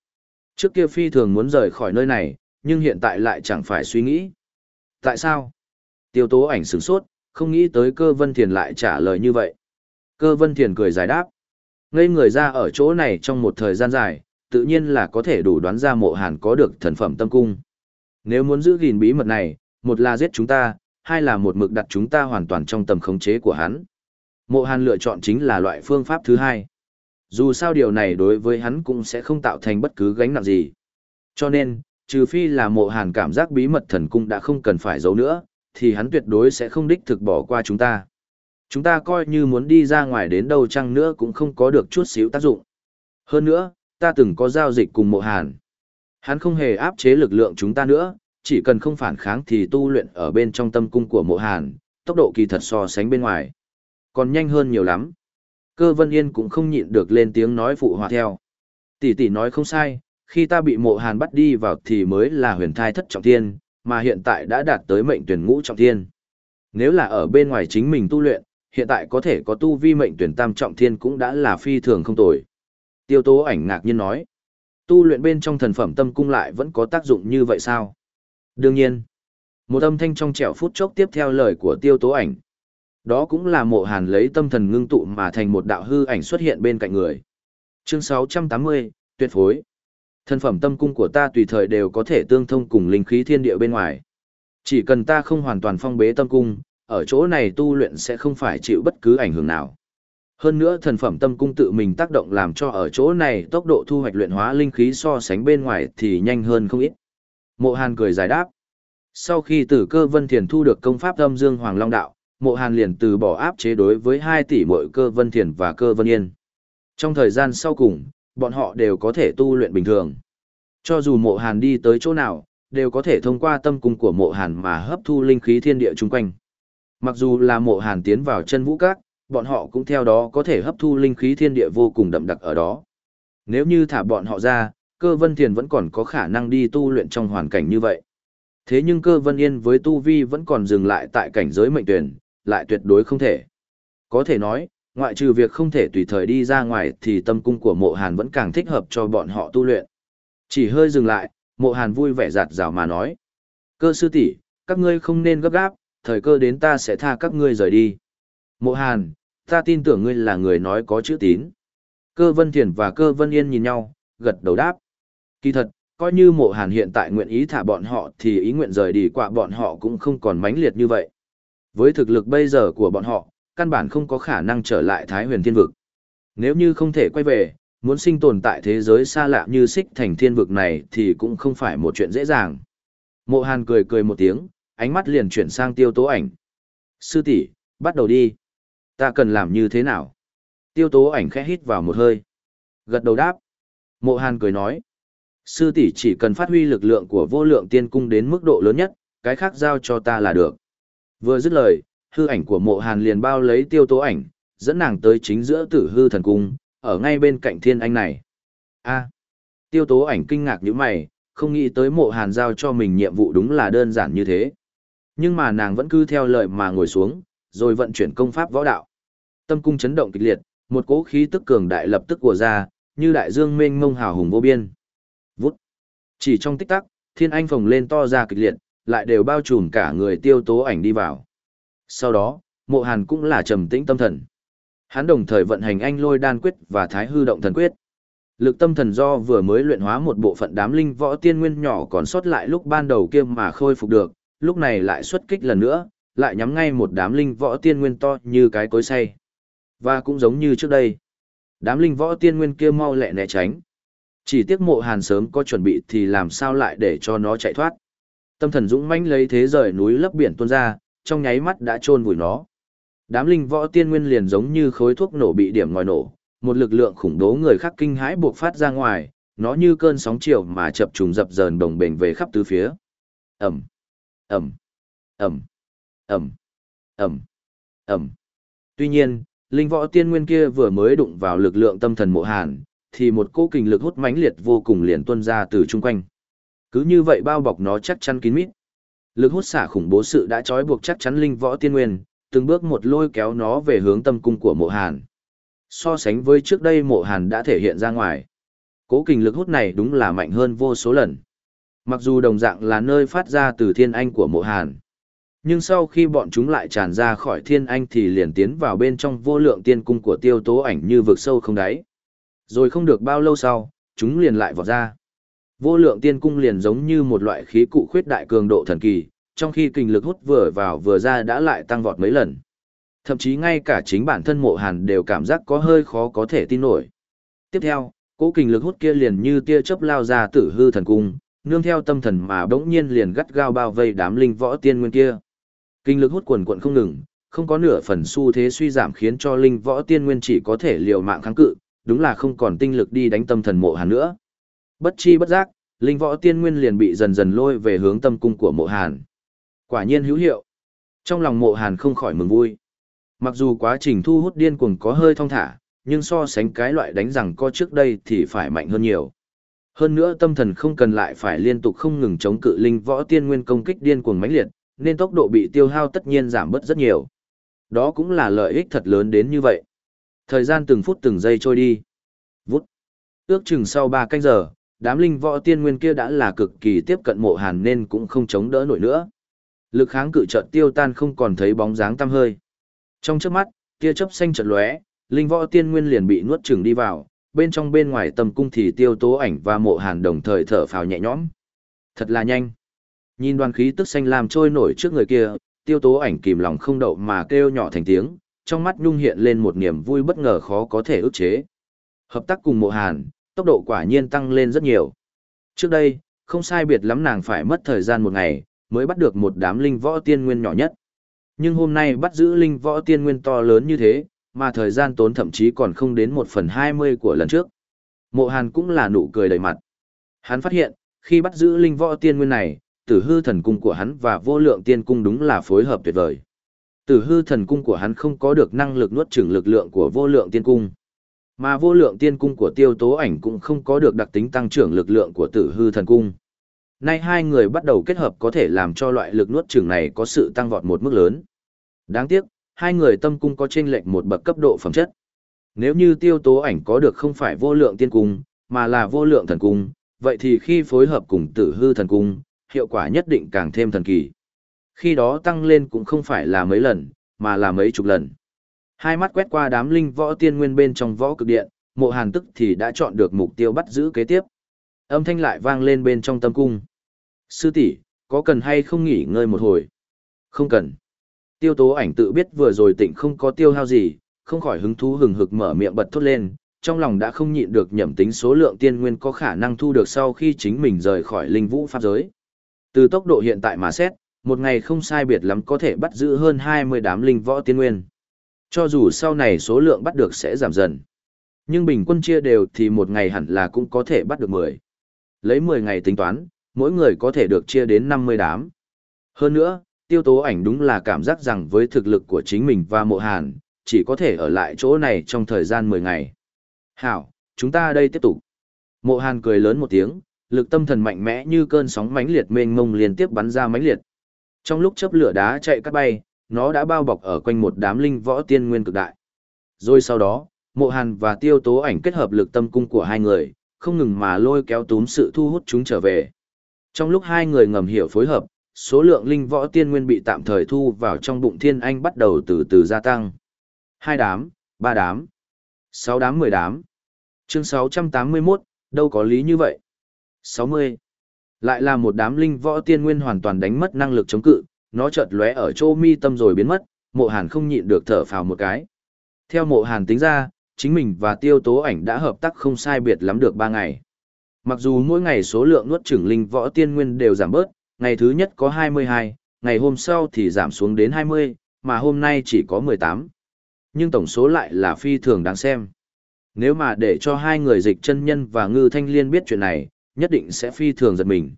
Trước kia phi thường muốn rời khỏi nơi này, nhưng hiện tại lại chẳng phải suy nghĩ. Tại sao? Tiêu tố ảnh sửng sốt, không nghĩ tới cơ vân thiền lại trả lời như vậy. Cơ vân thiền cười giải đáp. Ngây người ra ở chỗ này trong một thời gian dài, tự nhiên là có thể đủ đoán ra mộ hàn có được thần phẩm tâm cung. Nếu muốn giữ gìn bí mật này, một là giết chúng ta, hai là một mực đặt chúng ta hoàn toàn trong tầm khống chế của hắn. Mộ hàn lựa chọn chính là loại phương pháp thứ hai. Dù sao điều này đối với hắn cũng sẽ không tạo thành bất cứ gánh nặng gì. Cho nên, trừ phi là mộ hàn cảm giác bí mật thần cung đã không cần phải giấu nữa, thì hắn tuyệt đối sẽ không đích thực bỏ qua chúng ta. Chúng ta coi như muốn đi ra ngoài đến đâu chăng nữa cũng không có được chút xíu tác dụng. Hơn nữa, ta từng có giao dịch cùng mộ hàn. Hắn không hề áp chế lực lượng chúng ta nữa, chỉ cần không phản kháng thì tu luyện ở bên trong tâm cung của mộ hàn, tốc độ kỳ thật so sánh bên ngoài. Còn nhanh hơn nhiều lắm. Cơ Vân Yên cũng không nhịn được lên tiếng nói phụ hòa theo. Tỷ tỷ nói không sai, khi ta bị mộ hàn bắt đi vào thì mới là huyền thai thất trọng thiên, mà hiện tại đã đạt tới mệnh tuyển ngũ trọng thiên. Nếu là ở bên ngoài chính mình tu luyện, hiện tại có thể có tu vi mệnh tuyển tam trọng thiên cũng đã là phi thường không tồi. Tiêu tố ảnh ngạc nhiên nói, tu luyện bên trong thần phẩm tâm cung lại vẫn có tác dụng như vậy sao? Đương nhiên, một âm thanh trong trẻo phút chốc tiếp theo lời của tiêu tố ảnh. Đó cũng là mộ hàn lấy tâm thần ngưng tụ mà thành một đạo hư ảnh xuất hiện bên cạnh người. Chương 680, tuyệt phối. Thân phẩm tâm cung của ta tùy thời đều có thể tương thông cùng linh khí thiên địa bên ngoài. Chỉ cần ta không hoàn toàn phong bế tâm cung, ở chỗ này tu luyện sẽ không phải chịu bất cứ ảnh hưởng nào. Hơn nữa thần phẩm tâm cung tự mình tác động làm cho ở chỗ này tốc độ thu hoạch luyện hóa linh khí so sánh bên ngoài thì nhanh hơn không ít. Mộ Hàn cười giải đáp. Sau khi tử cơ vân thiền thu được công pháp âm dương hoàng long đạo, mộ Hàn liền từ bỏ áp chế đối với 2 tỷ mội cơ vân thiền và cơ vân yên. Trong thời gian sau cùng, bọn họ đều có thể tu luyện bình thường. Cho dù mộ Hàn đi tới chỗ nào, đều có thể thông qua tâm cung của mộ Hàn mà hấp thu linh khí thiên địa chung quanh. Mặc dù là mộ Hàn tiến vào chân vũ các, bọn họ cũng theo đó có thể hấp thu linh khí thiên địa vô cùng đậm đặc ở đó. Nếu như thả bọn họ ra, cơ vân thiền vẫn còn có khả năng đi tu luyện trong hoàn cảnh như vậy. Thế nhưng cơ vân yên với tu vi vẫn còn dừng lại tại cảnh giới mệnh tuyển, lại tuyệt đối không thể. Có thể nói, ngoại trừ việc không thể tùy thời đi ra ngoài thì tâm cung của mộ hàn vẫn càng thích hợp cho bọn họ tu luyện. Chỉ hơi dừng lại, mộ hàn vui vẻ giạt rào mà nói. Cơ sư tỷ các ngươi không nên gấp gáp, thời cơ đến ta sẽ tha các ngươi rời đi. Mộ hàn, ta tin tưởng ngươi là người nói có chữ tín. Cơ vân thiền và cơ vân yên nhìn nhau, gật đầu đáp. Kỳ thật, coi như mộ hàn hiện tại nguyện ý thả bọn họ thì ý nguyện rời đi qua bọn họ cũng không còn mãnh liệt như vậy. Với thực lực bây giờ của bọn họ, căn bản không có khả năng trở lại Thái huyền thiên vực. Nếu như không thể quay về, muốn sinh tồn tại thế giới xa lạ như xích thành thiên vực này thì cũng không phải một chuyện dễ dàng. Mộ hàn cười cười một tiếng, ánh mắt liền chuyển sang tiêu tố ảnh. Sư tỷ bắt đầu đi. Ta cần làm như thế nào? Tiêu tố ảnh khẽ hít vào một hơi. Gật đầu đáp. Mộ hàn cười nói. Sư tỷ chỉ cần phát huy lực lượng của vô lượng tiên cung đến mức độ lớn nhất, cái khác giao cho ta là được. Vừa dứt lời, hư ảnh của mộ hàn liền bao lấy tiêu tố ảnh, dẫn nàng tới chính giữa tử hư thần cung, ở ngay bên cạnh thiên anh này. a tiêu tố ảnh kinh ngạc như mày, không nghĩ tới mộ hàn giao cho mình nhiệm vụ đúng là đơn giản như thế. Nhưng mà nàng vẫn cứ theo lời mà ngồi xuống, rồi vận chuyển công pháp võ đạo. Tâm cung chấn động kịch liệt, một cỗ khí tức cường đại lập tức của ra, như đại dương mênh mông hào hùng vô biên. Vút. Chỉ trong tích tắc, thiên anh phồng lên to ra kịch liệt, lại đều bao trùm cả người tiêu tố ảnh đi vào. Sau đó, mộ hàn cũng là trầm tĩnh tâm thần. Hắn đồng thời vận hành anh lôi đan quyết và thái hư động thần quyết. Lực tâm thần do vừa mới luyện hóa một bộ phận đám linh võ tiên nguyên nhỏ còn sót lại lúc ban đầu kia mà khôi phục được, lúc này lại xuất kích lần nữa, lại nhắm ngay một đám linh võ tiên nguyên to như cái cối say. Và cũng giống như trước đây, đám linh võ tiên nguyên kia mau lẹ né tránh. Chỉ tiếc mộ hàn sớm có chuẩn bị thì làm sao lại để cho nó chạy thoát. Tâm thần dũng mãnh lấy thế rời núi lấp biển tuôn ra, trong nháy mắt đã chôn vùi nó. Đám linh võ tiên nguyên liền giống như khối thuốc nổ bị điểm ngòi nổ, một lực lượng khủng bố người khác kinh hãi buộc phát ra ngoài, nó như cơn sóng chiều mà chập trùng dập dờn đồng bền về khắp tứ phía. Ẩm, Ẩm, Ẩm, Ẩm, Ẩm, Ẩm. Tuy nhiên, linh võ tiên nguyên kia vừa mới đụng vào lực lượng tâm thần mộ hàn, thì một cỗ kình lực hút mãnh liệt vô cùng liền tuôn ra từ chung quanh. Cứ như vậy bao bọc nó chắc chắn kín mít. Lực hút xả khủng bố sự đã trói buộc chắc chắn linh võ tiên nguyên, từng bước một lôi kéo nó về hướng tâm cung của mộ hàn. So sánh với trước đây mộ hàn đã thể hiện ra ngoài. Cố kình lực hút này đúng là mạnh hơn vô số lần. Mặc dù đồng dạng là nơi phát ra từ thiên anh của mộ hàn. Nhưng sau khi bọn chúng lại tràn ra khỏi thiên anh thì liền tiến vào bên trong vô lượng tiên cung của tiêu tố ảnh như vực sâu không đáy. Rồi không được bao lâu sau, chúng liền lại vọt ra. Vô lượng tiên cung liền giống như một loại khí cụ khuyết đại cường độ thần kỳ, trong khi kinh lực hút vừa vào vừa ra đã lại tăng vọt mấy lần. Thậm chí ngay cả chính bản thân mộ hàn đều cảm giác có hơi khó có thể tin nổi. Tiếp theo, cỗ kinh lực hút kia liền như tia chớp lao ra tử hư thần cung, nương theo tâm thần mà bỗng nhiên liền gắt gao bao vây đám linh võ tiên nguyên kia. Kinh lực hút quần quận không ngừng, không có nửa phần xu thế suy giảm khiến cho linh võ tiên nguyên chỉ có thể liều mạng kháng cự, đúng là không còn tinh lực đi đánh tâm thần mộ hàn nữa. Bất chi bất giác, linh võ tiên nguyên liền bị dần dần lôi về hướng tâm cung của mộ hàn. Quả nhiên hữu hiệu. Trong lòng mộ hàn không khỏi mừng vui. Mặc dù quá trình thu hút điên cuồng có hơi thong thả, nhưng so sánh cái loại đánh rằng co trước đây thì phải mạnh hơn nhiều. Hơn nữa tâm thần không cần lại phải liên tục không ngừng chống cự linh võ tiên nguyên công kích điên cuồng mãnh liệt, nên tốc độ bị tiêu hao tất nhiên giảm bớt rất nhiều. Đó cũng là lợi ích thật lớn đến như vậy. Thời gian từng phút từng giây trôi đi. Vút. Ước chừng sau 3 canh giờ, đám linh võ tiên nguyên kia đã là cực kỳ tiếp cận mộ hàn nên cũng không chống đỡ nổi nữa. Lực kháng cự chợt tiêu tan không còn thấy bóng dáng tăm hơi. Trong chớp mắt, tia chớp xanh chợt lóe, linh võ tiên nguyên liền bị nuốt chửng đi vào, bên trong bên ngoài tâm cung thì tiêu tố ảnh và mộ hàn đồng thời thở phào nhẹ nhõm. Thật là nhanh. Nhìn đoàn khí tức xanh làm trôi nổi trước người kia, tiêu tố ảnh kìm lòng không đậu mà kêu nhỏ thành tiếng, trong mắt nhung hiện lên một niềm vui bất ngờ khó có thể ức chế. Hợp tác cùng mộ hàn, tốc độ quả nhiên tăng lên rất nhiều. Trước đây, không sai biệt lắm nàng phải mất thời gian một ngày, mới bắt được một đám linh võ tiên nguyên nhỏ nhất. Nhưng hôm nay bắt giữ linh võ tiên nguyên to lớn như thế, mà thời gian tốn thậm chí còn không đến một phần hai mươi của lần trước. Mộ Hàn cũng là nụ cười đầy mặt. Hắn phát hiện, khi bắt giữ linh võ tiên nguyên này, tử hư thần cung của hắn và vô lượng tiên cung đúng là phối hợp tuyệt vời. Tử hư thần cung của hắn không có được năng lực nuốt chửng lực lượng của vô lượng tiên cung. Mà vô lượng tiên cung của tiêu tố ảnh cũng không có được đặc tính tăng trưởng lực lượng của tử hư thần cung. Nay hai người bắt đầu kết hợp có thể làm cho loại lực nuốt trường này có sự tăng vọt một mức lớn. Đáng tiếc, hai người tâm cung có chênh lệch một bậc cấp độ phẩm chất. Nếu như tiêu tố ảnh có được không phải vô lượng tiên cung, mà là vô lượng thần cung, vậy thì khi phối hợp cùng tử hư thần cung, hiệu quả nhất định càng thêm thần kỳ. Khi đó tăng lên cũng không phải là mấy lần, mà là mấy chục lần. Hai mắt quét qua đám linh võ tiên nguyên bên trong võ cực điện, mộ hàn tức thì đã chọn được mục tiêu bắt giữ kế tiếp. Âm thanh lại vang lên bên trong tâm cung. Sư tỷ có cần hay không nghỉ ngơi một hồi? Không cần. Tiêu tố ảnh tự biết vừa rồi tỉnh không có tiêu hao gì, không khỏi hứng thú hừng hực mở miệng bật thốt lên, trong lòng đã không nhịn được nhẩm tính số lượng tiên nguyên có khả năng thu được sau khi chính mình rời khỏi linh vũ pháp giới. Từ tốc độ hiện tại mà xét, một ngày không sai biệt lắm có thể bắt giữ hơn 20 đám linh võ tiên nguyên. Cho dù sau này số lượng bắt được sẽ giảm dần. Nhưng bình quân chia đều thì một ngày hẳn là cũng có thể bắt được 10. Lấy 10 ngày tính toán, mỗi người có thể được chia đến 50 đám. Hơn nữa, tiêu tố ảnh đúng là cảm giác rằng với thực lực của chính mình và mộ hàn, chỉ có thể ở lại chỗ này trong thời gian 10 ngày. Hảo, chúng ta đây tiếp tục. Mộ hàn cười lớn một tiếng, lực tâm thần mạnh mẽ như cơn sóng mãnh liệt mênh mông liên tiếp bắn ra mãnh liệt. Trong lúc chớp lửa đá chạy cắt bay, nó đã bao bọc ở quanh một đám linh võ tiên nguyên cực đại. Rồi sau đó, mộ hàn và tiêu tố ảnh kết hợp lực tâm cung của hai người, không ngừng mà lôi kéo túm sự thu hút chúng trở về. Trong lúc hai người ngầm hiểu phối hợp, số lượng linh võ tiên nguyên bị tạm thời thu vào trong bụng thiên anh bắt đầu từ từ gia tăng. Hai đám, ba đám, sáu đám mười đám. Chương 681, đâu có lý như vậy. 60. Lại là một đám linh võ tiên nguyên hoàn toàn đánh mất năng lực chống cự, nó chợt lóe ở chỗ mi tâm rồi biến mất, mộ hàn không nhịn được thở phào một cái. Theo mộ hàn tính ra, chính mình và tiêu tố ảnh đã hợp tác không sai biệt lắm được 3 ngày. Mặc dù mỗi ngày số lượng nuốt Trưởng linh võ tiên nguyên đều giảm bớt, ngày thứ nhất có 22, ngày hôm sau thì giảm xuống đến 20, mà hôm nay chỉ có 18. Nhưng tổng số lại là phi thường đáng xem. Nếu mà để cho hai người dịch chân nhân và ngư thanh liên biết chuyện này, nhất định sẽ phi thường giật mình.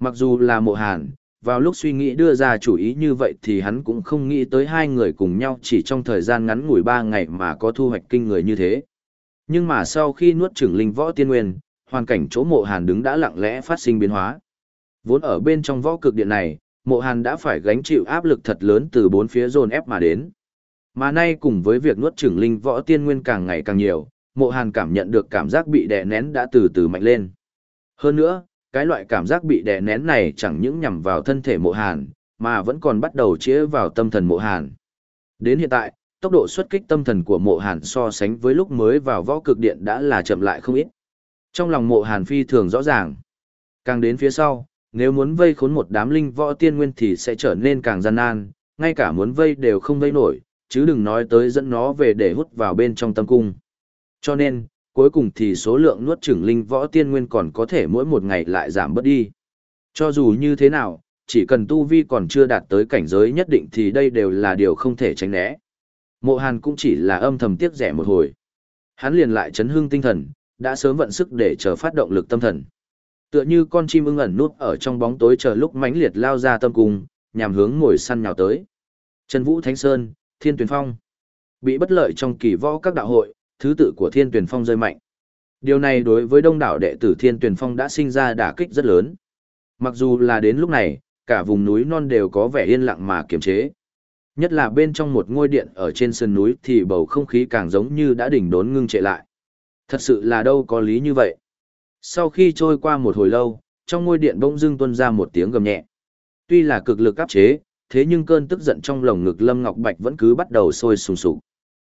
Mặc dù là mộ hàn, vào lúc suy nghĩ đưa ra chủ ý như vậy thì hắn cũng không nghĩ tới hai người cùng nhau chỉ trong thời gian ngắn ngủi ba ngày mà có thu hoạch kinh người như thế. Nhưng mà sau khi nuốt chửng linh võ tiên nguyên, hoàn cảnh chỗ mộ hàn đứng đã lặng lẽ phát sinh biến hóa. Vốn ở bên trong võ cực điện này, mộ hàn đã phải gánh chịu áp lực thật lớn từ bốn phía dồn ép mà đến. Mà nay cùng với việc nuốt chửng linh võ tiên nguyên càng ngày càng nhiều, mộ hàn cảm nhận được cảm giác bị đè nén đã từ từ mạnh lên. Hơn nữa, cái loại cảm giác bị đè nén này chẳng những nhằm vào thân thể mộ hàn, mà vẫn còn bắt đầu chĩa vào tâm thần mộ hàn. Đến hiện tại, tốc độ xuất kích tâm thần của mộ hàn so sánh với lúc mới vào võ cực điện đã là chậm lại không ít. Trong lòng mộ hàn phi thường rõ ràng. Càng đến phía sau, nếu muốn vây khốn một đám linh võ tiên nguyên thì sẽ trở nên càng gian nan, ngay cả muốn vây đều không vây nổi, chứ đừng nói tới dẫn nó về để hút vào bên trong tâm cung. Cho nên, cuối cùng thì số lượng nuốt chửng linh võ tiên nguyên còn có thể mỗi một ngày lại giảm bớt đi. Cho dù như thế nào, chỉ cần tu vi còn chưa đạt tới cảnh giới nhất định thì đây đều là điều không thể tránh né. Mộ Hàn cũng chỉ là âm thầm tiếc rẻ một hồi. Hắn liền lại chấn hương tinh thần, đã sớm vận sức để chờ phát động lực tâm thần. Tựa như con chim ưng ẩn nút ở trong bóng tối chờ lúc mãnh liệt lao ra tâm cung, nhằm hướng ngồi săn nhào tới. Trần Vũ Thánh Sơn, Thiên Tuyền Phong. Bị bất lợi trong kỳ võ các đạo hội, thứ tự của Thiên Tuyền Phong rơi mạnh. Điều này đối với đông đảo đệ tử Thiên Tuyền Phong đã sinh ra đả kích rất lớn. Mặc dù là đến lúc này, cả vùng núi non đều có vẻ yên lặng mà kiềm chế. Nhất là bên trong một ngôi điện ở trên sườn núi thì bầu không khí càng giống như đã đỉnh đốn ngưng trệ lại. Thật sự là đâu có lý như vậy. Sau khi trôi qua một hồi lâu, trong ngôi điện bỗng dưng tuôn ra một tiếng gầm nhẹ. Tuy là cực lực áp chế, thế nhưng cơn tức giận trong lồng ngực Lâm Ngọc Bạch vẫn cứ bắt đầu sôi sùng sục.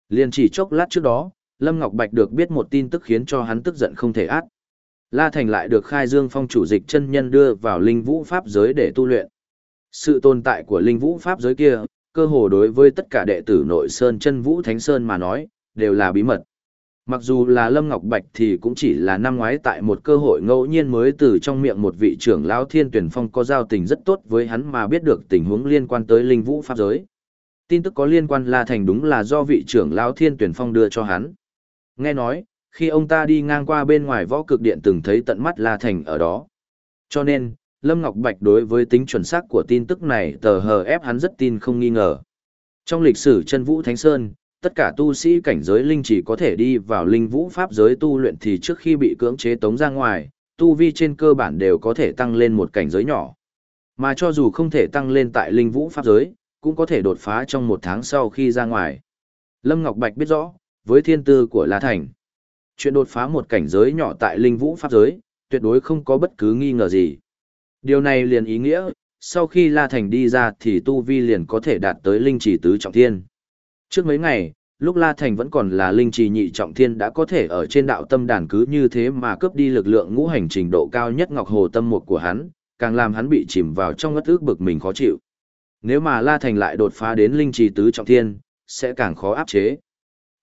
Liền chỉ chốc lát trước đó, Lâm Ngọc Bạch được biết một tin tức khiến cho hắn tức giận không thể át. La Thành lại được khai dương phong chủ dịch chân nhân đưa vào linh vũ pháp giới để tu luyện. Sự tồn tại của linh vũ pháp giới kia, cơ hồ đối với tất cả đệ tử nội sơn chân vũ thánh sơn mà nói, đều là bí mật. Mặc dù là Lâm Ngọc Bạch thì cũng chỉ là năm ngoái tại một cơ hội ngẫu nhiên mới từ trong miệng một vị trưởng lão thiên tuyển phong có giao tình rất tốt với hắn mà biết được tình huống liên quan tới linh vũ pháp giới. Tin tức có liên quan La Thành đúng là do vị trưởng lão thiên tuyển phong đưa cho hắn. Nghe nói, khi ông ta đi ngang qua bên ngoài võ cực điện từng thấy tận mắt La Thành ở đó. Cho nên, Lâm Ngọc Bạch đối với tính chuẩn xác của tin tức này tờ hờ ép hắn rất tin không nghi ngờ. Trong lịch sử chân vũ Thánh Sơn, tất cả tu sĩ cảnh giới linh chỉ có thể đi vào linh vũ pháp giới tu luyện thì trước khi bị cưỡng chế tống ra ngoài, tu vi trên cơ bản đều có thể tăng lên một cảnh giới nhỏ. Mà cho dù không thể tăng lên tại linh vũ pháp giới, cũng có thể đột phá trong một tháng sau khi ra ngoài. Lâm Ngọc Bạch biết rõ, với thiên tư của La Thành, chuyện đột phá một cảnh giới nhỏ tại linh vũ pháp giới, tuyệt đối không có bất cứ nghi ngờ gì. Điều này liền ý nghĩa, sau khi La Thành đi ra thì Tu Vi liền có thể đạt tới linh chỉ tứ trọng thiên. Trước mấy ngày, lúc La Thành vẫn còn là linh trì nhị trọng thiên đã có thể ở trên đạo tâm đàn cứ như thế mà cướp đi lực lượng ngũ hành trình độ cao nhất ngọc hồ tâm Mục của hắn, càng làm hắn bị chìm vào trong ngất ước bực mình khó chịu. Nếu mà La Thành lại đột phá đến linh trì tứ trọng thiên, sẽ càng khó áp chế.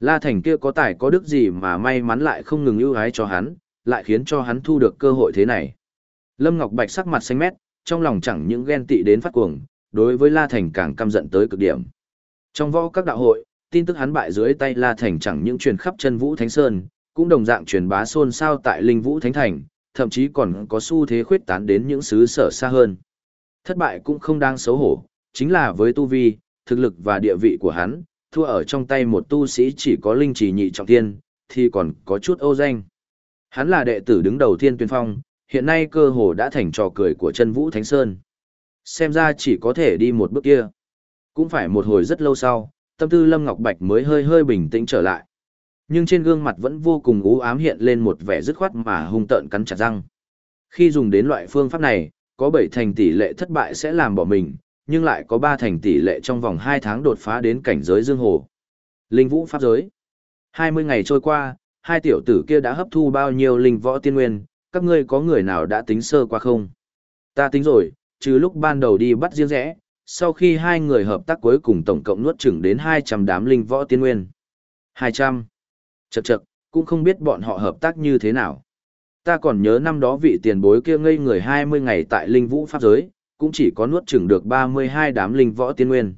La Thành kia có tài có đức gì mà may mắn lại không ngừng ưu ái cho hắn, lại khiến cho hắn thu được cơ hội thế này. Lâm Ngọc Bạch sắc mặt xanh mét, trong lòng chẳng những ghen tị đến phát cuồng, đối với La Thành càng căm giận tới cực điểm. Trong võ các đạo hội, tin tức hắn bại dưới tay La Thành chẳng những truyền khắp chân Vũ Thánh Sơn, cũng đồng dạng truyền bá xôn xao tại Linh Vũ Thánh Thành, thậm chí còn có xu thế khuyết tán đến những xứ sở xa hơn. Thất bại cũng không đang xấu hổ, chính là với tu vi, thực lực và địa vị của hắn, thua ở trong tay một tu sĩ chỉ có linh chỉ nhị trọng thiên, thì còn có chút ô danh. Hắn là đệ tử đứng đầu thiên tuyên phong, hiện nay cơ hồ đã thành trò cười của chân Vũ Thánh Sơn. Xem ra chỉ có thể đi một bước kia. Cũng phải một hồi rất lâu sau, tâm tư Lâm Ngọc Bạch mới hơi hơi bình tĩnh trở lại. Nhưng trên gương mặt vẫn vô cùng u ám hiện lên một vẻ dứt khoát mà hung tợn cắn chặt răng. Khi dùng đến loại phương pháp này, có bảy thành tỷ lệ thất bại sẽ làm bỏ mình, nhưng lại có ba thành tỷ lệ trong vòng hai tháng đột phá đến cảnh giới dương hồ. Linh vũ pháp giới. hai mươi ngày trôi qua, hai tiểu tử kia đã hấp thu bao nhiêu linh võ tiên nguyên, các ngươi có người nào đã tính sơ qua không? Ta tính rồi, trừ lúc ban đầu đi bắt riêng rẽ, sau khi hai người hợp tác cuối cùng tổng cộng nuốt chửng đến 200 đám linh võ tiên nguyên. 200. Chậc chậc, cũng không biết bọn họ hợp tác như thế nào. Ta còn nhớ năm đó vị tiền bối kia ngây người 20 ngày tại linh vũ pháp giới, cũng chỉ có nuốt chửng được 32 đám linh võ tiên nguyên.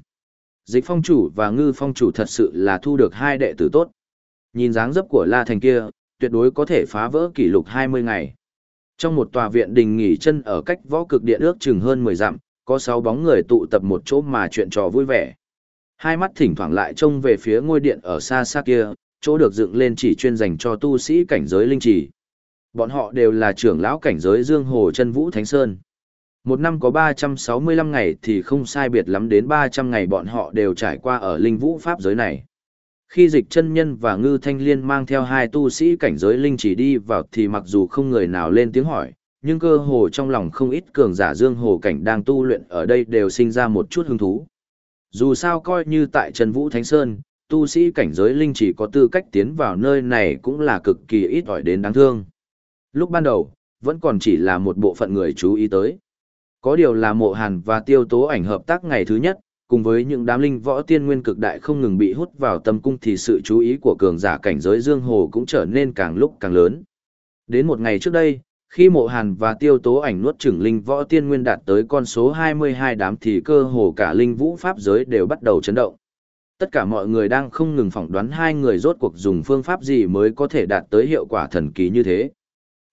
Dịch phong chủ và ngư phong chủ thật sự là thu được hai đệ tử tốt. Nhìn dáng dấp của La Thành kia, tuyệt đối có thể phá vỡ kỷ lục 20 ngày. Trong một tòa viện đình nghỉ chân ở cách võ cực điện ước chừng hơn 10 dặm, có sáu bóng người tụ tập một chỗ mà chuyện trò vui vẻ. Hai mắt thỉnh thoảng lại trông về phía ngôi điện ở xa xa kia, chỗ được dựng lên chỉ chuyên dành cho tu sĩ cảnh giới linh trì. Bọn họ đều là trưởng lão cảnh giới Dương Hồ chân Vũ Thánh Sơn. Một năm có 365 ngày thì không sai biệt lắm đến 300 ngày bọn họ đều trải qua ở linh vũ pháp giới này. Khi dịch chân nhân và ngư thanh liên mang theo hai tu sĩ cảnh giới linh chỉ đi vào thì mặc dù không người nào lên tiếng hỏi, nhưng cơ hồ trong lòng không ít cường giả dương hồ cảnh đang tu luyện ở đây đều sinh ra một chút hứng thú. Dù sao coi như tại Trần Vũ Thánh Sơn, tu sĩ cảnh giới linh chỉ có tư cách tiến vào nơi này cũng là cực kỳ ít ỏi đến đáng thương. Lúc ban đầu, vẫn còn chỉ là một bộ phận người chú ý tới. Có điều là mộ hàn và tiêu tố ảnh hợp tác ngày thứ nhất, cùng với những đám linh võ tiên nguyên cực đại không ngừng bị hút vào tâm cung thì sự chú ý của cường giả cảnh giới dương hồ cũng trở nên càng lúc càng lớn. Đến một ngày trước đây, khi mộ hàn và tiêu tố ảnh nuốt chửng linh võ tiên nguyên đạt tới con số 22 đám thì cơ hồ cả linh vũ pháp giới đều bắt đầu chấn động. Tất cả mọi người đang không ngừng phỏng đoán hai người rốt cuộc dùng phương pháp gì mới có thể đạt tới hiệu quả thần kỳ như thế.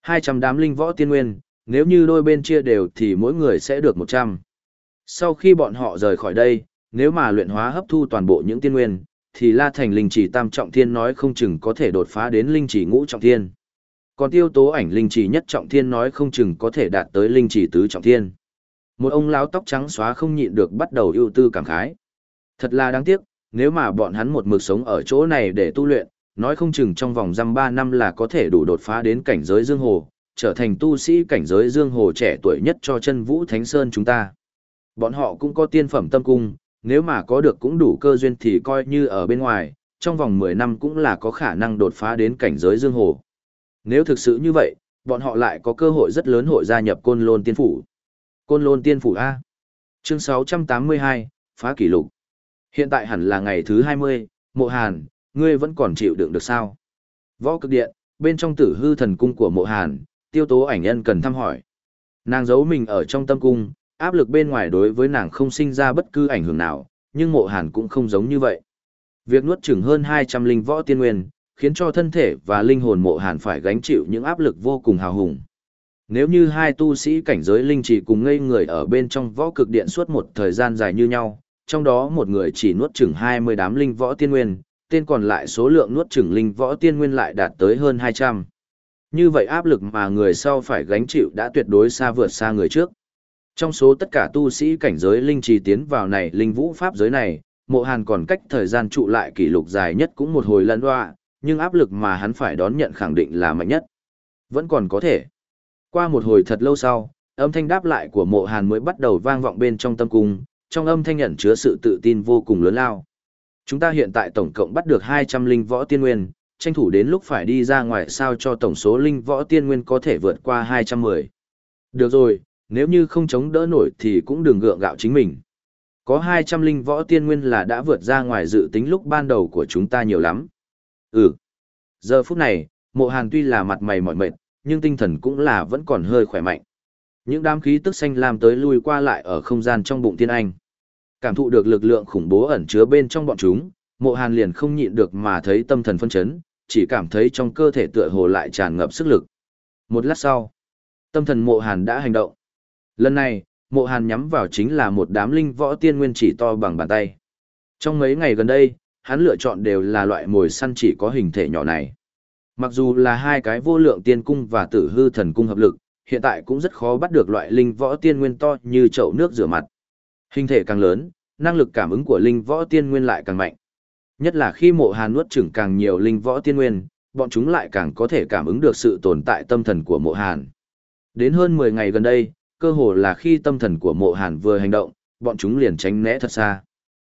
200 đám linh võ tiên nguyên, nếu như đôi bên chia đều thì mỗi người sẽ được 100. Sau khi bọn họ rời khỏi đây, nếu mà luyện hóa hấp thu toàn bộ những tiên nguyên, thì La Thành linh chỉ tam trọng thiên nói không chừng có thể đột phá đến linh chỉ ngũ trọng thiên. Còn tiêu tố ảnh linh chỉ nhất trọng thiên nói không chừng có thể đạt tới linh chỉ tứ trọng thiên. Một ông lão tóc trắng xóa không nhịn được bắt đầu ưu tư cảm khái. Thật là đáng tiếc, nếu mà bọn hắn một mực sống ở chỗ này để tu luyện, nói không chừng trong vòng răm ba năm là có thể đủ đột phá đến cảnh giới dương hồ, trở thành tu sĩ cảnh giới dương hồ trẻ tuổi nhất cho chân vũ thánh sơn chúng ta. Bọn họ cũng có tiên phẩm tâm cung, nếu mà có được cũng đủ cơ duyên thì coi như ở bên ngoài, trong vòng 10 năm cũng là có khả năng đột phá đến cảnh giới dương hồ. Nếu thực sự như vậy, bọn họ lại có cơ hội rất lớn hội gia nhập Côn Lôn Tiên Phủ. Côn Lôn Tiên Phủ A. Chương 682, phá kỷ lục. Hiện tại hẳn là ngày thứ 20, Mộ Hàn, ngươi vẫn còn chịu đựng được sao? Võ cực điện, bên trong tử hư thần cung của Mộ Hàn, tiêu tố ảnh nhân cần thăm hỏi. Nàng giấu mình ở trong tâm cung, áp lực bên ngoài đối với nàng không sinh ra bất cứ ảnh hưởng nào, nhưng Mộ Hàn cũng không giống như vậy. Việc nuốt chửng hơn 200 linh võ tiên nguyên, khiến cho thân thể và linh hồn Mộ Hàn phải gánh chịu những áp lực vô cùng hào hùng. Nếu như hai tu sĩ cảnh giới linh chỉ cùng ngây người ở bên trong võ cực điện suốt một thời gian dài như nhau, trong đó một người chỉ nuốt chửng 20 đám linh võ tiên nguyên, tên còn lại số lượng nuốt chửng linh võ tiên nguyên lại đạt tới hơn 200. Như vậy áp lực mà người sau phải gánh chịu đã tuyệt đối xa vượt xa người trước. Trong số tất cả tu sĩ cảnh giới linh trì tiến vào này linh vũ pháp giới này, mộ hàn còn cách thời gian trụ lại kỷ lục dài nhất cũng một hồi lần hoa, nhưng áp lực mà hắn phải đón nhận khẳng định là mạnh nhất. Vẫn còn có thể. Qua một hồi thật lâu sau, âm thanh đáp lại của mộ hàn mới bắt đầu vang vọng bên trong tâm cung, trong âm thanh nhận chứa sự tự tin vô cùng lớn lao. Chúng ta hiện tại tổng cộng bắt được 200 linh võ tiên nguyên, tranh thủ đến lúc phải đi ra ngoài sao cho tổng số linh võ tiên nguyên có thể vượt qua 210. Được rồi, nếu như không chống đỡ nổi thì cũng đừng gượng gạo chính mình. Có 200 linh võ tiên nguyên là đã vượt ra ngoài dự tính lúc ban đầu của chúng ta nhiều lắm. Ừ. Giờ phút này, mộ hàn tuy là mặt mày mỏi mệt, nhưng tinh thần cũng là vẫn còn hơi khỏe mạnh. Những đám khí tức xanh làm tới lui qua lại ở không gian trong bụng tiên anh. Cảm thụ được lực lượng khủng bố ẩn chứa bên trong bọn chúng, mộ hàn liền không nhịn được mà thấy tâm thần phân chấn, chỉ cảm thấy trong cơ thể tựa hồ lại tràn ngập sức lực. Một lát sau, tâm thần mộ hàn đã hành động. Lần này, mộ hàn nhắm vào chính là một đám linh võ tiên nguyên chỉ to bằng bàn tay. Trong mấy ngày gần đây, hắn lựa chọn đều là loại mồi săn chỉ có hình thể nhỏ này. Mặc dù là hai cái vô lượng tiên cung và tử hư thần cung hợp lực, hiện tại cũng rất khó bắt được loại linh võ tiên nguyên to như chậu nước rửa mặt. Hình thể càng lớn, năng lực cảm ứng của linh võ tiên nguyên lại càng mạnh. Nhất là khi mộ hàn nuốt chửng càng nhiều linh võ tiên nguyên, bọn chúng lại càng có thể cảm ứng được sự tồn tại tâm thần của mộ hàn. Đến hơn 10 ngày gần đây, cơ hồ là khi tâm thần của mộ hàn vừa hành động, bọn chúng liền tránh né thật xa.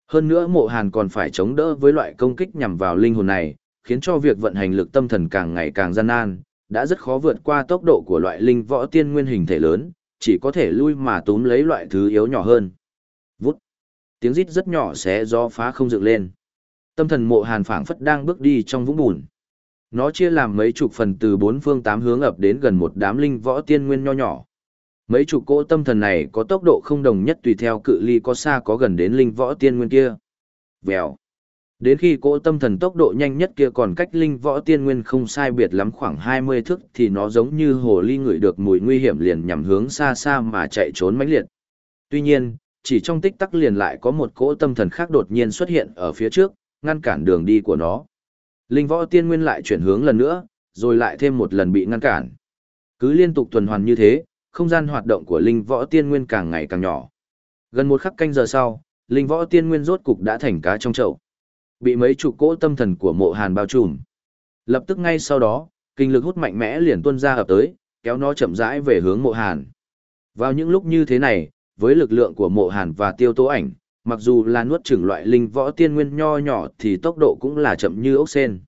Hơn nữa mộ hàn còn phải chống đỡ với loại công kích nhằm vào linh hồn này, khiến cho việc vận hành lực tâm thần càng ngày càng gian nan, đã rất khó vượt qua tốc độ của loại linh võ tiên nguyên hình thể lớn, chỉ có thể lui mà túm lấy loại thứ yếu nhỏ hơn. Vút. Tiếng rít rất nhỏ xé do phá không dựng lên. Tâm thần mộ hàn phảng phất đang bước đi trong vũng bùn. Nó chia làm mấy chục phần từ bốn phương tám hướng ập đến gần một đám linh võ tiên nguyên nho nhỏ. Mấy chục cỗ tâm thần này có tốc độ không đồng nhất tùy theo cự ly có xa có gần đến linh võ tiên nguyên kia. Vèo. Đến khi cỗ tâm thần tốc độ nhanh nhất kia còn cách linh võ tiên nguyên không sai biệt lắm khoảng 20 thước thì nó giống như hồ ly ngửi được mùi nguy hiểm liền nhằm hướng xa xa mà chạy trốn mãnh liệt. Tuy nhiên, chỉ trong tích tắc liền lại có một cỗ tâm thần khác đột nhiên xuất hiện ở phía trước, ngăn cản đường đi của nó. Linh võ tiên nguyên lại chuyển hướng lần nữa, rồi lại thêm một lần bị ngăn cản. Cứ liên tục tuần hoàn như thế, không gian hoạt động của linh võ tiên nguyên càng ngày càng nhỏ. Gần một khắc canh giờ sau, linh võ tiên nguyên rốt cục đã thành cá trong chậu. Bị mấy chục cỗ tâm thần của mộ hàn bao trùm. Lập tức ngay sau đó, kinh lực hút mạnh mẽ liền tuôn ra ập tới, kéo nó chậm rãi về hướng mộ hàn. Vào những lúc như thế này, với lực lượng của mộ hàn và tiêu tố ảnh, mặc dù là nuốt chửng loại linh võ tiên nguyên nho nhỏ thì tốc độ cũng là chậm như ốc sen.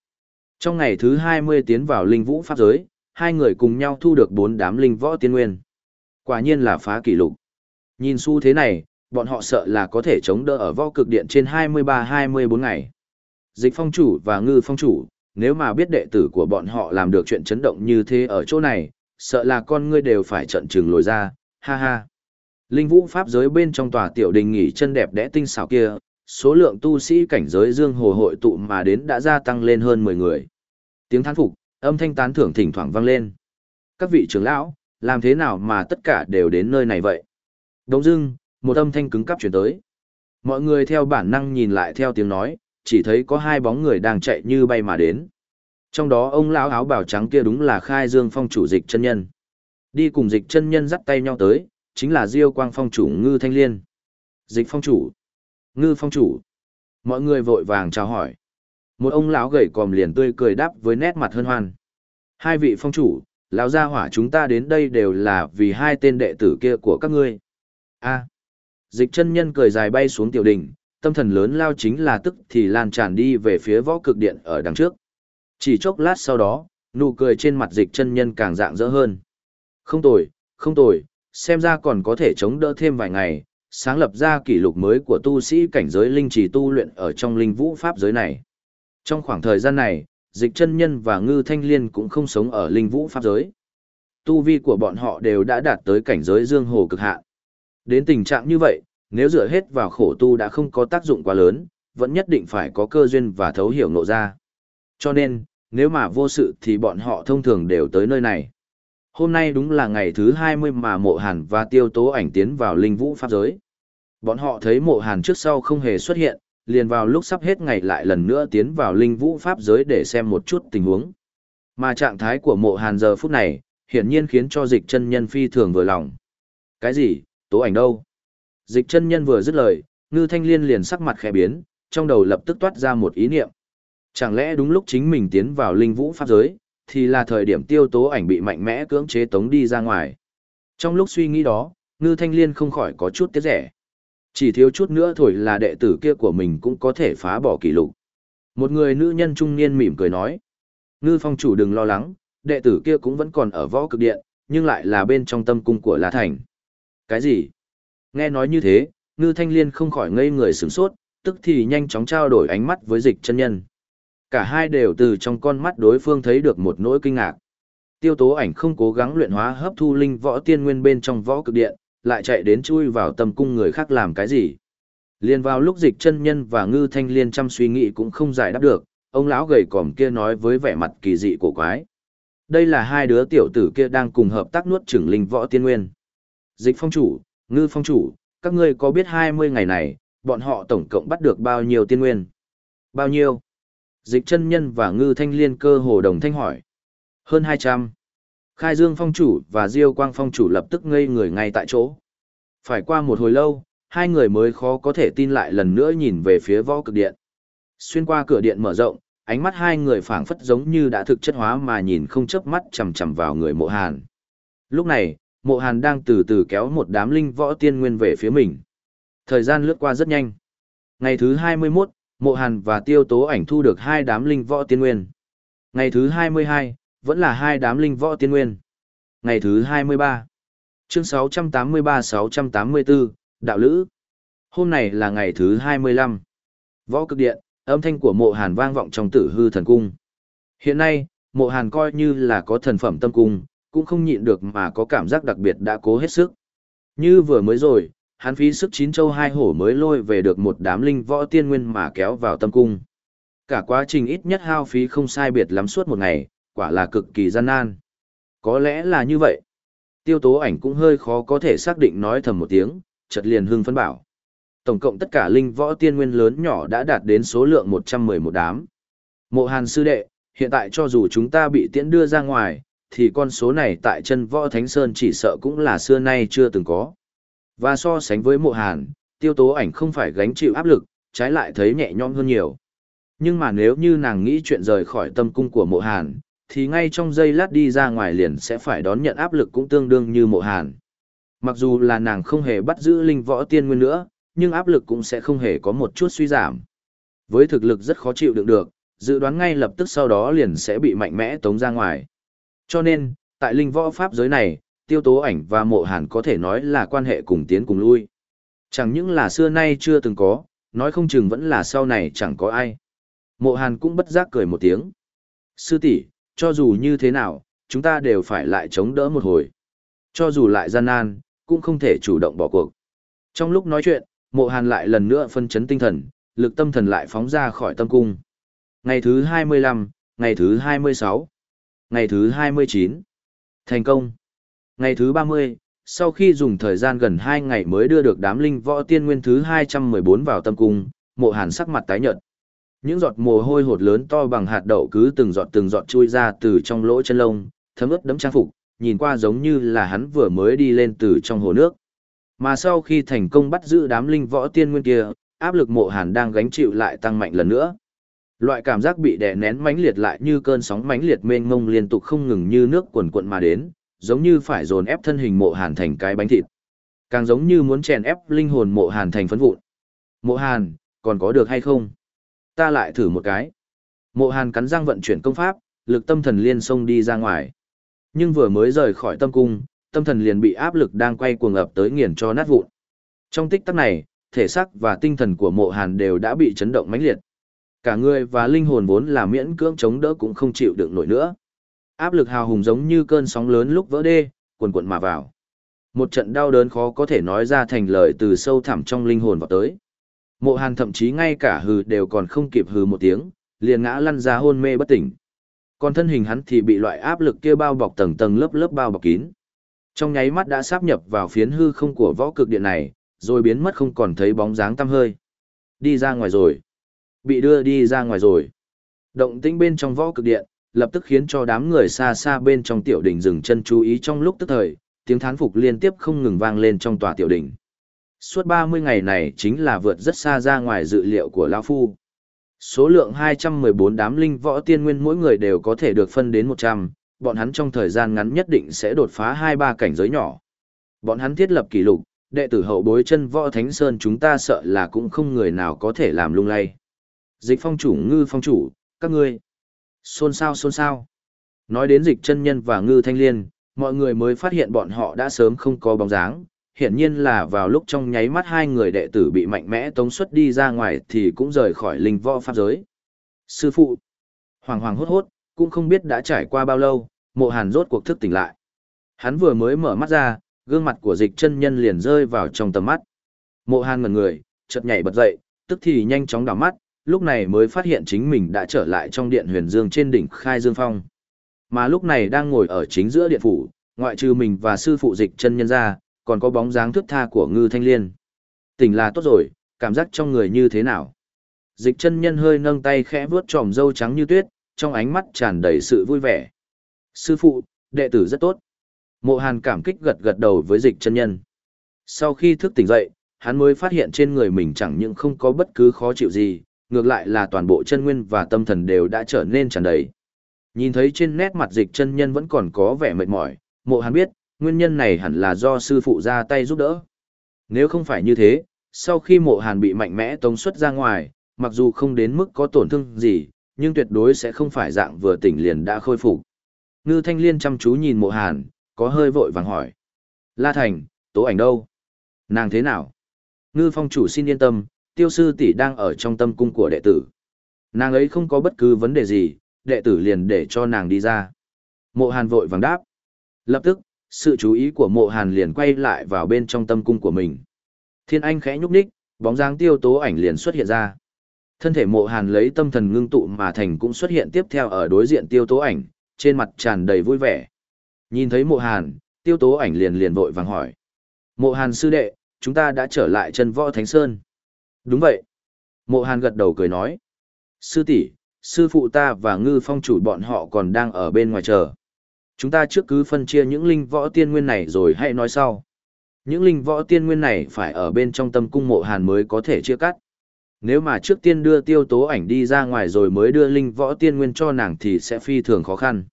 Trong ngày thứ 20 tiến vào linh vũ pháp giới, hai người cùng nhau thu được bốn đám linh võ tiên nguyên. Quả nhiên là phá kỷ lục. Nhìn xu thế này, bọn họ sợ là có thể chống đỡ ở võ cực điện trên 23-24 ngày. Dịch phong chủ và ngư phong chủ, nếu mà biết đệ tử của bọn họ làm được chuyện chấn động như thế ở chỗ này, sợ là con ngươi đều phải trận trừng lồi ra, ha ha. Linh vũ pháp giới bên trong tòa tiểu đình nghỉ chân đẹp đẽ tinh xảo kia, số lượng tu sĩ cảnh giới dương hồ hội tụ mà đến đã gia tăng lên hơn 10 người. Tiếng thán phục, âm thanh tán thưởng thỉnh thoảng vang lên. Các vị trưởng lão, làm thế nào mà tất cả đều đến nơi này vậy? Đông dưng, một âm thanh cứng cắp chuyển tới. Mọi người theo bản năng nhìn lại theo tiếng nói, chỉ thấy có hai bóng người đang chạy như bay mà đến. Trong đó ông lão áo bào trắng kia đúng là Khai Dương Phong chủ dịch chân nhân. Đi cùng dịch chân nhân dắt tay nhau tới, chính là Diêu Quang Phong chủ Ngư Thanh Liên. Dịch Phong chủ, Ngư Phong chủ. Mọi người vội vàng chào hỏi. Một ông lão gầy còm liền tươi cười đáp với nét mặt hân hoan. Hai vị phong chủ, lão gia hỏa chúng ta đến đây đều là vì hai tên đệ tử kia của các ngươi. A. Dịch chân nhân cười dài bay xuống tiểu đỉnh, tâm thần lớn lao chính là tức thì lan tràn đi về phía võ cực điện ở đằng trước. Chỉ chốc lát sau đó, nụ cười trên mặt dịch chân nhân càng dạng dỡ hơn. Không tồi, không tồi, xem ra còn có thể chống đỡ thêm vài ngày, sáng lập ra kỷ lục mới của tu sĩ cảnh giới linh trì tu luyện ở trong linh vũ pháp giới này. Trong khoảng thời gian này, dịch chân nhân và ngư thanh liên cũng không sống ở linh vũ pháp giới. Tu vi của bọn họ đều đã đạt tới cảnh giới dương hồ cực hạn. Đến tình trạng như vậy, nếu dựa hết vào khổ tu đã không có tác dụng quá lớn, vẫn nhất định phải có cơ duyên và thấu hiểu nộ ra. Cho nên, nếu mà vô sự thì bọn họ thông thường đều tới nơi này. Hôm nay đúng là ngày thứ 20 mà mộ hàn và tiêu tố ảnh tiến vào linh vũ pháp giới. Bọn họ thấy mộ hàn trước sau không hề xuất hiện, liền vào lúc sắp hết ngày lại lần nữa tiến vào linh vũ pháp giới để xem một chút tình huống. Mà trạng thái của mộ hàn giờ phút này, hiển nhiên khiến cho dịch chân nhân phi thường vừa lòng. Cái gì, tố ảnh đâu? Dịch chân nhân vừa dứt lời, ngư thanh liên liền sắc mặt khẽ biến, trong đầu lập tức toát ra một ý niệm. Chẳng lẽ đúng lúc chính mình tiến vào linh vũ pháp giới, thì là thời điểm tiêu tố ảnh bị mạnh mẽ cưỡng chế tống đi ra ngoài. Trong lúc suy nghĩ đó, ngư thanh liên không khỏi có chút tiếc rẻ. Chỉ thiếu chút nữa thôi là đệ tử kia của mình cũng có thể phá bỏ kỷ lục. Một người nữ nhân trung niên mỉm cười nói. Ngư phong chủ đừng lo lắng, đệ tử kia cũng vẫn còn ở võ cực điện, nhưng lại là bên trong tâm cung của La Thành. Cái gì? Nghe nói như thế, ngư thanh liên không khỏi ngây người sửng sốt, tức thì nhanh chóng trao đổi ánh mắt với dịch chân nhân. Cả hai đều từ trong con mắt đối phương thấy được một nỗi kinh ngạc. Tiêu tố ảnh không cố gắng luyện hóa hấp thu linh võ tiên nguyên bên trong võ cực điện, lại chạy đến chui vào tầm cung người khác làm cái gì. Liên vào lúc dịch chân nhân và ngư thanh liên chăm suy nghĩ cũng không giải đáp được, ông lão gầy còm kia nói với vẻ mặt kỳ dị của quái. Đây là hai đứa tiểu tử kia đang cùng hợp tác nuốt chửng linh võ tiên nguyên. Dịch phong chủ, ngư phong chủ, các ngươi có biết 20 ngày này, bọn họ tổng cộng bắt được bao nhiêu tiên nguyên? Bao nhiêu? Dịch chân nhân và ngư thanh liên cơ hồ đồng thanh hỏi. Hơn 200. Khai Dương phong chủ và Diêu Quang phong chủ lập tức ngây người ngay tại chỗ. Phải qua một hồi lâu, hai người mới khó có thể tin lại lần nữa nhìn về phía võ cực điện. Xuyên qua cửa điện mở rộng, ánh mắt hai người phảng phất giống như đã thực chất hóa mà nhìn không chớp mắt chằm chằm vào người mộ hàn. Lúc này, mộ hàn đang từ từ kéo một đám linh võ tiên nguyên về phía mình. Thời gian lướt qua rất nhanh. Ngày thứ 21, mộ hàn và tiêu tố ảnh thu được hai đám linh võ tiên nguyên. Ngày thứ 22, vẫn là hai đám linh võ tiên nguyên. Ngày thứ 23, chương 683-684, Đạo Lữ. Hôm này là ngày thứ 25. Võ cực điện, âm thanh của mộ hàn vang vọng trong tử hư thần cung. Hiện nay, mộ hàn coi như là có thần phẩm tâm cung, cũng không nhịn được mà có cảm giác đặc biệt đã cố hết sức. Như vừa mới rồi, hắn phí sức chín châu hai hổ mới lôi về được một đám linh võ tiên nguyên mà kéo vào tâm cung. Cả quá trình ít nhất hao phí không sai biệt lắm suốt một ngày, quả là cực kỳ gian nan. Có lẽ là như vậy. Tiêu tố ảnh cũng hơi khó có thể xác định nói thầm một tiếng, chợt liền hưng phấn bảo. Tổng cộng tất cả linh võ tiên nguyên lớn nhỏ đã đạt đến số lượng 111 đám. Mộ hàn sư đệ, hiện tại cho dù chúng ta bị tiễn đưa ra ngoài, thì con số này tại chân võ Thánh Sơn chỉ sợ cũng là xưa nay chưa từng có. Và so sánh với mộ hàn, tiêu tố ảnh không phải gánh chịu áp lực, trái lại thấy nhẹ nhõm hơn nhiều. Nhưng mà nếu như nàng nghĩ chuyện rời khỏi tâm cung của mộ hàn, thì ngay trong giây lát đi ra ngoài liền sẽ phải đón nhận áp lực cũng tương đương như mộ hàn. Mặc dù là nàng không hề bắt giữ linh võ tiên nguyên nữa, nhưng áp lực cũng sẽ không hề có một chút suy giảm. Với thực lực rất khó chịu đựng được, dự đoán ngay lập tức sau đó liền sẽ bị mạnh mẽ tống ra ngoài. Cho nên, tại linh võ pháp giới này, tiêu tố ảnh và mộ hàn có thể nói là quan hệ cùng tiến cùng lui. Chẳng những là xưa nay chưa từng có, nói không chừng vẫn là sau này chẳng có ai. Mộ hàn cũng bất giác cười một tiếng. Sư tỷ cho dù như thế nào, chúng ta đều phải lại chống đỡ một hồi. Cho dù lại gian nan, cũng không thể chủ động bỏ cuộc. Trong lúc nói chuyện, mộ hàn lại lần nữa phân chấn tinh thần, lực tâm thần lại phóng ra khỏi tâm cung. Ngày thứ 25, ngày thứ 26, ngày thứ 29. Thành công. Ngày thứ 30, sau khi dùng thời gian gần 2 ngày mới đưa được đám linh võ tiên nguyên thứ 214 vào tâm cung, mộ hàn sắc mặt tái nhợt. Những giọt mồ hôi hột lớn to bằng hạt đậu cứ từng giọt từng giọt chui ra từ trong lỗ chân lông, thấm ướt đấm trang phục, nhìn qua giống như là hắn vừa mới đi lên từ trong hồ nước. Mà sau khi thành công bắt giữ đám linh võ tiên nguyên kia, áp lực mộ hàn đang gánh chịu lại tăng mạnh lần nữa. Loại cảm giác bị đè nén mãnh liệt lại như cơn sóng mãnh liệt mênh mông liên tục không ngừng như nước cuồn cuộn mà đến, giống như phải dồn ép thân hình mộ hàn thành cái bánh thịt. Càng giống như muốn chèn ép linh hồn mộ hàn thành phấn vụn. Mộ hàn, còn có được hay không? Ta lại thử một cái. Mộ hàn cắn răng vận chuyển công pháp, lực tâm thần liên xông đi ra ngoài. Nhưng vừa mới rời khỏi tâm cung, tâm thần liền bị áp lực đang quay cuồng ập tới nghiền cho nát vụn. Trong tích tắc này, thể xác và tinh thần của mộ hàn đều đã bị chấn động mãnh liệt. Cả người và linh hồn vốn là miễn cưỡng chống đỡ cũng không chịu đựng nổi nữa. Áp lực hào hùng giống như cơn sóng lớn lúc vỡ đê, cuồn cuộn mà vào. Một trận đau đớn khó có thể nói ra thành lời từ sâu thẳm trong linh hồn vào tới. Mộ Hàn thậm chí ngay cả hừ đều còn không kịp hừ một tiếng, liền ngã lăn ra hôn mê bất tỉnh. Còn thân hình hắn thì bị loại áp lực kia bao bọc tầng tầng lớp lớp bao bọc kín. Trong nháy mắt đã sáp nhập vào phiến hư không của võ cực điện này, rồi biến mất không còn thấy bóng dáng tăm hơi. Đi ra ngoài rồi. Bị đưa đi ra ngoài rồi. Động tĩnh bên trong võ cực điện, lập tức khiến cho đám người xa xa bên trong tiểu đỉnh dừng chân chú ý trong lúc tức thời, tiếng thán phục liên tiếp không ngừng vang lên trong tòa tiểu đỉnh. Suốt 30 ngày này chính là vượt rất xa ra ngoài dự liệu của Lão Phu. Số lượng 214 đám linh võ tiên nguyên mỗi người đều có thể được phân đến 100, bọn hắn trong thời gian ngắn nhất định sẽ đột phá 2-3 cảnh giới nhỏ. Bọn hắn thiết lập kỷ lục, đệ tử hậu bối chân võ thánh sơn chúng ta sợ là cũng không người nào có thể làm lung lay. Dịch phong chủ ngư phong chủ, các ngươi. Xôn xao xôn xao. Nói đến dịch chân nhân và ngư thanh liên, mọi người mới phát hiện bọn họ đã sớm không có bóng dáng. Hiển nhiên là vào lúc trong nháy mắt hai người đệ tử bị mạnh mẽ tống xuất đi ra ngoài thì cũng rời khỏi linh võ pháp giới. Sư phụ, hoàng hoàng hốt hốt, cũng không biết đã trải qua bao lâu, mộ hàn rốt cuộc thức tỉnh lại. Hắn vừa mới mở mắt ra, gương mặt của dịch chân nhân liền rơi vào trong tầm mắt. Mộ hàn ngần người, chợt nhảy bật dậy, tức thì nhanh chóng đảo mắt, lúc này mới phát hiện chính mình đã trở lại trong điện huyền dương trên đỉnh khai dương phong. Mà lúc này đang ngồi ở chính giữa điện phủ, ngoại trừ mình và sư phụ dịch chân nhân ra, còn có bóng dáng thước tha của ngư thanh liên. Tỉnh là tốt rồi, cảm giác trong người như thế nào? Dịch chân nhân hơi nâng tay khẽ vuốt tròm râu trắng như tuyết, trong ánh mắt tràn đầy sự vui vẻ. Sư phụ, đệ tử rất tốt. Mộ hàn cảm kích gật gật đầu với dịch chân nhân. Sau khi thức tỉnh dậy, hắn mới phát hiện trên người mình chẳng những không có bất cứ khó chịu gì, ngược lại là toàn bộ chân nguyên và tâm thần đều đã trở nên tràn đầy. Nhìn thấy trên nét mặt dịch chân nhân vẫn còn có vẻ mệt mỏi, mộ hắn biết, nguyên nhân này hẳn là do sư phụ ra tay giúp đỡ. Nếu không phải như thế, sau khi mộ hàn bị mạnh mẽ tống xuất ra ngoài, mặc dù không đến mức có tổn thương gì, nhưng tuyệt đối sẽ không phải dạng vừa tỉnh liền đã khôi phục. Ngư Thanh Liên chăm chú nhìn mộ hàn, có hơi vội vàng hỏi. La Thành, tố ảnh đâu? Nàng thế nào? Ngư Phong chủ xin yên tâm, tiêu sư tỷ đang ở trong tâm cung của đệ tử. Nàng ấy không có bất cứ vấn đề gì, đệ tử liền để cho nàng đi ra. Mộ Hàn vội vàng đáp. Lập tức, sự chú ý của mộ Hàn liền quay lại vào bên trong tâm cung của mình. Thiên Anh khẽ nhúc nhích, bóng dáng tiêu tố ảnh liền xuất hiện ra. Thân thể mộ Hàn lấy tâm thần ngưng tụ mà thành cũng xuất hiện tiếp theo ở đối diện tiêu tố ảnh, trên mặt tràn đầy vui vẻ. Nhìn thấy mộ Hàn, tiêu tố ảnh liền liền vội vàng hỏi. Mộ Hàn sư đệ, chúng ta đã trở lại chân võ Thánh Sơn. Đúng vậy. Mộ Hàn gật đầu cười nói. Sư tỷ, sư phụ ta và ngư phong chủ bọn họ còn đang ở bên ngoài chờ. Chúng ta trước cứ phân chia những linh võ tiên nguyên này rồi hãy nói sau. Những linh võ tiên nguyên này phải ở bên trong tâm cung mộ Hàn mới có thể chia cắt. Nếu mà trước tiên đưa tiêu tố ảnh đi ra ngoài rồi mới đưa linh võ tiên nguyên cho nàng thì sẽ phi thường khó khăn.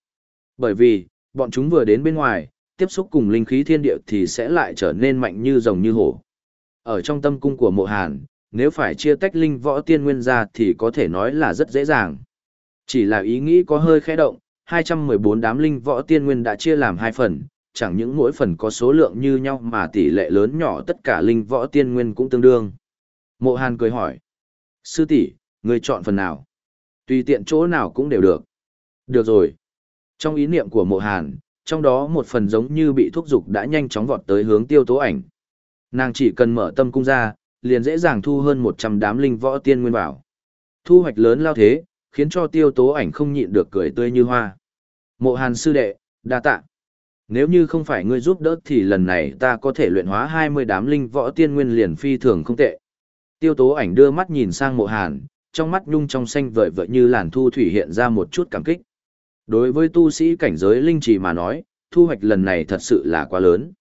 Bởi vì, bọn chúng vừa đến bên ngoài, tiếp xúc cùng linh khí thiên địa thì sẽ lại trở nên mạnh như rồng như hổ. Ở trong tâm cung của mộ hàn, nếu phải chia tách linh võ tiên nguyên ra thì có thể nói là rất dễ dàng. Chỉ là ý nghĩ có hơi khẽ động, 214 đám linh võ tiên nguyên đã chia làm hai phần, chẳng những mỗi phần có số lượng như nhau mà tỷ lệ lớn nhỏ tất cả linh võ tiên nguyên cũng tương đương. Mộ Hàn cười hỏi. Sư tỷ, người chọn phần nào? Tùy tiện chỗ nào cũng đều được. Được rồi. Trong ý niệm của mộ Hàn, trong đó một phần giống như bị thúc dục đã nhanh chóng vọt tới hướng tiêu tố ảnh. Nàng chỉ cần mở tâm cung ra, liền dễ dàng thu hơn 100 đám linh võ tiên nguyên bảo. Thu hoạch lớn lao thế, khiến cho tiêu tố ảnh không nhịn được cười tươi như hoa. Mộ hàn sư đệ, đa tạ. Nếu như không phải ngươi giúp đỡ thì lần này ta có thể luyện hóa 20 đám linh võ tiên nguyên liền phi thường không tệ. Tiêu tố ảnh đưa mắt nhìn sang mộ hàn, trong mắt nhung trong xanh vợi vợi như làn thu thủy hiện ra một chút cảm kích. Đối với tu sĩ cảnh giới linh trì mà nói, thu hoạch lần này thật sự là quá lớn.